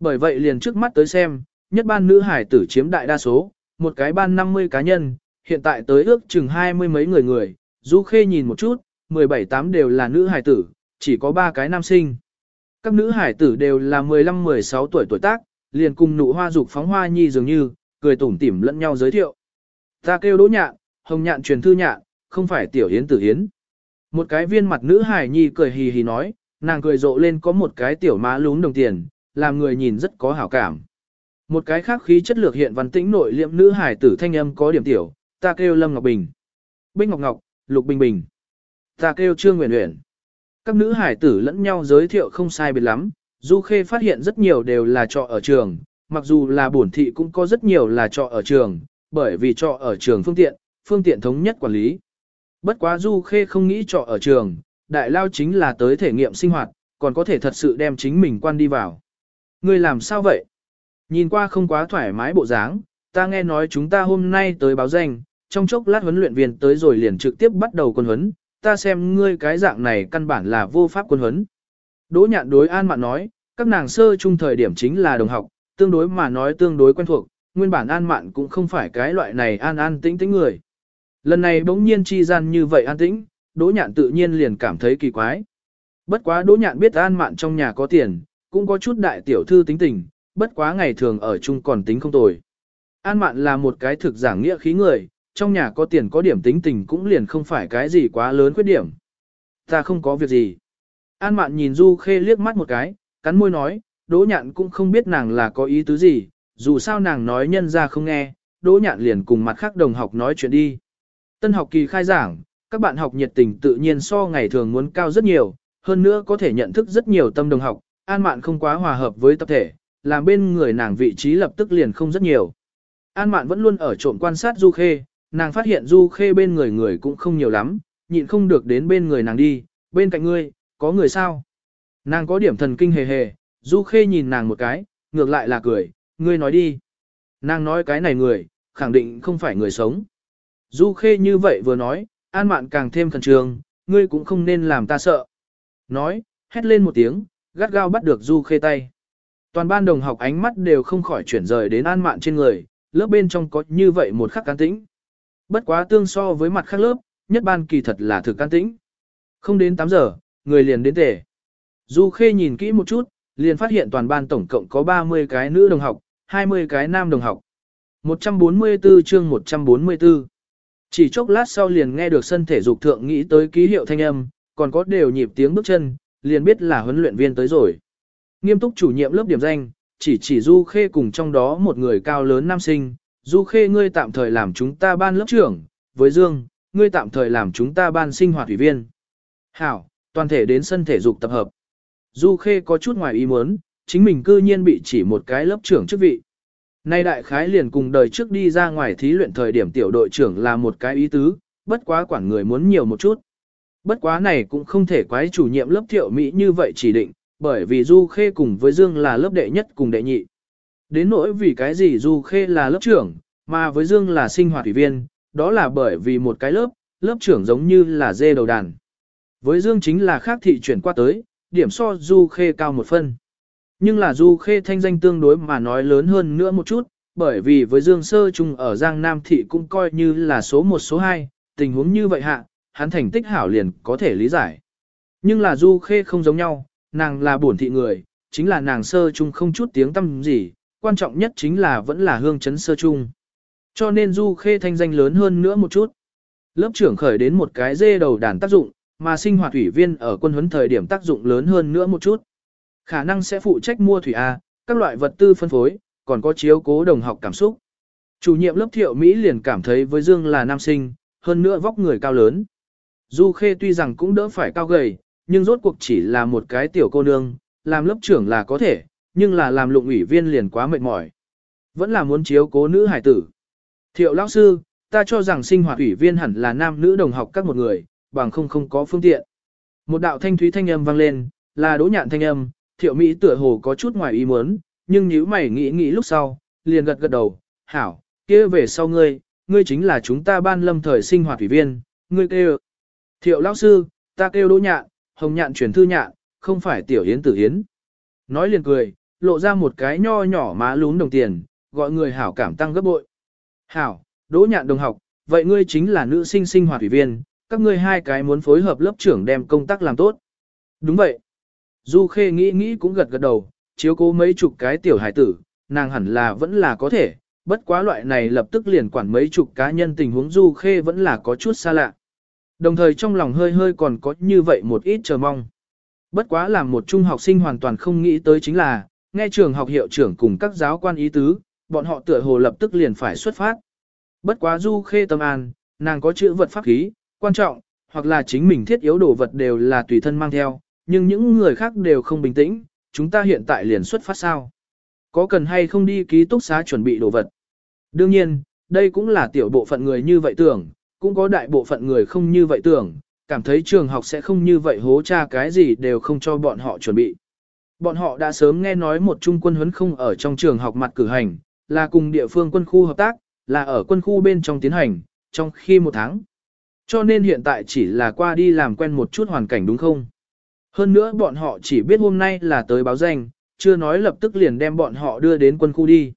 Bởi vậy liền trước mắt tới xem, nhất ban nữ hải tử chiếm đại đa số, một cái ban 50 cá nhân, hiện tại tới ước chừng hai mươi mấy người người, Du Khê nhìn một chút, 17-8 đều là nữ hải tử, chỉ có 3 cái nam sinh. Các nữ hải tử đều là 15-16 tuổi tuổi tác, liền cùng nụ hoa dục phóng hoa nhi dường như, cười tủm tỉm lẫn nhau giới thiệu. Ta kêu đỗ nhạn, hồng nhạn truyền thư nhạn, không phải tiểu hiến tử hiến. Một cái viên mặt nữ hải nhi cười hì hì nói, nàng cười rộ lên có một cái tiểu má lún đồng tiền, làm người nhìn rất có hảo cảm. Một cái khác khí chất lược hiện văn tĩnh nội liệm nữ hải tử thanh âm có điểm tiểu, ta kêu Lâm Ngọc Bình. Bích Ngọc Ngọc, Lục Bình Bình. Ta kêu Trương Nguyễn Nguyễn. Các nữ hải tử lẫn nhau giới thiệu không sai biệt lắm, Du Khê phát hiện rất nhiều đều là trọ ở trường, mặc dù là bổn thị cũng có rất nhiều là trọ ở trường, bởi vì trọ ở trường phương tiện, phương tiện thống nhất quản lý. Bất quá Du Khê không nghĩ trọ ở trường, đại lao chính là tới thể nghiệm sinh hoạt, còn có thể thật sự đem chính mình quan đi vào. Người làm sao vậy? Nhìn qua không quá thoải mái bộ dáng, ta nghe nói chúng ta hôm nay tới báo danh, trong chốc lát huấn luyện viên tới rồi liền trực tiếp bắt đầu quân huấn, ta xem ngươi cái dạng này căn bản là vô pháp quân huấn. Đỗ nhạn đối an mạn nói, các nàng sơ chung thời điểm chính là đồng học, tương đối mà nói tương đối quen thuộc, nguyên bản an mạn cũng không phải cái loại này an an tĩnh tĩnh người. Lần này bỗng nhiên chi gian như vậy an tĩnh, đỗ nhạn tự nhiên liền cảm thấy kỳ quái. Bất quá đỗ nhạn biết an mạn trong nhà có tiền, cũng có chút đại tiểu thư tính tình, bất quá ngày thường ở chung còn tính không tồi. An mạn là một cái thực giảng nghĩa khí người, trong nhà có tiền có điểm tính tình cũng liền không phải cái gì quá lớn khuyết điểm. Ta không có việc gì. An mạn nhìn Du Khê liếc mắt một cái, cắn môi nói, đỗ nhạn cũng không biết nàng là có ý tứ gì, dù sao nàng nói nhân ra không nghe, đỗ nhạn liền cùng mặt khác đồng học nói chuyện đi. Tân học kỳ khai giảng, các bạn học nhiệt tình tự nhiên so ngày thường muốn cao rất nhiều, hơn nữa có thể nhận thức rất nhiều tâm đồng học, an mạn không quá hòa hợp với tập thể, làm bên người nàng vị trí lập tức liền không rất nhiều. An mạn vẫn luôn ở trộm quan sát Du Khê, nàng phát hiện Du Khê bên người người cũng không nhiều lắm, nhịn không được đến bên người nàng đi, bên cạnh ngươi, có người sao? Nàng có điểm thần kinh hề hề, Du Khê nhìn nàng một cái, ngược lại là cười, ngươi nói đi. Nàng nói cái này người, khẳng định không phải người sống. Du Khê như vậy vừa nói, An Mạn càng thêm khẩn trương, ngươi cũng không nên làm ta sợ. Nói, hét lên một tiếng, gắt gao bắt được Du Khê tay. Toàn ban đồng học ánh mắt đều không khỏi chuyển rời đến An Mạn trên người, lớp bên trong có như vậy một khắc can tĩnh. Bất quá tương so với mặt khác lớp, nhất ban kỳ thật là thực can tĩnh. Không đến 8 giờ, người liền đến tề. Du Khê nhìn kỹ một chút, liền phát hiện toàn ban tổng cộng có 30 cái nữ đồng học, 20 cái nam đồng học. 144 chương 144 Chỉ chốc lát sau liền nghe được sân thể dục thượng nghĩ tới ký hiệu thanh âm, còn có đều nhịp tiếng bước chân, liền biết là huấn luyện viên tới rồi. Nghiêm túc chủ nhiệm lớp điểm danh, chỉ chỉ Du Khê cùng trong đó một người cao lớn nam sinh, Du Khê ngươi tạm thời làm chúng ta ban lớp trưởng, với Dương, ngươi tạm thời làm chúng ta ban sinh hoạt ủy viên. Hảo, toàn thể đến sân thể dục tập hợp. Du Khê có chút ngoài ý muốn, chính mình cư nhiên bị chỉ một cái lớp trưởng chức vị. Nay đại khái liền cùng đời trước đi ra ngoài thí luyện thời điểm tiểu đội trưởng là một cái ý tứ, bất quá quản người muốn nhiều một chút. Bất quá này cũng không thể quái chủ nhiệm lớp thiệu Mỹ như vậy chỉ định, bởi vì Du Khê cùng với Dương là lớp đệ nhất cùng đệ nhị. Đến nỗi vì cái gì Du Khê là lớp trưởng, mà với Dương là sinh hoạt ủy viên, đó là bởi vì một cái lớp, lớp trưởng giống như là dê đầu đàn. Với Dương chính là khác thị chuyển qua tới, điểm so Du Khê cao một phân. Nhưng là Du Khê thanh danh tương đối mà nói lớn hơn nữa một chút, bởi vì với Dương Sơ Trung ở Giang Nam Thị cũng coi như là số 1 số 2, tình huống như vậy hạ, hắn thành tích hảo liền có thể lý giải. Nhưng là Du Khê không giống nhau, nàng là bổn thị người, chính là nàng Sơ Trung không chút tiếng tâm gì, quan trọng nhất chính là vẫn là hương chấn Sơ Trung. Cho nên Du Khê thanh danh lớn hơn nữa một chút. Lớp trưởng khởi đến một cái dê đầu đàn tác dụng, mà sinh hoạt thủy viên ở quân huấn thời điểm tác dụng lớn hơn nữa một chút. Khả năng sẽ phụ trách mua thủy A, các loại vật tư phân phối, còn có chiếu cố đồng học cảm xúc. Chủ nhiệm lớp thiệu Mỹ liền cảm thấy với Dương là nam sinh, hơn nữa vóc người cao lớn. Du Khê tuy rằng cũng đỡ phải cao gầy, nhưng rốt cuộc chỉ là một cái tiểu cô nương, làm lớp trưởng là có thể, nhưng là làm lụng ủy viên liền quá mệt mỏi. Vẫn là muốn chiếu cố nữ hải tử. Thiệu lão sư, ta cho rằng sinh hoạt ủy viên hẳn là nam nữ đồng học các một người, bằng không không có phương tiện. Một đạo thanh thúy thanh âm vang lên, là đỗ nhạn thanh âm, thiệu Mỹ tựa hồ có chút ngoài ý muốn, nhưng nếu mày nghĩ nghĩ lúc sau, liền gật gật đầu, hảo, kia về sau ngươi, ngươi chính là chúng ta ban lâm thời sinh hoạt ủy viên, ngươi kêu. Thiệu lão sư, ta kêu đỗ nhạn, hồng nhạn chuyển thư nhạn, không phải tiểu yến tử yến. Nói liền cười, lộ ra một cái nho nhỏ má lún đồng tiền, gọi người hảo cảm tăng gấp bội. Hảo, đỗ nhạn đồng học, vậy ngươi chính là nữ sinh sinh hoạt ủy viên, các ngươi hai cái muốn phối hợp lớp trưởng đem công tác làm tốt. Đúng vậy. Du Khê nghĩ nghĩ cũng gật gật đầu, chiếu cố mấy chục cái tiểu hải tử, nàng hẳn là vẫn là có thể, bất quá loại này lập tức liền quản mấy chục cá nhân tình huống Du Khê vẫn là có chút xa lạ. Đồng thời trong lòng hơi hơi còn có như vậy một ít chờ mong. Bất quá làm một trung học sinh hoàn toàn không nghĩ tới chính là, nghe trường học hiệu trưởng cùng các giáo quan ý tứ, bọn họ tựa hồ lập tức liền phải xuất phát. Bất quá Du Khê tâm an, nàng có chữ vật pháp khí, quan trọng, hoặc là chính mình thiết yếu đồ vật đều là tùy thân mang theo, nhưng những người khác đều không bình tĩnh, chúng ta hiện tại liền xuất phát sao. Có cần hay không đi ký túc xá chuẩn bị đồ vật? Đương nhiên, đây cũng là tiểu bộ phận người như vậy tưởng, cũng có đại bộ phận người không như vậy tưởng, cảm thấy trường học sẽ không như vậy hố tra cái gì đều không cho bọn họ chuẩn bị. Bọn họ đã sớm nghe nói một trung quân huấn không ở trong trường học mặt cử hành, là cùng địa phương quân khu hợp tác, là ở quân khu bên trong tiến hành, trong khi một tháng. Cho nên hiện tại chỉ là qua đi làm quen một chút hoàn cảnh đúng không? Hơn nữa bọn họ chỉ biết hôm nay là tới báo danh, chưa nói lập tức liền đem bọn họ đưa đến quân khu đi.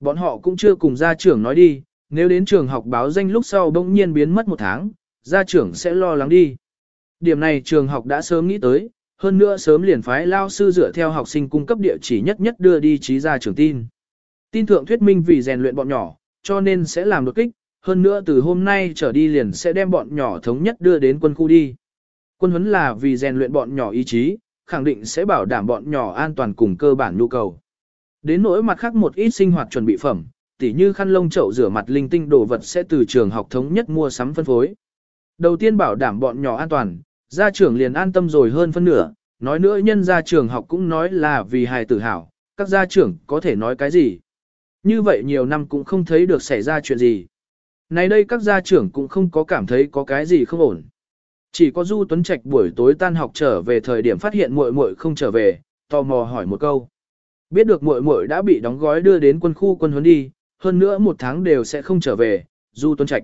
Bọn họ cũng chưa cùng gia trưởng nói đi, nếu đến trường học báo danh lúc sau bỗng nhiên biến mất một tháng, gia trưởng sẽ lo lắng đi. Điểm này trường học đã sớm nghĩ tới, hơn nữa sớm liền phái lao sư dựa theo học sinh cung cấp địa chỉ nhất nhất đưa đi trí gia trưởng tin. Tin thượng thuyết minh vì rèn luyện bọn nhỏ, cho nên sẽ làm đột kích, hơn nữa từ hôm nay trở đi liền sẽ đem bọn nhỏ thống nhất đưa đến quân khu đi. Quân huấn là vì rèn luyện bọn nhỏ ý chí, khẳng định sẽ bảo đảm bọn nhỏ an toàn cùng cơ bản nhu cầu. Đến nỗi mặt khác một ít sinh hoạt chuẩn bị phẩm, tỉ như khăn lông chậu rửa mặt linh tinh đồ vật sẽ từ trường học thống nhất mua sắm phân phối. Đầu tiên bảo đảm bọn nhỏ an toàn, gia trưởng liền an tâm rồi hơn phân nửa, nói nữa nhân gia trường học cũng nói là vì hài tử hảo, các gia trưởng có thể nói cái gì. Như vậy nhiều năm cũng không thấy được xảy ra chuyện gì. Này đây các gia trưởng cũng không có cảm thấy có cái gì không ổn. Chỉ có Du Tuấn Trạch buổi tối tan học trở về thời điểm phát hiện muội muội không trở về, tò mò hỏi một câu. Biết được muội muội đã bị đóng gói đưa đến quân khu quân huấn đi, hơn nữa một tháng đều sẽ không trở về, Du Tuấn Trạch.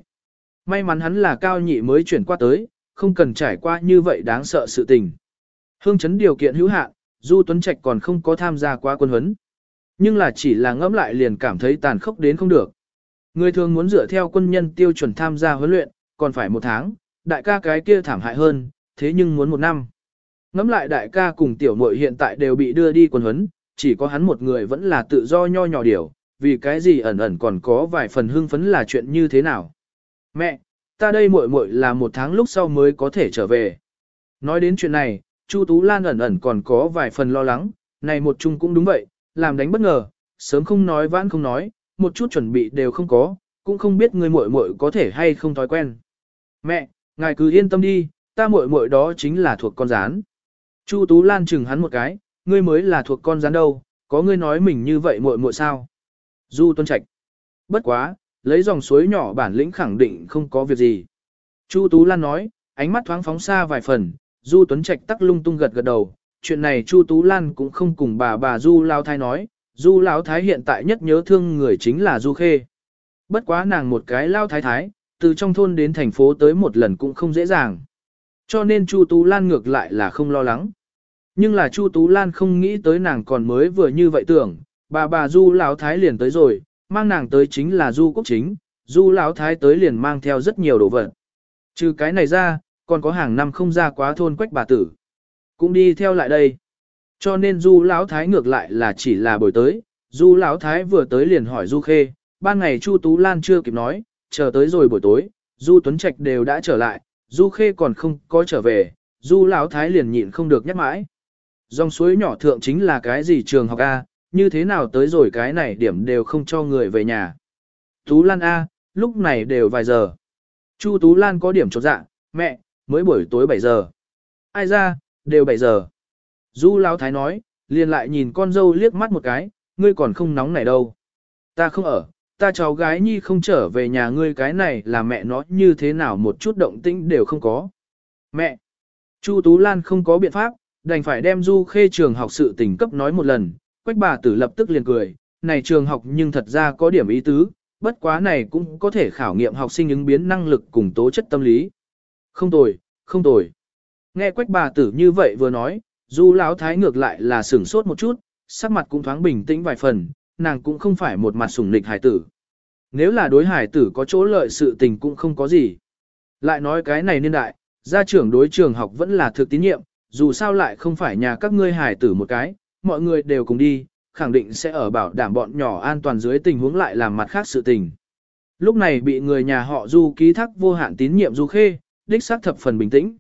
May mắn hắn là cao nhị mới chuyển qua tới, không cần trải qua như vậy đáng sợ sự tình. Hương chấn điều kiện hữu hạn, Du Tuấn Trạch còn không có tham gia qua quân huấn. Nhưng là chỉ là ngẫm lại liền cảm thấy tàn khốc đến không được. Người thường muốn dựa theo quân nhân tiêu chuẩn tham gia huấn luyện, còn phải một tháng, đại ca cái kia thảm hại hơn, thế nhưng muốn một năm. Ngẫm lại đại ca cùng tiểu muội hiện tại đều bị đưa đi quân huấn, chỉ có hắn một người vẫn là tự do nho nhỏ điều, vì cái gì ẩn ẩn còn có vài phần hưng phấn là chuyện như thế nào. Mẹ, ta đây muội muội là một tháng lúc sau mới có thể trở về. Nói đến chuyện này, Chu Tú Lan ẩn ẩn còn có vài phần lo lắng, này một chung cũng đúng vậy, làm đánh bất ngờ, sớm không nói vãn không nói, một chút chuẩn bị đều không có, cũng không biết người muội muội có thể hay không thói quen. Mẹ, ngài cứ yên tâm đi, ta muội muội đó chính là thuộc con rán. Chu Tú Lan chừng hắn một cái, ngươi mới là thuộc con rán đâu, có ngươi nói mình như vậy muội muội sao? Du Tuân Trạch. Bất quá, lấy dòng suối nhỏ bản lĩnh khẳng định không có việc gì. Chu Tú Lan nói, ánh mắt thoáng phóng xa vài phần, Du Tuấn Trạch tắc lung tung gật gật đầu, chuyện này Chu Tú Lan cũng không cùng bà bà Du Lão Thái nói, Du Lão Thái hiện tại nhất nhớ thương người chính là Du Khê. Bất quá nàng một cái Lão Thái Thái, từ trong thôn đến thành phố tới một lần cũng không dễ dàng. Cho nên Chu Tú Lan ngược lại là không lo lắng. Nhưng là Chu Tú Lan không nghĩ tới nàng còn mới vừa như vậy tưởng, bà bà Du Lão Thái liền tới rồi, mang nàng tới chính là Du Quốc Chính, Du Lão Thái tới liền mang theo rất nhiều đồ vật. Trừ cái này ra, còn có hàng năm không ra quá thôn quách bà tử. Cũng đi theo lại đây. Cho nên Du Lão Thái ngược lại là chỉ là buổi tới, Du Lão Thái vừa tới liền hỏi Du Khê, ban ngày Chu Tú Lan chưa kịp nói, chờ tới rồi buổi tối, Du Tuấn Trạch đều đã trở lại, Du Khê còn không có trở về, Du Lão Thái liền nhịn không được nhắc mãi. Dòng suối nhỏ thượng chính là cái gì trường học A, như thế nào tới rồi cái này điểm đều không cho người về nhà. Tú Lan A, lúc này đều vài giờ. Chu Tú Lan có điểm chột dạ, mẹ, mới buổi tối 7 giờ. Ai ra, đều 7 giờ. Du Lão Thái nói, liền lại nhìn con dâu liếc mắt một cái, ngươi còn không nóng này đâu. Ta không ở, ta cháu gái nhi không trở về nhà ngươi cái này là mẹ nó như thế nào một chút động tĩnh đều không có. Mẹ! Chu Tú Lan không có biện pháp, đành phải đem Du Khê trường học sự tình cấp nói một lần, quách bà tử lập tức liền cười, này trường học nhưng thật ra có điểm ý tứ, bất quá này cũng có thể khảo nghiệm học sinh ứng biến năng lực cùng tố chất tâm lý. Không tồi, không tồi. Nghe quách bà tử như vậy vừa nói, Du Lão Thái ngược lại là sửng sốt một chút, sắc mặt cũng thoáng bình tĩnh vài phần, nàng cũng không phải một mặt sủng nịch hải tử. Nếu là đối hải tử có chỗ lợi sự tình cũng không có gì. Lại nói cái này niên đại, gia trưởng đối trường học vẫn là thực tín nhiệm, dù sao lại không phải nhà các ngươi hải tử một cái, mọi người đều cùng đi, khẳng định sẽ ở bảo đảm bọn nhỏ an toàn dưới tình huống lại làm mặt khác sự tình. Lúc này bị người nhà họ Du ký thác vô hạn tín nhiệm Du Khê, đích xác thập phần bình tĩnh.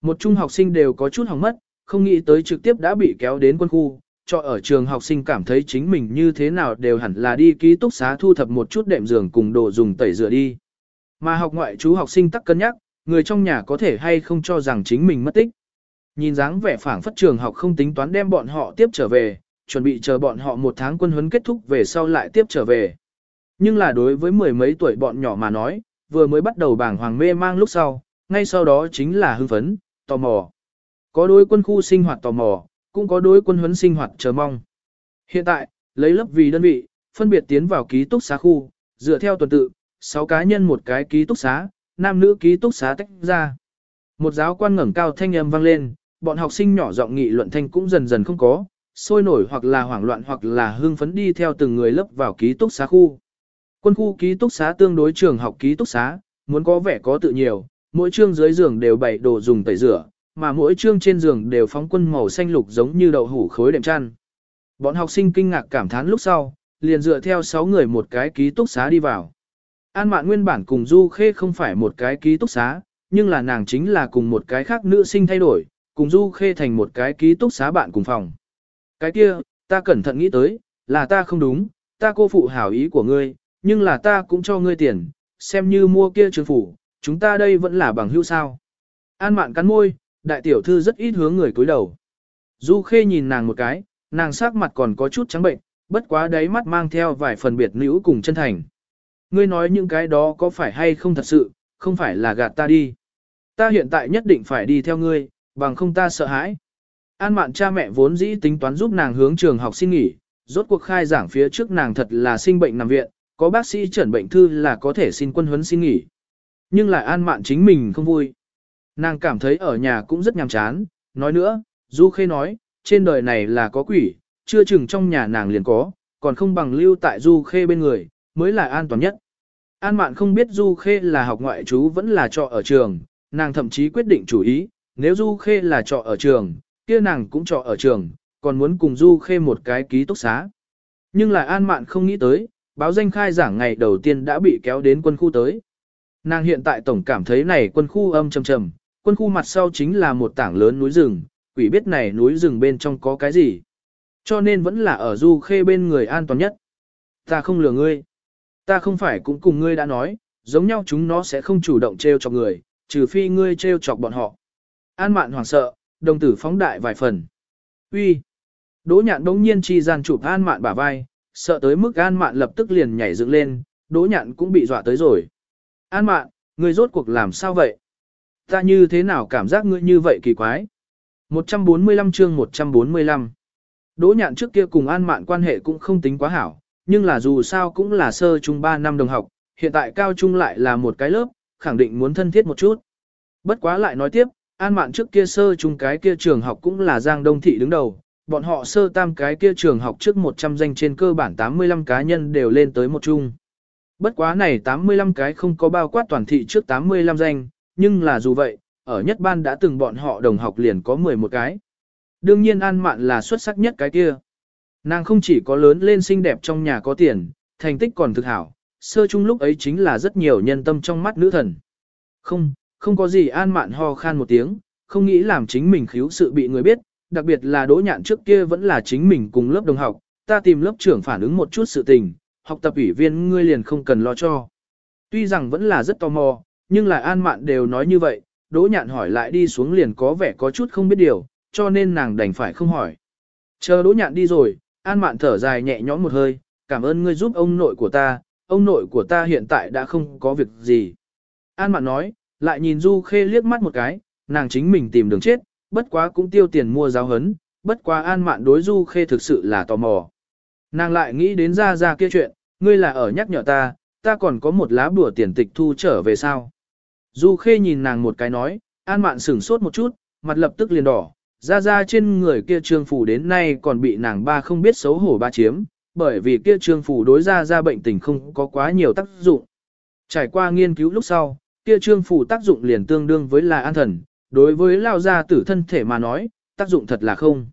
Một trung học sinh đều có chút hỏng mất, không nghĩ tới trực tiếp đã bị kéo đến quân khu, cho ở trường học sinh cảm thấy chính mình như thế nào đều hẳn là đi ký túc xá thu thập một chút đệm giường cùng đồ dùng tẩy rửa đi. Mà học ngoại chú học sinh tắc cân nhắc, người trong nhà có thể hay không cho rằng chính mình mất tích. Nhìn dáng vẻ phảng phất trường học không tính toán đem bọn họ tiếp trở về, chuẩn bị chờ bọn họ một tháng quân huấn kết thúc về sau lại tiếp trở về. Nhưng là đối với mười mấy tuổi bọn nhỏ mà nói, vừa mới bắt đầu bảng hoàng mê mang lúc sau, ngay sau đó chính là hưng phấn, tò mò. Có đối quân khu sinh hoạt tò mò, cũng có đối quân huấn sinh hoạt chờ mong. Hiện tại, lấy lớp vì đơn vị, phân biệt tiến vào ký túc xá khu, dựa theo tuần tự, 6 cá nhân một cái ký túc xá, nam nữ ký túc xá tách ra. Một giáo quan ngẩng cao thanh âm vang lên, bọn học sinh nhỏ giọng nghị luận thanh cũng dần dần không có, sôi nổi hoặc là hoảng loạn hoặc là hưng phấn đi theo từng người lớp vào ký túc xá khu. Quân khu ký túc xá tương đối trường học ký túc xá, muốn có vẻ có tự nhiều, mỗi chương dưới giường đều bày đồ dùng tẩy rửa, mà mỗi chương trên giường đều phóng quân màu xanh lục giống như đậu hủ khối đệm chăn. Bọn học sinh kinh ngạc cảm thán lúc sau, liền dựa theo 6 người một cái ký túc xá đi vào. An Mạn nguyên bản cùng Du Khê không phải một cái ký túc xá, nhưng là nàng chính là cùng một cái khác nữ sinh thay đổi, cùng Du Khê thành một cái ký túc xá bạn cùng phòng. Cái kia, ta cẩn thận nghĩ tới, là ta không đúng, ta cô phụ hảo ý của ngươi, nhưng là ta cũng cho ngươi tiền, xem như mua kia trường phủ, chúng ta đây vẫn là bằng hữu sao. An Mạn cắn môi, đại tiểu thư rất ít hướng người cúi đầu. Du Khê nhìn nàng một cái, nàng sắc mặt còn có chút trắng bệnh, bất quá đáy mắt mang theo vài phần biệt nữ cùng chân thành. Ngươi nói những cái đó có phải hay không thật sự, không phải là gạt ta đi. Ta hiện tại nhất định phải đi theo ngươi, bằng không ta sợ hãi. An mạn cha mẹ vốn dĩ tính toán giúp nàng hướng trường học xin nghỉ, rốt cuộc khai giảng phía trước nàng thật là sinh bệnh nằm viện, có bác sĩ chẩn bệnh thư là có thể xin quân huấn xin nghỉ. Nhưng lại an mạn chính mình không vui. Nàng cảm thấy ở nhà cũng rất nhàm chán, nói nữa, Du Khê nói, trên đời này là có quỷ, chưa chừng trong nhà nàng liền có, còn không bằng lưu tại Du Khê bên người, mới là an toàn nhất. An mạn không biết Du Khê là học ngoại trú vẫn là trọ ở trường, nàng thậm chí quyết định chủ ý, nếu Du Khê là trọ ở trường, kia nàng cũng trọ ở trường, còn muốn cùng Du Khê một cái ký túc xá. Nhưng lại An Mạn không nghĩ tới, báo danh khai giảng ngày đầu tiên đã bị kéo đến quân khu tới. Nàng hiện tại tổng cảm thấy này quân khu âm trầm trầm, quân khu mặt sau chính là một tảng lớn núi rừng, quỷ biết này núi rừng bên trong có cái gì. Cho nên vẫn là ở Du Khê bên người an toàn nhất. Ta không lừa ngươi. Ta không phải cũng cùng ngươi đã nói, giống nhau chúng nó sẽ không chủ động treo chọc người, trừ phi ngươi treo chọc bọn họ. An mạn hoảng sợ, đồng tử phóng đại vài phần. Uy. Đỗ nhạn đống nhiên chi gian chụp an mạn bả vai, sợ tới mức an mạn lập tức liền nhảy dựng lên, đỗ nhạn cũng bị dọa tới rồi. An mạn, ngươi rốt cuộc làm sao vậy? Ta như thế nào cảm giác ngươi như vậy kỳ quái? 145 chương 145 Đỗ nhạn trước kia cùng an mạn quan hệ cũng không tính quá hảo, nhưng là dù sao cũng là sơ trung 3 năm đồng học, hiện tại cao trung lại là một cái lớp, khẳng định muốn thân thiết một chút. Bất quá lại nói tiếp, an mạn trước kia sơ trung cái kia trường học cũng là Giang Đông Thị đứng đầu, bọn họ sơ tam cái kia trường học trước 100 danh trên cơ bản 85 cá nhân đều lên tới một chung. Bất quá này 85 cái không có bao quát toàn thị trước 85 danh, nhưng là dù vậy, ở nhất ban đã từng bọn họ đồng học liền có 11 cái. Đương nhiên An Mạn là xuất sắc nhất cái kia. Nàng không chỉ có lớn lên xinh đẹp trong nhà có tiền, thành tích còn thực hảo, sơ chung lúc ấy chính là rất nhiều nhân tâm trong mắt nữ thần. Không, không có gì An Mạn ho khan một tiếng, không nghĩ làm chính mình khiếu sự bị người biết, đặc biệt là đỗ nhạn trước kia vẫn là chính mình cùng lớp đồng học, ta tìm lớp trưởng phản ứng một chút sự tình, học tập ủy viên ngươi liền không cần lo cho. Tuy rằng vẫn là rất tò mò, nhưng lại an mạn đều nói như vậy, đỗ nhạn hỏi lại đi xuống liền có vẻ có chút không biết điều, cho nên nàng đành phải không hỏi. Chờ đỗ nhạn đi rồi, an mạn thở dài nhẹ nhõm một hơi, cảm ơn ngươi giúp ông nội của ta, ông nội của ta hiện tại đã không có việc gì. An mạn nói, lại nhìn Du Khê liếc mắt một cái, nàng chính mình tìm đường chết, bất quá cũng tiêu tiền mua giáo hấn, bất quá an mạn đối Du Khê thực sự là tò mò. Nàng lại nghĩ đến ra ra kia chuyện, ngươi là ở nhắc nhở ta, ta còn có một lá bùa tiền tịch thu trở về sao. Du Khê nhìn nàng một cái nói, an mạn sửng sốt một chút, mặt lập tức liền đỏ, ra ra trên người kia trương phủ đến nay còn bị nàng ba không biết xấu hổ ba chiếm, bởi vì kia trương phủ đối ra ra bệnh tình không có quá nhiều tác dụng. Trải qua nghiên cứu lúc sau, kia trương phủ tác dụng liền tương đương với là an thần, đối với lao gia tử thân thể mà nói, tác dụng thật là không.